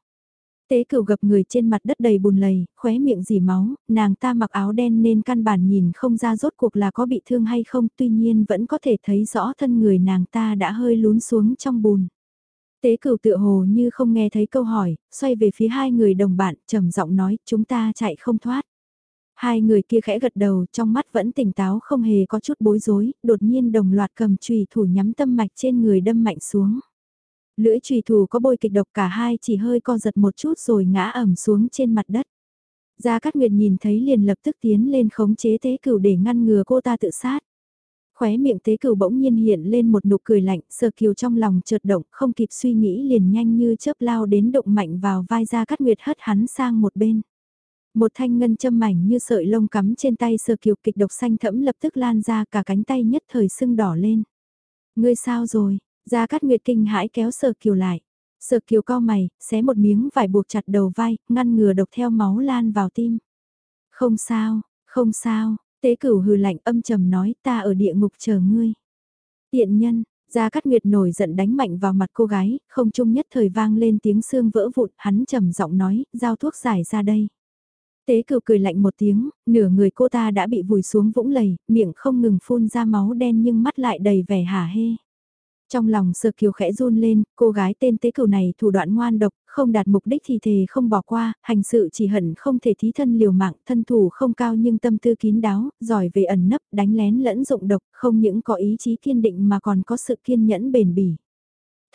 Tế cửu gặp người trên mặt đất đầy bùn lầy, khóe miệng dì máu, nàng ta mặc áo đen nên căn bản nhìn không ra rốt cuộc là có bị thương hay không, tuy nhiên vẫn có thể thấy rõ thân người nàng ta đã hơi lún xuống trong bùn. Tế cửu tựa hồ như không nghe thấy câu hỏi, xoay về phía hai người đồng bạn, trầm giọng nói, chúng ta chạy không thoát. Hai người kia khẽ gật đầu, trong mắt vẫn tỉnh táo không hề có chút bối rối, đột nhiên đồng loạt cầm chùy thủ nhắm tâm mạch trên người đâm mạnh xuống. Lưỡi chùy thủ có bôi kịch độc cả hai chỉ hơi co giật một chút rồi ngã ẩm xuống trên mặt đất. Gia Cát Nguyệt nhìn thấy liền lập tức tiến lên khống chế tế cửu để ngăn ngừa cô ta tự sát. Khóe miệng tế cửu bỗng nhiên hiện lên một nụ cười lạnh, sờ kiều trong lòng chợt động, không kịp suy nghĩ liền nhanh như chớp lao đến động mạnh vào vai Gia Cát Nguyệt hất hắn sang một bên. Một thanh ngân châm mảnh như sợi lông cắm trên tay sờ kiều kịch độc xanh thẫm lập tức lan ra cả cánh tay nhất thời sưng đỏ lên. Ngươi sao rồi? Gia Cát Nguyệt kinh hãi kéo sờ kiều lại. Sờ kiều co mày, xé một miếng vải buộc chặt đầu vai, ngăn ngừa độc theo máu lan vào tim. Không sao, không sao, tế cửu hừ lạnh âm trầm nói ta ở địa ngục chờ ngươi. Tiện nhân, Gia Cát Nguyệt nổi giận đánh mạnh vào mặt cô gái, không chung nhất thời vang lên tiếng xương vỡ vụn, hắn trầm giọng nói, giao thuốc giải ra đây. Tế cửu cười lạnh một tiếng, nửa người cô ta đã bị vùi xuống vũng lầy, miệng không ngừng phun ra máu đen nhưng mắt lại đầy vẻ hả hê. Trong lòng sơ kiều khẽ run lên, cô gái tên tế cửu này thủ đoạn ngoan độc, không đạt mục đích thì thề không bỏ qua, hành sự chỉ hận không thể thí thân liều mạng, thân thủ không cao nhưng tâm tư kín đáo, giỏi về ẩn nấp, đánh lén lẫn dụng độc, không những có ý chí kiên định mà còn có sự kiên nhẫn bền bỉ.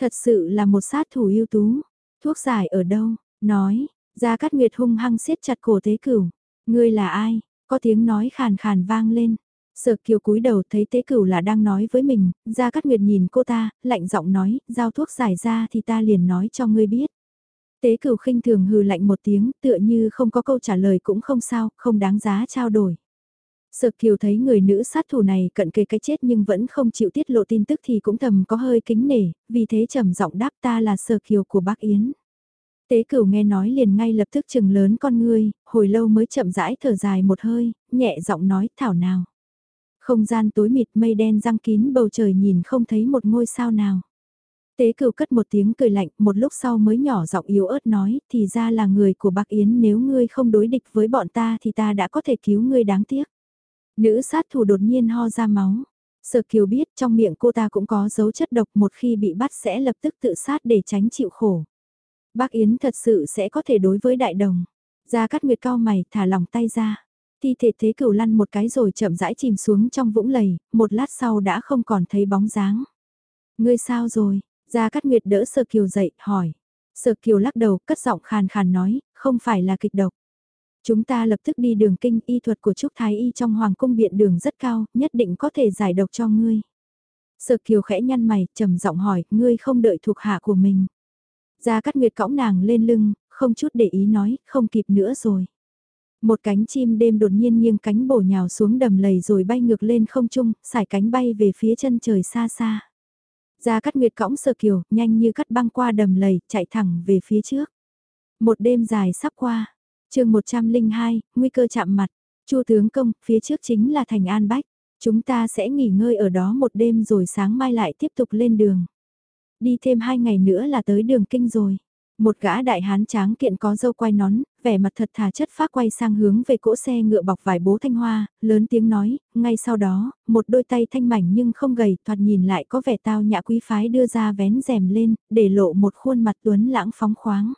Thật sự là một sát thủ ưu tú. Thuốc giải ở đâu? Nói, Gia Cát Nguyệt hung hăng siết chặt cổ tế cửu. Ngươi là ai? Có tiếng nói khàn khàn vang lên. Sở kiều cúi đầu thấy tế cửu là đang nói với mình, ra Cát Nguyệt nhìn cô ta, lạnh giọng nói, giao thuốc giải ra thì ta liền nói cho ngươi biết. Tế cửu khinh thường hừ lạnh một tiếng, tựa như không có câu trả lời cũng không sao, không đáng giá trao đổi. Sở kiều thấy người nữ sát thủ này cận kề cái chết nhưng vẫn không chịu tiết lộ tin tức thì cũng thầm có hơi kính nể, vì thế trầm giọng đáp ta là sở kiều của bác Yến. Tế cửu nghe nói liền ngay lập tức chừng lớn con ngươi, hồi lâu mới chậm rãi thở dài một hơi, nhẹ giọng nói thảo nào. Không gian tối mịt mây đen răng kín bầu trời nhìn không thấy một ngôi sao nào. Tế cửu cất một tiếng cười lạnh, một lúc sau mới nhỏ giọng yếu ớt nói, thì ra là người của bác Yến nếu ngươi không đối địch với bọn ta thì ta đã có thể cứu ngươi đáng tiếc. Nữ sát thủ đột nhiên ho ra máu. Sở kiều biết trong miệng cô ta cũng có dấu chất độc một khi bị bắt sẽ lập tức tự sát để tránh chịu khổ. Bác Yến thật sự sẽ có thể đối với đại đồng. Gia Cát Nguyệt cao mày thả lòng tay ra. Thi thể thế cửu lăn một cái rồi chậm rãi chìm xuống trong vũng lầy, một lát sau đã không còn thấy bóng dáng. Ngươi sao rồi? Gia Cát Nguyệt đỡ Sở Kiều dậy, hỏi. Sở Kiều lắc đầu, cất giọng khàn khàn nói, không phải là kịch độc. Chúng ta lập tức đi đường kinh y thuật của Trúc Thái Y trong Hoàng cung biện đường rất cao, nhất định có thể giải độc cho ngươi. Sở Kiều khẽ nhăn mày, trầm giọng hỏi, ngươi không đợi thuộc hạ của mình. Gia Cát Nguyệt cõng nàng lên lưng, không chút để ý nói, không kịp nữa rồi. Một cánh chim đêm đột nhiên nghiêng cánh bổ nhào xuống đầm lầy rồi bay ngược lên không trung, xải cánh bay về phía chân trời xa xa. Gia Cát Nguyệt cõng sờ kiều, nhanh như cắt băng qua đầm lầy, chạy thẳng về phía trước. Một đêm dài sắp qua. chương 102, nguy cơ chạm mặt. Chu tướng công, phía trước chính là thành An Bách. Chúng ta sẽ nghỉ ngơi ở đó một đêm rồi sáng mai lại tiếp tục lên đường. Đi thêm hai ngày nữa là tới đường kinh rồi. Một gã đại hán tráng kiện có dâu quai nón, vẻ mặt thật thà chất phác quay sang hướng về cỗ xe ngựa bọc vải bố thanh hoa, lớn tiếng nói, ngay sau đó, một đôi tay thanh mảnh nhưng không gầy, thoạt nhìn lại có vẻ tao nhã quý phái đưa ra vén rèm lên, để lộ một khuôn mặt tuấn lãng phóng khoáng.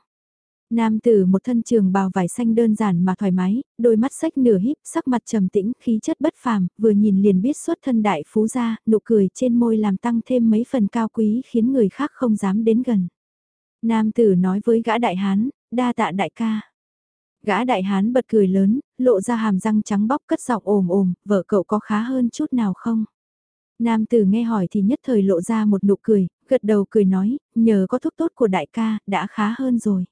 Nam tử một thân trường bào vải xanh đơn giản mà thoải mái, đôi mắt sách nửa híp, sắc mặt trầm tĩnh, khí chất bất phàm, vừa nhìn liền biết xuất thân đại phú gia, nụ cười trên môi làm tăng thêm mấy phần cao quý khiến người khác không dám đến gần. Nam tử nói với gã đại hán, đa tạ đại ca. Gã đại hán bật cười lớn, lộ ra hàm răng trắng bóc cất giọng ồm ồm, vợ cậu có khá hơn chút nào không? Nam tử nghe hỏi thì nhất thời lộ ra một nụ cười, gật đầu cười nói, nhờ có thuốc tốt của đại ca, đã khá hơn rồi.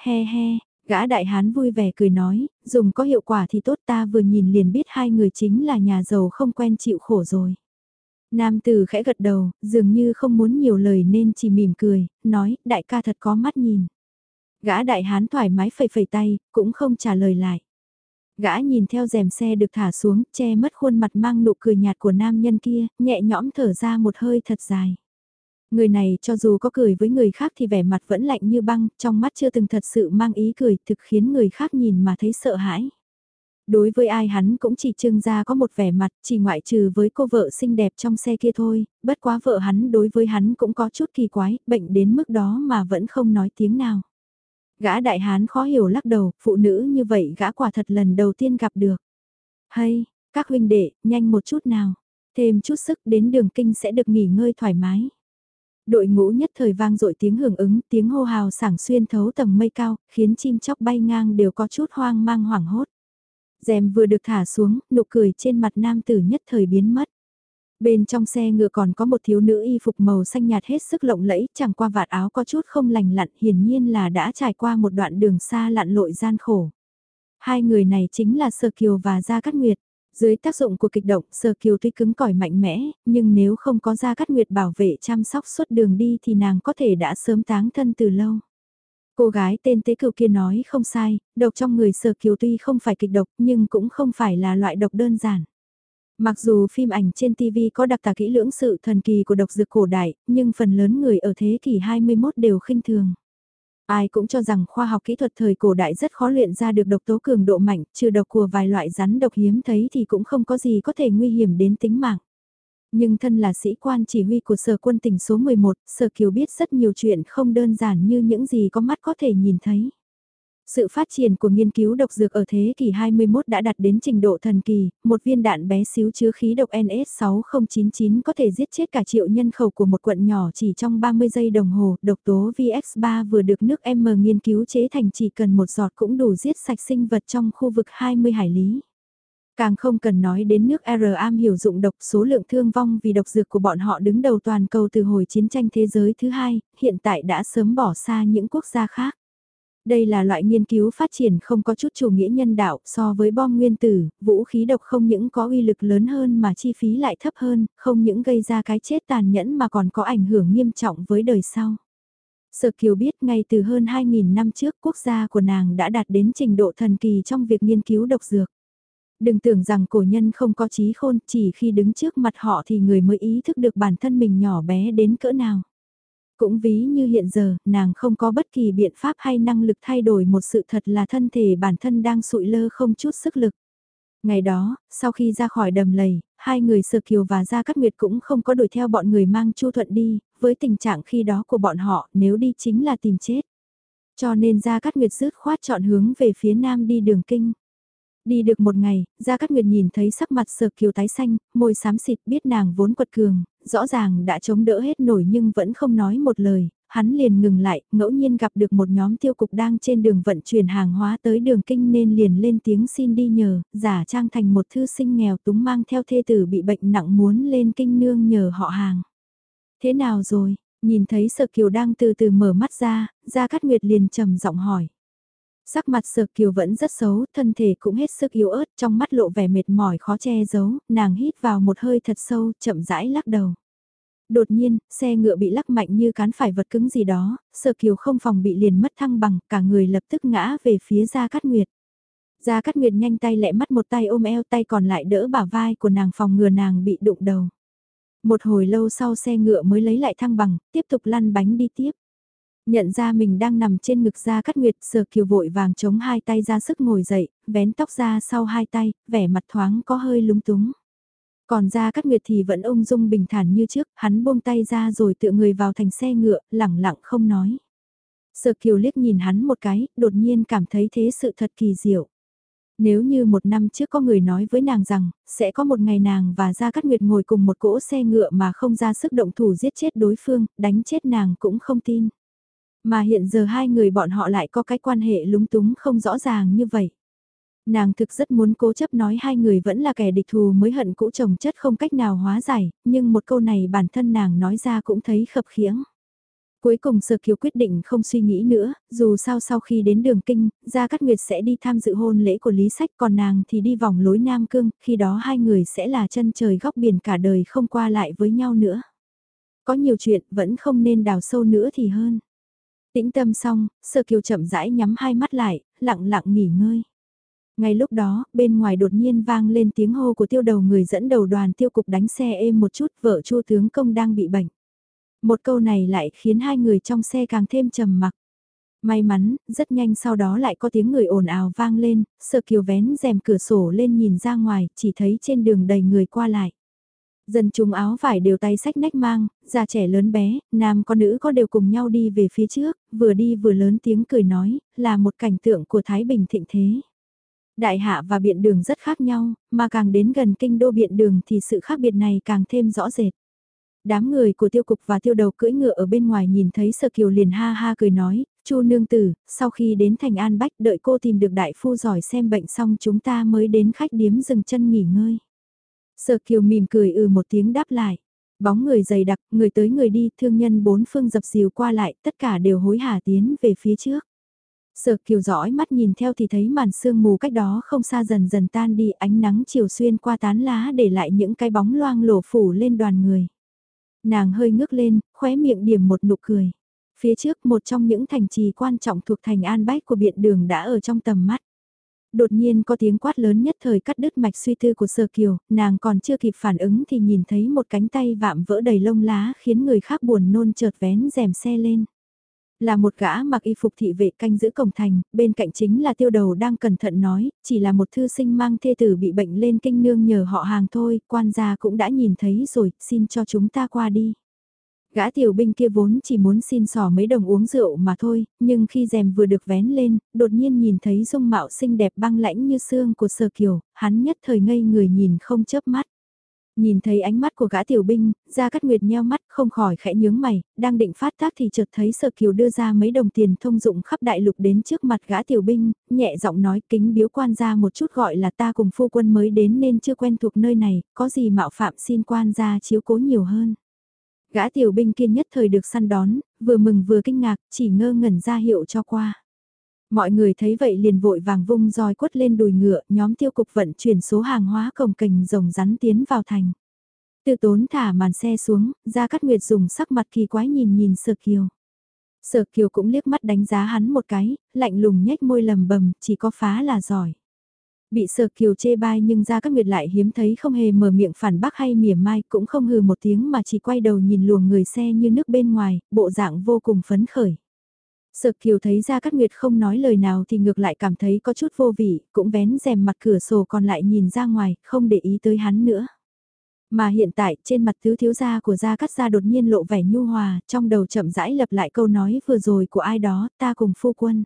He he, gã đại hán vui vẻ cười nói, dùng có hiệu quả thì tốt ta vừa nhìn liền biết hai người chính là nhà giàu không quen chịu khổ rồi. Nam tử khẽ gật đầu, dường như không muốn nhiều lời nên chỉ mỉm cười, nói, đại ca thật có mắt nhìn. Gã đại hán thoải mái phẩy phẩy tay, cũng không trả lời lại. Gã nhìn theo rèm xe được thả xuống, che mất khuôn mặt mang nụ cười nhạt của nam nhân kia, nhẹ nhõm thở ra một hơi thật dài. Người này cho dù có cười với người khác thì vẻ mặt vẫn lạnh như băng, trong mắt chưa từng thật sự mang ý cười thực khiến người khác nhìn mà thấy sợ hãi. Đối với ai hắn cũng chỉ trưng ra có một vẻ mặt, chỉ ngoại trừ với cô vợ xinh đẹp trong xe kia thôi, bất quá vợ hắn đối với hắn cũng có chút kỳ quái, bệnh đến mức đó mà vẫn không nói tiếng nào. Gã đại hán khó hiểu lắc đầu, phụ nữ như vậy gã quả thật lần đầu tiên gặp được. Hay, các huynh đệ, nhanh một chút nào, thêm chút sức đến đường kinh sẽ được nghỉ ngơi thoải mái. Đội ngũ nhất thời vang dội tiếng hưởng ứng, tiếng hô hào sảng xuyên thấu tầng mây cao, khiến chim chóc bay ngang đều có chút hoang mang hoảng hốt. Rèm vừa được thả xuống, nụ cười trên mặt nam tử nhất thời biến mất. Bên trong xe ngựa còn có một thiếu nữ y phục màu xanh nhạt hết sức lộng lẫy, chẳng qua vạt áo có chút không lành lặn, hiển nhiên là đã trải qua một đoạn đường xa lặn lội gian khổ. Hai người này chính là sơ Kiều và Gia Cát Nguyệt. Dưới tác dụng của kịch động, sơ Kiều tuy cứng cỏi mạnh mẽ, nhưng nếu không có Gia Cát Nguyệt bảo vệ chăm sóc suốt đường đi thì nàng có thể đã sớm táng thân từ lâu. Cô gái tên tế cựu kia nói không sai, độc trong người sơ Kiều tuy không phải kịch độc nhưng cũng không phải là loại độc đơn giản. Mặc dù phim ảnh trên TV có đặc tả kỹ lưỡng sự thần kỳ của độc dược cổ đại, nhưng phần lớn người ở thế kỷ 21 đều khinh thường. Ai cũng cho rằng khoa học kỹ thuật thời cổ đại rất khó luyện ra được độc tố cường độ mạnh, trừ độc của vài loại rắn độc hiếm thấy thì cũng không có gì có thể nguy hiểm đến tính mạng. Nhưng thân là sĩ quan chỉ huy của sở quân tỉnh số 11, sở kiều biết rất nhiều chuyện không đơn giản như những gì có mắt có thể nhìn thấy. Sự phát triển của nghiên cứu độc dược ở thế kỷ 21 đã đạt đến trình độ thần kỳ, một viên đạn bé xíu chứa khí độc NS6099 có thể giết chết cả triệu nhân khẩu của một quận nhỏ chỉ trong 30 giây đồng hồ, độc tố VX3 vừa được nước M nghiên cứu chế thành chỉ cần một giọt cũng đủ giết sạch sinh vật trong khu vực 20 hải lý. Càng không cần nói đến nước R am hiểu dụng độc số lượng thương vong vì độc dược của bọn họ đứng đầu toàn cầu từ hồi chiến tranh thế giới thứ hai, hiện tại đã sớm bỏ xa những quốc gia khác. Đây là loại nghiên cứu phát triển không có chút chủ nghĩa nhân đạo so với bom nguyên tử, vũ khí độc không những có uy lực lớn hơn mà chi phí lại thấp hơn, không những gây ra cái chết tàn nhẫn mà còn có ảnh hưởng nghiêm trọng với đời sau. Sở Kiều biết ngay từ hơn 2.000 năm trước quốc gia của nàng đã đạt đến trình độ thần kỳ trong việc nghiên cứu độc dược. Đừng tưởng rằng cổ nhân không có trí khôn, chỉ khi đứng trước mặt họ thì người mới ý thức được bản thân mình nhỏ bé đến cỡ nào. Cũng ví như hiện giờ, nàng không có bất kỳ biện pháp hay năng lực thay đổi một sự thật là thân thể bản thân đang sụi lơ không chút sức lực. Ngày đó, sau khi ra khỏi đầm lầy, hai người sơ Kiều và Gia Cát Nguyệt cũng không có đuổi theo bọn người mang Chu Thuận đi, với tình trạng khi đó của bọn họ nếu đi chính là tìm chết. Cho nên Gia Cát Nguyệt rứt khoát chọn hướng về phía nam đi đường kinh. Đi được một ngày, Gia Cát Nguyệt nhìn thấy sắc mặt Sở Kiều tái xanh, môi xám xịt biết nàng vốn quật cường, rõ ràng đã chống đỡ hết nổi nhưng vẫn không nói một lời, hắn liền ngừng lại, ngẫu nhiên gặp được một nhóm tiêu cục đang trên đường vận chuyển hàng hóa tới đường kinh nên liền lên tiếng xin đi nhờ, giả trang thành một thư sinh nghèo túng mang theo thê tử bị bệnh nặng muốn lên kinh nương nhờ họ hàng. Thế nào rồi, nhìn thấy Sở Kiều đang từ từ mở mắt ra, Gia Cát Nguyệt liền trầm giọng hỏi. Sắc mặt Sở Kiều vẫn rất xấu, thân thể cũng hết sức yếu ớt, trong mắt lộ vẻ mệt mỏi khó che giấu, nàng hít vào một hơi thật sâu, chậm rãi lắc đầu. Đột nhiên, xe ngựa bị lắc mạnh như cán phải vật cứng gì đó, Sở Kiều không phòng bị liền mất thăng bằng, cả người lập tức ngã về phía Gia Cát Nguyệt. Gia Cát Nguyệt nhanh tay lẹ mắt một tay ôm eo tay còn lại đỡ bả vai của nàng phòng ngừa nàng bị đụng đầu. Một hồi lâu sau xe ngựa mới lấy lại thăng bằng, tiếp tục lăn bánh đi tiếp. Nhận ra mình đang nằm trên ngực ra cắt nguyệt sờ kiều vội vàng chống hai tay ra sức ngồi dậy, vén tóc ra sau hai tay, vẻ mặt thoáng có hơi lúng túng. Còn ra cắt nguyệt thì vẫn ung dung bình thản như trước, hắn buông tay ra rồi tựa người vào thành xe ngựa, lẳng lặng không nói. Sở kiều liếc nhìn hắn một cái, đột nhiên cảm thấy thế sự thật kỳ diệu. Nếu như một năm trước có người nói với nàng rằng, sẽ có một ngày nàng và Gia Cát Nguyệt ngồi cùng một cỗ xe ngựa mà không ra sức động thủ giết chết đối phương, đánh chết nàng cũng không tin. Mà hiện giờ hai người bọn họ lại có cái quan hệ lúng túng không rõ ràng như vậy. Nàng thực rất muốn cố chấp nói hai người vẫn là kẻ địch thù mới hận cũ chồng chất không cách nào hóa giải, nhưng một câu này bản thân nàng nói ra cũng thấy khập khiễng. Cuối cùng Sở Kiều quyết định không suy nghĩ nữa, dù sao sau khi đến đường kinh, Gia Cát Nguyệt sẽ đi tham dự hôn lễ của Lý Sách còn nàng thì đi vòng lối Nam Cương, khi đó hai người sẽ là chân trời góc biển cả đời không qua lại với nhau nữa. Có nhiều chuyện vẫn không nên đào sâu nữa thì hơn. Tĩnh tâm xong, Sơ Kiều chậm rãi nhắm hai mắt lại, lặng lặng nghỉ ngơi. Ngay lúc đó, bên ngoài đột nhiên vang lên tiếng hô của tiêu đầu người dẫn đầu đoàn tiêu cục đánh xe êm một chút vợ chu tướng công đang bị bệnh. Một câu này lại khiến hai người trong xe càng thêm trầm mặc. May mắn, rất nhanh sau đó lại có tiếng người ồn ào vang lên, sợ kiều vén rèm cửa sổ lên nhìn ra ngoài, chỉ thấy trên đường đầy người qua lại. Dân chúng áo vải đều tay sách nách mang, già trẻ lớn bé, nam có nữ có đều cùng nhau đi về phía trước, vừa đi vừa lớn tiếng cười nói, là một cảnh tượng của Thái Bình thịnh thế. Đại hạ và biện đường rất khác nhau, mà càng đến gần kinh đô biện đường thì sự khác biệt này càng thêm rõ rệt. Đám người của tiêu cục và tiêu đầu cưỡi ngựa ở bên ngoài nhìn thấy Sở Kiều liền ha ha cười nói, Chu nương tử, sau khi đến thành An Bách đợi cô tìm được đại phu giỏi xem bệnh xong chúng ta mới đến khách điếm dừng chân nghỉ ngơi. Sở Kiều mỉm cười ừ một tiếng đáp lại. Bóng người dày đặc, người tới người đi, thương nhân bốn phương dập dìu qua lại, tất cả đều hối hả tiến về phía trước. Sở kiều dõi mắt nhìn theo thì thấy màn sương mù cách đó không xa dần dần tan đi ánh nắng chiều xuyên qua tán lá để lại những cái bóng loang lổ phủ lên đoàn người. Nàng hơi ngước lên, khóe miệng điểm một nụ cười. Phía trước một trong những thành trì quan trọng thuộc thành An Bách của biện đường đã ở trong tầm mắt. Đột nhiên có tiếng quát lớn nhất thời cắt đứt mạch suy tư của sơ Kiều, nàng còn chưa kịp phản ứng thì nhìn thấy một cánh tay vạm vỡ đầy lông lá khiến người khác buồn nôn chợt vén rèm xe lên. Là một gã mặc y phục thị vệ canh giữ cổng thành, bên cạnh chính là tiêu đầu đang cẩn thận nói, chỉ là một thư sinh mang thê tử bị bệnh lên kinh nương nhờ họ hàng thôi, quan gia cũng đã nhìn thấy rồi, xin cho chúng ta qua đi. Gã tiểu binh kia vốn chỉ muốn xin sò mấy đồng uống rượu mà thôi, nhưng khi rèm vừa được vén lên, đột nhiên nhìn thấy dung mạo xinh đẹp băng lãnh như xương của sơ kiều, hắn nhất thời ngây người nhìn không chớp mắt. Nhìn thấy ánh mắt của gã tiểu binh, ra cắt nguyệt nheo mắt không khỏi khẽ nhướng mày, đang định phát tác thì chợt thấy sở kiều đưa ra mấy đồng tiền thông dụng khắp đại lục đến trước mặt gã tiểu binh, nhẹ giọng nói kính biếu quan ra một chút gọi là ta cùng phu quân mới đến nên chưa quen thuộc nơi này, có gì mạo phạm xin quan ra chiếu cố nhiều hơn. Gã tiểu binh kiên nhất thời được săn đón, vừa mừng vừa kinh ngạc, chỉ ngơ ngẩn ra hiệu cho qua. Mọi người thấy vậy liền vội vàng vung roi quất lên đùi ngựa, nhóm tiêu cục vận chuyển số hàng hóa cồng kềnh rồng rắn tiến vào thành. Tư tốn thả màn xe xuống, ra cắt nguyệt dùng sắc mặt kỳ quái nhìn nhìn sở kiều. Sở kiều cũng liếc mắt đánh giá hắn một cái, lạnh lùng nhếch môi lầm bầm, chỉ có phá là giỏi. Bị sở kiều chê bai nhưng ra các nguyệt lại hiếm thấy không hề mở miệng phản bác hay mỉa mai cũng không hừ một tiếng mà chỉ quay đầu nhìn luồng người xe như nước bên ngoài, bộ dạng vô cùng phấn khởi. sợ kiều thấy ra các nguyệt không nói lời nào thì ngược lại cảm thấy có chút vô vị, cũng vén rèm mặt cửa sổ còn lại nhìn ra ngoài, không để ý tới hắn nữa. Mà hiện tại trên mặt tứ thiếu gia của gia cắt gia đột nhiên lộ vẻ nhu hòa, trong đầu chậm rãi lập lại câu nói vừa rồi của ai đó, ta cùng phu quân.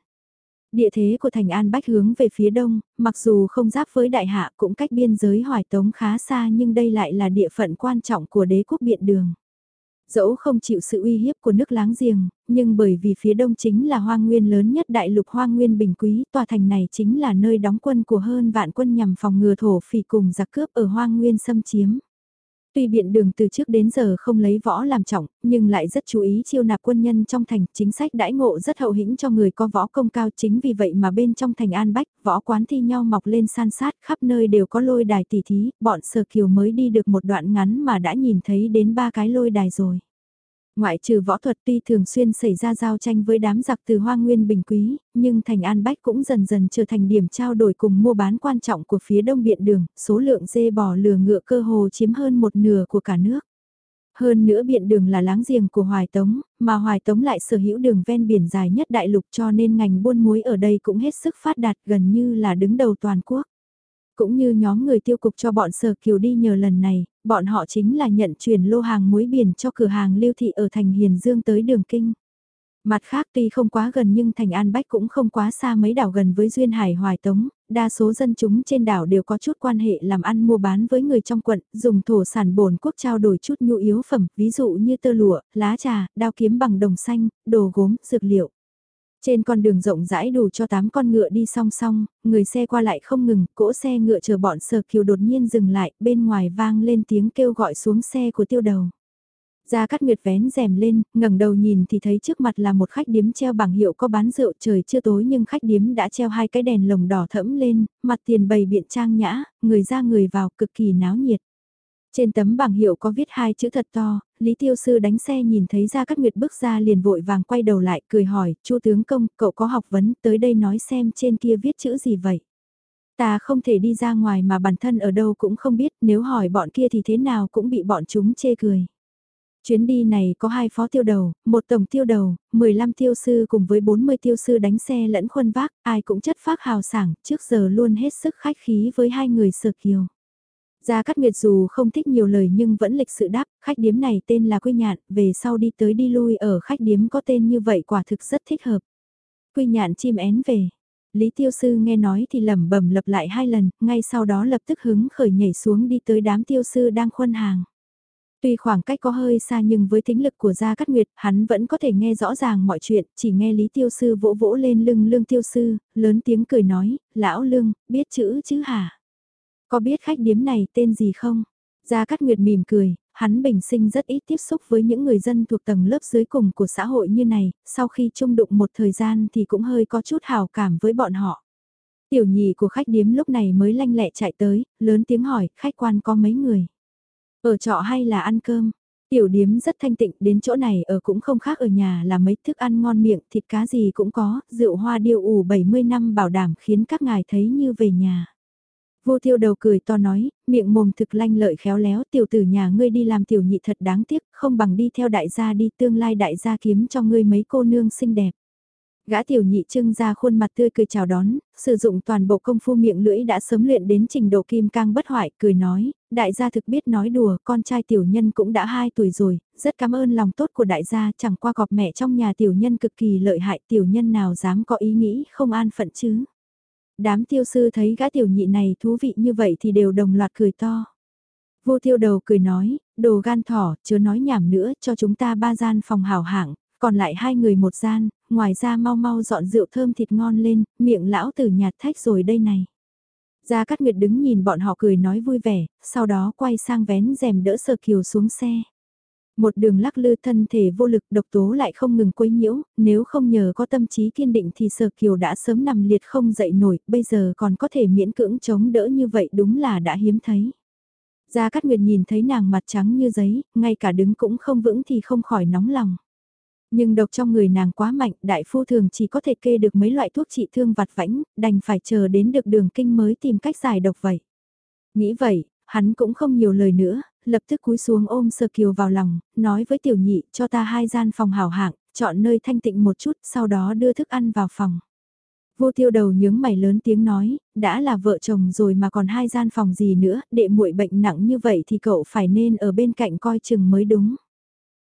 Địa thế của thành An Bách hướng về phía đông, mặc dù không giáp với đại hạ cũng cách biên giới hoài tống khá xa nhưng đây lại là địa phận quan trọng của đế quốc biện đường. Dẫu không chịu sự uy hiếp của nước láng giềng, nhưng bởi vì phía đông chính là hoang nguyên lớn nhất đại lục hoang nguyên bình quý, tòa thành này chính là nơi đóng quân của hơn vạn quân nhằm phòng ngừa thổ phỉ cùng giặc cướp ở hoang nguyên xâm chiếm. Tuy biện đường từ trước đến giờ không lấy võ làm trọng, nhưng lại rất chú ý chiêu nạp quân nhân trong thành, chính sách đãi ngộ rất hậu hĩnh cho người có võ công cao chính vì vậy mà bên trong thành An Bách, võ quán thi nhau mọc lên san sát, khắp nơi đều có lôi đài tỷ thí, bọn sở kiều mới đi được một đoạn ngắn mà đã nhìn thấy đến ba cái lôi đài rồi. Ngoại trừ võ thuật tuy thường xuyên xảy ra giao tranh với đám giặc từ hoang nguyên bình quý, nhưng thành An Bách cũng dần dần trở thành điểm trao đổi cùng mua bán quan trọng của phía đông biện đường, số lượng dê bò lừa ngựa cơ hồ chiếm hơn một nửa của cả nước. Hơn nữa biện đường là láng giềng của Hoài Tống, mà Hoài Tống lại sở hữu đường ven biển dài nhất đại lục cho nên ngành buôn muối ở đây cũng hết sức phát đạt gần như là đứng đầu toàn quốc. Cũng như nhóm người tiêu cục cho bọn sở kiều đi nhờ lần này, bọn họ chính là nhận chuyển lô hàng muối biển cho cửa hàng lưu thị ở thành Hiền Dương tới đường Kinh. Mặt khác tuy không quá gần nhưng thành An Bách cũng không quá xa mấy đảo gần với Duyên Hải Hoài Tống, đa số dân chúng trên đảo đều có chút quan hệ làm ăn mua bán với người trong quận, dùng thổ sản bổn quốc trao đổi chút nhu yếu phẩm, ví dụ như tơ lụa, lá trà, đao kiếm bằng đồng xanh, đồ gốm, dược liệu. Trên con đường rộng rãi đủ cho 8 con ngựa đi song song, người xe qua lại không ngừng, cỗ xe ngựa chờ bọn sờ kiều đột nhiên dừng lại, bên ngoài vang lên tiếng kêu gọi xuống xe của tiêu đầu. Gia Cát Nguyệt vén rèm lên, ngẩng đầu nhìn thì thấy trước mặt là một khách điếm treo bảng hiệu có bán rượu trời chưa tối nhưng khách điếm đã treo hai cái đèn lồng đỏ thẫm lên, mặt tiền bày biện trang nhã, người ra người vào cực kỳ náo nhiệt. Trên tấm bảng hiệu có viết hai chữ thật to, Lý Tiêu Sư đánh xe nhìn thấy ra Cát Nguyệt bước ra liền vội vàng quay đầu lại cười hỏi, chu tướng công, cậu có học vấn, tới đây nói xem trên kia viết chữ gì vậy. Ta không thể đi ra ngoài mà bản thân ở đâu cũng không biết, nếu hỏi bọn kia thì thế nào cũng bị bọn chúng chê cười. Chuyến đi này có hai phó tiêu đầu, một tổng tiêu đầu, 15 tiêu sư cùng với 40 tiêu sư đánh xe lẫn khuân vác, ai cũng chất phác hào sảng, trước giờ luôn hết sức khách khí với hai người sở kiều. Gia Cát Nguyệt dù không thích nhiều lời nhưng vẫn lịch sự đáp, khách điếm này tên là Quy Nhạn, về sau đi tới đi lui ở khách điếm có tên như vậy quả thực rất thích hợp. Quy Nhạn chim én về. Lý Tiêu Sư nghe nói thì lẩm bẩm lập lại hai lần, ngay sau đó lập tức hứng khởi nhảy xuống đi tới đám tiêu sư đang khuân hàng. Tuy khoảng cách có hơi xa nhưng với tính lực của Gia Cát Nguyệt, hắn vẫn có thể nghe rõ ràng mọi chuyện, chỉ nghe Lý Tiêu Sư vỗ vỗ lên lưng Lương Tiêu Sư, lớn tiếng cười nói, lão Lương, biết chữ chứ hả? Có biết khách điếm này tên gì không? Gia Cát Nguyệt mỉm cười, hắn bình sinh rất ít tiếp xúc với những người dân thuộc tầng lớp dưới cùng của xã hội như này, sau khi chung đụng một thời gian thì cũng hơi có chút hào cảm với bọn họ. Tiểu nhị của khách điếm lúc này mới lanh lẹ chạy tới, lớn tiếng hỏi, khách quan có mấy người? Ở trọ hay là ăn cơm? Tiểu điếm rất thanh tịnh, đến chỗ này ở cũng không khác ở nhà là mấy thức ăn ngon miệng, thịt cá gì cũng có, rượu hoa điêu ủ 70 năm bảo đảm khiến các ngài thấy như về nhà. Vô tiêu đầu cười to nói, miệng mồm thực lanh lợi khéo léo tiểu tử nhà ngươi đi làm tiểu nhị thật đáng tiếc, không bằng đi theo đại gia đi tương lai đại gia kiếm cho ngươi mấy cô nương xinh đẹp. Gã tiểu nhị trưng ra khuôn mặt tươi cười chào đón, sử dụng toàn bộ công phu miệng lưỡi đã sớm luyện đến trình độ kim cang bất hoại, cười nói, đại gia thực biết nói đùa, con trai tiểu nhân cũng đã 2 tuổi rồi, rất cảm ơn lòng tốt của đại gia, chẳng qua gọp mẹ trong nhà tiểu nhân cực kỳ lợi hại, tiểu nhân nào dám có ý nghĩ không an phận chứ. Đám tiêu sư thấy gã tiểu nhị này thú vị như vậy thì đều đồng loạt cười to. Vô tiêu đầu cười nói, đồ gan thỏ, chớ nói nhảm nữa, cho chúng ta ba gian phòng hảo hạng, còn lại hai người một gian, ngoài ra mau mau dọn rượu thơm thịt ngon lên, miệng lão tử nhạt thách rồi đây này. Gia Cát Nguyệt đứng nhìn bọn họ cười nói vui vẻ, sau đó quay sang vén rèm đỡ Sở Kiều xuống xe. Một đường lắc lư thân thể vô lực độc tố lại không ngừng quấy nhiễu, nếu không nhờ có tâm trí kiên định thì Sở Kiều đã sớm nằm liệt không dậy nổi, bây giờ còn có thể miễn cưỡng chống đỡ như vậy đúng là đã hiếm thấy. Gia Cát Nguyệt nhìn thấy nàng mặt trắng như giấy, ngay cả đứng cũng không vững thì không khỏi nóng lòng. Nhưng độc trong người nàng quá mạnh, đại phu thường chỉ có thể kê được mấy loại thuốc trị thương vặt vãnh, đành phải chờ đến được đường kinh mới tìm cách giải độc vậy. Nghĩ vậy, hắn cũng không nhiều lời nữa, lập tức cúi xuống ôm sơ kiều vào lòng, nói với tiểu nhị cho ta hai gian phòng hảo hạng, chọn nơi thanh tịnh một chút, sau đó đưa thức ăn vào phòng. Vô tiêu đầu nhướng mày lớn tiếng nói, đã là vợ chồng rồi mà còn hai gian phòng gì nữa, đệ muội bệnh nặng như vậy thì cậu phải nên ở bên cạnh coi chừng mới đúng.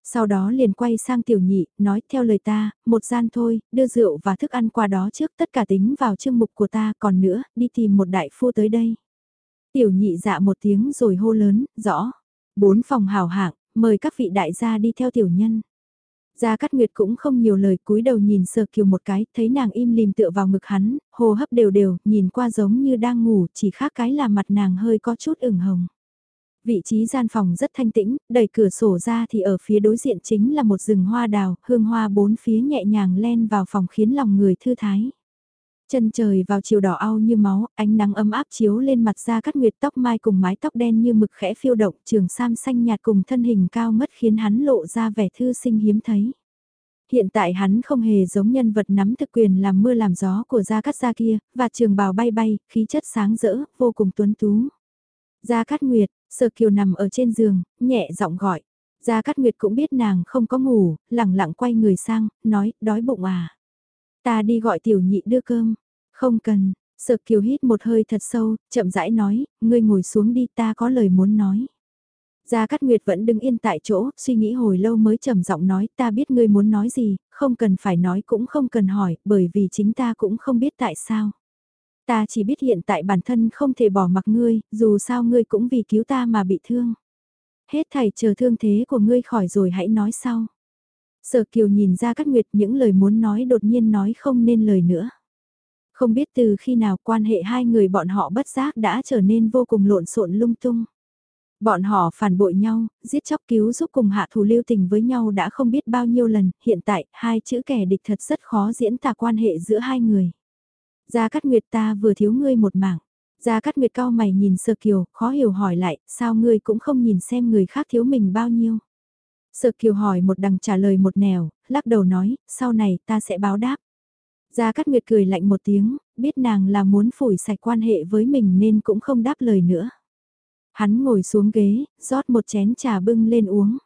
Sau đó liền quay sang tiểu nhị, nói theo lời ta, một gian thôi, đưa rượu và thức ăn qua đó trước tất cả tính vào chương mục của ta, còn nữa, đi tìm một đại phu tới đây. Tiểu nhị dạ một tiếng rồi hô lớn, rõ. Bốn phòng hào hạng, mời các vị đại gia đi theo tiểu nhân. Gia Cát Nguyệt cũng không nhiều lời cúi đầu nhìn Sơ Kiều một cái, thấy nàng im lìm tựa vào ngực hắn, hô hấp đều đều, nhìn qua giống như đang ngủ, chỉ khác cái là mặt nàng hơi có chút ửng hồng. Vị trí gian phòng rất thanh tĩnh, đẩy cửa sổ ra thì ở phía đối diện chính là một rừng hoa đào, hương hoa bốn phía nhẹ nhàng len vào phòng khiến lòng người thư thái. Chân trời vào chiều đỏ au như máu, ánh nắng ấm áp chiếu lên mặt da cắt nguyệt tóc mai cùng mái tóc đen như mực khẽ phiêu động, trường sam xanh nhạt cùng thân hình cao mất khiến hắn lộ ra vẻ thư sinh hiếm thấy. Hiện tại hắn không hề giống nhân vật nắm thực quyền làm mưa làm gió của gia cắt gia kia, và trường bào bay bay, khí chất sáng rỡ, vô cùng tuấn tú. Gia Cát Nguyệt, sờ Kiều nằm ở trên giường, nhẹ giọng gọi. Gia Cát Nguyệt cũng biết nàng không có ngủ, lẳng lặng quay người sang, nói, đói bụng à. Ta đi gọi tiểu nhị đưa cơm. Không cần, sợ Kiều hít một hơi thật sâu, chậm rãi nói, ngươi ngồi xuống đi ta có lời muốn nói. Gia Cát Nguyệt vẫn đứng yên tại chỗ, suy nghĩ hồi lâu mới trầm giọng nói ta biết ngươi muốn nói gì, không cần phải nói cũng không cần hỏi, bởi vì chính ta cũng không biết tại sao. Ta chỉ biết hiện tại bản thân không thể bỏ mặc ngươi, dù sao ngươi cũng vì cứu ta mà bị thương. Hết thảy chờ thương thế của ngươi khỏi rồi hãy nói sau. Sở Kiều nhìn ra các nguyệt những lời muốn nói đột nhiên nói không nên lời nữa. Không biết từ khi nào quan hệ hai người bọn họ bất giác đã trở nên vô cùng lộn xộn lung tung. Bọn họ phản bội nhau, giết chóc cứu giúp cùng hạ thủ lưu tình với nhau đã không biết bao nhiêu lần, hiện tại hai chữ kẻ địch thật rất khó diễn tả quan hệ giữa hai người. Gia Cát Nguyệt ta vừa thiếu ngươi một mảng. Gia Cát Nguyệt cao mày nhìn Sơ Kiều, khó hiểu hỏi lại, sao ngươi cũng không nhìn xem người khác thiếu mình bao nhiêu. Sơ Kiều hỏi một đằng trả lời một nẻo, lắc đầu nói, sau này ta sẽ báo đáp. Gia Cát Nguyệt cười lạnh một tiếng, biết nàng là muốn phủi sạch quan hệ với mình nên cũng không đáp lời nữa. Hắn ngồi xuống ghế, rót một chén trà bưng lên uống.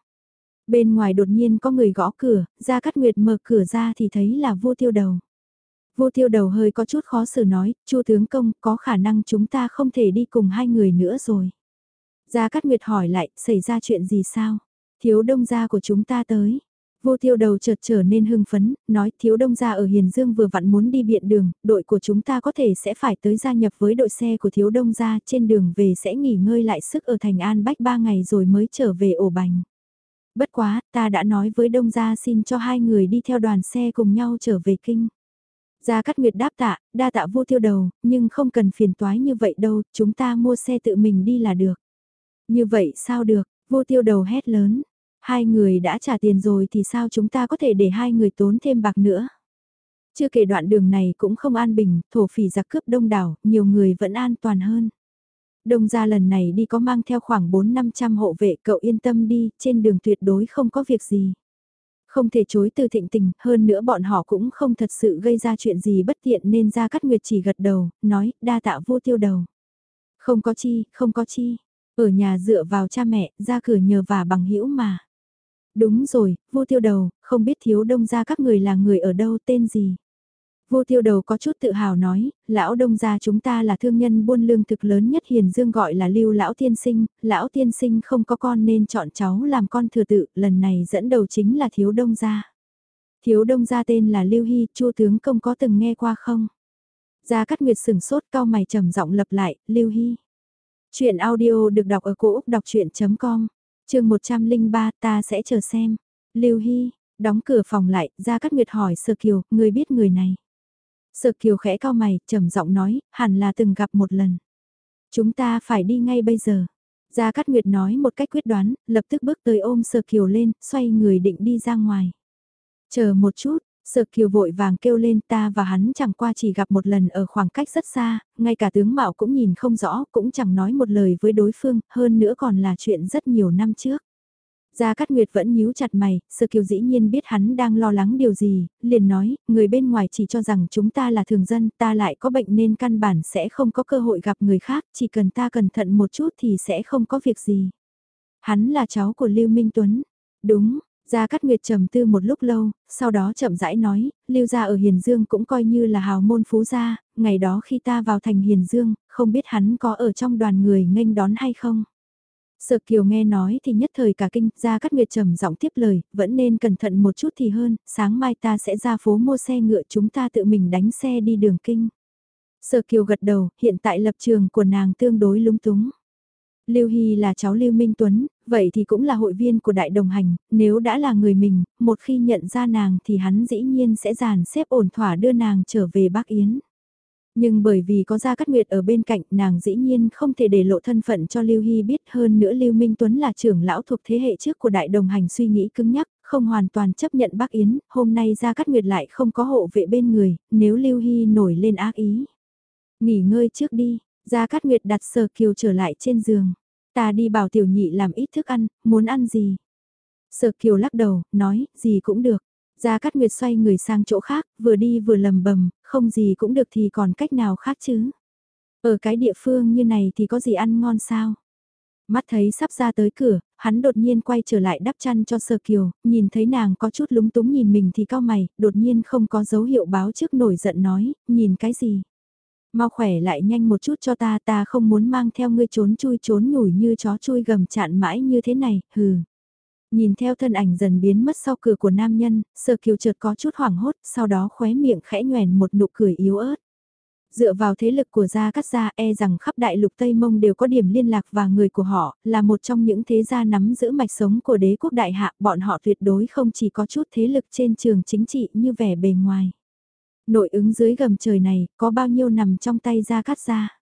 Bên ngoài đột nhiên có người gõ cửa, Gia Cát Nguyệt mở cửa ra thì thấy là vô tiêu đầu. Vô tiêu đầu hơi có chút khó xử nói, chu tướng công có khả năng chúng ta không thể đi cùng hai người nữa rồi. Gia Cát Nguyệt hỏi lại, xảy ra chuyện gì sao? Thiếu đông gia của chúng ta tới. Vô tiêu đầu chợt trở nên hưng phấn, nói thiếu đông gia ở Hiền Dương vừa vặn muốn đi biện đường, đội của chúng ta có thể sẽ phải tới gia nhập với đội xe của thiếu đông gia trên đường về sẽ nghỉ ngơi lại sức ở thành An Bách ba ngày rồi mới trở về ổ bành. Bất quá, ta đã nói với đông gia xin cho hai người đi theo đoàn xe cùng nhau trở về kinh. Gia Cát Nguyệt đáp tạ, đa tạ vô tiêu đầu, nhưng không cần phiền toái như vậy đâu, chúng ta mua xe tự mình đi là được. Như vậy sao được, vô tiêu đầu hét lớn, Hai người đã trả tiền rồi thì sao chúng ta có thể để hai người tốn thêm bạc nữa? Chưa kể đoạn đường này cũng không an bình, thổ phỉ giặc cướp đông đảo, nhiều người vẫn an toàn hơn. Đông gia lần này đi có mang theo khoảng 4-500 hộ vệ, cậu yên tâm đi, trên đường tuyệt đối không có việc gì. Không thể chối từ thịnh tình, hơn nữa bọn họ cũng không thật sự gây ra chuyện gì bất tiện nên ra cắt nguyệt chỉ gật đầu, nói, đa tạ vô tiêu đầu. Không có chi, không có chi. Ở nhà dựa vào cha mẹ, ra cửa nhờ và bằng hữu mà. Đúng rồi, vô tiêu đầu, không biết thiếu đông gia các người là người ở đâu tên gì. Vô tiêu đầu có chút tự hào nói, lão đông gia chúng ta là thương nhân buôn lương thực lớn nhất hiền dương gọi là lưu lão tiên sinh, lão tiên sinh không có con nên chọn cháu làm con thừa tự, lần này dẫn đầu chính là thiếu đông gia. Thiếu đông gia tên là Lưu Hy, chu tướng công có từng nghe qua không? Gia Cát Nguyệt sừng sốt cao mày trầm giọng lập lại, Lưu Hy. Chuyện audio được đọc ở cổ Úc đọc chuyện.com chương 103 ta sẽ chờ xem. Lưu Hy, đóng cửa phòng lại, ra cắt nguyệt hỏi Sở Kiều, người biết người này. Sở Kiều khẽ cao mày, trầm giọng nói, hẳn là từng gặp một lần. Chúng ta phải đi ngay bây giờ. Gia Cát Nguyệt nói một cách quyết đoán, lập tức bước tới ôm Sở Kiều lên, xoay người định đi ra ngoài. Chờ một chút, Sở Kiều vội vàng kêu lên ta và hắn chẳng qua chỉ gặp một lần ở khoảng cách rất xa, ngay cả tướng mạo cũng nhìn không rõ, cũng chẳng nói một lời với đối phương, hơn nữa còn là chuyện rất nhiều năm trước. Gia Cát Nguyệt vẫn nhíu chặt mày, Sơ Kiều dĩ nhiên biết hắn đang lo lắng điều gì, liền nói, người bên ngoài chỉ cho rằng chúng ta là thường dân, ta lại có bệnh nên căn bản sẽ không có cơ hội gặp người khác, chỉ cần ta cẩn thận một chút thì sẽ không có việc gì. Hắn là cháu của Lưu Minh Tuấn. Đúng, Gia Cát Nguyệt trầm tư một lúc lâu, sau đó chậm rãi nói, lưu gia ở Hiền Dương cũng coi như là hào môn phú gia, ngày đó khi ta vào thành Hiền Dương, không biết hắn có ở trong đoàn người nghênh đón hay không. Sợ Kiều nghe nói thì nhất thời cả kinh, Gia Cát Nguyệt trầm giọng tiếp lời, vẫn nên cẩn thận một chút thì hơn, sáng mai ta sẽ ra phố mua xe ngựa chúng ta tự mình đánh xe đi đường kinh. Sở Kiều gật đầu, hiện tại lập trường của nàng tương đối lúng túng. Lưu Hy là cháu Lưu Minh Tuấn, vậy thì cũng là hội viên của đại đồng hành, nếu đã là người mình, một khi nhận ra nàng thì hắn dĩ nhiên sẽ dàn xếp ổn thỏa đưa nàng trở về Bắc Yến. Nhưng bởi vì có Gia Cát Nguyệt ở bên cạnh nàng dĩ nhiên không thể để lộ thân phận cho Lưu Hy biết hơn nữa Lưu Minh Tuấn là trưởng lão thuộc thế hệ trước của đại đồng hành suy nghĩ cứng nhắc, không hoàn toàn chấp nhận Bắc Yến, hôm nay Gia Cát Nguyệt lại không có hộ vệ bên người, nếu Lưu Hy nổi lên ác ý. Nghỉ ngơi trước đi, Gia Cát Nguyệt đặt sờ kiều trở lại trên giường. Ta đi bảo tiểu nhị làm ít thức ăn, muốn ăn gì? Sở kiều lắc đầu, nói, gì cũng được. Gia Cát Nguyệt xoay người sang chỗ khác, vừa đi vừa lầm bầm, không gì cũng được thì còn cách nào khác chứ? Ở cái địa phương như này thì có gì ăn ngon sao? Mắt thấy sắp ra tới cửa, hắn đột nhiên quay trở lại đắp chăn cho Sơ Kiều, nhìn thấy nàng có chút lúng túng nhìn mình thì cao mày, đột nhiên không có dấu hiệu báo trước nổi giận nói, nhìn cái gì? Mau khỏe lại nhanh một chút cho ta ta không muốn mang theo ngươi trốn chui trốn nhủi như chó chui gầm chạn mãi như thế này, hừ. Nhìn theo thân ảnh dần biến mất sau cửa của nam nhân, sơ kiều chợt có chút hoảng hốt, sau đó khóe miệng khẽ nhoèn một nụ cười yếu ớt. Dựa vào thế lực của gia cắt gia e rằng khắp đại lục Tây Mông đều có điểm liên lạc và người của họ, là một trong những thế gia nắm giữ mạch sống của đế quốc đại hạ, bọn họ tuyệt đối không chỉ có chút thế lực trên trường chính trị như vẻ bề ngoài. Nội ứng dưới gầm trời này, có bao nhiêu nằm trong tay ra cắt ra.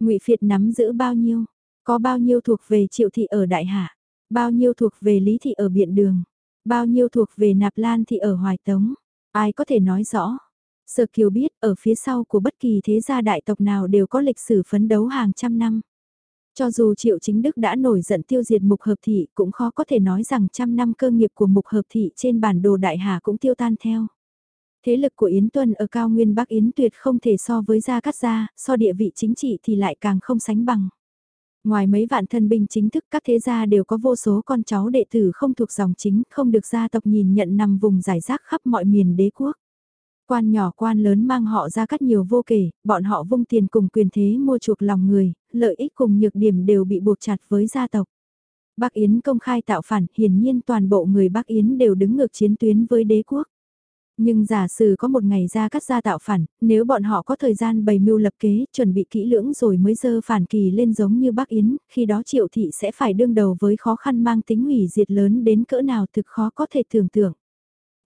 ngụy Phiệt nắm giữ bao nhiêu, có bao nhiêu thuộc về triệu thị ở đại hạ, bao nhiêu thuộc về lý thị ở biện đường, bao nhiêu thuộc về nạp lan thị ở hoài tống. Ai có thể nói rõ. Sở Kiều biết ở phía sau của bất kỳ thế gia đại tộc nào đều có lịch sử phấn đấu hàng trăm năm. Cho dù Triệu Chính Đức đã nổi giận tiêu diệt mục hợp thị cũng khó có thể nói rằng trăm năm cơ nghiệp của mục hợp thị trên bản đồ đại hà cũng tiêu tan theo. Thế lực của Yến Tuân ở cao nguyên Bắc Yến tuyệt không thể so với Gia Cát Gia, so địa vị chính trị thì lại càng không sánh bằng. Ngoài mấy vạn thân binh chính thức các thế gia đều có vô số con cháu đệ tử không thuộc dòng chính, không được gia tộc nhìn nhận nằm vùng giải rác khắp mọi miền đế quốc. Quan nhỏ quan lớn mang họ ra cắt nhiều vô kể, bọn họ vung tiền cùng quyền thế mua chuộc lòng người, lợi ích cùng nhược điểm đều bị buộc chặt với gia tộc. Bắc Yến công khai tạo phản, hiển nhiên toàn bộ người Bắc Yến đều đứng ngược chiến tuyến với đế quốc. Nhưng giả sử có một ngày ra cắt ra tạo phản, nếu bọn họ có thời gian bày mưu lập kế, chuẩn bị kỹ lưỡng rồi mới dơ phản kỳ lên giống như bác Yến, khi đó triệu thị sẽ phải đương đầu với khó khăn mang tính hủy diệt lớn đến cỡ nào thực khó có thể tưởng tượng.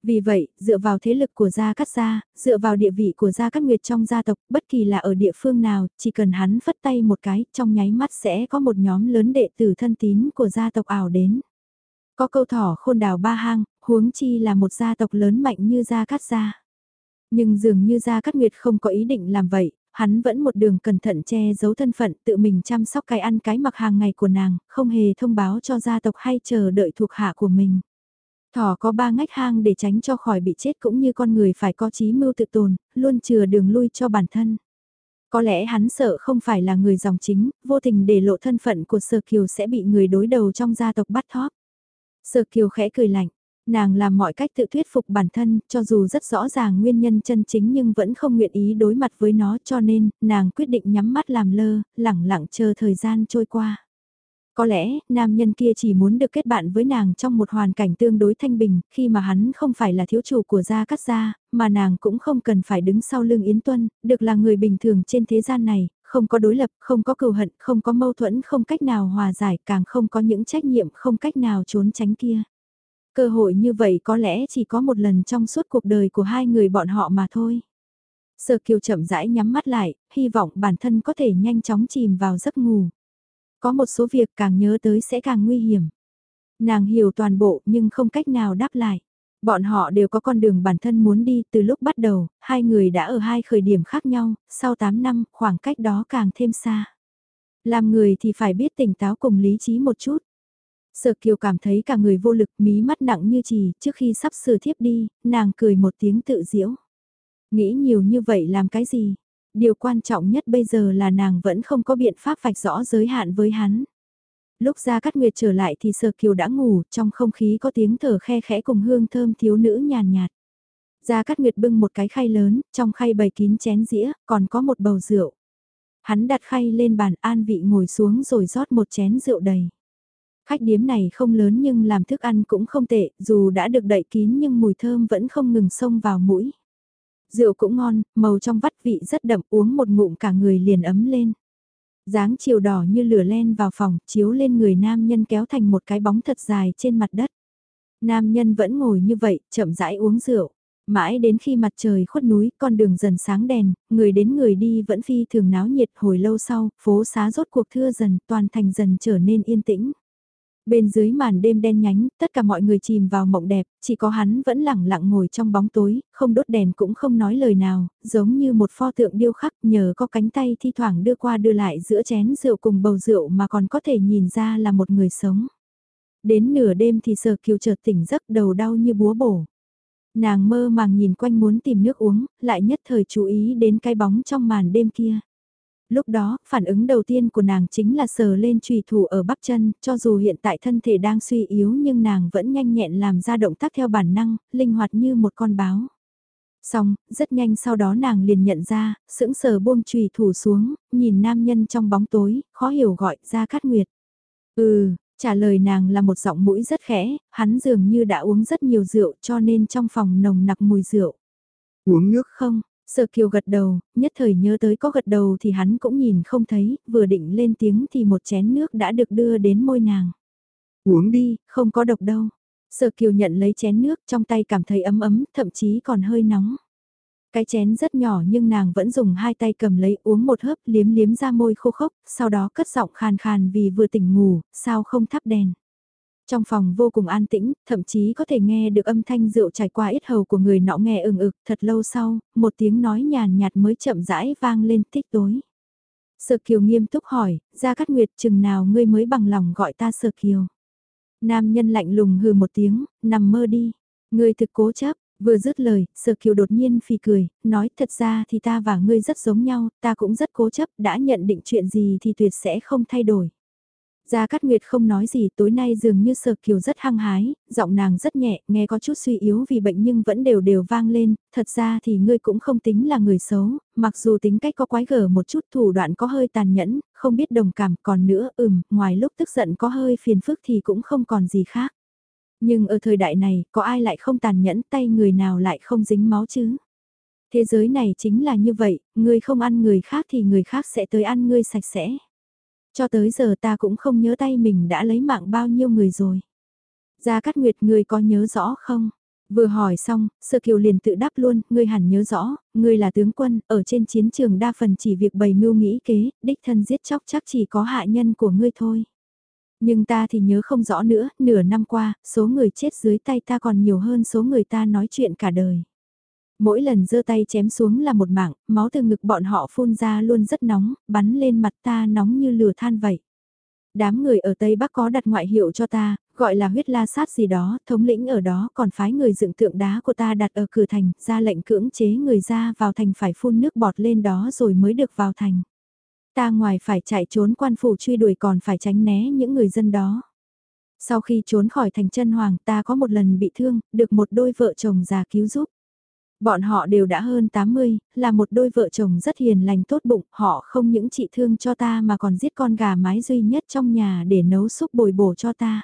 Vì vậy, dựa vào thế lực của Gia Cát Gia, dựa vào địa vị của Gia Cát Nguyệt trong gia tộc, bất kỳ là ở địa phương nào, chỉ cần hắn phất tay một cái, trong nháy mắt sẽ có một nhóm lớn đệ tử thân tín của gia tộc ảo đến. Có câu thỏ khôn đào ba hang, huống chi là một gia tộc lớn mạnh như Gia Cát Gia. Nhưng dường như Gia Cát Nguyệt không có ý định làm vậy, hắn vẫn một đường cẩn thận che giấu thân phận tự mình chăm sóc cái ăn cái mặc hàng ngày của nàng, không hề thông báo cho gia tộc hay chờ đợi thuộc hạ của mình. Thỏ có ba ngách hang để tránh cho khỏi bị chết cũng như con người phải có trí mưu tự tồn, luôn chừa đường lui cho bản thân. Có lẽ hắn sợ không phải là người dòng chính, vô tình để lộ thân phận của Sơ Kiều sẽ bị người đối đầu trong gia tộc bắt thóp. Sơ Kiều khẽ cười lạnh, nàng làm mọi cách tự thuyết phục bản thân, cho dù rất rõ ràng nguyên nhân chân chính nhưng vẫn không nguyện ý đối mặt với nó cho nên, nàng quyết định nhắm mắt làm lơ, lẳng lặng chờ thời gian trôi qua. Có lẽ, nam nhân kia chỉ muốn được kết bạn với nàng trong một hoàn cảnh tương đối thanh bình, khi mà hắn không phải là thiếu chủ của gia cắt gia, mà nàng cũng không cần phải đứng sau lưng Yến Tuân, được là người bình thường trên thế gian này, không có đối lập, không có cừu hận, không có mâu thuẫn, không cách nào hòa giải, càng không có những trách nhiệm, không cách nào trốn tránh kia. Cơ hội như vậy có lẽ chỉ có một lần trong suốt cuộc đời của hai người bọn họ mà thôi. Sở Kiều chậm rãi nhắm mắt lại, hy vọng bản thân có thể nhanh chóng chìm vào giấc ngủ. Có một số việc càng nhớ tới sẽ càng nguy hiểm. Nàng hiểu toàn bộ nhưng không cách nào đáp lại. Bọn họ đều có con đường bản thân muốn đi từ lúc bắt đầu, hai người đã ở hai khởi điểm khác nhau, sau 8 năm khoảng cách đó càng thêm xa. Làm người thì phải biết tỉnh táo cùng lý trí một chút. Sở Kiều cảm thấy cả người vô lực mí mắt nặng như trì, trước khi sắp sửa thiếp đi, nàng cười một tiếng tự diễu. Nghĩ nhiều như vậy làm cái gì? Điều quan trọng nhất bây giờ là nàng vẫn không có biện pháp vạch rõ giới hạn với hắn. Lúc ra cắt nguyệt trở lại thì Sở Kiều đã ngủ, trong không khí có tiếng thở khe khẽ cùng hương thơm thiếu nữ nhàn nhạt. Gia Cát Nguyệt bưng một cái khay lớn, trong khay bày kín chén dĩa, còn có một bầu rượu. Hắn đặt khay lên bàn an vị ngồi xuống rồi rót một chén rượu đầy. Khách điếm này không lớn nhưng làm thức ăn cũng không tệ, dù đã được đậy kín nhưng mùi thơm vẫn không ngừng xông vào mũi. Rượu cũng ngon, màu trong vắt vị rất đậm uống một ngụm cả người liền ấm lên. dáng chiều đỏ như lửa len vào phòng, chiếu lên người nam nhân kéo thành một cái bóng thật dài trên mặt đất. Nam nhân vẫn ngồi như vậy, chậm rãi uống rượu. Mãi đến khi mặt trời khuất núi, con đường dần sáng đèn, người đến người đi vẫn phi thường náo nhiệt hồi lâu sau, phố xá rốt cuộc thưa dần, toàn thành dần trở nên yên tĩnh. Bên dưới màn đêm đen nhánh, tất cả mọi người chìm vào mộng đẹp, chỉ có hắn vẫn lẳng lặng ngồi trong bóng tối, không đốt đèn cũng không nói lời nào, giống như một pho tượng điêu khắc nhờ có cánh tay thi thoảng đưa qua đưa lại giữa chén rượu cùng bầu rượu mà còn có thể nhìn ra là một người sống. Đến nửa đêm thì sờ kiều chợt tỉnh giấc đầu đau như búa bổ. Nàng mơ màng nhìn quanh muốn tìm nước uống, lại nhất thời chú ý đến cái bóng trong màn đêm kia. Lúc đó, phản ứng đầu tiên của nàng chính là sờ lên trùy thủ ở bắp chân, cho dù hiện tại thân thể đang suy yếu nhưng nàng vẫn nhanh nhẹn làm ra động tác theo bản năng, linh hoạt như một con báo. Xong, rất nhanh sau đó nàng liền nhận ra, sững sờ buông trùy thủ xuống, nhìn nam nhân trong bóng tối, khó hiểu gọi ra cát nguyệt. Ừ, trả lời nàng là một giọng mũi rất khẽ, hắn dường như đã uống rất nhiều rượu cho nên trong phòng nồng nặc mùi rượu. Uống nước không, Sở Kiều gật đầu, nhất thời nhớ tới có gật đầu thì hắn cũng nhìn không thấy, vừa định lên tiếng thì một chén nước đã được đưa đến môi nàng. Uống đi, không có độc đâu. Sở Kiều nhận lấy chén nước trong tay cảm thấy ấm ấm, thậm chí còn hơi nóng. Cái chén rất nhỏ nhưng nàng vẫn dùng hai tay cầm lấy uống một hớp liếm liếm ra môi khô khốc, sau đó cất giọng khàn khàn vì vừa tỉnh ngủ, sao không thắp đèn. Trong phòng vô cùng an tĩnh, thậm chí có thể nghe được âm thanh rượu trải qua ít hầu của người nọ nghe ừng ực thật lâu sau, một tiếng nói nhàn nhạt mới chậm rãi vang lên tích tối. Sợ Kiều nghiêm túc hỏi, ra cắt nguyệt chừng nào ngươi mới bằng lòng gọi ta Sợ Kiều. Nam nhân lạnh lùng hừ một tiếng, nằm mơ đi. Ngươi thực cố chấp, vừa dứt lời, Sở Kiều đột nhiên phì cười, nói thật ra thì ta và ngươi rất giống nhau, ta cũng rất cố chấp, đã nhận định chuyện gì thì tuyệt sẽ không thay đổi. Gia Cát Nguyệt không nói gì tối nay dường như Sở Kiều rất hăng hái, giọng nàng rất nhẹ, nghe có chút suy yếu vì bệnh nhưng vẫn đều đều vang lên, thật ra thì ngươi cũng không tính là người xấu, mặc dù tính cách có quái gở một chút thủ đoạn có hơi tàn nhẫn, không biết đồng cảm còn nữa ừm, ngoài lúc tức giận có hơi phiền phức thì cũng không còn gì khác. Nhưng ở thời đại này, có ai lại không tàn nhẫn tay người nào lại không dính máu chứ? Thế giới này chính là như vậy, người không ăn người khác thì người khác sẽ tới ăn ngươi sạch sẽ. Cho tới giờ ta cũng không nhớ tay mình đã lấy mạng bao nhiêu người rồi. Gia Cát Nguyệt người có nhớ rõ không? Vừa hỏi xong, Sơ Kiều liền tự đáp luôn, ngươi hẳn nhớ rõ, ngươi là tướng quân, ở trên chiến trường đa phần chỉ việc bày mưu nghĩ kế, đích thân giết chóc chắc chỉ có hạ nhân của ngươi thôi. Nhưng ta thì nhớ không rõ nữa, nửa năm qua, số người chết dưới tay ta còn nhiều hơn số người ta nói chuyện cả đời. Mỗi lần giơ tay chém xuống là một mảng, máu từ ngực bọn họ phun ra luôn rất nóng, bắn lên mặt ta nóng như lửa than vậy. Đám người ở Tây Bắc có đặt ngoại hiệu cho ta, gọi là huyết la sát gì đó, thống lĩnh ở đó còn phái người dựng tượng đá của ta đặt ở cửa thành, ra lệnh cưỡng chế người ra vào thành phải phun nước bọt lên đó rồi mới được vào thành. Ta ngoài phải chạy trốn quan phủ truy đuổi còn phải tránh né những người dân đó. Sau khi trốn khỏi thành chân hoàng ta có một lần bị thương, được một đôi vợ chồng già cứu giúp. Bọn họ đều đã hơn 80, là một đôi vợ chồng rất hiền lành tốt bụng, họ không những trị thương cho ta mà còn giết con gà mái duy nhất trong nhà để nấu súp bồi bổ cho ta.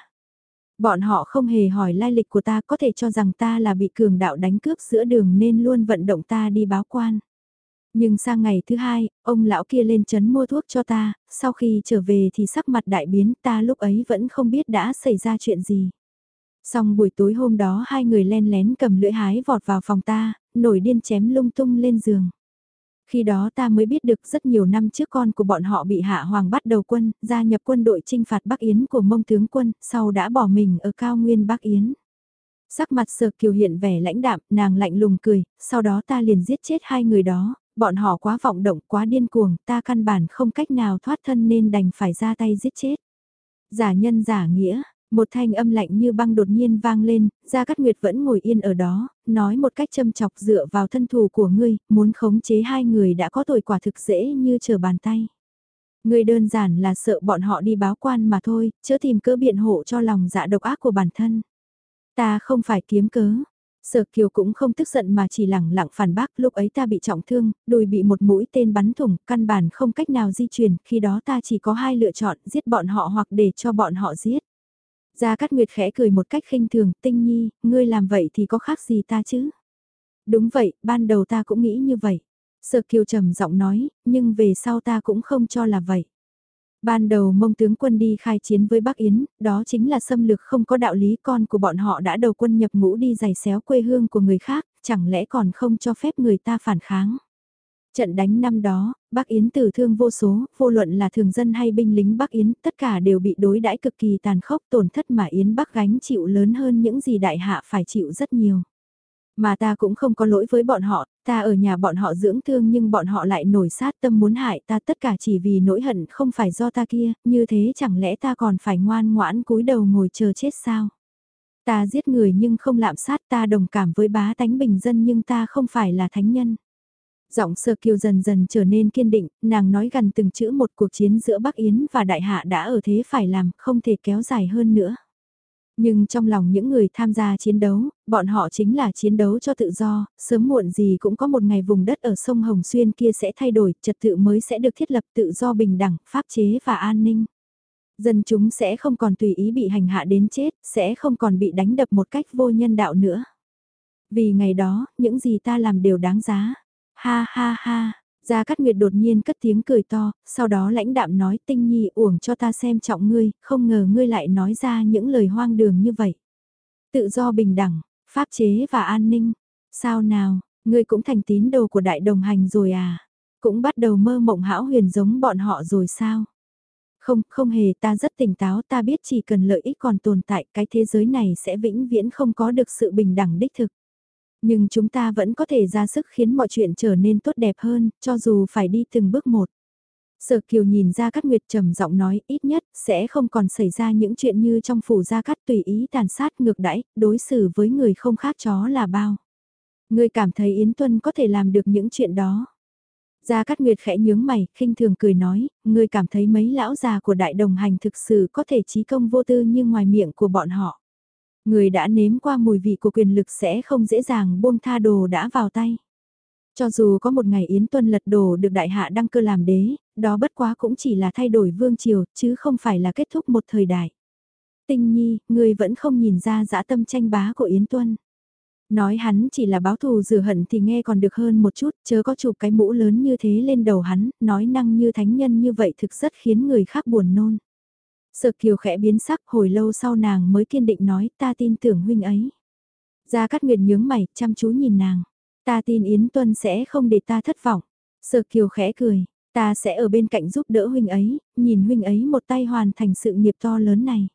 Bọn họ không hề hỏi lai lịch của ta có thể cho rằng ta là bị cường đạo đánh cướp giữa đường nên luôn vận động ta đi báo quan. Nhưng sang ngày thứ hai, ông lão kia lên chấn mua thuốc cho ta, sau khi trở về thì sắc mặt đại biến ta lúc ấy vẫn không biết đã xảy ra chuyện gì. Xong buổi tối hôm đó hai người len lén cầm lưỡi hái vọt vào phòng ta, nổi điên chém lung tung lên giường. Khi đó ta mới biết được rất nhiều năm trước con của bọn họ bị hạ hoàng bắt đầu quân, gia nhập quân đội trinh phạt Bắc Yến của mông tướng quân, sau đã bỏ mình ở cao nguyên Bắc Yến. Sắc mặt sờ kiều hiện vẻ lãnh đạm, nàng lạnh lùng cười, sau đó ta liền giết chết hai người đó, bọn họ quá vọng động, quá điên cuồng, ta căn bản không cách nào thoát thân nên đành phải ra tay giết chết. Giả nhân giả nghĩa, một thanh âm lạnh như băng đột nhiên vang lên, Gia Cát Nguyệt vẫn ngồi yên ở đó, nói một cách châm chọc dựa vào thân thù của ngươi, muốn khống chế hai người đã có tội quả thực dễ như trở bàn tay. Ngươi đơn giản là sợ bọn họ đi báo quan mà thôi, chớ tìm cớ biện hộ cho lòng dạ độc ác của bản thân. Ta không phải kiếm cớ. Sở Kiều cũng không tức giận mà chỉ lẳng lặng phản bác lúc ấy ta bị trọng thương, đùi bị một mũi tên bắn thủng, căn bản không cách nào di chuyển, khi đó ta chỉ có hai lựa chọn, giết bọn họ hoặc để cho bọn họ giết. Gia Cát Nguyệt khẽ cười một cách khinh thường, tinh nhi, ngươi làm vậy thì có khác gì ta chứ? Đúng vậy, ban đầu ta cũng nghĩ như vậy. Sở Kiều trầm giọng nói, nhưng về sau ta cũng không cho là vậy. Ban đầu mông tướng quân đi khai chiến với Bắc Yến, đó chính là xâm lược không có đạo lý con của bọn họ đã đầu quân nhập ngũ đi giày xéo quê hương của người khác, chẳng lẽ còn không cho phép người ta phản kháng. Trận đánh năm đó, Bắc Yến tử thương vô số, vô luận là thường dân hay binh lính Bắc Yến, tất cả đều bị đối đãi cực kỳ tàn khốc tổn thất mà Yến Bắc gánh chịu lớn hơn những gì đại hạ phải chịu rất nhiều. Mà ta cũng không có lỗi với bọn họ, ta ở nhà bọn họ dưỡng thương nhưng bọn họ lại nổi sát tâm muốn hại ta tất cả chỉ vì nỗi hận không phải do ta kia, như thế chẳng lẽ ta còn phải ngoan ngoãn cúi đầu ngồi chờ chết sao? Ta giết người nhưng không lạm sát ta đồng cảm với bá tánh bình dân nhưng ta không phải là thánh nhân. Giọng sơ kiều dần dần trở nên kiên định, nàng nói gần từng chữ một cuộc chiến giữa Bắc Yến và Đại Hạ đã ở thế phải làm, không thể kéo dài hơn nữa. Nhưng trong lòng những người tham gia chiến đấu, bọn họ chính là chiến đấu cho tự do, sớm muộn gì cũng có một ngày vùng đất ở sông Hồng Xuyên kia sẽ thay đổi, trật tự mới sẽ được thiết lập tự do bình đẳng, pháp chế và an ninh. Dân chúng sẽ không còn tùy ý bị hành hạ đến chết, sẽ không còn bị đánh đập một cách vô nhân đạo nữa. Vì ngày đó, những gì ta làm đều đáng giá. Ha ha ha, Gia Cát Nguyệt đột nhiên cất tiếng cười to, sau đó lãnh đạm nói tinh nhi uổng cho ta xem trọng ngươi, không ngờ ngươi lại nói ra những lời hoang đường như vậy. Tự do bình đẳng, pháp chế và an ninh. Sao nào, ngươi cũng thành tín đồ của đại đồng hành rồi à? Cũng bắt đầu mơ mộng hão huyền giống bọn họ rồi sao? Không, không hề ta rất tỉnh táo ta biết chỉ cần lợi ích còn tồn tại cái thế giới này sẽ vĩnh viễn không có được sự bình đẳng đích thực. Nhưng chúng ta vẫn có thể ra sức khiến mọi chuyện trở nên tốt đẹp hơn, cho dù phải đi từng bước một. Sở Kiều nhìn ra Cát Nguyệt trầm giọng nói ít nhất sẽ không còn xảy ra những chuyện như trong phủ gia cát tùy ý tàn sát ngược đãi, đối xử với người không khác chó là bao. Ngươi cảm thấy Yến Tuân có thể làm được những chuyện đó. Gia Cát Nguyệt khẽ nhướng mày, khinh thường cười nói, ngươi cảm thấy mấy lão già của đại đồng hành thực sự có thể trí công vô tư như ngoài miệng của bọn họ. Người đã nếm qua mùi vị của quyền lực sẽ không dễ dàng buông tha đồ đã vào tay. Cho dù có một ngày Yến Tuân lật đổ được đại hạ đăng cơ làm đế, đó bất quá cũng chỉ là thay đổi vương triều, chứ không phải là kết thúc một thời đại. Tinh nhi, người vẫn không nhìn ra dã tâm tranh bá của Yến Tuân. Nói hắn chỉ là báo thù rửa hận thì nghe còn được hơn một chút, chớ có chụp cái mũ lớn như thế lên đầu hắn, nói năng như thánh nhân như vậy thực rất khiến người khác buồn nôn. Sợ kiều khẽ biến sắc hồi lâu sau nàng mới kiên định nói ta tin tưởng huynh ấy. Gia Cát Nguyệt nhướng mày, chăm chú nhìn nàng. Ta tin Yến Tuân sẽ không để ta thất vọng. Sở Kiều khẽ cười, ta sẽ ở bên cạnh giúp đỡ huynh ấy, nhìn huynh ấy một tay hoàn thành sự nghiệp to lớn này.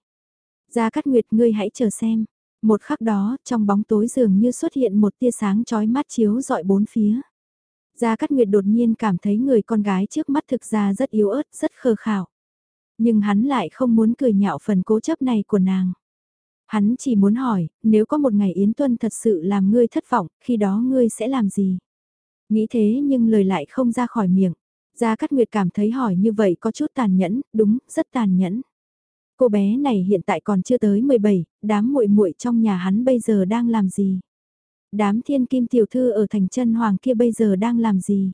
Gia Cát Nguyệt ngươi hãy chờ xem. Một khắc đó, trong bóng tối dường như xuất hiện một tia sáng chói mắt chiếu dọi bốn phía. Gia Cát Nguyệt đột nhiên cảm thấy người con gái trước mắt thực ra rất yếu ớt, rất khờ khảo. Nhưng hắn lại không muốn cười nhạo phần cố chấp này của nàng. Hắn chỉ muốn hỏi, nếu có một ngày Yến Tuân thật sự làm ngươi thất vọng, khi đó ngươi sẽ làm gì? Nghĩ thế nhưng lời lại không ra khỏi miệng. Gia Cát Nguyệt cảm thấy hỏi như vậy có chút tàn nhẫn, đúng, rất tàn nhẫn. Cô bé này hiện tại còn chưa tới 17, đám muội muội trong nhà hắn bây giờ đang làm gì? Đám thiên kim tiểu thư ở thành chân hoàng kia bây giờ đang làm gì?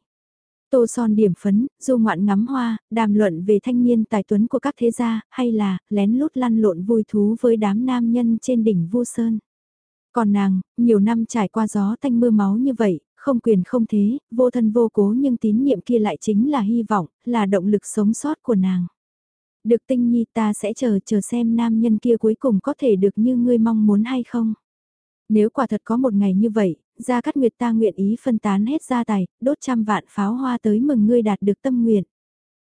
Tô son điểm phấn, du ngoạn ngắm hoa, đàm luận về thanh niên tài tuấn của các thế gia, hay là lén lút lăn lộn vui thú với đám nam nhân trên đỉnh vu sơn. Còn nàng, nhiều năm trải qua gió thanh mưa máu như vậy, không quyền không thế, vô thân vô cố nhưng tín nhiệm kia lại chính là hy vọng, là động lực sống sót của nàng. Được tinh nhi ta sẽ chờ chờ xem nam nhân kia cuối cùng có thể được như ngươi mong muốn hay không. Nếu quả thật có một ngày như vậy, Gia Cát Nguyệt ta nguyện ý phân tán hết gia tài, đốt trăm vạn pháo hoa tới mừng ngươi đạt được tâm nguyện.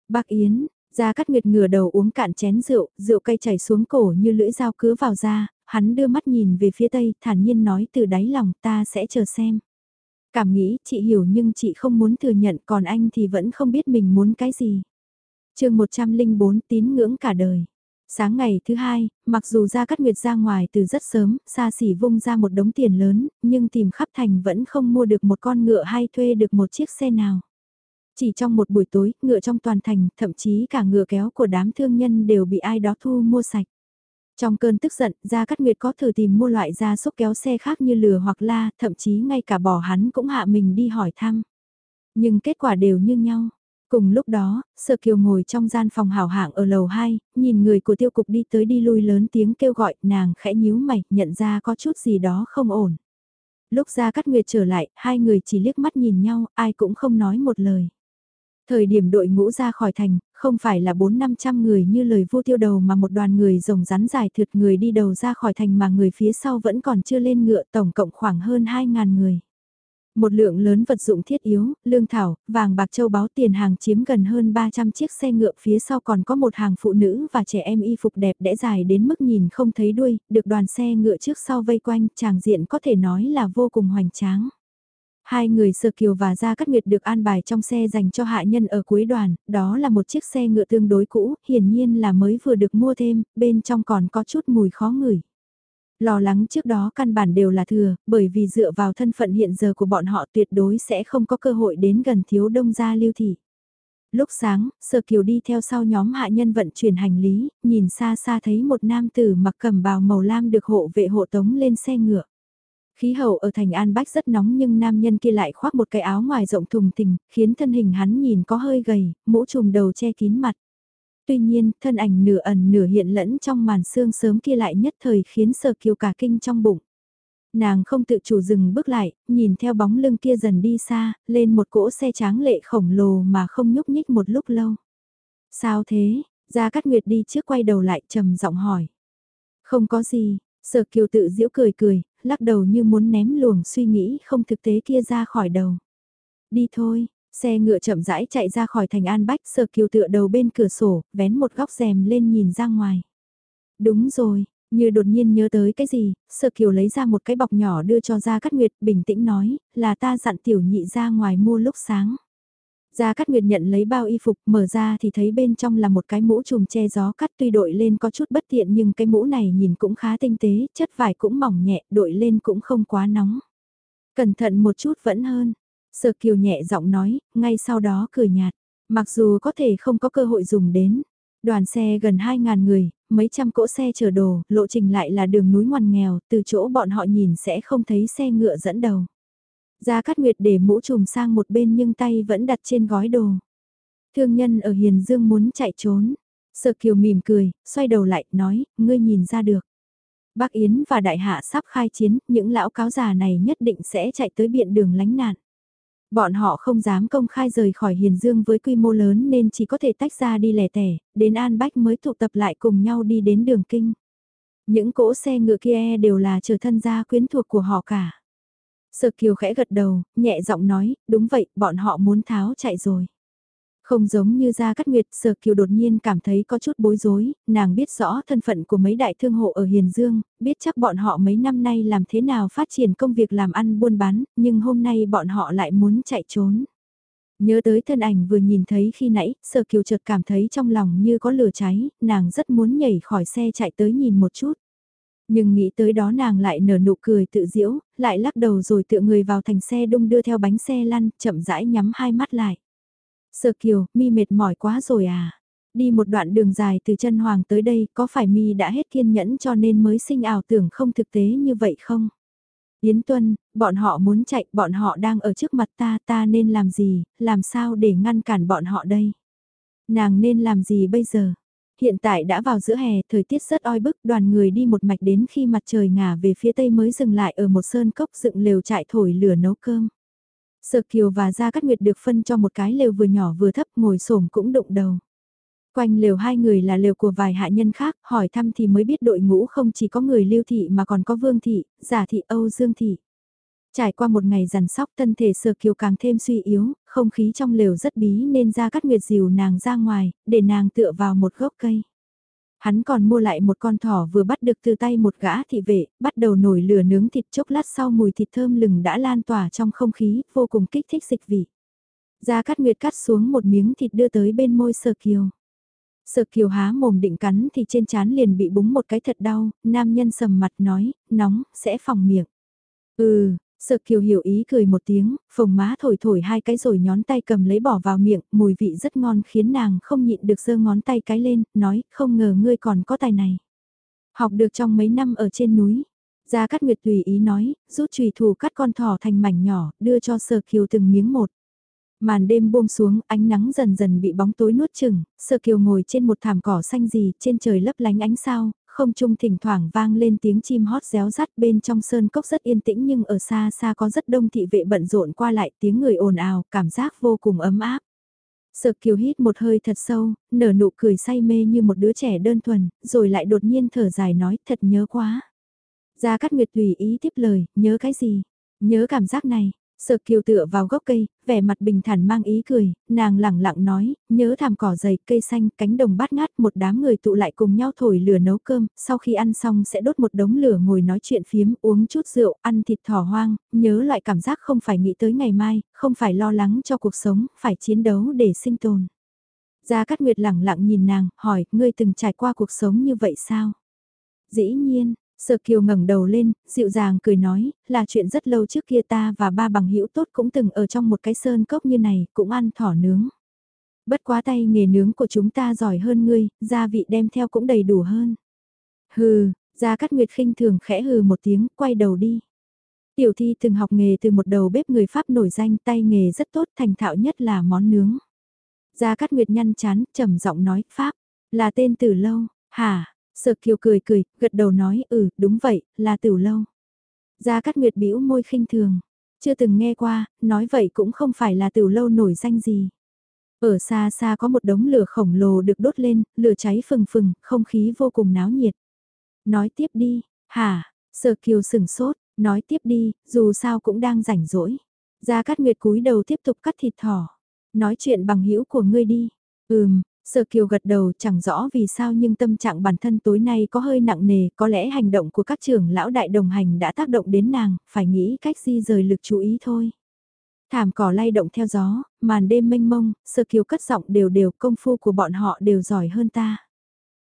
Bác Yến, Gia Cát Nguyệt ngửa đầu uống cạn chén rượu, rượu cay chảy xuống cổ như lưỡi dao cứa vào da, hắn đưa mắt nhìn về phía tây, thản nhiên nói từ đáy lòng ta sẽ chờ xem. Cảm nghĩ chị hiểu nhưng chị không muốn thừa nhận còn anh thì vẫn không biết mình muốn cái gì. chương 104 tín ngưỡng cả đời. Sáng ngày thứ hai, mặc dù ra cắt nguyệt ra ngoài từ rất sớm, xa xỉ vung ra một đống tiền lớn, nhưng tìm khắp thành vẫn không mua được một con ngựa hay thuê được một chiếc xe nào. Chỉ trong một buổi tối, ngựa trong toàn thành, thậm chí cả ngựa kéo của đám thương nhân đều bị ai đó thu mua sạch. Trong cơn tức giận, Gia Cát Nguyệt có thử tìm mua loại gia súc kéo xe khác như lừa hoặc la, thậm chí ngay cả bỏ hắn cũng hạ mình đi hỏi thăm. Nhưng kết quả đều như nhau. Cùng lúc đó, Sở Kiều ngồi trong gian phòng hảo hạng ở lầu 2, nhìn người của tiêu cục đi tới đi lui lớn tiếng kêu gọi, nàng khẽ nhíu mày, nhận ra có chút gì đó không ổn. Lúc ra cắt nguyệt trở lại, hai người chỉ liếc mắt nhìn nhau, ai cũng không nói một lời. Thời điểm đội ngũ ra khỏi thành, không phải là 4-500 người như lời vua tiêu đầu mà một đoàn người rồng rắn dài thượt người đi đầu ra khỏi thành mà người phía sau vẫn còn chưa lên ngựa tổng cộng khoảng hơn 2.000 người. Một lượng lớn vật dụng thiết yếu, lương thảo, vàng bạc châu báu tiền hàng chiếm gần hơn 300 chiếc xe ngựa phía sau còn có một hàng phụ nữ và trẻ em y phục đẹp đẽ dài đến mức nhìn không thấy đuôi, được đoàn xe ngựa trước sau vây quanh, tràng diện có thể nói là vô cùng hoành tráng. Hai người Sơ Kiều và Gia Cát Nguyệt được an bài trong xe dành cho hạ nhân ở cuối đoàn, đó là một chiếc xe ngựa tương đối cũ, hiển nhiên là mới vừa được mua thêm, bên trong còn có chút mùi khó ngửi. Lo lắng trước đó căn bản đều là thừa, bởi vì dựa vào thân phận hiện giờ của bọn họ tuyệt đối sẽ không có cơ hội đến gần thiếu đông gia lưu thị. Lúc sáng, Sở Kiều đi theo sau nhóm hạ nhân vận chuyển hành lý, nhìn xa xa thấy một nam tử mặc cầm bào màu lam được hộ vệ hộ tống lên xe ngựa. Khí hậu ở thành An Bách rất nóng nhưng nam nhân kia lại khoác một cái áo ngoài rộng thùng thình, khiến thân hình hắn nhìn có hơi gầy, mũ trùm đầu che kín mặt. Tuy nhiên, thân ảnh nửa ẩn nửa hiện lẫn trong màn sương sớm kia lại nhất thời khiến sờ kiều cả kinh trong bụng. Nàng không tự chủ dừng bước lại, nhìn theo bóng lưng kia dần đi xa, lên một cỗ xe tráng lệ khổng lồ mà không nhúc nhích một lúc lâu. Sao thế? Gia Cát Nguyệt đi trước quay đầu lại trầm giọng hỏi. Không có gì, Sở Kiều tự giễu cười cười, lắc đầu như muốn ném luồng suy nghĩ không thực tế kia ra khỏi đầu. Đi thôi, Xe ngựa chậm rãi chạy ra khỏi thành An Bách, Sở Kiều tựa đầu bên cửa sổ, vén một góc rèm lên nhìn ra ngoài. Đúng rồi, như đột nhiên nhớ tới cái gì, Sở Kiều lấy ra một cái bọc nhỏ đưa cho Gia Cát Nguyệt, bình tĩnh nói, là ta dặn tiểu nhị ra ngoài mua lúc sáng. Gia Cát Nguyệt nhận lấy bao y phục, mở ra thì thấy bên trong là một cái mũ trùm che gió cắt tuy đội lên có chút bất tiện nhưng cái mũ này nhìn cũng khá tinh tế, chất vải cũng mỏng nhẹ, đội lên cũng không quá nóng. Cẩn thận một chút vẫn hơn. Sở Kiều nhẹ giọng nói, ngay sau đó cười nhạt. Mặc dù có thể không có cơ hội dùng đến. Đoàn xe gần 2.000 người, mấy trăm cỗ xe chở đồ, lộ trình lại là đường núi ngoằn nghèo, từ chỗ bọn họ nhìn sẽ không thấy xe ngựa dẫn đầu. Gia Cát Nguyệt để mũ trùm sang một bên nhưng tay vẫn đặt trên gói đồ. Thương nhân ở Hiền Dương muốn chạy trốn. Sở Kiều mỉm cười, xoay đầu lại, nói, ngươi nhìn ra được. Bác Yến và Đại Hạ sắp khai chiến, những lão cáo già này nhất định sẽ chạy tới biện đường lánh nạn. Bọn họ không dám công khai rời khỏi Hiền Dương với quy mô lớn nên chỉ có thể tách ra đi lẻ tẻ, đến An Bách mới tụ tập lại cùng nhau đi đến đường kinh. Những cỗ xe ngựa kia đều là trở thân gia quyến thuộc của họ cả. Sở Kiều khẽ gật đầu, nhẹ giọng nói, đúng vậy, bọn họ muốn tháo chạy rồi. Không giống như Gia Cát Nguyệt, Sở Kiều đột nhiên cảm thấy có chút bối rối, nàng biết rõ thân phận của mấy đại thương hộ ở Hiền Dương, biết chắc bọn họ mấy năm nay làm thế nào phát triển công việc làm ăn buôn bán, nhưng hôm nay bọn họ lại muốn chạy trốn. Nhớ tới thân ảnh vừa nhìn thấy khi nãy, Sở Kiều chợt cảm thấy trong lòng như có lửa cháy, nàng rất muốn nhảy khỏi xe chạy tới nhìn một chút. Nhưng nghĩ tới đó nàng lại nở nụ cười tự diễu, lại lắc đầu rồi tựa người vào thành xe đung đưa theo bánh xe lăn, chậm rãi nhắm hai mắt lại. Sở Kiều, mi mệt mỏi quá rồi à? Đi một đoạn đường dài từ chân hoàng tới đây, có phải mi đã hết kiên nhẫn cho nên mới sinh ảo tưởng không thực tế như vậy không? Yến Tuân, bọn họ muốn chạy, bọn họ đang ở trước mặt ta, ta nên làm gì, làm sao để ngăn cản bọn họ đây? Nàng nên làm gì bây giờ? Hiện tại đã vào giữa hè, thời tiết rất oi bức, đoàn người đi một mạch đến khi mặt trời ngả về phía tây mới dừng lại ở một sơn cốc dựng lều trại thổi lửa nấu cơm. Sở Kiều và Gia Cát Nguyệt được phân cho một cái lều vừa nhỏ vừa thấp ngồi xổm cũng đụng đầu. Quanh lều hai người là lều của vài hạ nhân khác, hỏi thăm thì mới biết đội ngũ không chỉ có người lưu thị mà còn có vương thị, giả thị Âu Dương thị. Trải qua một ngày rằn sóc thân thể Sơ Kiều càng thêm suy yếu, không khí trong lều rất bí nên Gia Cát Nguyệt dìu nàng ra ngoài, để nàng tựa vào một gốc cây. Hắn còn mua lại một con thỏ vừa bắt được từ tay một gã thị vệ, bắt đầu nổi lửa nướng thịt chốc lát sau mùi thịt thơm lừng đã lan tỏa trong không khí, vô cùng kích thích dịch vị. Gia Cát Nguyệt cắt xuống một miếng thịt đưa tới bên môi Sở Kiều. Sở Kiều há mồm định cắn thì trên chán liền bị búng một cái thật đau, nam nhân sầm mặt nói, nóng, sẽ phòng miệng. Ừ, Sợ kiều hiểu ý cười một tiếng, phồng má thổi thổi hai cái rồi nhón tay cầm lấy bỏ vào miệng, mùi vị rất ngon khiến nàng không nhịn được giơ ngón tay cái lên, nói, không ngờ ngươi còn có tài này. Học được trong mấy năm ở trên núi. Gia Cát Nguyệt tùy ý nói, rút chùy thủ cắt con thỏ thành mảnh nhỏ, đưa cho Sở Kiều từng miếng một. Màn đêm buông xuống, ánh nắng dần dần bị bóng tối nuốt chừng, Sở Kiều ngồi trên một thảm cỏ xanh gì, trên trời lấp lánh ánh sao, không trung thỉnh thoảng vang lên tiếng chim hót réo rắt bên trong sơn cốc rất yên tĩnh nhưng ở xa xa có rất đông thị vệ bận rộn qua lại tiếng người ồn ào, cảm giác vô cùng ấm áp. Sợ kiều hít một hơi thật sâu, nở nụ cười say mê như một đứa trẻ đơn thuần, rồi lại đột nhiên thở dài nói thật nhớ quá. Gia Cát Nguyệt tùy ý tiếp lời, nhớ cái gì? Nhớ cảm giác này, Sợ kiều tựa vào gốc cây, vẻ mặt bình thản mang ý cười, nàng lẳng lặng nói, nhớ thảm cỏ dày, cây xanh, cánh đồng bát ngát, một đám người tụ lại cùng nhau thổi lửa nấu cơm, sau khi ăn xong sẽ đốt một đống lửa ngồi nói chuyện phiếm, uống chút rượu, ăn thịt thỏ hoang, nhớ loại cảm giác không phải nghĩ tới ngày mai, không phải lo lắng cho cuộc sống, phải chiến đấu để sinh tồn. Gia Cát Nguyệt lẳng lặng nhìn nàng, hỏi, ngươi từng trải qua cuộc sống như vậy sao? Dĩ nhiên, Sở Kiều ngẩng đầu lên, dịu dàng cười nói, là chuyện rất lâu trước kia ta và ba bằng hữu tốt cũng từng ở trong một cái sơn cốc như này, cũng ăn thỏ nướng. Bất quá tay nghề nướng của chúng ta giỏi hơn ngươi, gia vị đem theo cũng đầy đủ hơn. Hừ, Gia Cát Nguyệt khinh thường khẽ hừ một tiếng, quay đầu đi. Tiểu thi từng học nghề từ một đầu bếp người Pháp nổi danh tay nghề rất tốt thành thạo nhất là món nướng. Gia Cát Nguyệt nhăn chán, trầm giọng nói, Pháp, là tên từ lâu, hả, Sở Kiều cười cười, gật đầu nói ừ, đúng vậy, là tiểu lâu. Gia Cát Nguyệt bĩu môi khinh thường, chưa từng nghe qua, nói vậy cũng không phải là tiểu lâu nổi danh gì. Ở xa xa có một đống lửa khổng lồ được đốt lên, lửa cháy phừng phừng, không khí vô cùng náo nhiệt. Nói tiếp đi, hả, Sở Kiều sừng sốt, nói tiếp đi, dù sao cũng đang rảnh rỗi. Gia Cát Nguyệt cúi đầu tiếp tục cắt thịt thỏ. Nói chuyện bằng hữu của ngươi đi. Ừm, Sở Kiều gật đầu chẳng rõ vì sao nhưng tâm trạng bản thân tối nay có hơi nặng nề, có lẽ hành động của các trưởng lão đại đồng hành đã tác động đến nàng, phải nghĩ cách di rời lực chú ý thôi. Thảm cỏ lay động theo gió, màn đêm mênh mông, Sở Kiều cất giọng đều đều công phu của bọn họ đều giỏi hơn ta.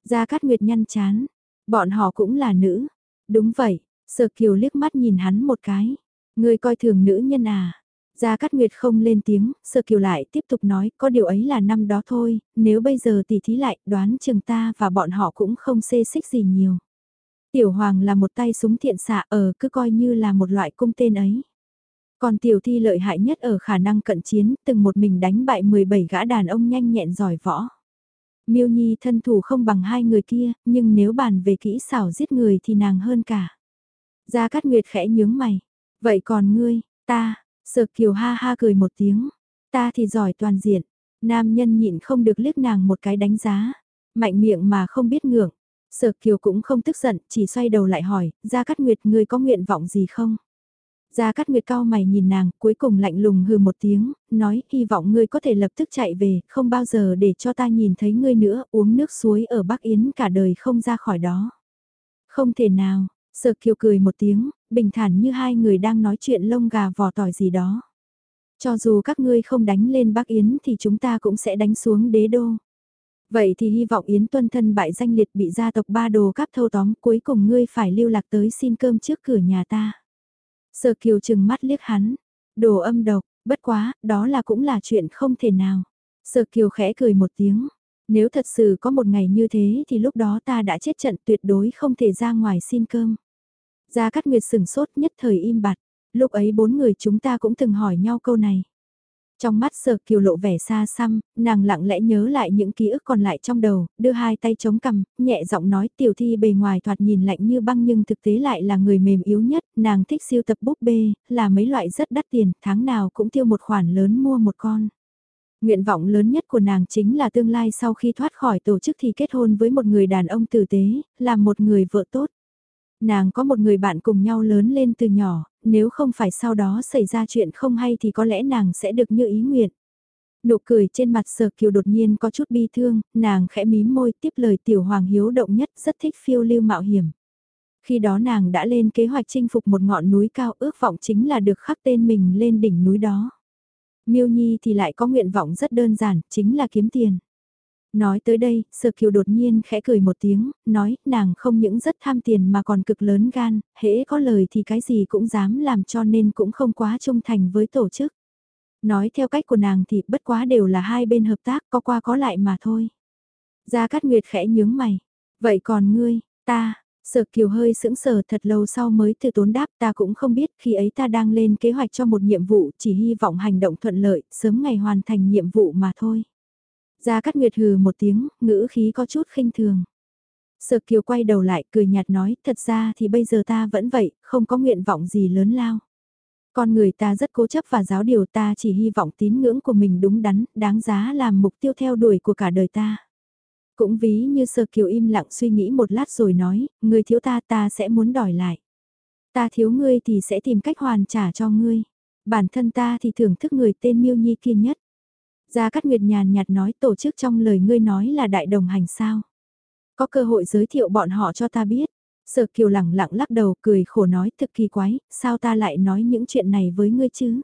Gia Cát Nguyệt nhăn chán, bọn họ cũng là nữ. Đúng vậy, Sở Kiều liếc mắt nhìn hắn một cái. Người coi thường nữ nhân à. Gia Cát Nguyệt không lên tiếng, Sơ Kiều lại tiếp tục nói, có điều ấy là năm đó thôi, nếu bây giờ tỉ thí lại, đoán chừng ta và bọn họ cũng không xê xích gì nhiều. Tiểu Hoàng là một tay súng thiện xạ ở, cứ coi như là một loại cung tên ấy. Còn tiểu thi lợi hại nhất ở khả năng cận chiến, từng một mình đánh bại 17 gã đàn ông nhanh nhẹn giỏi võ. Miêu Nhi thân thủ không bằng hai người kia, nhưng nếu bàn về kỹ xảo giết người thì nàng hơn cả. Gia Cát Nguyệt khẽ nhướng mày. Vậy còn ngươi, ta, Sở Kiều ha ha cười một tiếng. Ta thì giỏi toàn diện. Nam nhân nhịn không được liếc nàng một cái đánh giá. Mạnh miệng mà không biết ngưỡng. Sở Kiều cũng không tức giận, chỉ xoay đầu lại hỏi, Gia Cát Nguyệt ngươi có nguyện vọng gì không? Gia Cát Nguyệt cao mày nhìn nàng, cuối cùng lạnh lùng hừ một tiếng, nói, hy vọng ngươi có thể lập tức chạy về, không bao giờ để cho ta nhìn thấy ngươi nữa, uống nước suối ở Bắc Yến cả đời không ra khỏi đó. Không thể nào, Sở Kiều cười một tiếng, bình thản như hai người đang nói chuyện lông gà vỏ tỏi gì đó. Cho dù các ngươi không đánh lên Bắc Yến thì chúng ta cũng sẽ đánh xuống đế đô. Vậy thì hy vọng Yến tuân thân bại danh liệt bị gia tộc ba đồ cắp thâu tóm cuối cùng ngươi phải lưu lạc tới xin cơm trước cửa nhà ta. Sở kiều chừng mắt liếc hắn, đồ âm độc, bất quá, đó là cũng là chuyện không thể nào. Sở kiều khẽ cười một tiếng, nếu thật sự có một ngày như thế thì lúc đó ta đã chết trận tuyệt đối không thể ra ngoài xin cơm. Gia Cát Nguyệt sừng sốt nhất thời im bặt, lúc ấy bốn người chúng ta cũng từng hỏi nhau câu này. Trong mắt sở kiều lộ vẻ xa xăm, nàng lặng lẽ nhớ lại những ký ức còn lại trong đầu, đưa hai tay chống cằm, nhẹ giọng nói tiểu thi bề ngoài thoạt nhìn lạnh như băng nhưng thực tế lại là người mềm yếu nhất, nàng thích siêu tập búp bê, là mấy loại rất đắt tiền, tháng nào cũng tiêu một khoản lớn mua một con. Nguyện vọng lớn nhất của nàng chính là tương lai sau khi thoát khỏi tổ chức thì kết hôn với một người đàn ông tử tế, làm một người vợ tốt. Nàng có một người bạn cùng nhau lớn lên từ nhỏ, nếu không phải sau đó xảy ra chuyện không hay thì có lẽ nàng sẽ được như ý nguyện. Nụ cười trên mặt sở kiều đột nhiên có chút bi thương, nàng khẽ mím môi tiếp lời tiểu hoàng hiếu động nhất rất thích phiêu lưu mạo hiểm. Khi đó nàng đã lên kế hoạch chinh phục một ngọn núi cao ước vọng chính là được khắc tên mình lên đỉnh núi đó. Miêu Nhi thì lại có nguyện vọng rất đơn giản, chính là kiếm tiền. Nói tới đây, Sở Kiều đột nhiên khẽ cười một tiếng, nói, nàng không những rất tham tiền mà còn cực lớn gan, hễ có lời thì cái gì cũng dám làm cho nên cũng không quá trung thành với tổ chức. Nói theo cách của nàng thì bất quá đều là hai bên hợp tác có qua có lại mà thôi. Gia Cát Nguyệt khẽ nhướng mày. Vậy còn ngươi, ta, Sở Kiều hơi sững sờ thật lâu sau mới từ tốn đáp ta cũng không biết khi ấy ta đang lên kế hoạch cho một nhiệm vụ chỉ hy vọng hành động thuận lợi sớm ngày hoàn thành nhiệm vụ mà thôi. Gia Cát Nguyệt hừ một tiếng, ngữ khí có chút khinh thường. Sở Kiều quay đầu lại cười nhạt nói, thật ra thì bây giờ ta vẫn vậy, không có nguyện vọng gì lớn lao. Con người ta rất cố chấp và giáo điều ta chỉ hy vọng tín ngưỡng của mình đúng đắn, đáng giá làm mục tiêu theo đuổi của cả đời ta. Cũng ví như Sơ Kiều im lặng suy nghĩ một lát rồi nói, người thiếu ta ta sẽ muốn đòi lại. Ta thiếu ngươi thì sẽ tìm cách hoàn trả cho ngươi. Bản thân ta thì thưởng thức người tên Miêu Nhi kia nhất. Gia Cát Nguyệt nhàn nhạt nói tổ chức trong lời ngươi nói là đại đồng hành sao. Có cơ hội giới thiệu bọn họ cho ta biết. Sở Kiều lẳng lặng lắc đầu cười khổ nói thực kỳ quái, sao ta lại nói những chuyện này với ngươi chứ?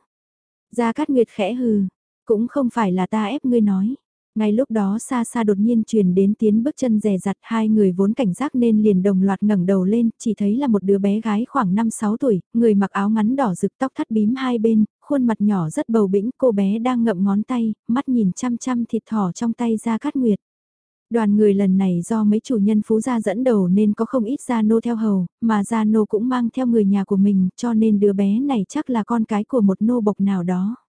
Gia Cát Nguyệt khẽ hừ, cũng không phải là ta ép ngươi nói. Ngay lúc đó xa xa đột nhiên truyền đến tiếng bước chân rè rặt hai người vốn cảnh giác nên liền đồng loạt ngẩng đầu lên, chỉ thấy là một đứa bé gái khoảng 5-6 tuổi, người mặc áo ngắn đỏ rực tóc thắt bím hai bên, khuôn mặt nhỏ rất bầu bĩnh, cô bé đang ngậm ngón tay, mắt nhìn chăm chăm thịt thỏ trong tay ra cát nguyệt. Đoàn người lần này do mấy chủ nhân phú gia dẫn đầu nên có không ít gia nô theo hầu, mà gia nô cũng mang theo người nhà của mình cho nên đứa bé này chắc là con cái của một nô bộc nào đó.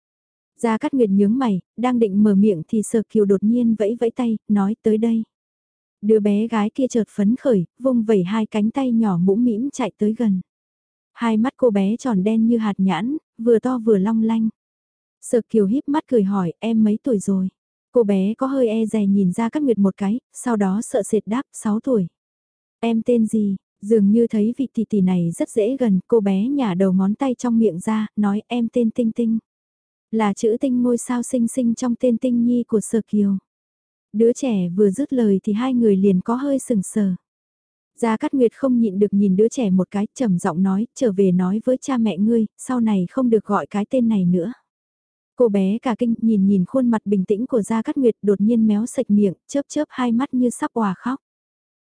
Gia Cát Nguyệt nhướng mày, đang định mở miệng thì Sở Kiều đột nhiên vẫy vẫy tay, nói tới đây. Đứa bé gái kia chợt phấn khởi, vung vẩy hai cánh tay nhỏ mũm mĩm chạy tới gần. Hai mắt cô bé tròn đen như hạt nhãn, vừa to vừa long lanh. Sở Kiều híp mắt cười hỏi, em mấy tuổi rồi? Cô bé có hơi e dè nhìn ra Cát Nguyệt một cái, sau đó sợ sệt đáp, 6 tuổi. Em tên gì? Dường như thấy vị tỷ tỷ này rất dễ gần, cô bé nhả đầu ngón tay trong miệng ra, nói em tên Tinh Tinh. Là chữ tinh ngôi sao xinh xinh trong tên tinh nhi của Sở Kiều. Đứa trẻ vừa dứt lời thì hai người liền có hơi sừng sờ. Gia Cát Nguyệt không nhịn được nhìn đứa trẻ một cái, trầm giọng nói, trở về nói với cha mẹ ngươi, sau này không được gọi cái tên này nữa. Cô bé cả kinh nhìn nhìn khuôn mặt bình tĩnh của Gia Cát Nguyệt đột nhiên méo sạch miệng, chớp chớp hai mắt như sắp hòa khóc.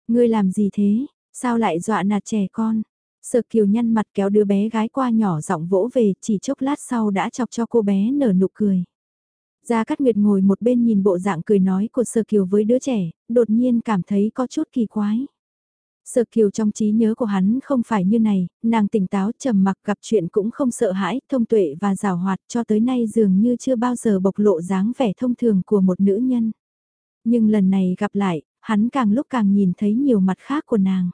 Ngươi làm gì thế? Sao lại dọa nạt trẻ con? Sở kiều nhăn mặt kéo đứa bé gái qua nhỏ giọng vỗ về, chỉ chốc lát sau đã chọc cho cô bé nở nụ cười. Gia Cát Nguyệt ngồi một bên nhìn bộ dạng cười nói của Sở Kiều với đứa trẻ, đột nhiên cảm thấy có chút kỳ quái. Sở kiều trong trí nhớ của hắn không phải như này, nàng tỉnh táo trầm mặc gặp chuyện cũng không sợ hãi, thông tuệ và rào hoạt cho tới nay dường như chưa bao giờ bộc lộ dáng vẻ thông thường của một nữ nhân. Nhưng lần này gặp lại, hắn càng lúc càng nhìn thấy nhiều mặt khác của nàng.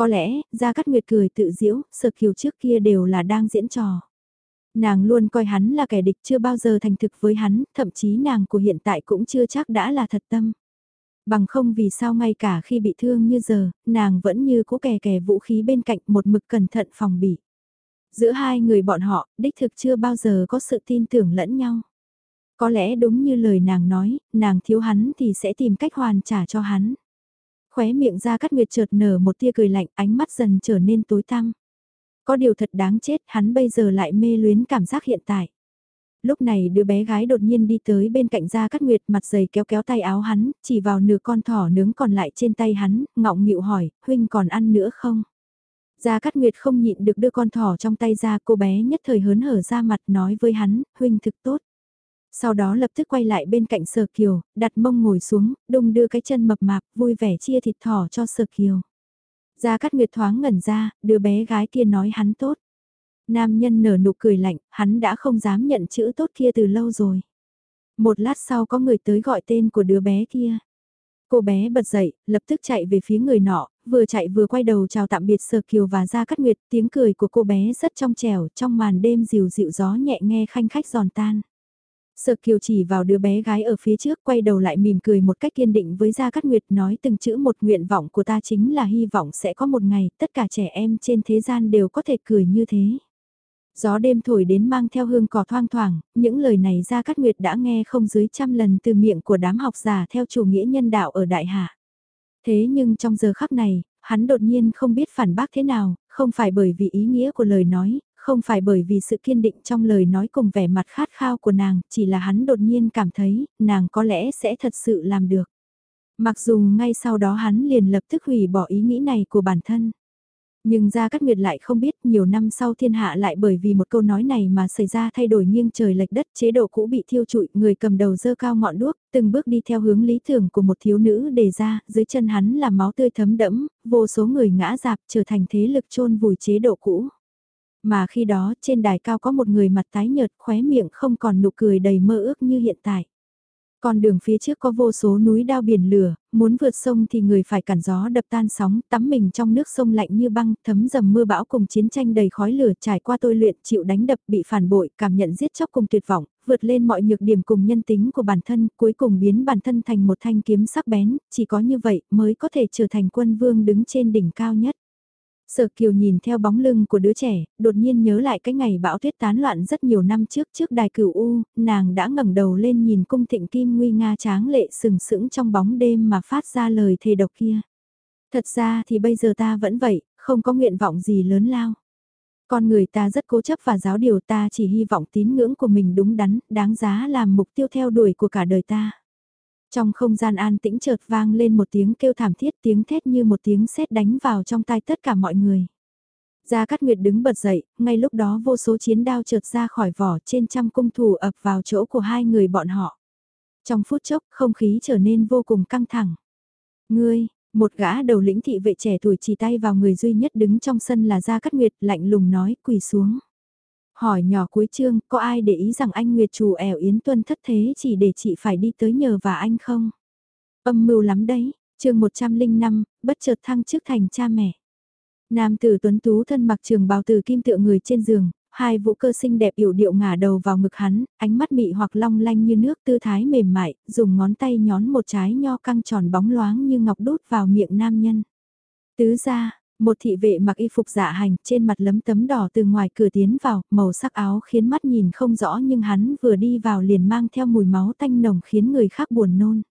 Có lẽ, Gia Cát Nguyệt cười tự diễu, sở kiều trước kia đều là đang diễn trò. Nàng luôn coi hắn là kẻ địch chưa bao giờ thành thực với hắn, thậm chí nàng của hiện tại cũng chưa chắc đã là thật tâm. Bằng không vì sao ngay cả khi bị thương như giờ, nàng vẫn như cố kè kè vũ khí bên cạnh một mực cẩn thận phòng bị. Giữa hai người bọn họ, đích thực chưa bao giờ có sự tin tưởng lẫn nhau. Có lẽ đúng như lời nàng nói, nàng thiếu hắn thì sẽ tìm cách hoàn trả cho hắn. Khóe miệng ra cắt nguyệt chợt nở một tia cười lạnh ánh mắt dần trở nên tối tăm. Có điều thật đáng chết hắn bây giờ lại mê luyến cảm giác hiện tại. Lúc này đứa bé gái đột nhiên đi tới bên cạnh ra cắt Nguyệt mặt dày kéo kéo tay áo hắn, chỉ vào nửa con thỏ nướng còn lại trên tay hắn, ngọng nghịu hỏi, huynh còn ăn nữa không? Gia Cát Nguyệt không nhịn được đưa con thỏ trong tay ra cô bé nhất thời hớn hở ra mặt nói với hắn, huynh thực tốt. Sau đó lập tức quay lại bên cạnh Sở Kiều, đặt mông ngồi xuống, đung đưa cái chân mập mạp, vui vẻ chia thịt thỏ cho Sở Kiều. Gia Cát Nguyệt thoáng ngẩn ra, đứa bé gái kia nói hắn tốt. Nam nhân nở nụ cười lạnh, hắn đã không dám nhận chữ tốt kia từ lâu rồi. Một lát sau có người tới gọi tên của đứa bé kia. Cô bé bật dậy, lập tức chạy về phía người nọ, vừa chạy vừa quay đầu chào tạm biệt Sở Kiều và Gia Cát Nguyệt, tiếng cười của cô bé rất trong trẻo, trong màn đêm dịu dịu gió nhẹ nghe khanh khách giòn tan. Sở Kiều chỉ vào đứa bé gái ở phía trước quay đầu lại mỉm cười một cách kiên định với Gia Cát Nguyệt nói từng chữ một nguyện vọng của ta chính là hy vọng sẽ có một ngày tất cả trẻ em trên thế gian đều có thể cười như thế. Gió đêm thổi đến mang theo hương cỏ thoang thoảng, những lời này Gia Cát Nguyệt đã nghe không dưới trăm lần từ miệng của đám học giả theo chủ nghĩa nhân đạo ở Đại Hạ. Thế nhưng trong giờ khắc này, hắn đột nhiên không biết phản bác thế nào, không phải bởi vì ý nghĩa của lời nói, không phải bởi vì sự kiên định trong lời nói cùng vẻ mặt khát khao của nàng, chỉ là hắn đột nhiên cảm thấy, nàng có lẽ sẽ thật sự làm được. Mặc dù ngay sau đó hắn liền lập tức hủy bỏ ý nghĩ này của bản thân. Nhưng Gia Cát Nguyệt lại không biết nhiều năm sau thiên hạ lại bởi vì một câu nói này mà xảy ra thay đổi nghiêng trời lệch đất chế độ cũ bị thiêu trụi người cầm đầu dơ cao ngọn đuốc từng bước đi theo hướng lý tưởng của một thiếu nữ đề ra dưới chân hắn là máu tươi thấm đẫm vô số người ngã dạp trở thành thế lực chôn vùi chế độ cũ. Mà khi đó trên đài cao có một người mặt tái nhợt khóe miệng không còn nụ cười đầy mơ ước như hiện tại. Con đường phía trước có vô số núi đao biển lửa, muốn vượt sông thì người phải cản gió đập tan sóng, tắm mình trong nước sông lạnh như băng, thấm dầm mưa bão cùng chiến tranh đầy khói lửa trải qua tôi luyện chịu đánh đập bị phản bội, cảm nhận giết chóc cùng tuyệt vọng, vượt lên mọi nhược điểm cùng nhân tính của bản thân, cuối cùng biến bản thân thành một thanh kiếm sắc bén, chỉ có như vậy mới có thể trở thành quân vương đứng trên đỉnh cao nhất. Sở Kiều nhìn theo bóng lưng của đứa trẻ, đột nhiên nhớ lại cái ngày bão tuyết tán loạn rất nhiều năm trước trước đài cửu U, nàng đã ngẩng đầu lên nhìn cung thịnh kim nguy nga tráng lệ sừng sững trong bóng đêm mà phát ra lời thề độc kia. Thật ra thì bây giờ ta vẫn vậy, không có nguyện vọng gì lớn lao. Con người ta rất cố chấp và giáo điều ta chỉ hy vọng tín ngưỡng của mình đúng đắn, đáng giá làm mục tiêu theo đuổi của cả đời ta. Trong không gian an tĩnh chợt vang lên một tiếng kêu thảm thiết tiếng thét như một tiếng sét đánh vào trong tai tất cả mọi người. Gia Cát Nguyệt đứng bật dậy, ngay lúc đó vô số chiến đao trượt ra khỏi vỏ trên trăm cung thủ ập vào chỗ của hai người bọn họ. Trong phút chốc, không khí trở nên vô cùng căng thẳng. Ngươi, một gã đầu lĩnh thị vệ trẻ tuổi chỉ tay vào người duy nhất đứng trong sân là Gia Cát Nguyệt lạnh lùng nói quỳ xuống. Hỏi nhỏ cuối chương, có ai để ý rằng anh Nguyệt chủ ẻo Yến Tuân thất thế chỉ để chị phải đi tới nhờ và anh không? Âm mưu lắm đấy, chương 105, bất chợt thăng chức thành cha mẹ. Nam tử tuấn tú thân mặc trường bào từ kim tựa người trên giường, hai vũ cơ xinh đẹp yểu điệu ngả đầu vào ngực hắn, ánh mắt mị hoặc long lanh như nước tư thái mềm mại, dùng ngón tay nhón một trái nho căng tròn bóng loáng như ngọc đút vào miệng nam nhân. Tứ ra, một thị vệ mặc y phục dạ hành, trên mặt lấm tấm đỏ từ ngoài cửa tiến vào, màu sắc áo khiến mắt nhìn không rõ nhưng hắn vừa đi vào liền mang theo mùi máu tanh nồng khiến người khác buồn nôn.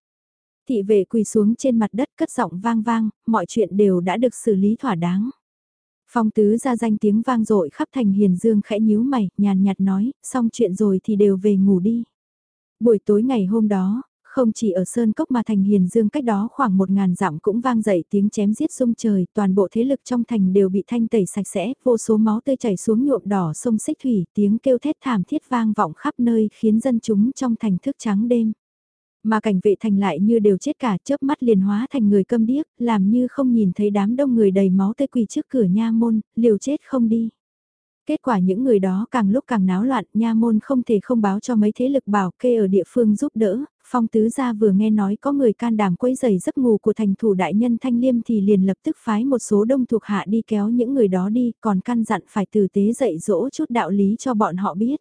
Thị vệ quỳ xuống trên mặt đất cất giọng vang vang, mọi chuyện đều đã được xử lý thỏa đáng. Phong tứ ra danh tiếng vang dội khắp thành hiền dương khẽ nhíu mày, nhàn nhạt nói, xong chuyện rồi thì đều về ngủ đi. Buổi tối ngày hôm đó, không chỉ ở Sơn Cốc mà thành Hiền Dương cách đó khoảng một ngàn dặm cũng vang dậy tiếng chém giết rung trời, toàn bộ thế lực trong thành đều bị thanh tẩy sạch sẽ, vô số máu tươi chảy xuống nhuộm đỏ sông xích thủy, tiếng kêu thét thảm thiết vang vọng khắp nơi khiến dân chúng trong thành thức trắng đêm. Mà cảnh vệ thành lại như đều chết cả chớp mắt liền hóa thành người câm điếc, làm như không nhìn thấy đám đông người đầy máu tươi quỳ trước cửa nha môn, liều chết không đi. Kết quả những người đó càng lúc càng náo loạn, nha môn không thể không báo cho mấy thế lực bảo kê ở địa phương giúp đỡ, phong tứ gia vừa nghe nói có người can đảm quấy giày giấc ngủ của thành thủ đại nhân thanh liêm thì liền lập tức phái một số đông thuộc hạ đi kéo những người đó đi, còn căn dặn phải tử tế dạy dỗ chút đạo lý cho bọn họ biết.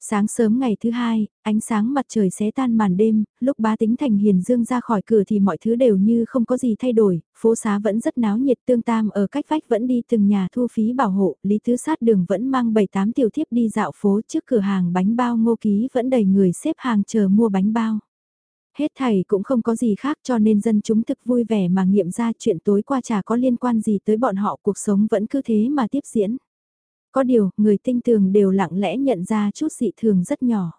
Sáng sớm ngày thứ hai, ánh sáng mặt trời xé tan màn đêm, lúc bá tính thành hiền dương ra khỏi cửa thì mọi thứ đều như không có gì thay đổi, phố xá vẫn rất náo nhiệt tương tam ở cách vách vẫn đi từng nhà thu phí bảo hộ, lý tứ sát đường vẫn mang 7-8 tiểu thiếp đi dạo phố trước cửa hàng bánh bao ngô ký vẫn đầy người xếp hàng chờ mua bánh bao. Hết thầy cũng không có gì khác cho nên dân chúng thực vui vẻ mà nghiệm ra chuyện tối qua chả có liên quan gì tới bọn họ cuộc sống vẫn cứ thế mà tiếp diễn. Có điều, người tinh tường đều lặng lẽ nhận ra chút dị thường rất nhỏ.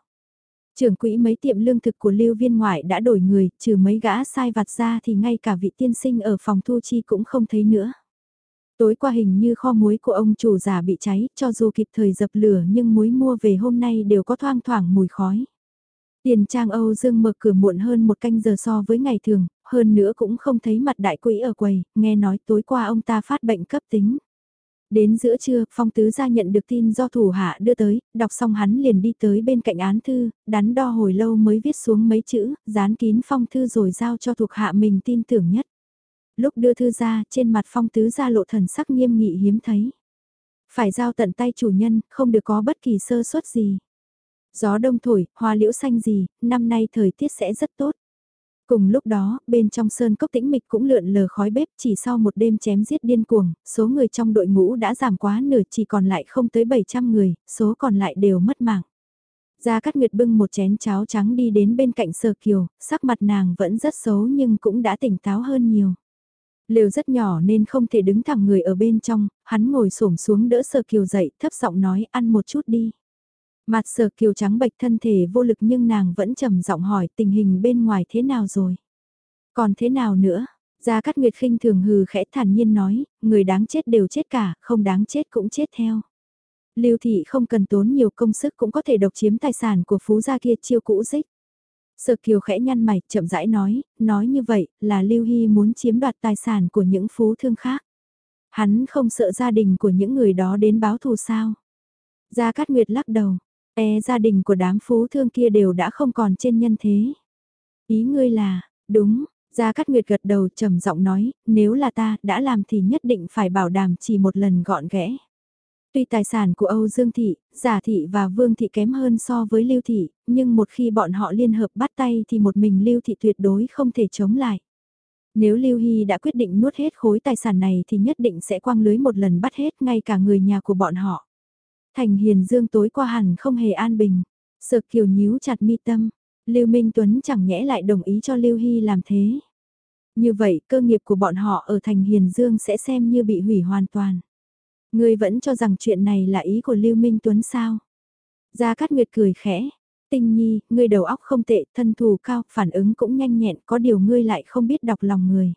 Trưởng quỹ mấy tiệm lương thực của lưu viên ngoại đã đổi người, trừ mấy gã sai vặt ra thì ngay cả vị tiên sinh ở phòng thu chi cũng không thấy nữa. Tối qua hình như kho muối của ông chủ già bị cháy, cho dù kịp thời dập lửa nhưng muối mua về hôm nay đều có thoang thoảng mùi khói. Tiền trang Âu Dương mở cửa muộn hơn một canh giờ so với ngày thường, hơn nữa cũng không thấy mặt đại quỹ ở quầy, nghe nói tối qua ông ta phát bệnh cấp tính. Đến giữa trưa, Phong Tứ gia nhận được tin do thủ hạ đưa tới, đọc xong hắn liền đi tới bên cạnh án thư, đắn đo hồi lâu mới viết xuống mấy chữ, dán kín phong thư rồi giao cho thuộc hạ mình tin tưởng nhất. Lúc đưa thư ra, trên mặt Phong Tứ gia lộ thần sắc nghiêm nghị hiếm thấy. Phải giao tận tay chủ nhân, không được có bất kỳ sơ suất gì. Gió đông thổi, hoa liễu xanh gì, năm nay thời tiết sẽ rất tốt. Cùng lúc đó, bên trong sơn cốc tĩnh mịch cũng lượn lờ khói bếp chỉ sau một đêm chém giết điên cuồng, số người trong đội ngũ đã giảm quá nửa chỉ còn lại không tới 700 người, số còn lại đều mất mạng. Gia Cát Nguyệt bưng một chén cháo trắng đi đến bên cạnh Sở Kiều, sắc mặt nàng vẫn rất xấu nhưng cũng đã tỉnh táo hơn nhiều. Lều rất nhỏ nên không thể đứng thẳng người ở bên trong, hắn ngồi xổm xuống đỡ Sở Kiều dậy, thấp giọng nói ăn một chút đi. Mặt sở kiều trắng bệch thân thể vô lực nhưng nàng vẫn trầm giọng hỏi tình hình bên ngoài thế nào rồi. Còn thế nào nữa? Gia Cát Nguyệt khinh thường hừ khẽ thản nhiên nói, người đáng chết đều chết cả, không đáng chết cũng chết theo. Lưu thị không cần tốn nhiều công sức cũng có thể độc chiếm tài sản của phú gia kia chiêu cũ dích. Sở Kiều khẽ nhăn mày, chậm rãi nói, nói như vậy là Lưu Hy muốn chiếm đoạt tài sản của những phú thương khác. Hắn không sợ gia đình của những người đó đến báo thù sao. Gia Cát Nguyệt lắc đầu, E gia đình của đám phú thương kia đều đã không còn trên nhân thế. Ý ngươi là, đúng, Gia Cát Nguyệt gật đầu trầm giọng nói, nếu là ta đã làm thì nhất định phải bảo đảm chỉ một lần gọn ghẽ. Tuy tài sản của Âu Dương Thị, Giả Thị và Vương Thị kém hơn so với Lưu Thị, nhưng một khi bọn họ liên hợp bắt tay thì một mình Lưu Thị tuyệt đối không thể chống lại. Nếu Lưu Hy đã quyết định nuốt hết khối tài sản này thì nhất định sẽ quăng lưới một lần bắt hết ngay cả người nhà của bọn họ. Thành Hiền Dương tối qua hẳn không hề an bình. Sợ kiều nhíu chặt mi tâm. Lưu Minh Tuấn chẳng nhẽ lại đồng ý cho Lưu Hy làm thế. Như vậy cơ nghiệp của bọn họ ở Thành Hiền Dương sẽ xem như bị hủy hoàn toàn. Ngươi vẫn cho rằng chuyện này là ý của Lưu Minh Tuấn sao? Gia Cát Nguyệt cười khẽ. Tinh Nhi, ngươi đầu óc không tệ, thân thù cao, phản ứng cũng nhanh nhẹn, có điều ngươi lại không biết đọc lòng người.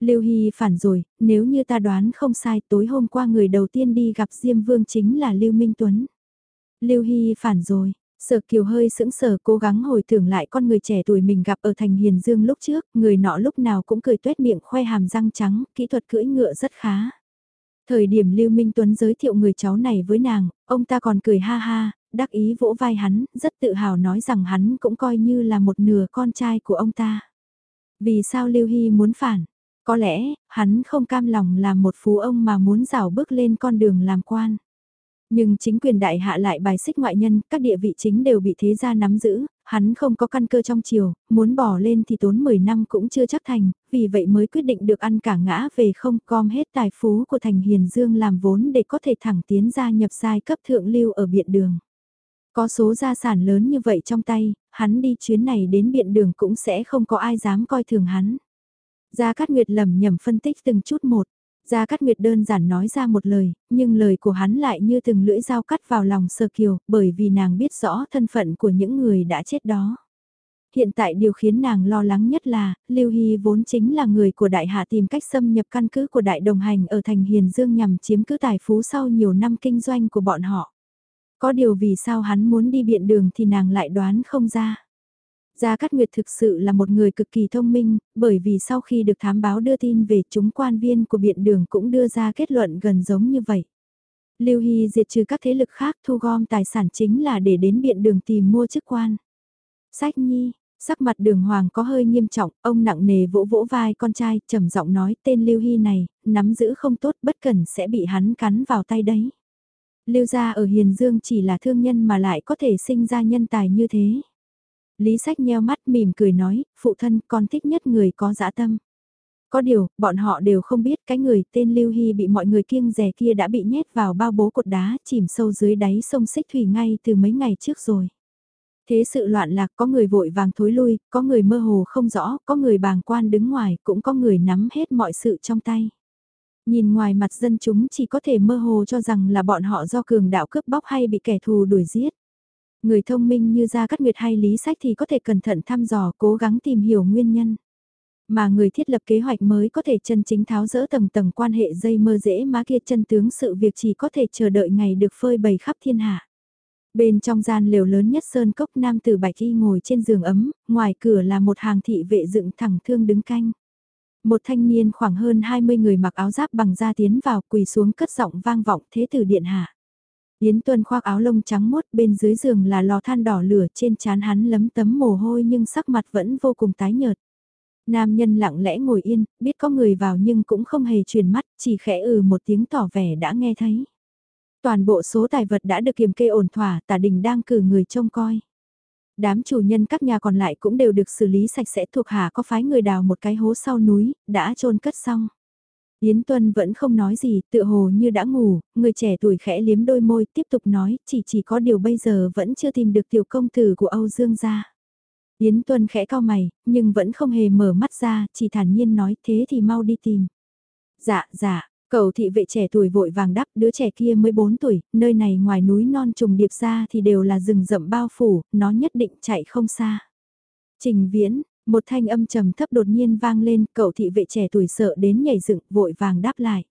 Lưu Hy phản rồi, nếu như ta đoán không sai tối hôm qua người đầu tiên đi gặp Diêm Vương chính là Lưu Minh Tuấn. Lưu Hy phản rồi, Sở Kiều hơi sững sờ cố gắng hồi tưởng lại con người trẻ tuổi mình gặp ở thành Hiền Dương lúc trước, người nọ lúc nào cũng cười tuét miệng khoe hàm răng trắng, kỹ thuật cưỡi ngựa rất khá. Thời điểm Lưu Minh Tuấn giới thiệu người cháu này với nàng, ông ta còn cười ha ha, đắc ý vỗ vai hắn, rất tự hào nói rằng hắn cũng coi như là một nửa con trai của ông ta. Vì sao Lưu Hy muốn phản? Có lẽ, hắn không cam lòng làm một phú ông mà muốn rào bước lên con đường làm quan. Nhưng chính quyền đại hạ lại bài xích ngoại nhân, các địa vị chính đều bị thế gia nắm giữ, hắn không có căn cơ trong chiều, muốn bỏ lên thì tốn 10 năm cũng chưa chắc thành, vì vậy mới quyết định được ăn cả ngã về không com hết tài phú của thành hiền dương làm vốn để có thể thẳng tiến ra nhập giai cấp thượng lưu ở biện đường. Có số gia sản lớn như vậy trong tay, hắn đi chuyến này đến biện đường cũng sẽ không có ai dám coi thường hắn. Gia Cát Nguyệt lầm nhầm phân tích từng chút một. Gia Cát Nguyệt đơn giản nói ra một lời, nhưng lời của hắn lại như từng lưỡi dao cắt vào lòng sơ kiều, bởi vì nàng biết rõ thân phận của những người đã chết đó. Hiện tại điều khiến nàng lo lắng nhất là, Lưu Hy vốn chính là người của đại hạ tìm cách xâm nhập căn cứ của đại đồng hành ở thành Hiền Dương nhằm chiếm cứ tài phú sau nhiều năm kinh doanh của bọn họ. Có điều vì sao hắn muốn đi biện đường thì nàng lại đoán không ra. Gia Cát Nguyệt thực sự là một người cực kỳ thông minh, bởi vì sau khi được thám báo đưa tin về chúng quan viên của biện đường cũng đưa ra kết luận gần giống như vậy. Lưu Hy diệt trừ các thế lực khác thu gom tài sản chính là để đến biện đường tìm mua chức quan. Sách nhi, sắc mặt đường hoàng có hơi nghiêm trọng, ông nặng nề vỗ vỗ vai con trai, trầm giọng nói tên Lưu Hy này, nắm giữ không tốt bất cần sẽ bị hắn cắn vào tay đấy. Lưu gia ở Hiền Dương chỉ là thương nhân mà lại có thể sinh ra nhân tài như thế. Lý sách nheo mắt mỉm cười nói, phụ thân con thích nhất người có dã tâm. Có điều, bọn họ đều không biết cái người tên Lưu Hy bị mọi người kiêng rẻ kia đã bị nhét vào bao bố cột đá chìm sâu dưới đáy sông Xích Thủy ngay từ mấy ngày trước rồi. Thế sự loạn lạc có người vội vàng thối lui, có người mơ hồ không rõ, có người bàng quan đứng ngoài, cũng có người nắm hết mọi sự trong tay. Nhìn ngoài mặt dân chúng chỉ có thể mơ hồ cho rằng là bọn họ do cường đạo cướp bóc hay bị kẻ thù đuổi giết. Người thông minh như Gia Cát Nguyệt hay Lý Sách thì có thể cẩn thận thăm dò cố gắng tìm hiểu nguyên nhân. Mà người thiết lập kế hoạch mới có thể chân chính tháo rỡ tầng tầng quan hệ dây mơ dễ má kia chân tướng sự việc chỉ có thể chờ đợi ngày được phơi bày khắp thiên hạ. Bên trong gian lều lớn nhất sơn cốc nam tử bạch y ngồi trên giường ấm, ngoài cửa là một hàng thị vệ dựng thẳng thương đứng canh. Một thanh niên khoảng hơn 20 người mặc áo giáp bằng da tiến vào quỳ xuống cất giọng vang vọng thế tử điện hạ. Yến Tuân khoác áo lông trắng mốt bên dưới giường là lò than đỏ lửa trên chán hắn lấm tấm mồ hôi nhưng sắc mặt vẫn vô cùng tái nhợt. Nam nhân lặng lẽ ngồi yên, biết có người vào nhưng cũng không hề chuyển mắt, chỉ khẽ ừ một tiếng tỏ vẻ đã nghe thấy. Toàn bộ số tài vật đã được kiềm kê ổn thỏa, tả đình đang cử người trông coi. Đám chủ nhân các nhà còn lại cũng đều được xử lý sạch sẽ thuộc hạ có phái người đào một cái hố sau núi, đã trôn cất xong. Yến Tuân vẫn không nói gì, tựa hồ như đã ngủ, người trẻ tuổi khẽ liếm đôi môi tiếp tục nói, chỉ chỉ có điều bây giờ vẫn chưa tìm được tiểu công tử của Âu Dương gia. Yến Tuân khẽ cao mày, nhưng vẫn không hề mở mắt ra, chỉ thản nhiên nói thế thì mau đi tìm. Dạ, dạ, cậu thị vệ trẻ tuổi vội vàng đắp đứa trẻ kia mới 4 tuổi, nơi này ngoài núi non trùng điệp ra thì đều là rừng rậm bao phủ, nó nhất định chạy không xa. Trình viễn, một thanh âm trầm thấp đột nhiên vang lên, cậu thị vệ trẻ tuổi sợ đến nhảy dựng, vội vàng đáp lại.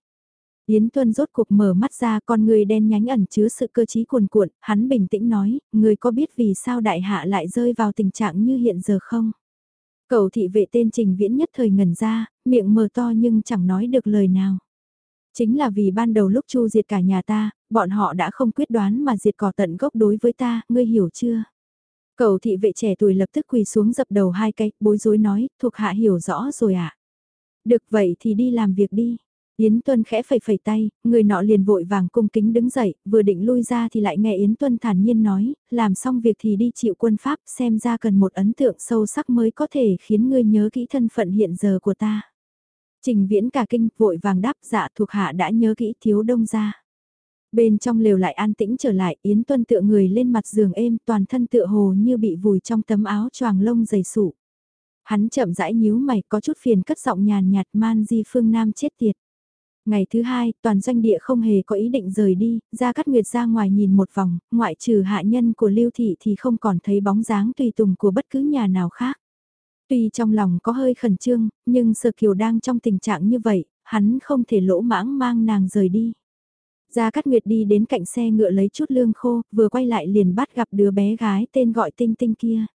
Yến Tuân rốt cuộc mở mắt ra con người đen nhánh ẩn chứa sự cơ trí cuồn cuộn, hắn bình tĩnh nói, người có biết vì sao đại hạ lại rơi vào tình trạng như hiện giờ không? Cậu thị vệ tên Trình Viễn nhất thời ngẩn ra, miệng mờ to nhưng chẳng nói được lời nào. Chính là vì ban đầu lúc Chu diệt cả nhà ta, bọn họ đã không quyết đoán mà diệt cỏ tận gốc đối với ta, ngươi hiểu chưa? Cầu thị vệ trẻ tuổi lập tức quỳ xuống dập đầu hai cái, bối rối nói, thuộc hạ hiểu rõ rồi ạ. À? Được vậy thì đi làm việc đi. Yến Tuân khẽ phẩy phẩy tay, người nọ liền vội vàng cung kính đứng dậy, vừa định lui ra thì lại nghe Yến Tuân thản nhiên nói, làm xong việc thì đi chịu quân pháp xem ra cần một ấn tượng sâu sắc mới có thể khiến ngươi nhớ kỹ thân phận hiện giờ của ta. Trình viễn cả kinh vội vàng đáp dạ thuộc hạ đã nhớ kỹ thiếu đông ra. Bên trong lều lại an tĩnh trở lại, Yến Tuân tựa người lên mặt giường êm, toàn thân tựa hồ như bị vùi trong tấm áo choàng lông dày sụ. Hắn chậm rãi nhíu mày, có chút phiền cất giọng nhàn nhạt man di phương Nam chết tiệt. Ngày thứ hai, toàn doanh địa không hề có ý định rời đi, ra cắt nguyệt ra ngoài nhìn một vòng, ngoại trừ hạ nhân của lưu thị thì không còn thấy bóng dáng tùy tùng của bất cứ nhà nào khác. Tuy trong lòng có hơi khẩn trương, nhưng Sơ Kiều đang trong tình trạng như vậy, hắn không thể lỗ mãng mang nàng rời đi. Gia Cát Nguyệt đi đến cạnh xe ngựa lấy chút lương khô, vừa quay lại liền bắt gặp đứa bé gái tên gọi Tinh Tinh kia.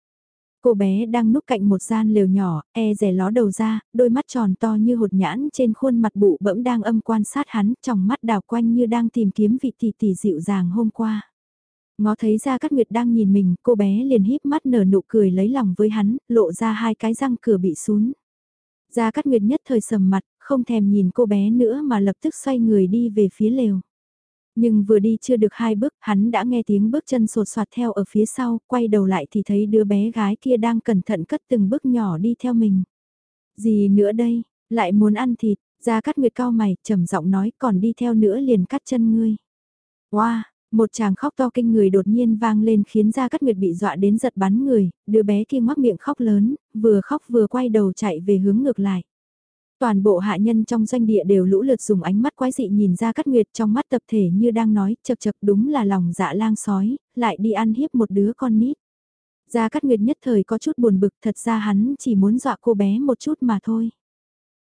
Cô bé đang núp cạnh một gian lều nhỏ, e rẻ ló đầu ra, đôi mắt tròn to như hột nhãn trên khuôn mặt bụ bẫm đang âm quan sát hắn, trong mắt đào quanh như đang tìm kiếm vị tỷ tỷ dịu dàng hôm qua. Ngó thấy Gia Cát Nguyệt đang nhìn mình, cô bé liền híp mắt nở nụ cười lấy lòng với hắn, lộ ra hai cái răng cửa bị sún. Gia Cát Nguyệt nhất thời sầm mặt, không thèm nhìn cô bé nữa mà lập tức xoay người đi về phía lều. Nhưng vừa đi chưa được hai bước, hắn đã nghe tiếng bước chân sột soạt theo ở phía sau, quay đầu lại thì thấy đứa bé gái kia đang cẩn thận cất từng bước nhỏ đi theo mình. Gì nữa đây, lại muốn ăn thịt, ra cắt nguyệt cao mày, trầm giọng nói còn đi theo nữa liền cắt chân ngươi. Wow, một chàng khóc to kinh người đột nhiên vang lên khiến Gia Cát Nguyệt bị dọa đến giật bắn người, đứa bé kia ngoác miệng khóc lớn, vừa khóc vừa quay đầu chạy về hướng ngược lại. Toàn bộ hạ nhân trong doanh địa đều lũ lượt dùng ánh mắt quái dị nhìn ra cắt nguyệt trong mắt tập thể như đang nói chật chật đúng là lòng dạ lang sói, lại đi ăn hiếp một đứa con nít. Gia Cát Nguyệt nhất thời có chút buồn bực thật ra hắn chỉ muốn dọa cô bé một chút mà thôi.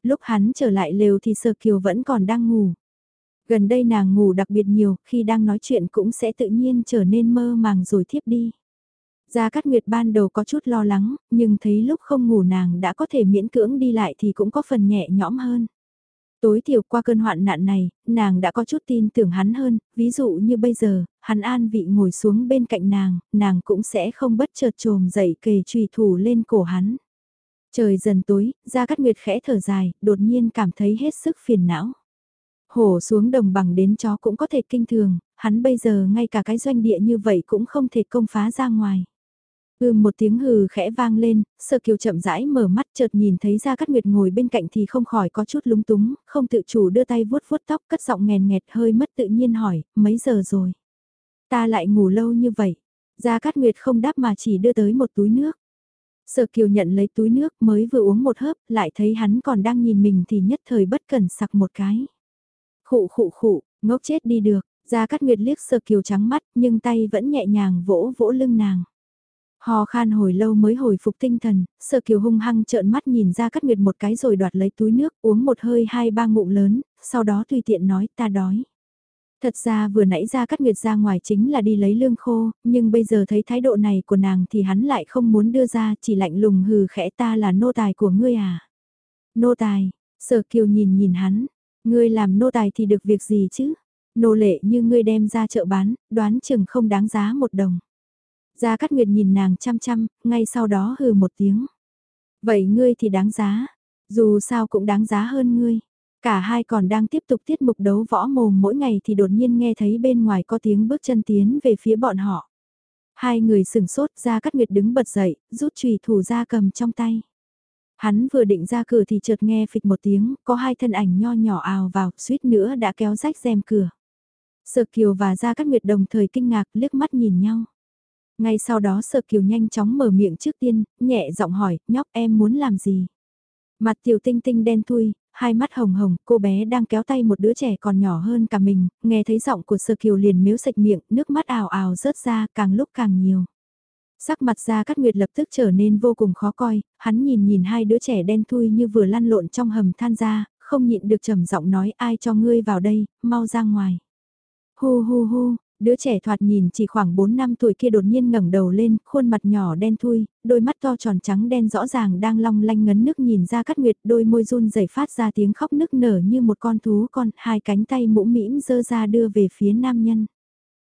Lúc hắn trở lại lều thì Sơ Kiều vẫn còn đang ngủ. Gần đây nàng ngủ đặc biệt nhiều, khi đang nói chuyện cũng sẽ tự nhiên trở nên mơ màng rồi thiếp đi. Gia Cát Nguyệt ban đầu có chút lo lắng, nhưng thấy lúc không ngủ nàng đã có thể miễn cưỡng đi lại thì cũng có phần nhẹ nhõm hơn. Tối thiểu qua cơn hoạn nạn này, nàng đã có chút tin tưởng hắn hơn, ví dụ như bây giờ, hắn an vị ngồi xuống bên cạnh nàng, nàng cũng sẽ không bất chợt trồm dậy kề trùy thủ lên cổ hắn. Trời dần tối, Gia Cát Nguyệt khẽ thở dài, đột nhiên cảm thấy hết sức phiền não. Hổ xuống đồng bằng đến chó cũng có thể kinh thường, hắn bây giờ ngay cả cái doanh địa như vậy cũng không thể công phá ra ngoài. Ưm một tiếng hừ khẽ vang lên, sợ kiều chậm rãi mở mắt chợt nhìn thấy ra cát nguyệt ngồi bên cạnh thì không khỏi có chút lúng túng, không tự chủ đưa tay vuốt vuốt tóc cất giọng nghèn nghẹt hơi mất tự nhiên hỏi, mấy giờ rồi? Ta lại ngủ lâu như vậy. Gia Cát Nguyệt không đáp mà chỉ đưa tới một túi nước. Sở Kiều nhận lấy túi nước mới vừa uống một hớp, lại thấy hắn còn đang nhìn mình thì nhất thời bất cẩn sặc một cái. Khụ khụ khụ, ngốc chết đi được, Gia Cát Nguyệt liếc Sở Kiều trắng mắt nhưng tay vẫn nhẹ nhàng vỗ vỗ lưng nàng. Hò khan hồi lâu mới hồi phục tinh thần, Sở Kiều hung hăng trợn mắt nhìn ra Cát Nguyệt một cái rồi đoạt lấy túi nước uống một hơi hai ba ngụm lớn, sau đó tùy tiện nói ta đói. Thật ra vừa nãy ra cắt nguyệt ra ngoài chính là đi lấy lương khô, nhưng bây giờ thấy thái độ này của nàng thì hắn lại không muốn đưa ra, chỉ lạnh lùng hừ khẽ ta là nô tài của ngươi à. Nô tài, sở kiều nhìn nhìn hắn, ngươi làm nô tài thì được việc gì chứ? Nô lệ như ngươi đem ra chợ bán, đoán chừng không đáng giá một đồng. Gia Cát Nguyệt nhìn nàng chăm chăm, ngay sau đó hừ một tiếng. Vậy ngươi thì đáng giá, dù sao cũng đáng giá hơn ngươi. Cả hai còn đang tiếp tục tiết mục đấu võ mồm mỗi ngày thì đột nhiên nghe thấy bên ngoài có tiếng bước chân tiến về phía bọn họ. Hai người sừng sốt ra cắt nguyệt đứng bật dậy, rút chùy thủ ra cầm trong tay. Hắn vừa định ra cửa thì chợt nghe phịch một tiếng, có hai thân ảnh nho nhỏ ào vào, suýt nữa đã kéo rách rèm cửa. Sợ Kiều và Gia Cát Nguyệt đồng thời kinh ngạc liếc mắt nhìn nhau. Ngay sau đó Sợ Kiều nhanh chóng mở miệng trước tiên, nhẹ giọng hỏi, nhóc em muốn làm gì? Mặt tiểu tinh tinh đen thui, hai mắt hồng hồng, cô bé đang kéo tay một đứa trẻ còn nhỏ hơn cả mình, nghe thấy giọng của Sơ Kiều liền miếu sạch miệng, nước mắt ào ào rớt ra càng lúc càng nhiều. Sắc mặt ra cắt nguyệt lập tức trở nên vô cùng khó coi, hắn nhìn nhìn hai đứa trẻ đen thui như vừa lăn lộn trong hầm than ra, không nhịn được trầm giọng nói ai cho ngươi vào đây, mau ra ngoài. Hu hu hu, Đứa trẻ thoạt nhìn chỉ khoảng 4 năm tuổi kia đột nhiên ngẩng đầu lên, khuôn mặt nhỏ đen thui, đôi mắt to tròn trắng đen rõ ràng đang long lanh ngấn nước nhìn ra cắt nguyệt, đôi môi run rẩy phát ra tiếng khóc nức nở như một con thú con, hai cánh tay mũm mĩm dơ ra đưa về phía nam nhân.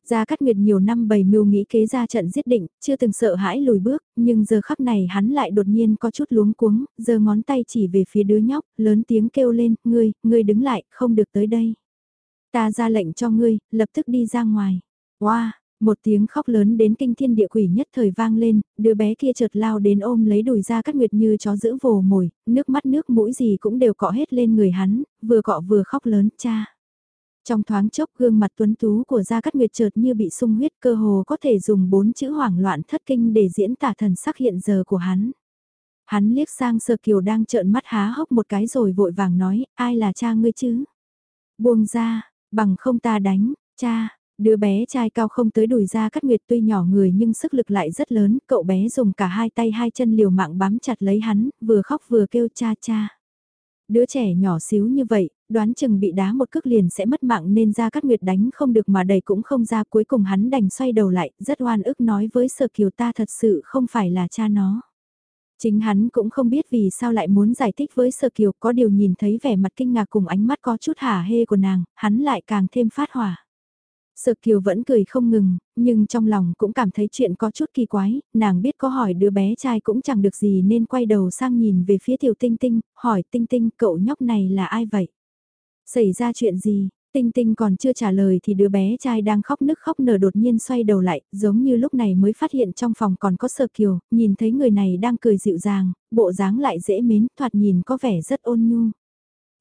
Gia Cát Nguyệt nhiều năm bày mưu nghĩ kế ra trận giết định, chưa từng sợ hãi lùi bước, nhưng giờ khắc này hắn lại đột nhiên có chút luống cuống, giơ ngón tay chỉ về phía đứa nhóc, lớn tiếng kêu lên, ngươi, ngươi đứng lại, không được tới đây. Ta ra lệnh cho ngươi, lập tức đi ra ngoài. Wow, một tiếng khóc lớn đến kinh thiên địa quỷ nhất thời vang lên, đứa bé kia chợt lao đến ôm lấy đùi ra cắt nguyệt như chó giữ vồ mồi, nước mắt nước mũi gì cũng đều cọ hết lên người hắn, vừa cọ vừa khóc lớn, cha. Trong thoáng chốc gương mặt tuấn tú của Gia Cát Nguyệt chợt như bị sung huyết cơ hồ có thể dùng bốn chữ hoảng loạn thất kinh để diễn tả thần sắc hiện giờ của hắn. Hắn liếc sang Sơ Kiều đang trợn mắt há hốc một cái rồi vội vàng nói, ai là cha ngươi chứ? Buông ra, Bằng không ta đánh, cha, đứa bé trai cao không tới đùi ra cắt nguyệt tuy nhỏ người nhưng sức lực lại rất lớn, cậu bé dùng cả hai tay hai chân liều mạng bám chặt lấy hắn, vừa khóc vừa kêu cha cha. Đứa trẻ nhỏ xíu như vậy, đoán chừng bị đá một cước liền sẽ mất mạng nên ra cắt nguyệt đánh không được mà đầy cũng không ra cuối cùng hắn đành xoay đầu lại, rất oan ức nói với sở kiều ta thật sự không phải là cha nó. Chính hắn cũng không biết vì sao lại muốn giải thích với Sơ Kiều có điều nhìn thấy vẻ mặt kinh ngạc cùng ánh mắt có chút hả hê của nàng, hắn lại càng thêm phát hỏa. Sơ Kiều vẫn cười không ngừng, nhưng trong lòng cũng cảm thấy chuyện có chút kỳ quái, nàng biết có hỏi đứa bé trai cũng chẳng được gì nên quay đầu sang nhìn về phía Tiểu Tinh Tinh, hỏi Tinh Tinh cậu nhóc này là ai vậy? Xảy ra chuyện gì? Tinh Tinh còn chưa trả lời thì đứa bé trai đang khóc nức khóc nở đột nhiên xoay đầu lại, giống như lúc này mới phát hiện trong phòng còn có Sở Kiều, nhìn thấy người này đang cười dịu dàng, bộ dáng lại dễ mến, thoạt nhìn có vẻ rất ôn nhu.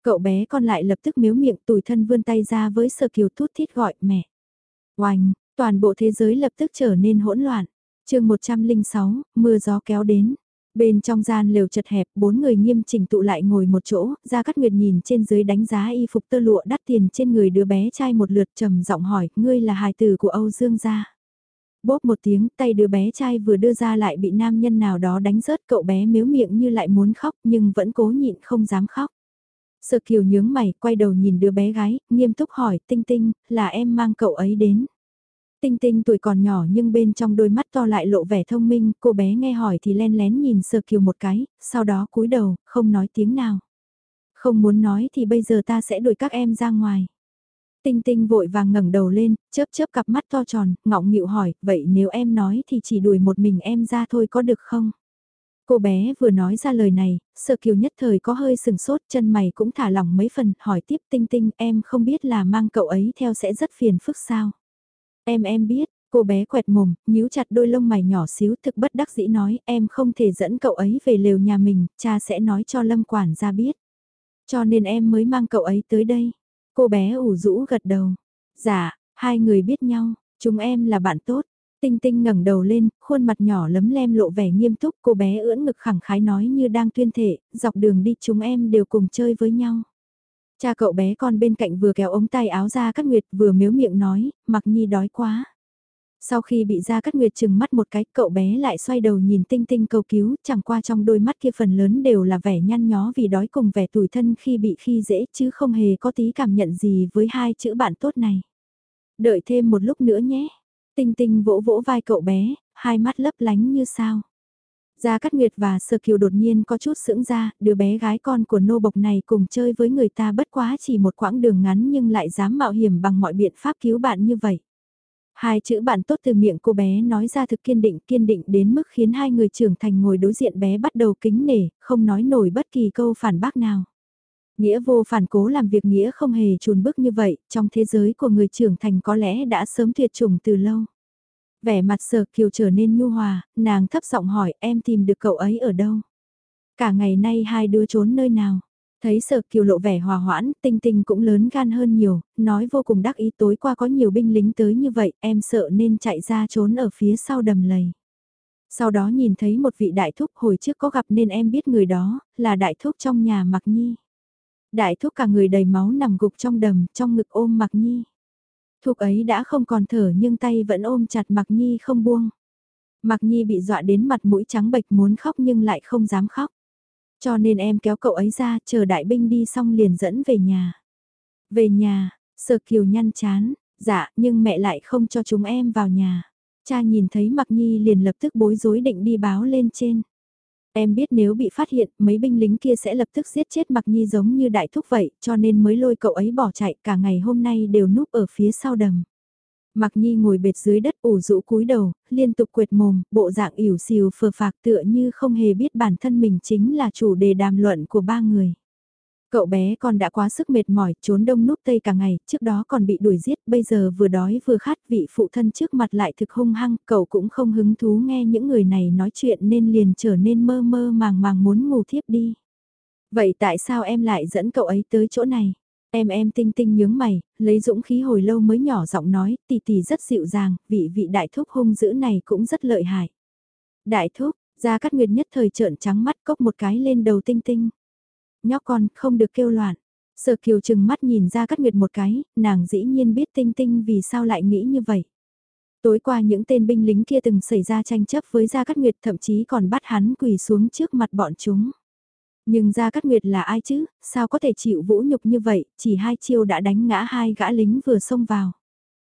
Cậu bé con lại lập tức miếu miệng tủi thân vươn tay ra với Sở Kiều thút thít gọi mẹ. Oanh, toàn bộ thế giới lập tức trở nên hỗn loạn. chương 106, mưa gió kéo đến. Bên trong gian lều chật hẹp, bốn người nghiêm chỉnh tụ lại ngồi một chỗ, Gia Cát Nguyệt nhìn trên dưới đánh giá y phục tơ lụa đắt tiền trên người đứa bé trai một lượt trầm giọng hỏi, ngươi là hài tử của Âu Dương gia. Bóp một tiếng, tay đứa bé trai vừa đưa ra lại bị nam nhân nào đó đánh rớt cậu bé miếu miệng như lại muốn khóc nhưng vẫn cố nhịn không dám khóc. Sợ kiều nhướng mày, quay đầu nhìn đứa bé gái, nghiêm túc hỏi, tinh tinh, là em mang cậu ấy đến. Tinh tinh tuổi còn nhỏ nhưng bên trong đôi mắt to lại lộ vẻ thông minh, cô bé nghe hỏi thì len lén nhìn Sơ kiều một cái, sau đó cúi đầu, không nói tiếng nào. Không muốn nói thì bây giờ ta sẽ đuổi các em ra ngoài. Tinh tinh vội vàng ngẩng đầu lên, chớp chớp cặp mắt to tròn, ngọng nghịu hỏi, vậy nếu em nói thì chỉ đuổi một mình em ra thôi có được không? Cô bé vừa nói ra lời này, sợ kiều nhất thời có hơi sừng sốt, chân mày cũng thả lỏng mấy phần, hỏi tiếp tinh tinh em không biết là mang cậu ấy theo sẽ rất phiền phức sao? Em em biết, cô bé quẹt mồm, nhíu chặt đôi lông mày nhỏ xíu thực bất đắc dĩ nói em không thể dẫn cậu ấy về lều nhà mình, cha sẽ nói cho lâm quản gia biết. Cho nên em mới mang cậu ấy tới đây. Cô bé ủ rũ gật đầu. Dạ, hai người biết nhau, chúng em là bạn tốt. Tinh Tinh ngẩng đầu lên, khuôn mặt nhỏ lấm lem lộ vẻ nghiêm túc, cô bé ưỡn ngực khẳng khái nói như đang tuyên thể, dọc đường đi chúng em đều cùng chơi với nhau. Cha cậu bé con bên cạnh vừa kéo ống tay áo ra cắt nguyệt vừa miếu miệng nói, mặc nhi đói quá. Sau khi bị ra cắt nguyệt chừng mắt một cái, cậu bé lại xoay đầu nhìn tinh tinh cầu cứu, chẳng qua trong đôi mắt kia phần lớn đều là vẻ nhăn nhó vì đói cùng vẻ tủi thân khi bị khi dễ chứ không hề có tí cảm nhận gì với hai chữ bạn tốt này. Đợi thêm một lúc nữa nhé. Tinh tinh vỗ vỗ vai cậu bé, hai mắt lấp lánh như sao. Gia Cát Nguyệt và Sở Kiều đột nhiên có chút sững ra, đứa bé gái con của nô bộc này cùng chơi với người ta bất quá chỉ một quãng đường ngắn nhưng lại dám mạo hiểm bằng mọi biện pháp cứu bạn như vậy. Hai chữ bạn tốt từ miệng cô bé nói ra thực kiên định, kiên định đến mức khiến hai người trưởng thành ngồi đối diện bé bắt đầu kính nể, không nói nổi bất kỳ câu phản bác nào. Nghĩa vô phản cố làm việc Nghĩa không hề chùn bước như vậy, trong thế giới của người trưởng thành có lẽ đã sớm tuyệt chủng từ lâu. Vẻ mặt sở kiều trở nên nhu hòa, nàng thấp giọng hỏi em tìm được cậu ấy ở đâu. Cả ngày nay hai đứa trốn nơi nào. Thấy sở kiều lộ vẻ hòa hoãn, tinh tinh cũng lớn gan hơn nhiều, nói vô cùng đắc ý tối qua có nhiều binh lính tới như vậy, em sợ nên chạy ra trốn ở phía sau đầm lầy. Sau đó nhìn thấy một vị đại thúc hồi trước có gặp nên em biết người đó, là đại thúc trong nhà Mặc Nhi. Đại thúc cả người đầy máu nằm gục trong đầm, trong ngực ôm Mặc Nhi. Thục ấy đã không còn thở nhưng tay vẫn ôm chặt Mạc Nhi không buông. Mạc Nhi bị dọa đến mặt mũi trắng bệch muốn khóc nhưng lại không dám khóc. Cho nên em kéo cậu ấy ra chờ đại binh đi xong liền dẫn về nhà. Về nhà, sợ kiều nhăn chán, dạ nhưng mẹ lại không cho chúng em vào nhà. Cha nhìn thấy Mạc Nhi liền lập tức bối rối định đi báo lên trên. Em biết nếu bị phát hiện, mấy binh lính kia sẽ lập tức giết chết Mạc Nhi giống như đại thúc vậy, cho nên mới lôi cậu ấy bỏ chạy cả ngày hôm nay đều núp ở phía sau đầm. Mạc Nhi ngồi bệt dưới đất ủ rũ cúi đầu, liên tục quệt mồm, bộ dạng ỉu xìu phờ phạc tựa như không hề biết bản thân mình chính là chủ đề đàm luận của ba người. Cậu bé còn đã quá sức mệt mỏi, trốn đông núp tây cả ngày, trước đó còn bị đuổi giết, bây giờ vừa đói vừa khát vị phụ thân trước mặt lại thực hung hăng, cậu cũng không hứng thú nghe những người này nói chuyện nên liền trở nên mơ mơ màng màng muốn ngủ thiếp đi. Vậy tại sao em lại dẫn cậu ấy tới chỗ này? Em em tinh tinh nhướng mày, lấy dũng khí hồi lâu mới nhỏ giọng nói, tỷ tỷ rất dịu dàng, vị vị đại thúc hung dữ này cũng rất lợi hại. Đại thúc, ra cắt nguyệt nhất thời trợn trắng mắt cốc một cái lên đầu tinh tinh nhóc con không được kêu loạn. Sở kiều chừng mắt nhìn ra cắt nguyệt một cái, nàng dĩ nhiên biết tinh tinh vì sao lại nghĩ như vậy. Tối qua những tên binh lính kia từng xảy ra tranh chấp với Gia Cát Nguyệt thậm chí còn bắt hắn quỳ xuống trước mặt bọn chúng. Nhưng Gia Cát Nguyệt là ai chứ, sao có thể chịu vũ nhục như vậy, chỉ hai chiêu đã đánh ngã hai gã lính vừa xông vào.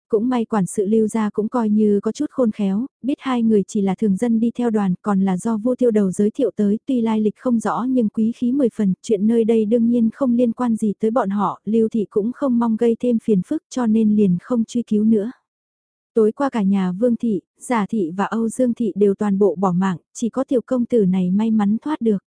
Cũng may quản sự lưu gia cũng coi như có chút khôn khéo, biết hai người chỉ là thường dân đi theo đoàn còn là do vua tiêu đầu giới thiệu tới tuy lai lịch không rõ nhưng quý khí mười phần, chuyện nơi đây đương nhiên không liên quan gì tới bọn họ, lưu thị cũng không mong gây thêm phiền phức cho nên liền không truy cứu nữa. Tối qua cả nhà Vương Thị, Giả Thị và Âu Dương Thị đều toàn bộ bỏ mạng, chỉ có tiểu công tử này may mắn thoát được.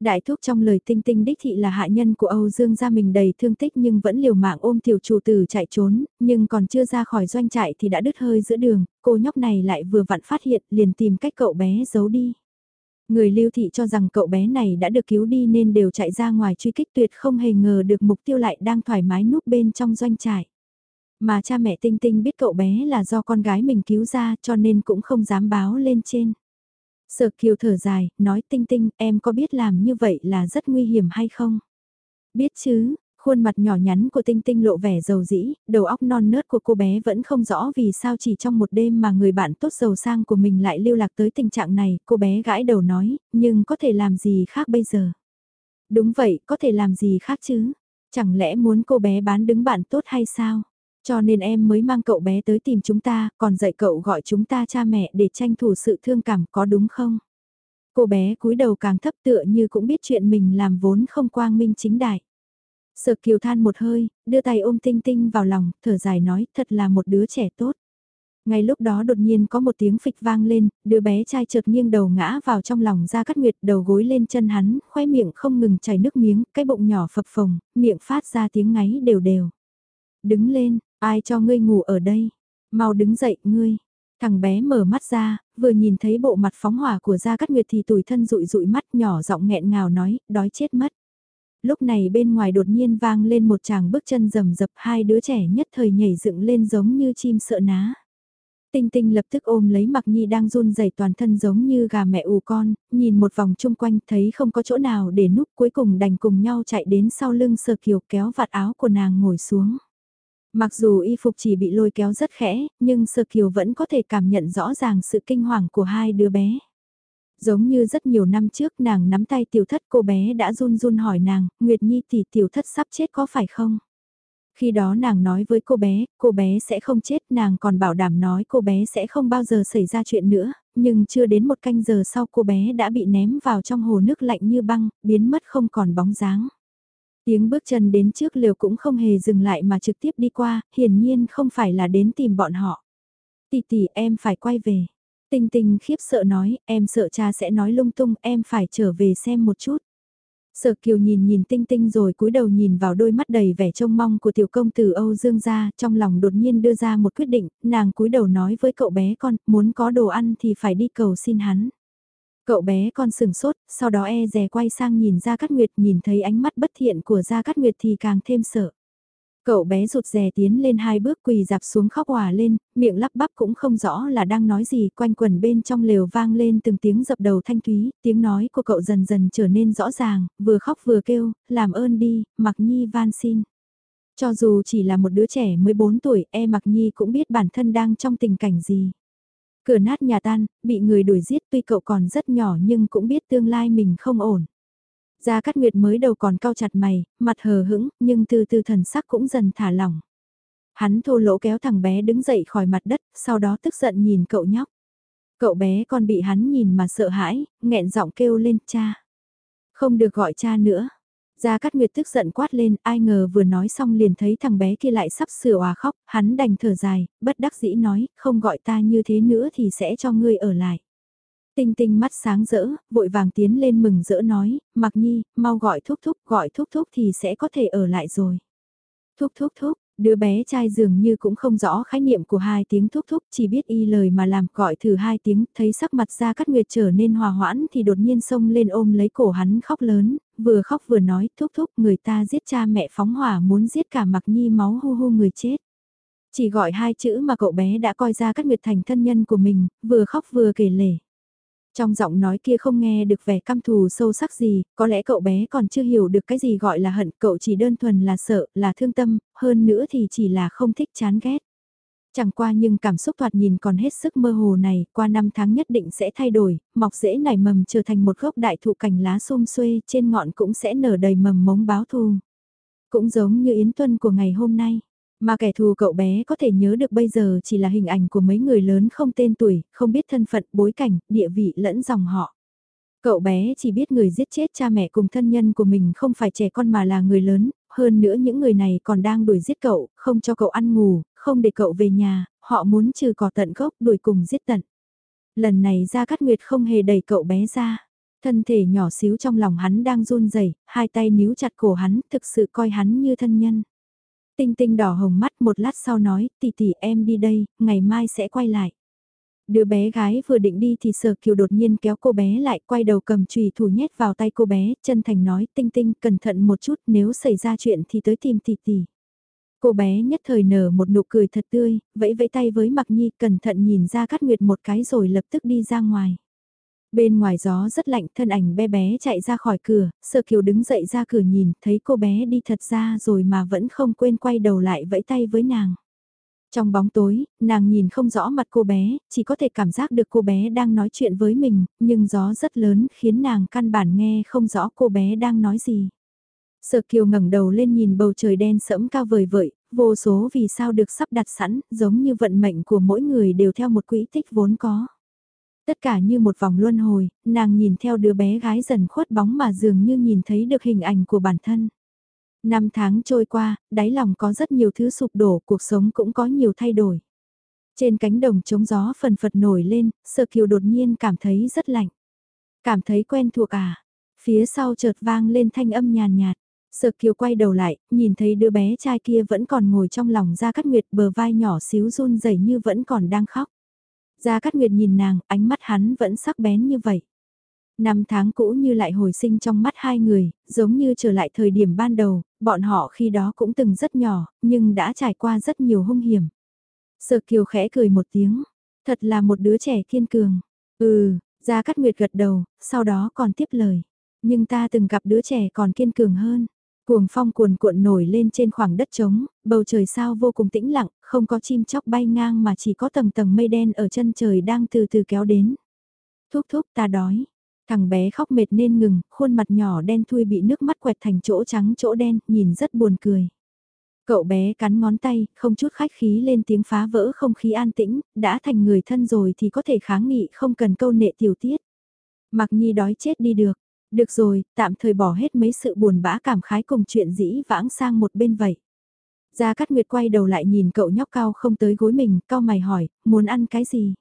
Đại thúc trong lời tinh tinh đích thị là hạ nhân của Âu Dương gia mình đầy thương tích nhưng vẫn liều mạng ôm tiểu chủ tử chạy trốn, nhưng còn chưa ra khỏi doanh trại thì đã đứt hơi giữa đường, cô nhóc này lại vừa vặn phát hiện liền tìm cách cậu bé giấu đi. Người lưu thị cho rằng cậu bé này đã được cứu đi nên đều chạy ra ngoài truy kích tuyệt không hề ngờ được mục tiêu lại đang thoải mái núp bên trong doanh trại. Mà cha mẹ tinh tinh biết cậu bé là do con gái mình cứu ra cho nên cũng không dám báo lên trên. Sở kiều thở dài, nói tinh tinh, em có biết làm như vậy là rất nguy hiểm hay không? Biết chứ, khuôn mặt nhỏ nhắn của tinh tinh lộ vẻ giàu dĩ, đầu óc non nớt của cô bé vẫn không rõ vì sao chỉ trong một đêm mà người bạn tốt giàu sang của mình lại lưu lạc tới tình trạng này, cô bé gãi đầu nói, nhưng có thể làm gì khác bây giờ? Đúng vậy, có thể làm gì khác chứ? Chẳng lẽ muốn cô bé bán đứng bạn tốt hay sao? Cho nên em mới mang cậu bé tới tìm chúng ta, còn dạy cậu gọi chúng ta cha mẹ để tranh thủ sự thương cảm có đúng không? Cô bé cúi đầu càng thấp tựa như cũng biết chuyện mình làm vốn không quang minh chính đại. Sở kiều than một hơi, đưa tay ôm tinh tinh vào lòng, thở dài nói thật là một đứa trẻ tốt. Ngay lúc đó đột nhiên có một tiếng phịch vang lên, đứa bé trai chợt nghiêng đầu ngã vào trong lòng ra cắt nguyệt đầu gối lên chân hắn, khoe miệng không ngừng chảy nước miếng, cái bụng nhỏ phập phồng, miệng phát ra tiếng ngáy đều đều. Đứng lên, ai cho ngươi ngủ ở đây? Mau đứng dậy, ngươi. Thằng bé mở mắt ra, vừa nhìn thấy bộ mặt phóng hỏa của Gia Cát Nguyệt thì tủi thân rụi rụi mắt nhỏ giọng nghẹn ngào nói, đói chết mất. Lúc này bên ngoài đột nhiên vang lên một chàng bước chân rầm rập hai đứa trẻ nhất thời nhảy dựng lên giống như chim sợ ná. Tinh Tinh lập tức ôm lấy Mặc Nhi đang run rẩy toàn thân giống như gà mẹ ù con, nhìn một vòng chung quanh thấy không có chỗ nào để núp cuối cùng đành cùng nhau chạy đến sau lưng Sơ Kiều kéo vạt áo của nàng ngồi xuống. Mặc dù y phục chỉ bị lôi kéo rất khẽ, nhưng Sơ Kiều vẫn có thể cảm nhận rõ ràng sự kinh hoàng của hai đứa bé. Giống như rất nhiều năm trước nàng nắm tay tiểu thất cô bé đã run run hỏi nàng, Nguyệt Nhi thì tiểu thất sắp chết có phải không? Khi đó nàng nói với cô bé, cô bé sẽ không chết, nàng còn bảo đảm nói cô bé sẽ không bao giờ xảy ra chuyện nữa, nhưng chưa đến một canh giờ sau cô bé đã bị ném vào trong hồ nước lạnh như băng, biến mất không còn bóng dáng. Tiếng bước chân đến trước liều cũng không hề dừng lại mà trực tiếp đi qua, hiển nhiên không phải là đến tìm bọn họ. Tỷ tỷ em phải quay về. Tinh tinh khiếp sợ nói, em sợ cha sẽ nói lung tung, em phải trở về xem một chút. Sở Kiều nhìn nhìn Tinh Tinh rồi cúi đầu nhìn vào đôi mắt đầy vẻ trông mong của tiểu công tử Âu Dương gia, trong lòng đột nhiên đưa ra một quyết định, nàng cúi đầu nói với cậu bé con, muốn có đồ ăn thì phải đi cầu xin hắn. Cậu bé con sừng sốt, sau đó e dè quay sang nhìn Gia Cát Nguyệt nhìn thấy ánh mắt bất thiện của Gia Cát Nguyệt thì càng thêm sợ. Cậu bé rụt rè tiến lên hai bước quỳ dạp xuống khóc hòa lên, miệng lắp bắp cũng không rõ là đang nói gì, quanh quần bên trong lều vang lên từng tiếng dập đầu thanh thúy, tiếng nói của cậu dần dần trở nên rõ ràng, vừa khóc vừa kêu, làm ơn đi, Mặc Nhi van xin. Cho dù chỉ là một đứa trẻ 14 tuổi, e Mặc Nhi cũng biết bản thân đang trong tình cảnh gì. Cửa nát nhà tan, bị người đuổi giết tuy cậu còn rất nhỏ nhưng cũng biết tương lai mình không ổn. Gia Cát Nguyệt mới đầu còn cao chặt mày, mặt hờ hững, nhưng từ từ thần sắc cũng dần thả lỏng. Hắn thô lỗ kéo thằng bé đứng dậy khỏi mặt đất, sau đó tức giận nhìn cậu nhóc. Cậu bé còn bị hắn nhìn mà sợ hãi, nghẹn giọng kêu lên cha. Không được gọi cha nữa. Gia Cát Nguyệt tức giận quát lên, ai ngờ vừa nói xong liền thấy thằng bé kia lại sắp sửa hòa khóc, hắn đành thở dài, bất đắc dĩ nói, không gọi ta như thế nữa thì sẽ cho ngươi ở lại. Tinh tinh mắt sáng rỡ, vội vàng tiến lên mừng rỡ nói, Mặc Nhi, mau gọi thúc thúc, gọi thúc thúc thì sẽ có thể ở lại rồi. Thúc thúc thúc, đứa bé trai dường như cũng không rõ khái niệm của hai tiếng thúc thúc, chỉ biết y lời mà làm gọi thử hai tiếng, thấy sắc mặt ra cắt nguyệt trở nên hòa hoãn thì đột nhiên xông lên ôm lấy cổ hắn khóc lớn, vừa khóc vừa nói, thúc thúc người ta giết cha mẹ phóng hỏa muốn giết cả Mặc Nhi máu hu hu người chết. Chỉ gọi hai chữ mà cậu bé đã coi ra cắt nguyệt thành thân nhân của mình, vừa khóc vừa kể lể. Trong giọng nói kia không nghe được vẻ căm thù sâu sắc gì, có lẽ cậu bé còn chưa hiểu được cái gì gọi là hận, cậu chỉ đơn thuần là sợ, là thương tâm, hơn nữa thì chỉ là không thích chán ghét. Chẳng qua nhưng cảm xúc thoạt nhìn còn hết sức mơ hồ này, qua năm tháng nhất định sẽ thay đổi, mọc rễ nảy mầm trở thành một gốc đại thụ cành lá xôm xuê, trên ngọn cũng sẽ nở đầy mầm mống báo thù. Cũng giống như Yến Tuân của ngày hôm nay. Mà kẻ thù cậu bé có thể nhớ được bây giờ chỉ là hình ảnh của mấy người lớn không tên tuổi, không biết thân phận, bối cảnh, địa vị lẫn dòng họ. Cậu bé chỉ biết người giết chết cha mẹ cùng thân nhân của mình không phải trẻ con mà là người lớn, hơn nữa những người này còn đang đuổi giết cậu, không cho cậu ăn ngủ, không để cậu về nhà, họ muốn trừ cỏ tận gốc đuổi cùng giết tận. Lần này Gia Cát Nguyệt không hề đẩy cậu bé ra. Thân thể nhỏ xíu trong lòng hắn đang run rẩy, hai tay níu chặt cổ hắn, thực sự coi hắn như thân nhân. Tinh tinh đỏ hồng mắt một lát sau nói, tỷ tỷ em đi đây, ngày mai sẽ quay lại. Đứa bé gái vừa định đi thì sở kiều đột nhiên kéo cô bé lại quay đầu cầm chùy thủ nhét vào tay cô bé, chân thành nói tinh tinh cẩn thận một chút nếu xảy ra chuyện thì tới tìm tỷ tỷ. Cô bé nhất thời nở một nụ cười thật tươi, vẫy vẫy tay với Mặc Nhi cẩn thận nhìn ra cát nguyệt một cái rồi lập tức đi ra ngoài. Bên ngoài gió rất lạnh, thân ảnh bé bé chạy ra khỏi cửa, sợ Kiều đứng dậy ra cửa nhìn, thấy cô bé đi thật ra rồi mà vẫn không quên quay đầu lại vẫy tay với nàng. Trong bóng tối, nàng nhìn không rõ mặt cô bé, chỉ có thể cảm giác được cô bé đang nói chuyện với mình, nhưng gió rất lớn khiến nàng căn bản nghe không rõ cô bé đang nói gì. Sở Kiều ngẩng đầu lên nhìn bầu trời đen sẫm cao vời vợi, vô số vì sao được sắp đặt sẵn, giống như vận mệnh của mỗi người đều theo một quỹ tích vốn có. Tất cả như một vòng luân hồi, nàng nhìn theo đứa bé gái dần khuất bóng mà dường như nhìn thấy được hình ảnh của bản thân. Năm tháng trôi qua, đáy lòng có rất nhiều thứ sụp đổ, cuộc sống cũng có nhiều thay đổi. Trên cánh đồng trống gió phần phật nổi lên, sơ Kiều đột nhiên cảm thấy rất lạnh. Cảm thấy quen thuộc à? Phía sau chợt vang lên thanh âm nhàn nhạt. sơ Kiều quay đầu lại, nhìn thấy đứa bé trai kia vẫn còn ngồi trong lòng ra cắt Nguyệt bờ vai nhỏ xíu run rẩy như vẫn còn đang khóc. Gia Cát Nguyệt nhìn nàng, ánh mắt hắn vẫn sắc bén như vậy. Năm tháng cũ như lại hồi sinh trong mắt hai người, giống như trở lại thời điểm ban đầu, bọn họ khi đó cũng từng rất nhỏ, nhưng đã trải qua rất nhiều hung hiểm. Sở Kiều khẽ cười một tiếng, thật là một đứa trẻ kiên cường. Ừ, Gia Cát Nguyệt gật đầu, sau đó còn tiếp lời. Nhưng ta từng gặp đứa trẻ còn kiên cường hơn. Cuồng phong cuồn cuộn nổi lên trên khoảng đất trống, bầu trời sao vô cùng tĩnh lặng, không có chim chóc bay ngang mà chỉ có tầng tầng mây đen ở chân trời đang từ từ kéo đến. Thúc thúc ta đói. Thằng bé khóc mệt nên ngừng, khuôn mặt nhỏ đen thui bị nước mắt quẹt thành chỗ trắng chỗ đen, nhìn rất buồn cười. Cậu bé cắn ngón tay, không chút khách khí lên tiếng phá vỡ không khí an tĩnh, đã thành người thân rồi thì có thể kháng nghị không cần câu nệ tiểu tiết. Mặc nhi đói chết đi được, được rồi, tạm thời bỏ hết mấy sự buồn bã cảm khái cùng chuyện dĩ vãng sang một bên vậy. Gia Cát Nguyệt quay đầu lại nhìn cậu nhóc cao không tới gối mình, cao mày hỏi, muốn ăn cái gì?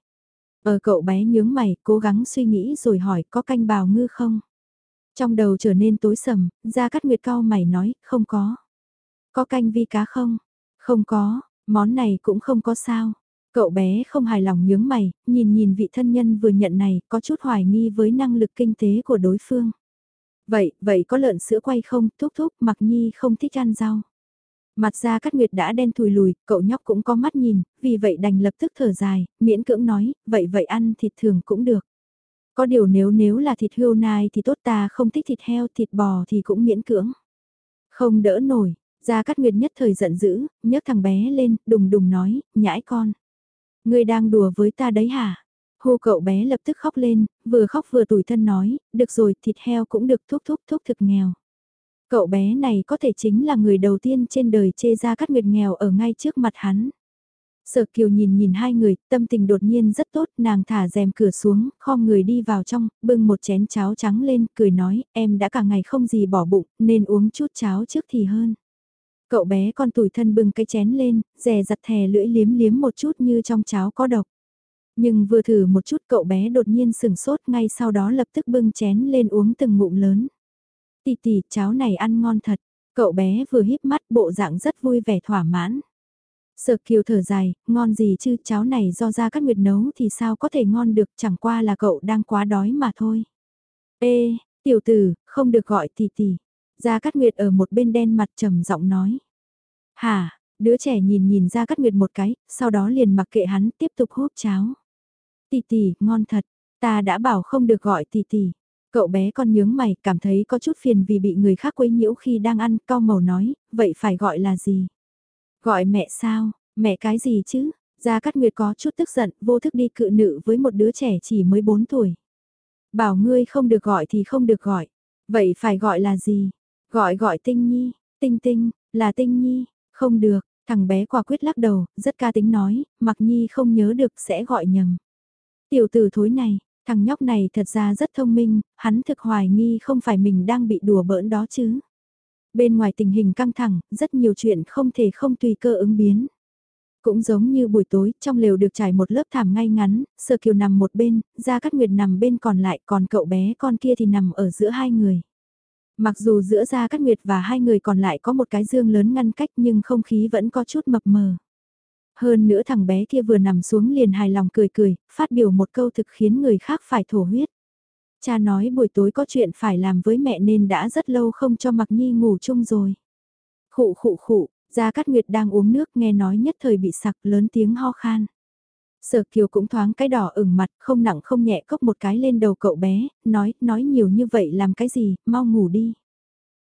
Ở cậu bé nhướng mày, cố gắng suy nghĩ rồi hỏi, có canh bào ngư không? Trong đầu trở nên tối sầm, Gia Cát Nguyệt cao mày nói, không có. Có canh vi cá không? Không có, món này cũng không có sao. Cậu bé không hài lòng nhướng mày, nhìn nhìn vị thân nhân vừa nhận này, có chút hoài nghi với năng lực kinh tế của đối phương. Vậy, vậy có lợn sữa quay không, thúc thúc, mặc nhi không thích ăn rau. Mặt ra cắt nguyệt đã đen thùi lùi, cậu nhóc cũng có mắt nhìn, vì vậy đành lập tức thở dài, miễn cưỡng nói, vậy vậy ăn thịt thường cũng được. Có điều nếu nếu là thịt hươu nai thì tốt ta không thích thịt heo, thịt bò thì cũng miễn cưỡng. Không đỡ nổi, ra Cát Nguyệt nhất thời giận dữ, nhấc thằng bé lên, đùng đùng nói, nhãi con. Ngươi đang đùa với ta đấy hả? Hô cậu bé lập tức khóc lên, vừa khóc vừa tủi thân nói, được rồi, thịt heo cũng được thúc thúc thúc thực nghèo. Cậu bé này có thể chính là người đầu tiên trên đời chê ra cắt nguyệt nghèo ở ngay trước mặt hắn. Sở kiều nhìn nhìn hai người, tâm tình đột nhiên rất tốt, nàng thả rèm cửa xuống, khom người đi vào trong, bưng một chén cháo trắng lên, cười nói, em đã cả ngày không gì bỏ bụng, nên uống chút cháo trước thì hơn. Cậu bé con tủi thân bưng cái chén lên, rè giặt thè lưỡi liếm liếm một chút như trong cháo có độc. Nhưng vừa thử một chút cậu bé đột nhiên sừng sốt ngay sau đó lập tức bưng chén lên uống từng ngụm lớn. Tì tì, cháo này ăn ngon thật. Cậu bé vừa híp mắt bộ dạng rất vui vẻ thỏa mãn. Sợ kiều thở dài, ngon gì chứ cháo này do ra các nguyệt nấu thì sao có thể ngon được chẳng qua là cậu đang quá đói mà thôi. Ê, tiểu tử, không được gọi tì tì. Gia Cát Nguyệt ở một bên đen mặt trầm giọng nói. Hả, đứa trẻ nhìn nhìn Gia Cát Nguyệt một cái, sau đó liền mặc kệ hắn tiếp tục hút cháo. Tì tì, ngon thật, ta đã bảo không được gọi tì tì. Cậu bé con nhướng mày, cảm thấy có chút phiền vì bị người khác quấy nhiễu khi đang ăn, cao màu nói, vậy phải gọi là gì? Gọi mẹ sao, mẹ cái gì chứ? Gia Cát Nguyệt có chút tức giận, vô thức đi cự nữ với một đứa trẻ chỉ mới 4 tuổi. Bảo ngươi không được gọi thì không được gọi. Vậy phải gọi là gì? Gọi gọi tinh nhi, tinh tinh, là tinh nhi, không được, thằng bé quả quyết lắc đầu, rất ca tính nói, mặc nhi không nhớ được sẽ gọi nhầm. Tiểu tử thối này, thằng nhóc này thật ra rất thông minh, hắn thực hoài nghi không phải mình đang bị đùa bỡn đó chứ. Bên ngoài tình hình căng thẳng, rất nhiều chuyện không thể không tùy cơ ứng biến. Cũng giống như buổi tối, trong lều được trải một lớp thảm ngay ngắn, Sơ Kiều nằm một bên, Gia Cát Nguyệt nằm bên còn lại, còn cậu bé con kia thì nằm ở giữa hai người. Mặc dù giữa Gia Cát Nguyệt và hai người còn lại có một cái dương lớn ngăn cách nhưng không khí vẫn có chút mập mờ. Hơn nữa thằng bé kia vừa nằm xuống liền hài lòng cười cười, phát biểu một câu thực khiến người khác phải thổ huyết. Cha nói buổi tối có chuyện phải làm với mẹ nên đã rất lâu không cho Mặc Nhi ngủ chung rồi. Khụ khụ khụ, Gia Cát Nguyệt đang uống nước nghe nói nhất thời bị sặc lớn tiếng ho khan. Sở Kiều cũng thoáng cái đỏ ửng mặt, không nặng không nhẹ cốc một cái lên đầu cậu bé, nói, nói nhiều như vậy làm cái gì, mau ngủ đi.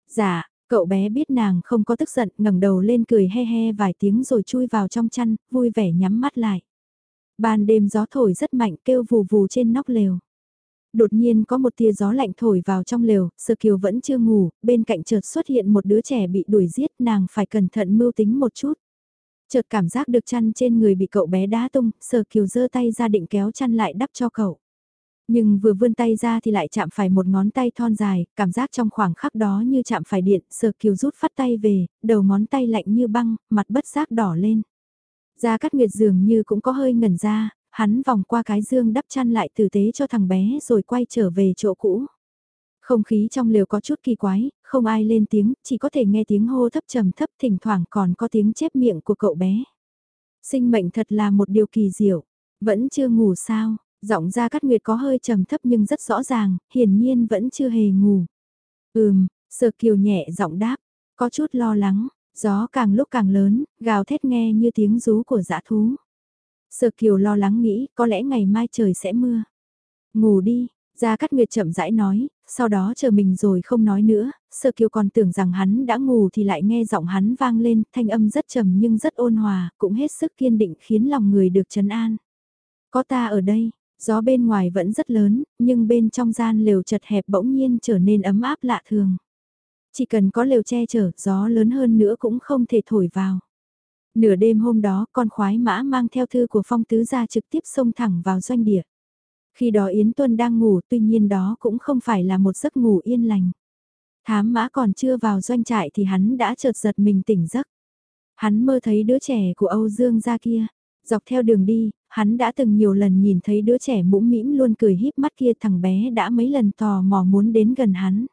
Dạ, cậu bé biết nàng không có tức giận, ngẩng đầu lên cười he he vài tiếng rồi chui vào trong chăn, vui vẻ nhắm mắt lại. Ban đêm gió thổi rất mạnh kêu vù vù trên nóc lều. Đột nhiên có một tia gió lạnh thổi vào trong lều, Sơ Kiều vẫn chưa ngủ, bên cạnh chợt xuất hiện một đứa trẻ bị đuổi giết, nàng phải cẩn thận mưu tính một chút. Chợt cảm giác được chăn trên người bị cậu bé đá tung, Sơ Kiều giơ tay ra định kéo chăn lại đắp cho cậu. Nhưng vừa vươn tay ra thì lại chạm phải một ngón tay thon dài, cảm giác trong khoảng khắc đó như chạm phải điện, sờ Kiều rút phát tay về, đầu ngón tay lạnh như băng, mặt bất giác đỏ lên. Gia Cát Nguyệt dường như cũng có hơi ngẩn ra, hắn vòng qua cái dương đắp chăn lại tử tế cho thằng bé rồi quay trở về chỗ cũ. Không khí trong lều có chút kỳ quái, không ai lên tiếng, chỉ có thể nghe tiếng hô thấp trầm thấp thỉnh thoảng còn có tiếng chép miệng của cậu bé. Sinh mệnh thật là một điều kỳ diệu, vẫn chưa ngủ sao, giọng ra cắt nguyệt có hơi trầm thấp nhưng rất rõ ràng, hiển nhiên vẫn chưa hề ngủ. Ừm, sờ kiều nhẹ giọng đáp, có chút lo lắng, gió càng lúc càng lớn, gào thét nghe như tiếng rú của dã thú. sờ kiều lo lắng nghĩ có lẽ ngày mai trời sẽ mưa. Ngủ đi, Gia Cát Nguyệt chậm rãi nói, sau đó chờ mình rồi không nói nữa, Sơ Kiều còn tưởng rằng hắn đã ngủ thì lại nghe giọng hắn vang lên, thanh âm rất trầm nhưng rất ôn hòa, cũng hết sức kiên định khiến lòng người được trấn an. Có ta ở đây, gió bên ngoài vẫn rất lớn, nhưng bên trong gian lều chật hẹp bỗng nhiên trở nên ấm áp lạ thường. Chỉ cần có lều che chở, gió lớn hơn nữa cũng không thể thổi vào. Nửa đêm hôm đó, con khoái mã mang theo thư của phong tứ ra trực tiếp xông thẳng vào doanh địa. Khi đó Yến Tuân đang ngủ tuy nhiên đó cũng không phải là một giấc ngủ yên lành. Thám mã còn chưa vào doanh trại thì hắn đã chợt giật mình tỉnh giấc. Hắn mơ thấy đứa trẻ của Âu Dương ra kia. Dọc theo đường đi, hắn đã từng nhiều lần nhìn thấy đứa trẻ mũm mĩm luôn cười híp mắt kia thằng bé đã mấy lần tò mò muốn đến gần hắn.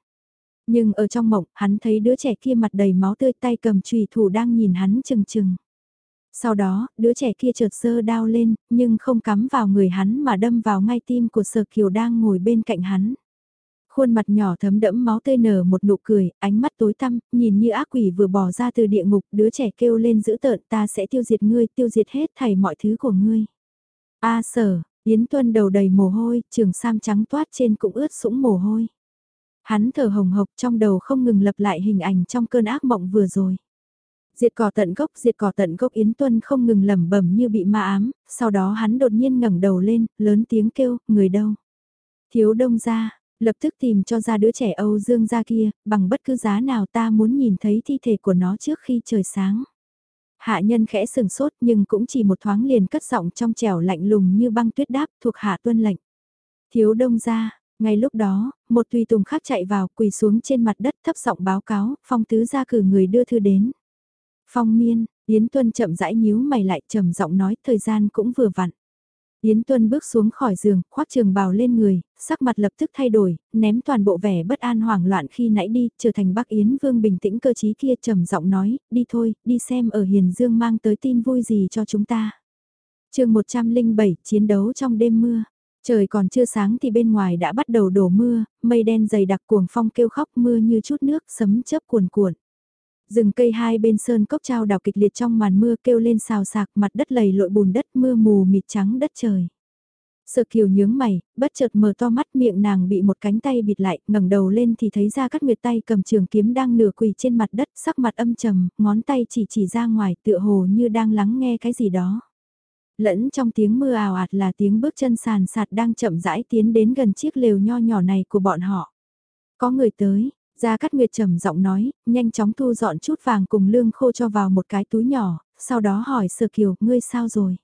Nhưng ở trong mộng, hắn thấy đứa trẻ kia mặt đầy máu tươi tay cầm chùy thủ đang nhìn hắn chừng chừng. Sau đó, đứa trẻ kia chợt sơ đao lên, nhưng không cắm vào người hắn mà đâm vào ngay tim của Sở Kiều đang ngồi bên cạnh hắn. Khuôn mặt nhỏ thấm đẫm máu tươi nở một nụ cười, ánh mắt tối tăm, nhìn như ác quỷ vừa bỏ ra từ địa ngục, đứa trẻ kêu lên giữ tợn ta sẽ tiêu diệt ngươi, tiêu diệt hết thảy mọi thứ của ngươi. A sở, Yến Tuân đầu đầy mồ hôi, trường sam trắng toát trên cũng ướt sũng mồ hôi. Hắn thở hồng hộc trong đầu không ngừng lập lại hình ảnh trong cơn ác mộng vừa rồi. Diệt cỏ tận gốc, diệt cỏ tận gốc Yến Tuân không ngừng lẩm bẩm như bị ma ám, sau đó hắn đột nhiên ngẩng đầu lên, lớn tiếng kêu, người đâu? Thiếu đông ra, lập tức tìm cho ra đứa trẻ Âu Dương ra kia, bằng bất cứ giá nào ta muốn nhìn thấy thi thể của nó trước khi trời sáng. Hạ nhân khẽ sừng sốt nhưng cũng chỉ một thoáng liền cất giọng trong trẻo lạnh lùng như băng tuyết đáp thuộc hạ tuân lệnh. Thiếu đông ra, ngay lúc đó, một tùy tùng khác chạy vào quỳ xuống trên mặt đất thấp giọng báo cáo, phong tứ ra cử người đưa thư đến. Phong miên, Yến Tuân chậm rãi nhíu mày lại trầm giọng nói thời gian cũng vừa vặn. Yến Tuân bước xuống khỏi giường, khoác trường bào lên người, sắc mặt lập tức thay đổi, ném toàn bộ vẻ bất an hoảng loạn khi nãy đi, trở thành Bắc Yến Vương bình tĩnh cơ trí kia trầm giọng nói, đi thôi, đi xem ở Hiền Dương mang tới tin vui gì cho chúng ta. chương 107, chiến đấu trong đêm mưa. Trời còn chưa sáng thì bên ngoài đã bắt đầu đổ mưa, mây đen dày đặc cuồng phong kêu khóc mưa như chút nước, sấm chớp cuồn cuộn. Rừng cây hai bên sơn cốc trao đảo kịch liệt trong màn mưa kêu lên xào sạc mặt đất lầy lội bùn đất mưa mù mịt trắng đất trời. Sợ kiều nhướng mày, bất chợt mở to mắt miệng nàng bị một cánh tay bịt lại, ngẩng đầu lên thì thấy ra cắt nguyệt tay cầm trường kiếm đang nửa quỳ trên mặt đất, sắc mặt âm trầm, ngón tay chỉ chỉ ra ngoài tựa hồ như đang lắng nghe cái gì đó. Lẫn trong tiếng mưa ào ạt là tiếng bước chân sàn sạt đang chậm rãi tiến đến gần chiếc lều nho nhỏ này của bọn họ. Có người tới, Gia Cát Nguyệt trầm giọng nói, nhanh chóng thu dọn chút vàng cùng lương khô cho vào một cái túi nhỏ, sau đó hỏi Sở Kiều, ngươi sao rồi?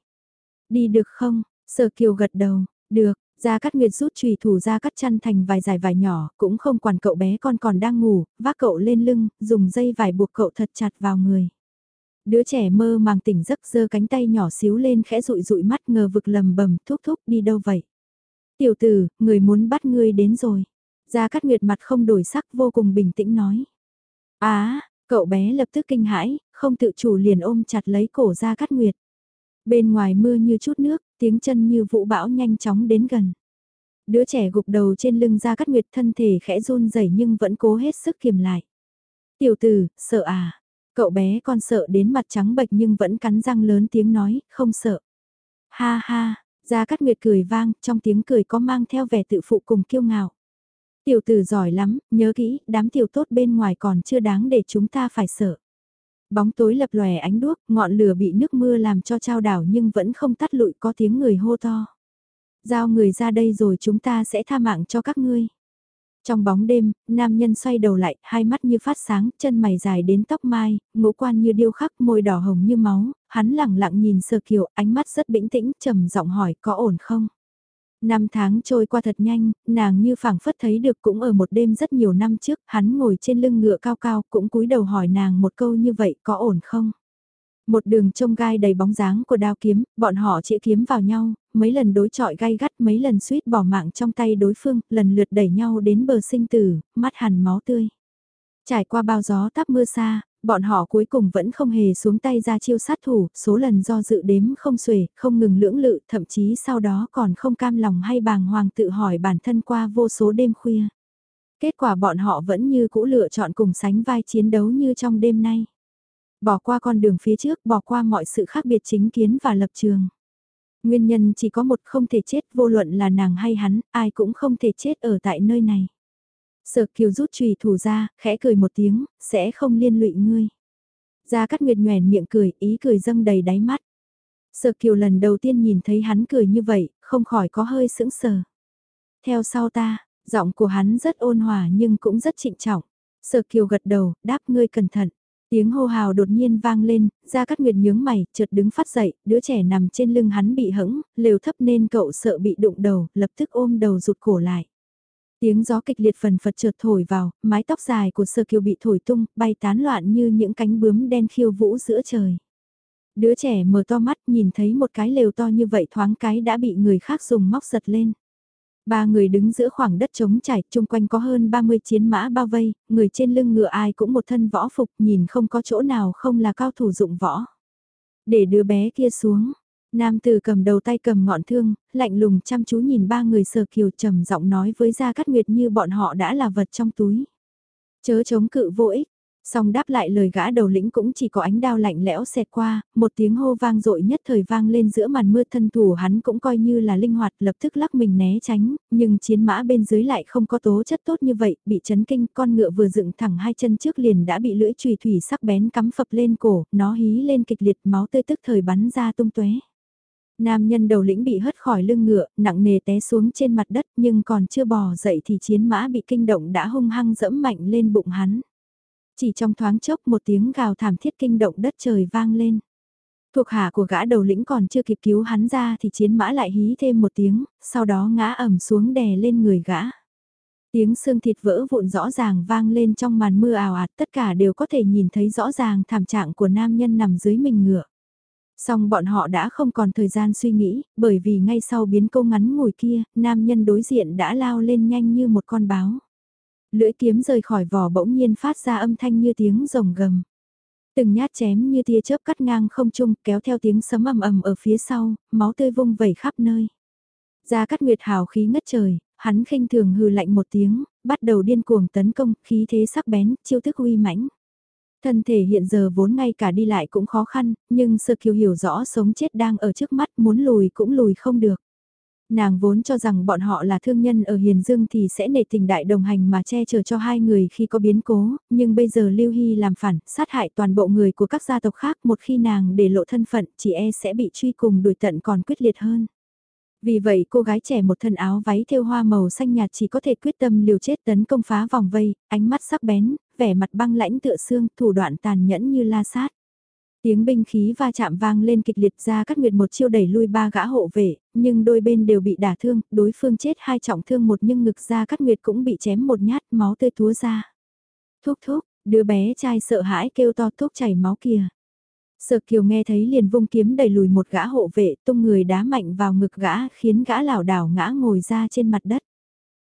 Đi được không? Sở Kiều gật đầu, được, Gia Cát Nguyệt rút chùy thủ ra cắt chăn thành vài dài vải nhỏ, cũng không quản cậu bé con còn đang ngủ, vác cậu lên lưng, dùng dây vải buộc cậu thật chặt vào người. Đứa trẻ mơ màng tỉnh giấc giơ cánh tay nhỏ xíu lên khẽ rụi rụi mắt ngờ vực lầm bầm thúc thúc đi đâu vậy? Tiểu tử, người muốn bắt ngươi đến rồi. Gia Cát Nguyệt mặt không đổi sắc vô cùng bình tĩnh nói. Á, cậu bé lập tức kinh hãi, không tự chủ liền ôm chặt lấy cổ Gia Cát Nguyệt. Bên ngoài mưa như chút nước, tiếng chân như vũ bão nhanh chóng đến gần. Đứa trẻ gục đầu trên lưng Gia Cát Nguyệt thân thể khẽ run rẩy nhưng vẫn cố hết sức kiềm lại. Tiểu tử, sợ à? Cậu bé con sợ đến mặt trắng bệch nhưng vẫn cắn răng lớn tiếng nói, không sợ. Ha ha, Gia Cát Nguyệt cười vang, trong tiếng cười có mang theo vẻ tự phụ cùng kiêu ngạo. Tiểu tử giỏi lắm, nhớ kỹ, đám tiểu tốt bên ngoài còn chưa đáng để chúng ta phải sợ. Bóng tối lập lòe ánh đuốc, ngọn lửa bị nước mưa làm cho trao đảo nhưng vẫn không tắt lụi có tiếng người hô to. Giao người ra đây rồi chúng ta sẽ tha mạng cho các ngươi. Trong bóng đêm, nam nhân xoay đầu lại, hai mắt như phát sáng, chân mày dài đến tóc mai, ngũ quan như điêu khắc, môi đỏ hồng như máu, hắn lẳng lặng nhìn sơ kiều, ánh mắt rất bĩnh tĩnh, trầm giọng hỏi có ổn không? Năm tháng trôi qua thật nhanh, nàng như phảng phất thấy được cũng ở một đêm rất nhiều năm trước, hắn ngồi trên lưng ngựa cao cao cũng cúi đầu hỏi nàng một câu như vậy có ổn không? Một đường trông gai đầy bóng dáng của đao kiếm, bọn họ chĩa kiếm vào nhau, mấy lần đối chọi gai gắt mấy lần suýt bỏ mạng trong tay đối phương, lần lượt đẩy nhau đến bờ sinh tử, mắt hằn máu tươi. Trải qua bao gió táp mưa xa, bọn họ cuối cùng vẫn không hề xuống tay ra chiêu sát thủ, số lần do dự đếm không xuể, không ngừng lưỡng lự, thậm chí sau đó còn không cam lòng hay bàng hoàng tự hỏi bản thân qua vô số đêm khuya. Kết quả bọn họ vẫn như cũ lựa chọn cùng sánh vai chiến đấu như trong đêm nay. Bỏ qua con đường phía trước, bỏ qua mọi sự khác biệt chính kiến và lập trường. Nguyên nhân chỉ có một không thể chết vô luận là nàng hay hắn, ai cũng không thể chết ở tại nơi này. Sở kiều rút trùy thủ ra, khẽ cười một tiếng, sẽ không liên lụy ngươi. Gia Cát Nguyệt nhoèn miệng cười, ý cười dâng đầy đáy mắt. Sở kiều lần đầu tiên nhìn thấy hắn cười như vậy, không khỏi có hơi sững sờ. Theo sau ta, giọng của hắn rất ôn hòa nhưng cũng rất trịnh trọng. Sở kiều gật đầu, đáp ngươi cẩn thận. Tiếng hô hào đột nhiên vang lên, Gia Cát Nguyệt nhướng mày, chợt đứng phát dậy, đứa trẻ nằm trên lưng hắn bị hững, lều thấp nên cậu sợ bị đụng đầu, lập tức ôm đầu rụt cổ lại. Tiếng gió kịch liệt phần phật chợt thổi vào, mái tóc dài của Sơ Kiều bị thổi tung, bay tán loạn như những cánh bướm đen khiêu vũ giữa trời. Đứa trẻ mở to mắt nhìn thấy một cái lều to như vậy thoáng cái đã bị người khác dùng móc giật lên. Ba người đứng giữa khoảng đất trống trải, chung quanh có hơn 30 chiến mã bao vây, người trên lưng ngựa ai cũng một thân võ phục, nhìn không có chỗ nào không là cao thủ dụng võ. Để đứa bé kia xuống, nam tử cầm đầu tay cầm ngọn thương, lạnh lùng chăm chú nhìn ba người sờ kiều trầm giọng nói với Gia Cát Nguyệt như bọn họ đã là vật trong túi. Chớ chống cự vô ích, Song đáp lại lời gã đầu lĩnh cũng chỉ có ánh đao lạnh lẽo xẹt qua, một tiếng hô vang dội nhất thời vang lên giữa màn mưa thân thủ hắn cũng coi như là linh hoạt lập tức lắc mình né tránh, nhưng chiến mã bên dưới lại không có tố chất tốt như vậy, bị chấn kinh con ngựa vừa dựng thẳng hai chân trước liền đã bị lưỡi trùy thủy sắc bén cắm phập lên cổ, nó hí lên kịch liệt máu tươi tức thời bắn ra tung tóe. Nam nhân đầu lĩnh bị hất khỏi lưng ngựa, nặng nề té xuống trên mặt đất nhưng còn chưa bò dậy thì chiến mã bị kinh động đã hung hăng dẫm mạnh lên bụng hắn. Chỉ trong thoáng chốc một tiếng gào thảm thiết kinh động đất trời vang lên. Thuộc hạ của gã đầu lĩnh còn chưa kịp cứu hắn ra thì chiến mã lại hí thêm một tiếng, sau đó ngã ẩm xuống đè lên người gã. Tiếng xương thịt vỡ vụn rõ ràng vang lên trong màn mưa ảo ạt tất cả đều có thể nhìn thấy rõ ràng thảm trạng của nam nhân nằm dưới mình ngựa. Song bọn họ đã không còn thời gian suy nghĩ, bởi vì ngay sau biến câu ngắn ngồi kia, nam nhân đối diện đã lao lên nhanh như một con báo. Lưỡi kiếm rời khỏi vỏ bỗng nhiên phát ra âm thanh như tiếng rồng gầm. Từng nhát chém như tia chớp cắt ngang không trung kéo theo tiếng sấm ầm ầm ở phía sau, máu tươi vung vẩy khắp nơi. Gia Cát Nguyệt hào khí ngất trời, hắn khinh thường hừ lạnh một tiếng, bắt đầu điên cuồng tấn công, khí thế sắc bén, chiêu thức uy mãnh. Thân thể hiện giờ vốn ngay cả đi lại cũng khó khăn, nhưng Sơ Kiều hiểu rõ sống chết đang ở trước mắt, muốn lùi cũng lùi không được. Nàng vốn cho rằng bọn họ là thương nhân ở Hiền Dương thì sẽ nể tình đại đồng hành mà che chở cho hai người khi có biến cố, nhưng bây giờ Lưu Hy làm phản, sát hại toàn bộ người của các gia tộc khác một khi nàng để lộ thân phận chỉ e sẽ bị truy cùng đuổi tận còn quyết liệt hơn. Vì vậy cô gái trẻ một thân áo váy thêu hoa màu xanh nhạt chỉ có thể quyết tâm liều chết tấn công phá vòng vây, ánh mắt sắc bén, vẻ mặt băng lãnh tựa xương, thủ đoạn tàn nhẫn như la sát. Tiếng binh khí va chạm vang lên kịch liệt ra cắt nguyệt một chiêu đẩy lui ba gã hộ vệ, nhưng đôi bên đều bị đả thương, đối phương chết hai trọng thương một nhưng ngực ra cắt nguyệt cũng bị chém một nhát máu tươi túa ra. Thúc thúc, đứa bé trai sợ hãi kêu to thúc chảy máu kìa. Sợ kiều nghe thấy liền vung kiếm đẩy lùi một gã hộ vệ tung người đá mạnh vào ngực gã khiến gã lảo đảo ngã ngồi ra trên mặt đất.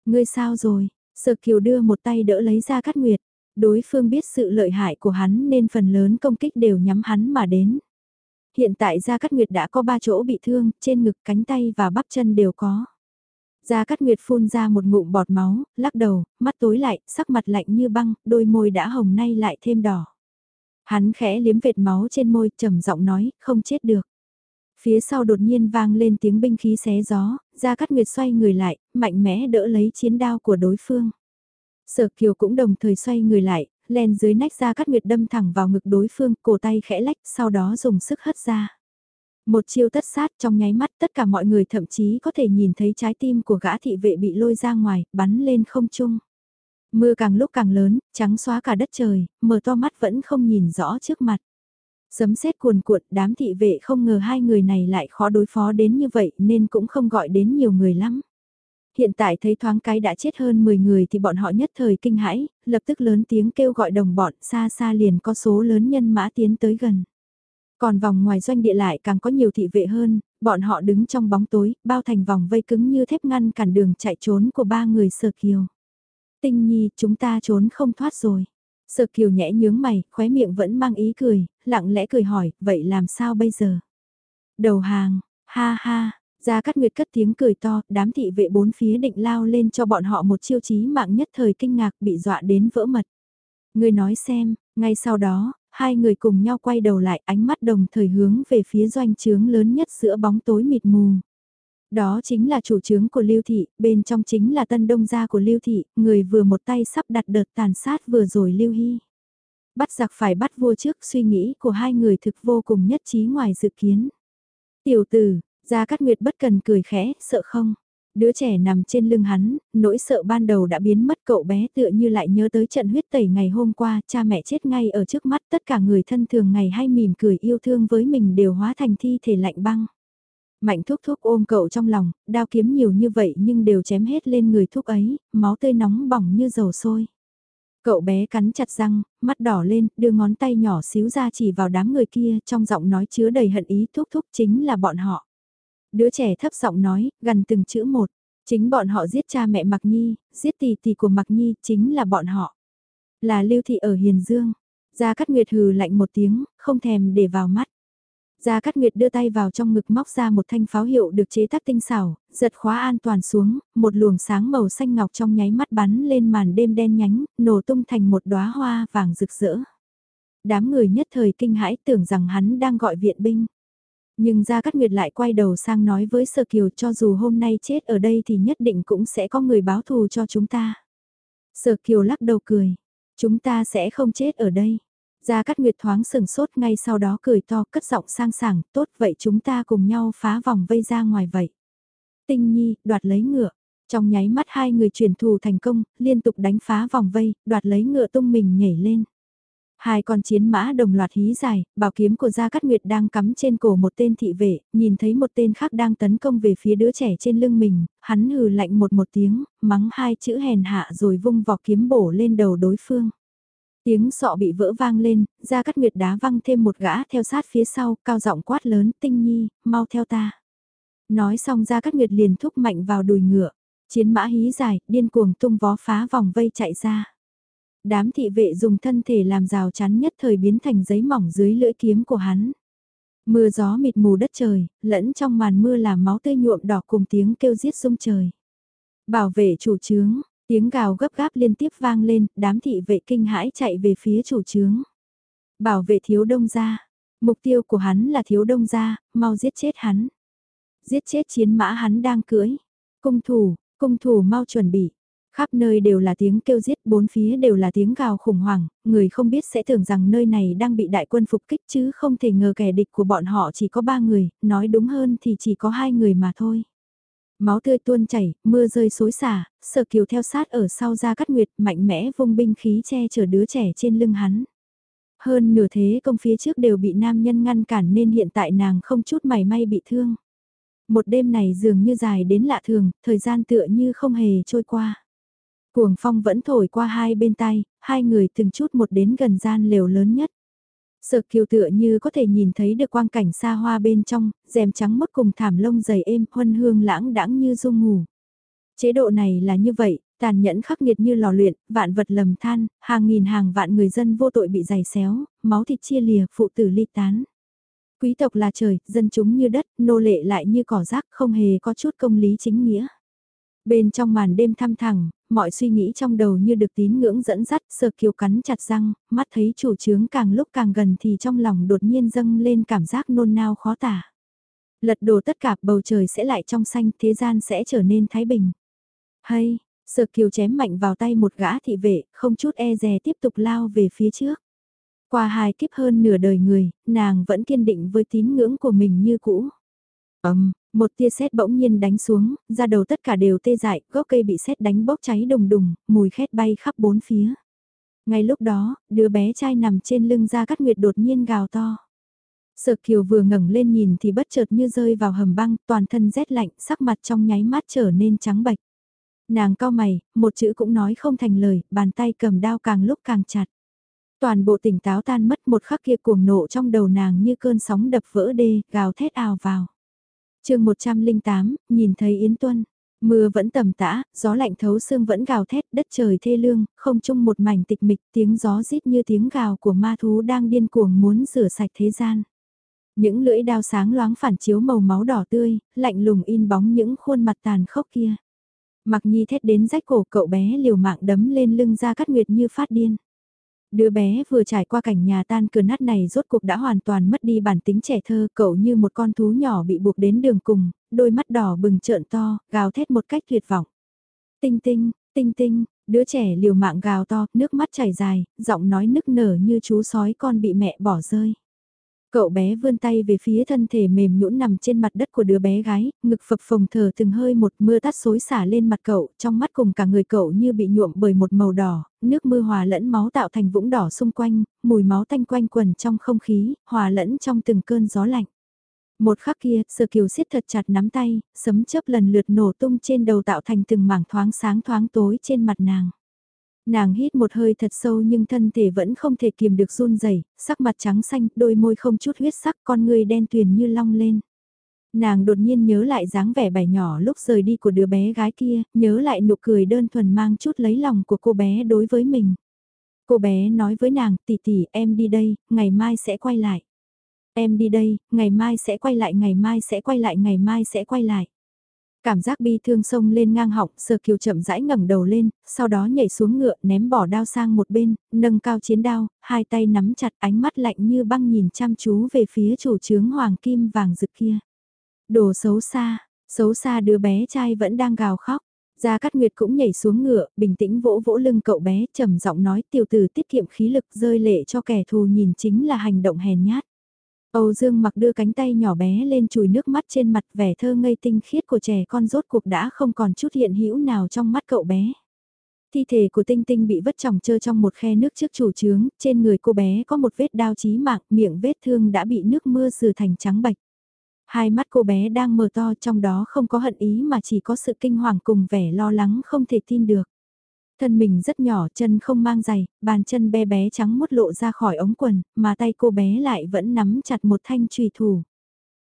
Ngươi sao rồi? Sợ kiều đưa một tay đỡ lấy ra Cát nguyệt đối phương biết sự lợi hại của hắn nên phần lớn công kích đều nhắm hắn mà đến. Hiện tại Gia Cát Nguyệt đã có ba chỗ bị thương, trên ngực, cánh tay và bắp chân đều có. Gia Cát Nguyệt phun ra một ngụm bọt máu, lắc đầu, mắt tối lại, sắc mặt lạnh như băng, đôi môi đã hồng nay lại thêm đỏ. Hắn khẽ liếm vệt máu trên môi, trầm giọng nói, không chết được. Phía sau đột nhiên vang lên tiếng binh khí xé gió, Gia Cát Nguyệt xoay người lại, mạnh mẽ đỡ lấy chiến đao của đối phương. Sở Kiều cũng đồng thời xoay người lại, len dưới nách gia cát nguyệt đâm thẳng vào ngực đối phương, cổ tay khẽ lách, sau đó dùng sức hất ra. Một chiêu tất sát trong nháy mắt tất cả mọi người thậm chí có thể nhìn thấy trái tim của gã thị vệ bị lôi ra ngoài, bắn lên không trung. Mưa càng lúc càng lớn, trắng xóa cả đất trời, mở to mắt vẫn không nhìn rõ trước mặt. Sấm sét cuồn cuộn, đám thị vệ không ngờ hai người này lại khó đối phó đến như vậy nên cũng không gọi đến nhiều người lắm. Hiện tại thấy thoáng cái đã chết hơn 10 người thì bọn họ nhất thời kinh hãi, lập tức lớn tiếng kêu gọi đồng bọn xa xa liền có số lớn nhân mã tiến tới gần. Còn vòng ngoài doanh địa lại càng có nhiều thị vệ hơn, bọn họ đứng trong bóng tối, bao thành vòng vây cứng như thép ngăn cản đường chạy trốn của ba người sờ kiều. Tinh nhi, chúng ta trốn không thoát rồi. Sở kiều nhẽ nhướng mày, khóe miệng vẫn mang ý cười, lặng lẽ cười hỏi, vậy làm sao bây giờ? Đầu hàng, ha ha, ra cắt nguyệt cất tiếng cười to, đám thị vệ bốn phía định lao lên cho bọn họ một chiêu chí mạng nhất thời kinh ngạc bị dọa đến vỡ mật. Người nói xem, ngay sau đó, hai người cùng nhau quay đầu lại ánh mắt đồng thời hướng về phía doanh trướng lớn nhất giữa bóng tối mịt mù. Đó chính là chủ trướng của Lưu Thị, bên trong chính là tân đông gia của Lưu Thị, người vừa một tay sắp đặt đợt tàn sát vừa rồi Lưu Hy. Bắt giặc phải bắt vua trước suy nghĩ của hai người thực vô cùng nhất trí ngoài dự kiến. Tiểu tử, Gia Cát Nguyệt bất cần cười khẽ, sợ không? Đứa trẻ nằm trên lưng hắn, nỗi sợ ban đầu đã biến mất cậu bé tựa như lại nhớ tới trận huyết tẩy ngày hôm qua, cha mẹ chết ngay ở trước mắt tất cả người thân thường ngày hay mỉm cười yêu thương với mình đều hóa thành thi thể lạnh băng. Mạnh thúc thúc ôm cậu trong lòng, đao kiếm nhiều như vậy nhưng đều chém hết lên người thúc ấy, máu tươi nóng bỏng như dầu sôi. Cậu bé cắn chặt răng, mắt đỏ lên, đưa ngón tay nhỏ xíu ra chỉ vào đám người kia trong giọng nói chứa đầy hận ý thúc thúc chính là bọn họ. Đứa trẻ thấp giọng nói, gần từng chữ một, chính bọn họ giết cha mẹ Mạc Nhi, giết tỷ tỷ của Mạc Nhi, chính là bọn họ. Là Lưu Thị ở Hiền Dương. Gia Cát Nguyệt hừ lạnh một tiếng, không thèm để vào mắt. Gia Cát Nguyệt đưa tay vào trong ngực móc ra một thanh pháo hiệu được chế tác tinh xảo, giật khóa an toàn xuống, một luồng sáng màu xanh ngọc trong nháy mắt bắn lên màn đêm đen nhánh, nổ tung thành một đóa hoa vàng rực rỡ. Đám người nhất thời kinh hãi tưởng rằng hắn đang gọi viện binh. Nhưng Gia Cát Nguyệt lại quay đầu sang nói với Sơ Kiều cho dù hôm nay chết ở đây thì nhất định cũng sẽ có người báo thù cho chúng ta. Sở Kiều lắc đầu cười, chúng ta sẽ không chết ở đây. Gia Cát Nguyệt thoáng sừng sốt ngay sau đó cười to cất giọng sang sảng, tốt vậy chúng ta cùng nhau phá vòng vây ra ngoài vậy. Tinh Nhi, đoạt lấy ngựa. Trong nháy mắt hai người chuyển thù thành công, liên tục đánh phá vòng vây, đoạt lấy ngựa tung mình nhảy lên. Hai con chiến mã đồng loạt hí dài, bảo kiếm của Gia Cát Nguyệt đang cắm trên cổ một tên thị vệ, nhìn thấy một tên khác đang tấn công về phía đứa trẻ trên lưng mình, hắn hừ lạnh một một tiếng, mắng hai chữ hèn hạ rồi vung vỏ kiếm bổ lên đầu đối phương. Tiếng sọ bị vỡ vang lên, Gia Cát Nguyệt đá văng thêm một gã theo sát phía sau, cao giọng quát lớn, tinh nhi, mau theo ta. Nói xong Gia Cát Nguyệt liền thúc mạnh vào đùi ngựa, chiến mã hí dài, điên cuồng tung vó phá vòng vây chạy ra. Đám thị vệ dùng thân thể làm rào chắn nhất thời biến thành giấy mỏng dưới lưỡi kiếm của hắn. Mưa gió mịt mù đất trời, lẫn trong màn mưa là máu tươi nhuộm đỏ cùng tiếng kêu giết sung trời. Bảo vệ chủ trướng, tiếng gào gấp gáp liên tiếp vang lên, đám thị vệ kinh hãi chạy về phía chủ trướng. Bảo vệ thiếu đông gia, mục tiêu của hắn là thiếu đông gia, mau giết chết hắn. Giết chết chiến mã hắn đang cưỡi. Cung thủ, cung thủ mau chuẩn bị. Khắp nơi đều là tiếng kêu giết, bốn phía đều là tiếng gào khủng hoảng, người không biết sẽ tưởng rằng nơi này đang bị đại quân phục kích chứ không thể ngờ kẻ địch của bọn họ chỉ có ba người, nói đúng hơn thì chỉ có hai người mà thôi. Máu tươi tuôn chảy, mưa rơi xối xả, sở kiều theo sát ở sau ra cắt nguyệt mạnh mẽ vung binh khí che chở đứa trẻ trên lưng hắn. Hơn nửa thế công phía trước đều bị nam nhân ngăn cản nên hiện tại nàng không chút mảy may bị thương. Một đêm này dường như dài đến lạ thường, thời gian tựa như không hề trôi qua. Cuồng phong vẫn thổi qua hai bên tay, hai người từng chút một đến gần gian lều lớn nhất. Sợ kiều tựa như có thể nhìn thấy được quang cảnh xa hoa bên trong, rèm trắng mốt cùng thảm lông dày êm, huân hương lãng đãng như dung ngủ. Chế độ này là như vậy, tàn nhẫn khắc nghiệt như lò luyện, vạn vật lầm than, hàng nghìn hàng vạn người dân vô tội bị giày xéo, máu thịt chia lìa, phụ tử ly tán. Quý tộc là trời, dân chúng như đất, nô lệ lại như cỏ rác, không hề có chút công lý chính nghĩa. Bên trong màn đêm thăm thẳng, mọi suy nghĩ trong đầu như được tín ngưỡng dẫn dắt, sờ kiều cắn chặt răng, mắt thấy chủ trướng càng lúc càng gần thì trong lòng đột nhiên dâng lên cảm giác nôn nao khó tả. Lật đổ tất cả bầu trời sẽ lại trong xanh, thế gian sẽ trở nên thái bình. Hay, sờ kiều chém mạnh vào tay một gã thị vệ, không chút e dè tiếp tục lao về phía trước. Qua hai kiếp hơn nửa đời người, nàng vẫn kiên định với tín ngưỡng của mình như cũ. Ấm, một tia sét bỗng nhiên đánh xuống, ra đầu tất cả đều tê dại, gốc cây bị sét đánh bốc cháy đùng đùng, mùi khét bay khắp bốn phía. Ngay lúc đó, đứa bé trai nằm trên lưng ra cắt nguyệt đột nhiên gào to. Sở kiều vừa ngẩng lên nhìn thì bất chợt như rơi vào hầm băng, toàn thân rét lạnh, sắc mặt trong nháy mắt trở nên trắng bạch. Nàng cao mày, một chữ cũng nói không thành lời, bàn tay cầm đao càng lúc càng chặt. Toàn bộ tỉnh táo tan mất một khắc kia cuồng nộ trong đầu nàng như cơn sóng đập vỡ đê, gào thét ào vào chương 108, nhìn thấy Yến Tuân, mưa vẫn tầm tã, gió lạnh thấu xương vẫn gào thét, đất trời thê lương, không chung một mảnh tịch mịch, tiếng gió rít như tiếng gào của ma thú đang điên cuồng muốn rửa sạch thế gian. Những lưỡi đao sáng loáng phản chiếu màu máu đỏ tươi, lạnh lùng in bóng những khuôn mặt tàn khốc kia. Mặc nhi thét đến rách cổ cậu bé liều mạng đấm lên lưng ra cắt nguyệt như phát điên. Đứa bé vừa trải qua cảnh nhà tan cửa nát này rốt cuộc đã hoàn toàn mất đi bản tính trẻ thơ, cậu như một con thú nhỏ bị buộc đến đường cùng, đôi mắt đỏ bừng trợn to, gào thét một cách tuyệt vọng. Tinh tinh, tinh tinh, đứa trẻ liều mạng gào to, nước mắt chảy dài, giọng nói nức nở như chú sói con bị mẹ bỏ rơi. Cậu bé vươn tay về phía thân thể mềm nhũn nằm trên mặt đất của đứa bé gái, ngực phập phồng thở từng hơi một mưa tắt xối xả lên mặt cậu, trong mắt cùng cả người cậu như bị nhuộm bởi một màu đỏ, nước mưa hòa lẫn máu tạo thành vũng đỏ xung quanh, mùi máu tanh quanh quần trong không khí, hòa lẫn trong từng cơn gió lạnh. Một khắc kia, sơ kiều siết thật chặt nắm tay, sấm chớp lần lượt nổ tung trên đầu tạo thành từng mảng thoáng sáng thoáng tối trên mặt nàng. Nàng hít một hơi thật sâu nhưng thân thể vẫn không thể kiềm được run rẩy, sắc mặt trắng xanh, đôi môi không chút huyết sắc, con người đen tuyền như long lên. Nàng đột nhiên nhớ lại dáng vẻ bảy nhỏ lúc rời đi của đứa bé gái kia, nhớ lại nụ cười đơn thuần mang chút lấy lòng của cô bé đối với mình. Cô bé nói với nàng, tỷ tỷ, em đi đây, ngày mai sẽ quay lại. Em đi đây, ngày mai sẽ quay lại, ngày mai sẽ quay lại, ngày mai sẽ quay lại. Cảm giác bi thương sông lên ngang họng, sờ kiều chậm rãi ngẩng đầu lên, sau đó nhảy xuống ngựa ném bỏ đao sang một bên, nâng cao chiến đao, hai tay nắm chặt ánh mắt lạnh như băng nhìn chăm chú về phía chủ trướng hoàng kim vàng rực kia. Đồ xấu xa, xấu xa đứa bé trai vẫn đang gào khóc. Gia Cát Nguyệt cũng nhảy xuống ngựa, bình tĩnh vỗ vỗ lưng cậu bé, trầm giọng nói tiểu tử tiết kiệm khí lực rơi lệ cho kẻ thù nhìn chính là hành động hèn nhát. Âu Dương mặc đưa cánh tay nhỏ bé lên chùi nước mắt trên mặt vẻ thơ ngây tinh khiết của trẻ con rốt cuộc đã không còn chút hiện hữu nào trong mắt cậu bé. Thi thể của Tinh Tinh bị vất tròng trơ trong một khe nước trước chủ trướng, trên người cô bé có một vết đao chí mạng, miệng vết thương đã bị nước mưa rửa thành trắng bạch. Hai mắt cô bé đang mở to trong đó không có hận ý mà chỉ có sự kinh hoàng cùng vẻ lo lắng không thể tin được. Thân mình rất nhỏ, chân không mang giày, bàn chân bé bé trắng mốt lộ ra khỏi ống quần, mà tay cô bé lại vẫn nắm chặt một thanh trùy thủ.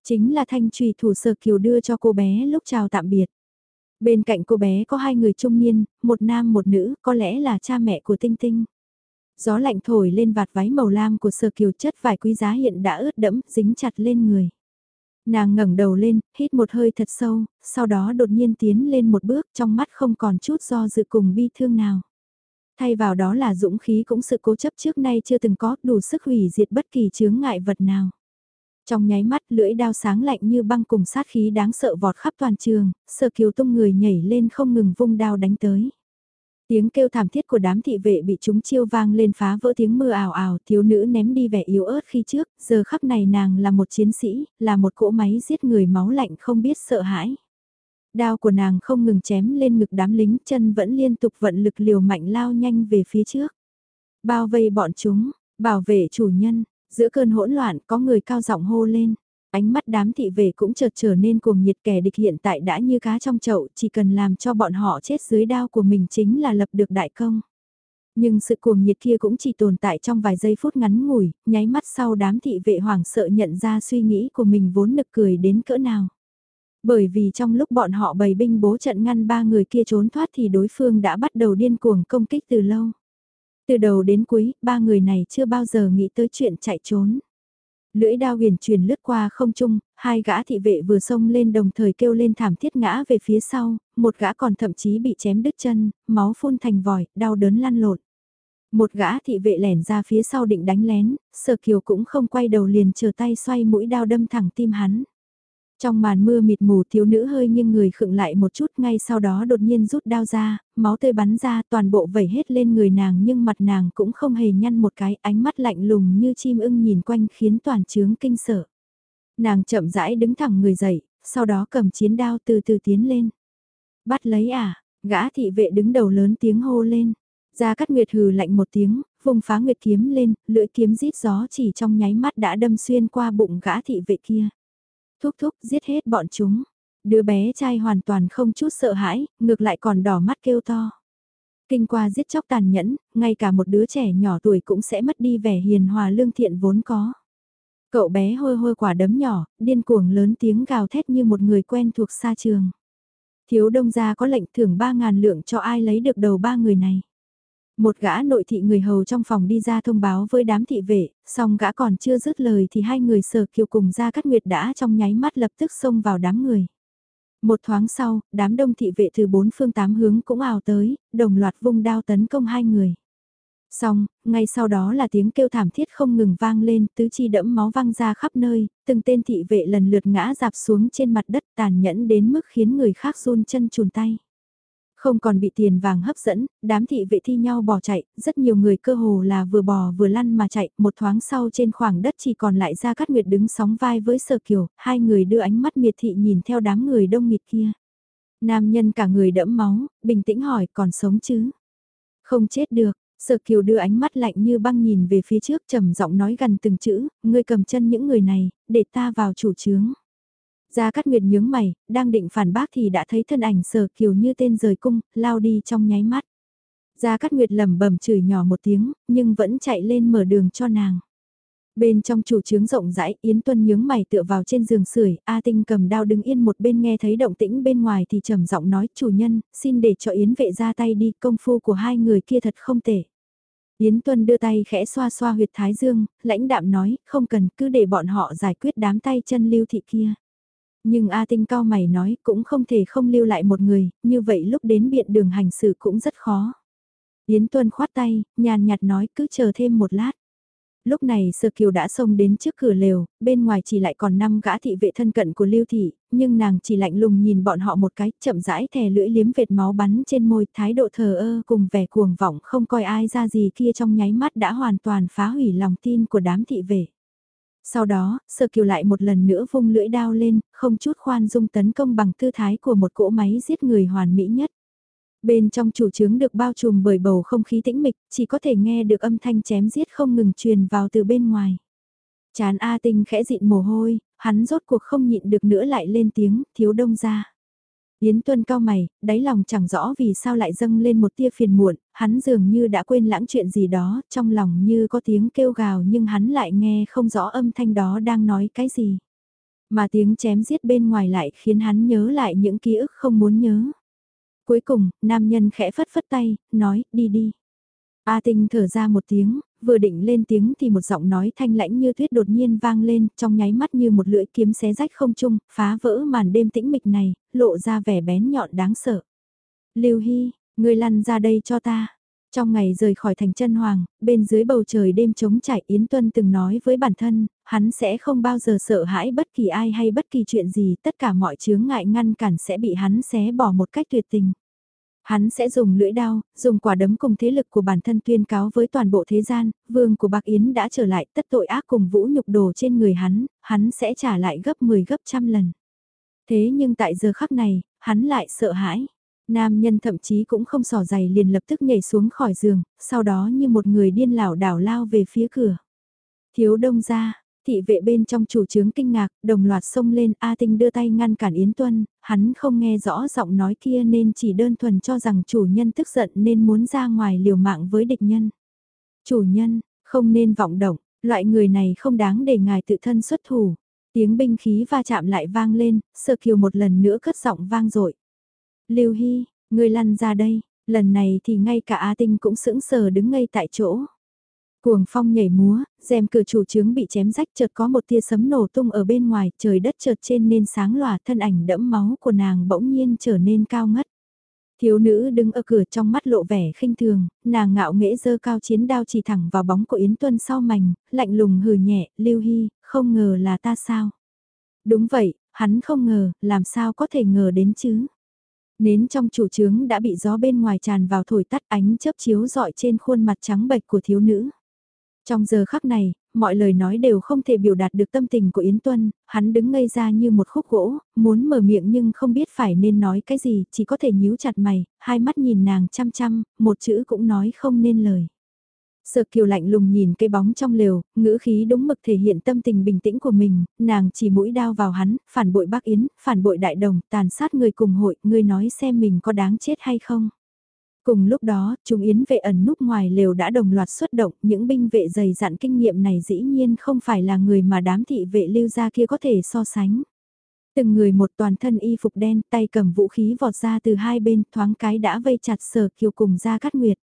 Chính là thanh trùy thủ sơ kiều đưa cho cô bé lúc chào tạm biệt. Bên cạnh cô bé có hai người trung niên, một nam một nữ, có lẽ là cha mẹ của Tinh Tinh. Gió lạnh thổi lên vạt váy màu lam của sơ kiều chất vải quý giá hiện đã ướt đẫm, dính chặt lên người. Nàng ngẩng đầu lên, hít một hơi thật sâu, sau đó đột nhiên tiến lên một bước trong mắt không còn chút do dự cùng bi thương nào. Thay vào đó là dũng khí cũng sự cố chấp trước nay chưa từng có đủ sức hủy diệt bất kỳ chướng ngại vật nào. Trong nháy mắt lưỡi đao sáng lạnh như băng cùng sát khí đáng sợ vọt khắp toàn trường, sợ kiều tung người nhảy lên không ngừng vung đao đánh tới. Tiếng kêu thảm thiết của đám thị vệ bị chúng chiêu vang lên phá vỡ tiếng mưa ảo ảo, thiếu nữ ném đi vẻ yếu ớt khi trước, giờ khắc này nàng là một chiến sĩ, là một cỗ máy giết người máu lạnh không biết sợ hãi. Đao của nàng không ngừng chém lên ngực đám lính, chân vẫn liên tục vận lực liều mạnh lao nhanh về phía trước. Bao vây bọn chúng, bảo vệ chủ nhân, giữa cơn hỗn loạn có người cao giọng hô lên. Ánh mắt đám thị vệ cũng chợt trở nên cuồng nhiệt kẻ địch hiện tại đã như cá trong chậu, chỉ cần làm cho bọn họ chết dưới đao của mình chính là lập được đại công. Nhưng sự cuồng nhiệt kia cũng chỉ tồn tại trong vài giây phút ngắn ngủi, nháy mắt sau đám thị vệ hoảng sợ nhận ra suy nghĩ của mình vốn nực cười đến cỡ nào. Bởi vì trong lúc bọn họ bày binh bố trận ngăn ba người kia trốn thoát thì đối phương đã bắt đầu điên cuồng công kích từ lâu. Từ đầu đến cuối, ba người này chưa bao giờ nghĩ tới chuyện chạy trốn. Lưỡi đao huyền truyền lướt qua không trung, hai gã thị vệ vừa xông lên đồng thời kêu lên thảm thiết ngã về phía sau, một gã còn thậm chí bị chém đứt chân, máu phun thành vòi, đau đớn lăn lộn. Một gã thị vệ lẻn ra phía sau định đánh lén, sở kiều cũng không quay đầu liền chờ tay xoay mũi đao đâm thẳng tim hắn. Trong màn mưa mịt mù thiếu nữ hơi nghiêng người khựng lại một chút ngay sau đó đột nhiên rút đao ra, máu tươi bắn ra toàn bộ vẩy hết lên người nàng nhưng mặt nàng cũng không hề nhăn một cái ánh mắt lạnh lùng như chim ưng nhìn quanh khiến toàn trướng kinh sợ. Nàng chậm rãi đứng thẳng người dậy, sau đó cầm chiến đao từ từ tiến lên. Bắt lấy à, gã thị vệ đứng đầu lớn tiếng hô lên. Gia Cát Nguyệt hừ lạnh một tiếng, vùng phá nguyệt kiếm lên, lưỡi kiếm rít gió chỉ trong nháy mắt đã đâm xuyên qua bụng gã thị vệ kia. Thúc thúc giết hết bọn chúng. Đứa bé trai hoàn toàn không chút sợ hãi, ngược lại còn đỏ mắt kêu to. Kinh qua giết chóc tàn nhẫn, ngay cả một đứa trẻ nhỏ tuổi cũng sẽ mất đi vẻ hiền hòa lương thiện vốn có. Cậu bé hôi hôi quả đấm nhỏ, điên cuồng lớn tiếng gào thét như một người quen thuộc xa trường. Thiếu đông gia có lệnh thưởng 3.000 lượng cho ai lấy được đầu ba người này. Một gã nội thị người hầu trong phòng đi ra thông báo với đám thị vệ, song gã còn chưa dứt lời thì hai người sở kiều cùng ra cắt nguyệt đã trong nháy mắt lập tức xông vào đám người. Một thoáng sau, đám đông thị vệ từ bốn phương tám hướng cũng ào tới, đồng loạt vung đao tấn công hai người. Xong, ngay sau đó là tiếng kêu thảm thiết không ngừng vang lên, tứ chi đẫm máu văng ra khắp nơi, từng tên thị vệ lần lượt ngã dạp xuống trên mặt đất tàn nhẫn đến mức khiến người khác run chân chùn tay. Không còn bị tiền vàng hấp dẫn, đám thị vệ thi nhau bỏ chạy, rất nhiều người cơ hồ là vừa bò vừa lăn mà chạy, một thoáng sau trên khoảng đất chỉ còn lại ra cát nguyệt đứng sóng vai với sở kiều, hai người đưa ánh mắt miệt thị nhìn theo đám người đông nghịt kia. Nam nhân cả người đẫm máu, bình tĩnh hỏi còn sống chứ? Không chết được, Sở Kiều đưa ánh mắt lạnh như băng nhìn về phía trước trầm giọng nói gần từng chữ, ngươi cầm chân những người này, để ta vào chủ trướng. Gia Cát Nguyệt nhướng mày, đang định phản bác thì đã thấy thân ảnh Sở Kiều như tên rời cung, lao đi trong nháy mắt. Gia Cát Nguyệt lẩm bẩm chửi nhỏ một tiếng, nhưng vẫn chạy lên mở đường cho nàng. Bên trong chủ trướng rộng rãi, Yến Tuân nhướng mày tựa vào trên giường sưởi, A Tinh cầm đao đứng yên một bên nghe thấy động tĩnh bên ngoài thì trầm giọng nói, chủ nhân, xin để cho Yến vệ ra tay đi, công phu của hai người kia thật không tệ. Yến Tuân đưa tay khẽ xoa xoa huyệt thái dương, lãnh đạm nói, không cần, cứ để bọn họ giải quyết đám tay chân lưu thị kia. Nhưng A Tinh cao mày nói, cũng không thể không lưu lại một người, như vậy lúc đến biện đường hành xử cũng rất khó. Yến Tuân khoát tay, nhàn nhạt nói, cứ chờ thêm một lát. Lúc này Sơ Kiều đã xông đến trước cửa lều, bên ngoài chỉ lại còn 5 gã thị vệ thân cận của Lưu Thị, nhưng nàng chỉ lạnh lùng nhìn bọn họ một cái, chậm rãi thè lưỡi liếm vệt máu bắn trên môi, thái độ thờ ơ cùng vẻ cuồng vọng không coi ai ra gì kia trong nháy mắt đã hoàn toàn phá hủy lòng tin của đám thị vệ. Sau đó, Sơ Kiều lại một lần nữa vung lưỡi đao lên, không chút khoan dung tấn công bằng tư thái của một cỗ máy giết người hoàn mỹ nhất. Bên trong chủ trướng được bao trùm bởi bầu không khí tĩnh mịch, chỉ có thể nghe được âm thanh chém giết không ngừng truyền vào từ bên ngoài. Chán A Tinh khẽ dịn mồ hôi, hắn rốt cuộc không nhịn được nữa lại lên tiếng, thiếu đông ra. Yến Tuân cao mày, đáy lòng chẳng rõ vì sao lại dâng lên một tia phiền muộn, hắn dường như đã quên lãng chuyện gì đó, trong lòng như có tiếng kêu gào nhưng hắn lại nghe không rõ âm thanh đó đang nói cái gì. Mà tiếng chém giết bên ngoài lại khiến hắn nhớ lại những ký ức không muốn nhớ. Cuối cùng, nam nhân khẽ phất phất tay, nói, đi đi. A tinh thở ra một tiếng, vừa định lên tiếng thì một giọng nói thanh lãnh như tuyết đột nhiên vang lên, trong nháy mắt như một lưỡi kiếm xé rách không trung, phá vỡ màn đêm tĩnh mịch này, lộ ra vẻ bén nhọn đáng sợ. Lưu Hy, ngươi lăn ra đây cho ta. Trong ngày rời khỏi thành chân hoàng, bên dưới bầu trời đêm trống trải Yến Tuân từng nói với bản thân, hắn sẽ không bao giờ sợ hãi bất kỳ ai hay bất kỳ chuyện gì, tất cả mọi chướng ngại ngăn cản sẽ bị hắn xé bỏ một cách tuyệt tình. Hắn sẽ dùng lưỡi đao, dùng quả đấm cùng thế lực của bản thân tuyên cáo với toàn bộ thế gian, vương của Bạc Yến đã trở lại tất tội ác cùng vũ nhục đồ trên người hắn, hắn sẽ trả lại gấp 10 gấp trăm lần. Thế nhưng tại giờ khắc này, hắn lại sợ hãi. Nam nhân thậm chí cũng không sò giày liền lập tức nhảy xuống khỏi giường, sau đó như một người điên lảo đảo lao về phía cửa. Thiếu đông ra, thị vệ bên trong chủ trướng kinh ngạc, đồng loạt xông lên, A Tinh đưa tay ngăn cản Yến Tuân, hắn không nghe rõ giọng nói kia nên chỉ đơn thuần cho rằng chủ nhân tức giận nên muốn ra ngoài liều mạng với địch nhân. Chủ nhân, không nên vọng động, loại người này không đáng để ngài tự thân xuất thủ. Tiếng binh khí va chạm lại vang lên, sơ kiều một lần nữa cất giọng vang dội Lưu Hy, người lăn ra đây, lần này thì ngay cả A Tinh cũng sững sờ đứng ngay tại chỗ. Cuồng phong nhảy múa, rèm cửa chủ trướng bị chém rách chợt có một tia sấm nổ tung ở bên ngoài, trời đất chợt trên nên sáng lòa thân ảnh đẫm máu của nàng bỗng nhiên trở nên cao ngất. Thiếu nữ đứng ở cửa trong mắt lộ vẻ khinh thường, nàng ngạo nghễ dơ cao chiến đao chỉ thẳng vào bóng của Yến Tuân sau mảnh, lạnh lùng hừ nhẹ, Lưu Hy, không ngờ là ta sao? Đúng vậy, hắn không ngờ, làm sao có thể ngờ đến chứ? Nến trong chủ trướng đã bị gió bên ngoài tràn vào thổi tắt ánh chớp chiếu dọi trên khuôn mặt trắng bệch của thiếu nữ. Trong giờ khắc này, mọi lời nói đều không thể biểu đạt được tâm tình của Yến Tuân, hắn đứng ngây ra như một khúc gỗ, muốn mở miệng nhưng không biết phải nên nói cái gì, chỉ có thể nhíu chặt mày, hai mắt nhìn nàng chăm chăm, một chữ cũng nói không nên lời. Sở kiều lạnh lùng nhìn cây bóng trong lều, ngữ khí đúng mực thể hiện tâm tình bình tĩnh của mình, nàng chỉ mũi đao vào hắn, phản bội bác Yến, phản bội đại đồng, tàn sát người cùng hội, người nói xem mình có đáng chết hay không. Cùng lúc đó, chúng Yến vệ ẩn núp ngoài lều đã đồng loạt xuất động, những binh vệ dày dặn kinh nghiệm này dĩ nhiên không phải là người mà đám thị vệ lưu gia kia có thể so sánh. Từng người một toàn thân y phục đen, tay cầm vũ khí vọt ra từ hai bên, thoáng cái đã vây chặt sở kiều cùng ra cắt nguyệt.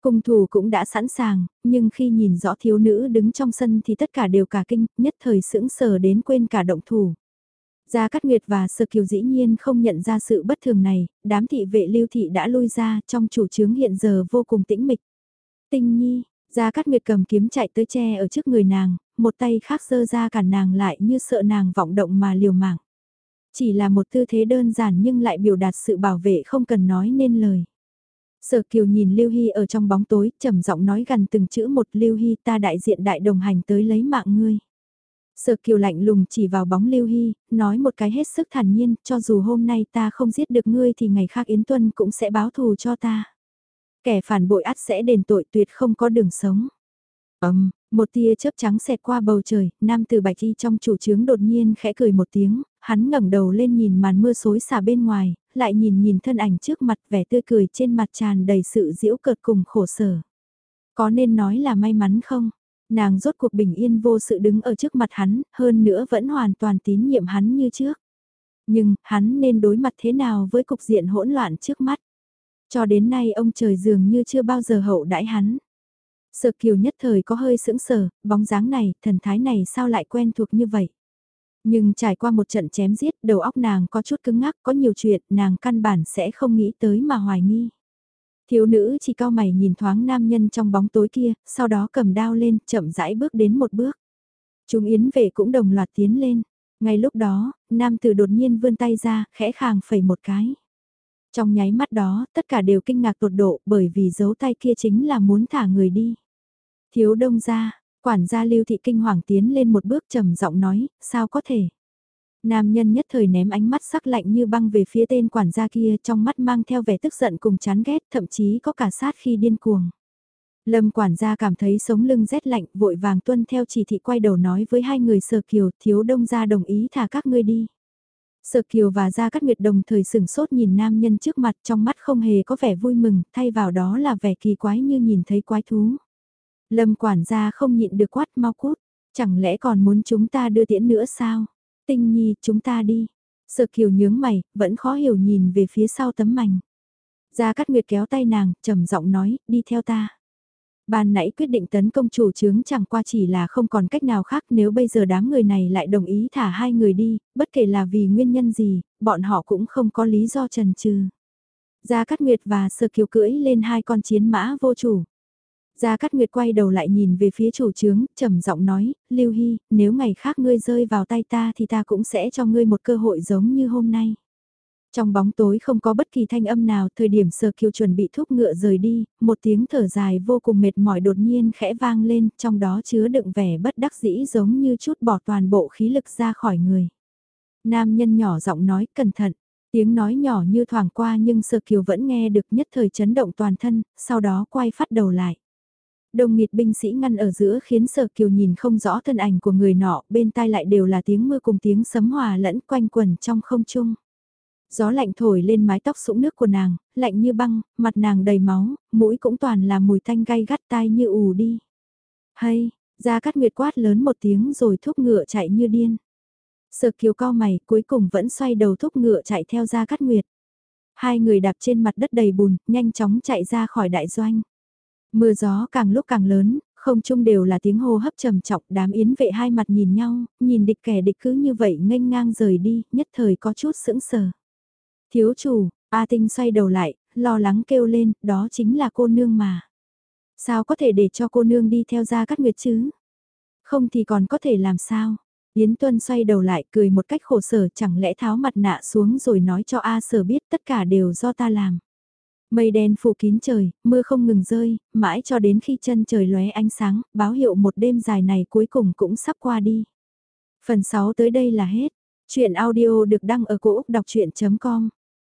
Cung thủ cũng đã sẵn sàng, nhưng khi nhìn rõ thiếu nữ đứng trong sân thì tất cả đều cả kinh, nhất thời sững sờ đến quên cả động thủ. Gia Cát Nguyệt và Sở Kiều dĩ nhiên không nhận ra sự bất thường này, đám thị vệ lưu thị đã lui ra trong chủ trướng hiện giờ vô cùng tĩnh mịch. Tinh nhi, Gia Cát Nguyệt cầm kiếm chạy tới che ở trước người nàng, một tay khác giơ ra cản nàng lại như sợ nàng vọng động mà liều mạng. Chỉ là một tư thế đơn giản nhưng lại biểu đạt sự bảo vệ không cần nói nên lời. Sở Kiều nhìn Lưu Hy ở trong bóng tối, trầm giọng nói gần từng chữ một Lưu Hy ta đại diện đại đồng hành tới lấy mạng ngươi. Sở Kiều lạnh lùng chỉ vào bóng Lưu Hy, nói một cái hết sức thản nhiên, cho dù hôm nay ta không giết được ngươi thì ngày khác Yến Tuân cũng sẽ báo thù cho ta. Kẻ phản bội ắt sẽ đền tội tuyệt không có đường sống. Ấm, một tia chớp trắng xẹt qua bầu trời, nam từ bạch y trong chủ trướng đột nhiên khẽ cười một tiếng, hắn ngẩng đầu lên nhìn màn mưa xối xả bên ngoài, lại nhìn nhìn thân ảnh trước mặt vẻ tươi cười trên mặt tràn đầy sự diễu cợt cùng khổ sở. Có nên nói là may mắn không? Nàng rốt cuộc bình yên vô sự đứng ở trước mặt hắn, hơn nữa vẫn hoàn toàn tín nhiệm hắn như trước. Nhưng, hắn nên đối mặt thế nào với cục diện hỗn loạn trước mắt? Cho đến nay ông trời dường như chưa bao giờ hậu đãi hắn. Sợ kiều nhất thời có hơi sững sờ, bóng dáng này, thần thái này sao lại quen thuộc như vậy? Nhưng trải qua một trận chém giết, đầu óc nàng có chút cứng ngắc, có nhiều chuyện, nàng căn bản sẽ không nghĩ tới mà hoài nghi. Thiếu nữ chỉ cao mày nhìn thoáng nam nhân trong bóng tối kia, sau đó cầm đao lên, chậm rãi bước đến một bước. Chúng yến vệ cũng đồng loạt tiến lên. Ngay lúc đó, nam tử đột nhiên vươn tay ra, khẽ khàng phẩy một cái. Trong nháy mắt đó, tất cả đều kinh ngạc tột độ bởi vì dấu tay kia chính là muốn thả người đi. Thiếu đông ra, quản gia lưu thị kinh hoàng tiến lên một bước trầm giọng nói, sao có thể. Nam nhân nhất thời ném ánh mắt sắc lạnh như băng về phía tên quản gia kia trong mắt mang theo vẻ tức giận cùng chán ghét thậm chí có cả sát khi điên cuồng. Lâm quản gia cảm thấy sống lưng rét lạnh vội vàng tuân theo chỉ thị quay đầu nói với hai người sở kiều thiếu đông gia đồng ý thả các ngươi đi. Sở kiều và gia cát nguyệt đồng thời sừng sốt nhìn nam nhân trước mặt trong mắt không hề có vẻ vui mừng thay vào đó là vẻ kỳ quái như nhìn thấy quái thú. Lâm quản gia không nhịn được quát mau cút, chẳng lẽ còn muốn chúng ta đưa tiễn nữa sao? Tinh Nhi, chúng ta đi. Sợ kiều nhướng mày, vẫn khó hiểu nhìn về phía sau tấm mảnh. Gia Cát Nguyệt kéo tay nàng, trầm giọng nói, đi theo ta. Ban nãy quyết định tấn công chủ trướng chẳng qua chỉ là không còn cách nào khác nếu bây giờ đám người này lại đồng ý thả hai người đi, bất kể là vì nguyên nhân gì, bọn họ cũng không có lý do trần trừ. Gia Cát Nguyệt và sơ Kiều cưỡi lên hai con chiến mã vô chủ. Gia Cát Nguyệt quay đầu lại nhìn về phía chủ trướng, trầm giọng nói, Lưu Hy, nếu ngày khác ngươi rơi vào tay ta thì ta cũng sẽ cho ngươi một cơ hội giống như hôm nay. Trong bóng tối không có bất kỳ thanh âm nào, thời điểm sơ Kiều chuẩn bị thúc ngựa rời đi, một tiếng thở dài vô cùng mệt mỏi đột nhiên khẽ vang lên, trong đó chứa đựng vẻ bất đắc dĩ giống như chút bỏ toàn bộ khí lực ra khỏi người. Nam nhân nhỏ giọng nói, cẩn thận, tiếng nói nhỏ như thoảng qua nhưng sơ Kiều vẫn nghe được nhất thời chấn động toàn thân, sau đó quay phát đầu lại. Đông nghịt binh sĩ ngăn ở giữa khiến Sở Kiều nhìn không rõ thân ảnh của người nọ, bên tai lại đều là tiếng mưa cùng tiếng sấm hòa lẫn quanh quẩn trong không trung. Gió lạnh thổi lên mái tóc sũng nước của nàng, lạnh như băng, mặt nàng đầy máu, mũi cũng toàn là mùi thanh gai gắt tai như ù đi. Hay, ra cắt nguyệt quát lớn một tiếng rồi thúc ngựa chạy như điên. Sở kiều cao mày cuối cùng vẫn xoay đầu thúc ngựa chạy theo ra cắt nguyệt. Hai người đạp trên mặt đất đầy bùn, nhanh chóng chạy ra khỏi đại doanh. Mưa gió càng lúc càng lớn, không chung đều là tiếng hô hấp trầm trọng đám yến vệ hai mặt nhìn nhau, nhìn địch kẻ địch cứ như vậy nghênh ngang rời đi, nhất thời có chút sững sờ. Thiếu chủ, A Tinh xoay đầu lại, lo lắng kêu lên, đó chính là cô nương mà. Sao có thể để cho cô nương đi theo ra cắt nguyệt chứ? Không thì còn có thể làm sao? Yến Tuân xoay đầu lại cười một cách khổ sở chẳng lẽ tháo mặt nạ xuống rồi nói cho A sở biết tất cả đều do ta làm. Mây đen phủ kín trời, mưa không ngừng rơi, mãi cho đến khi chân trời lóe ánh sáng, báo hiệu một đêm dài này cuối cùng cũng sắp qua đi. Phần 6 tới đây là hết. Chuyện audio được đăng ở cổ Úc đọc chuyện.com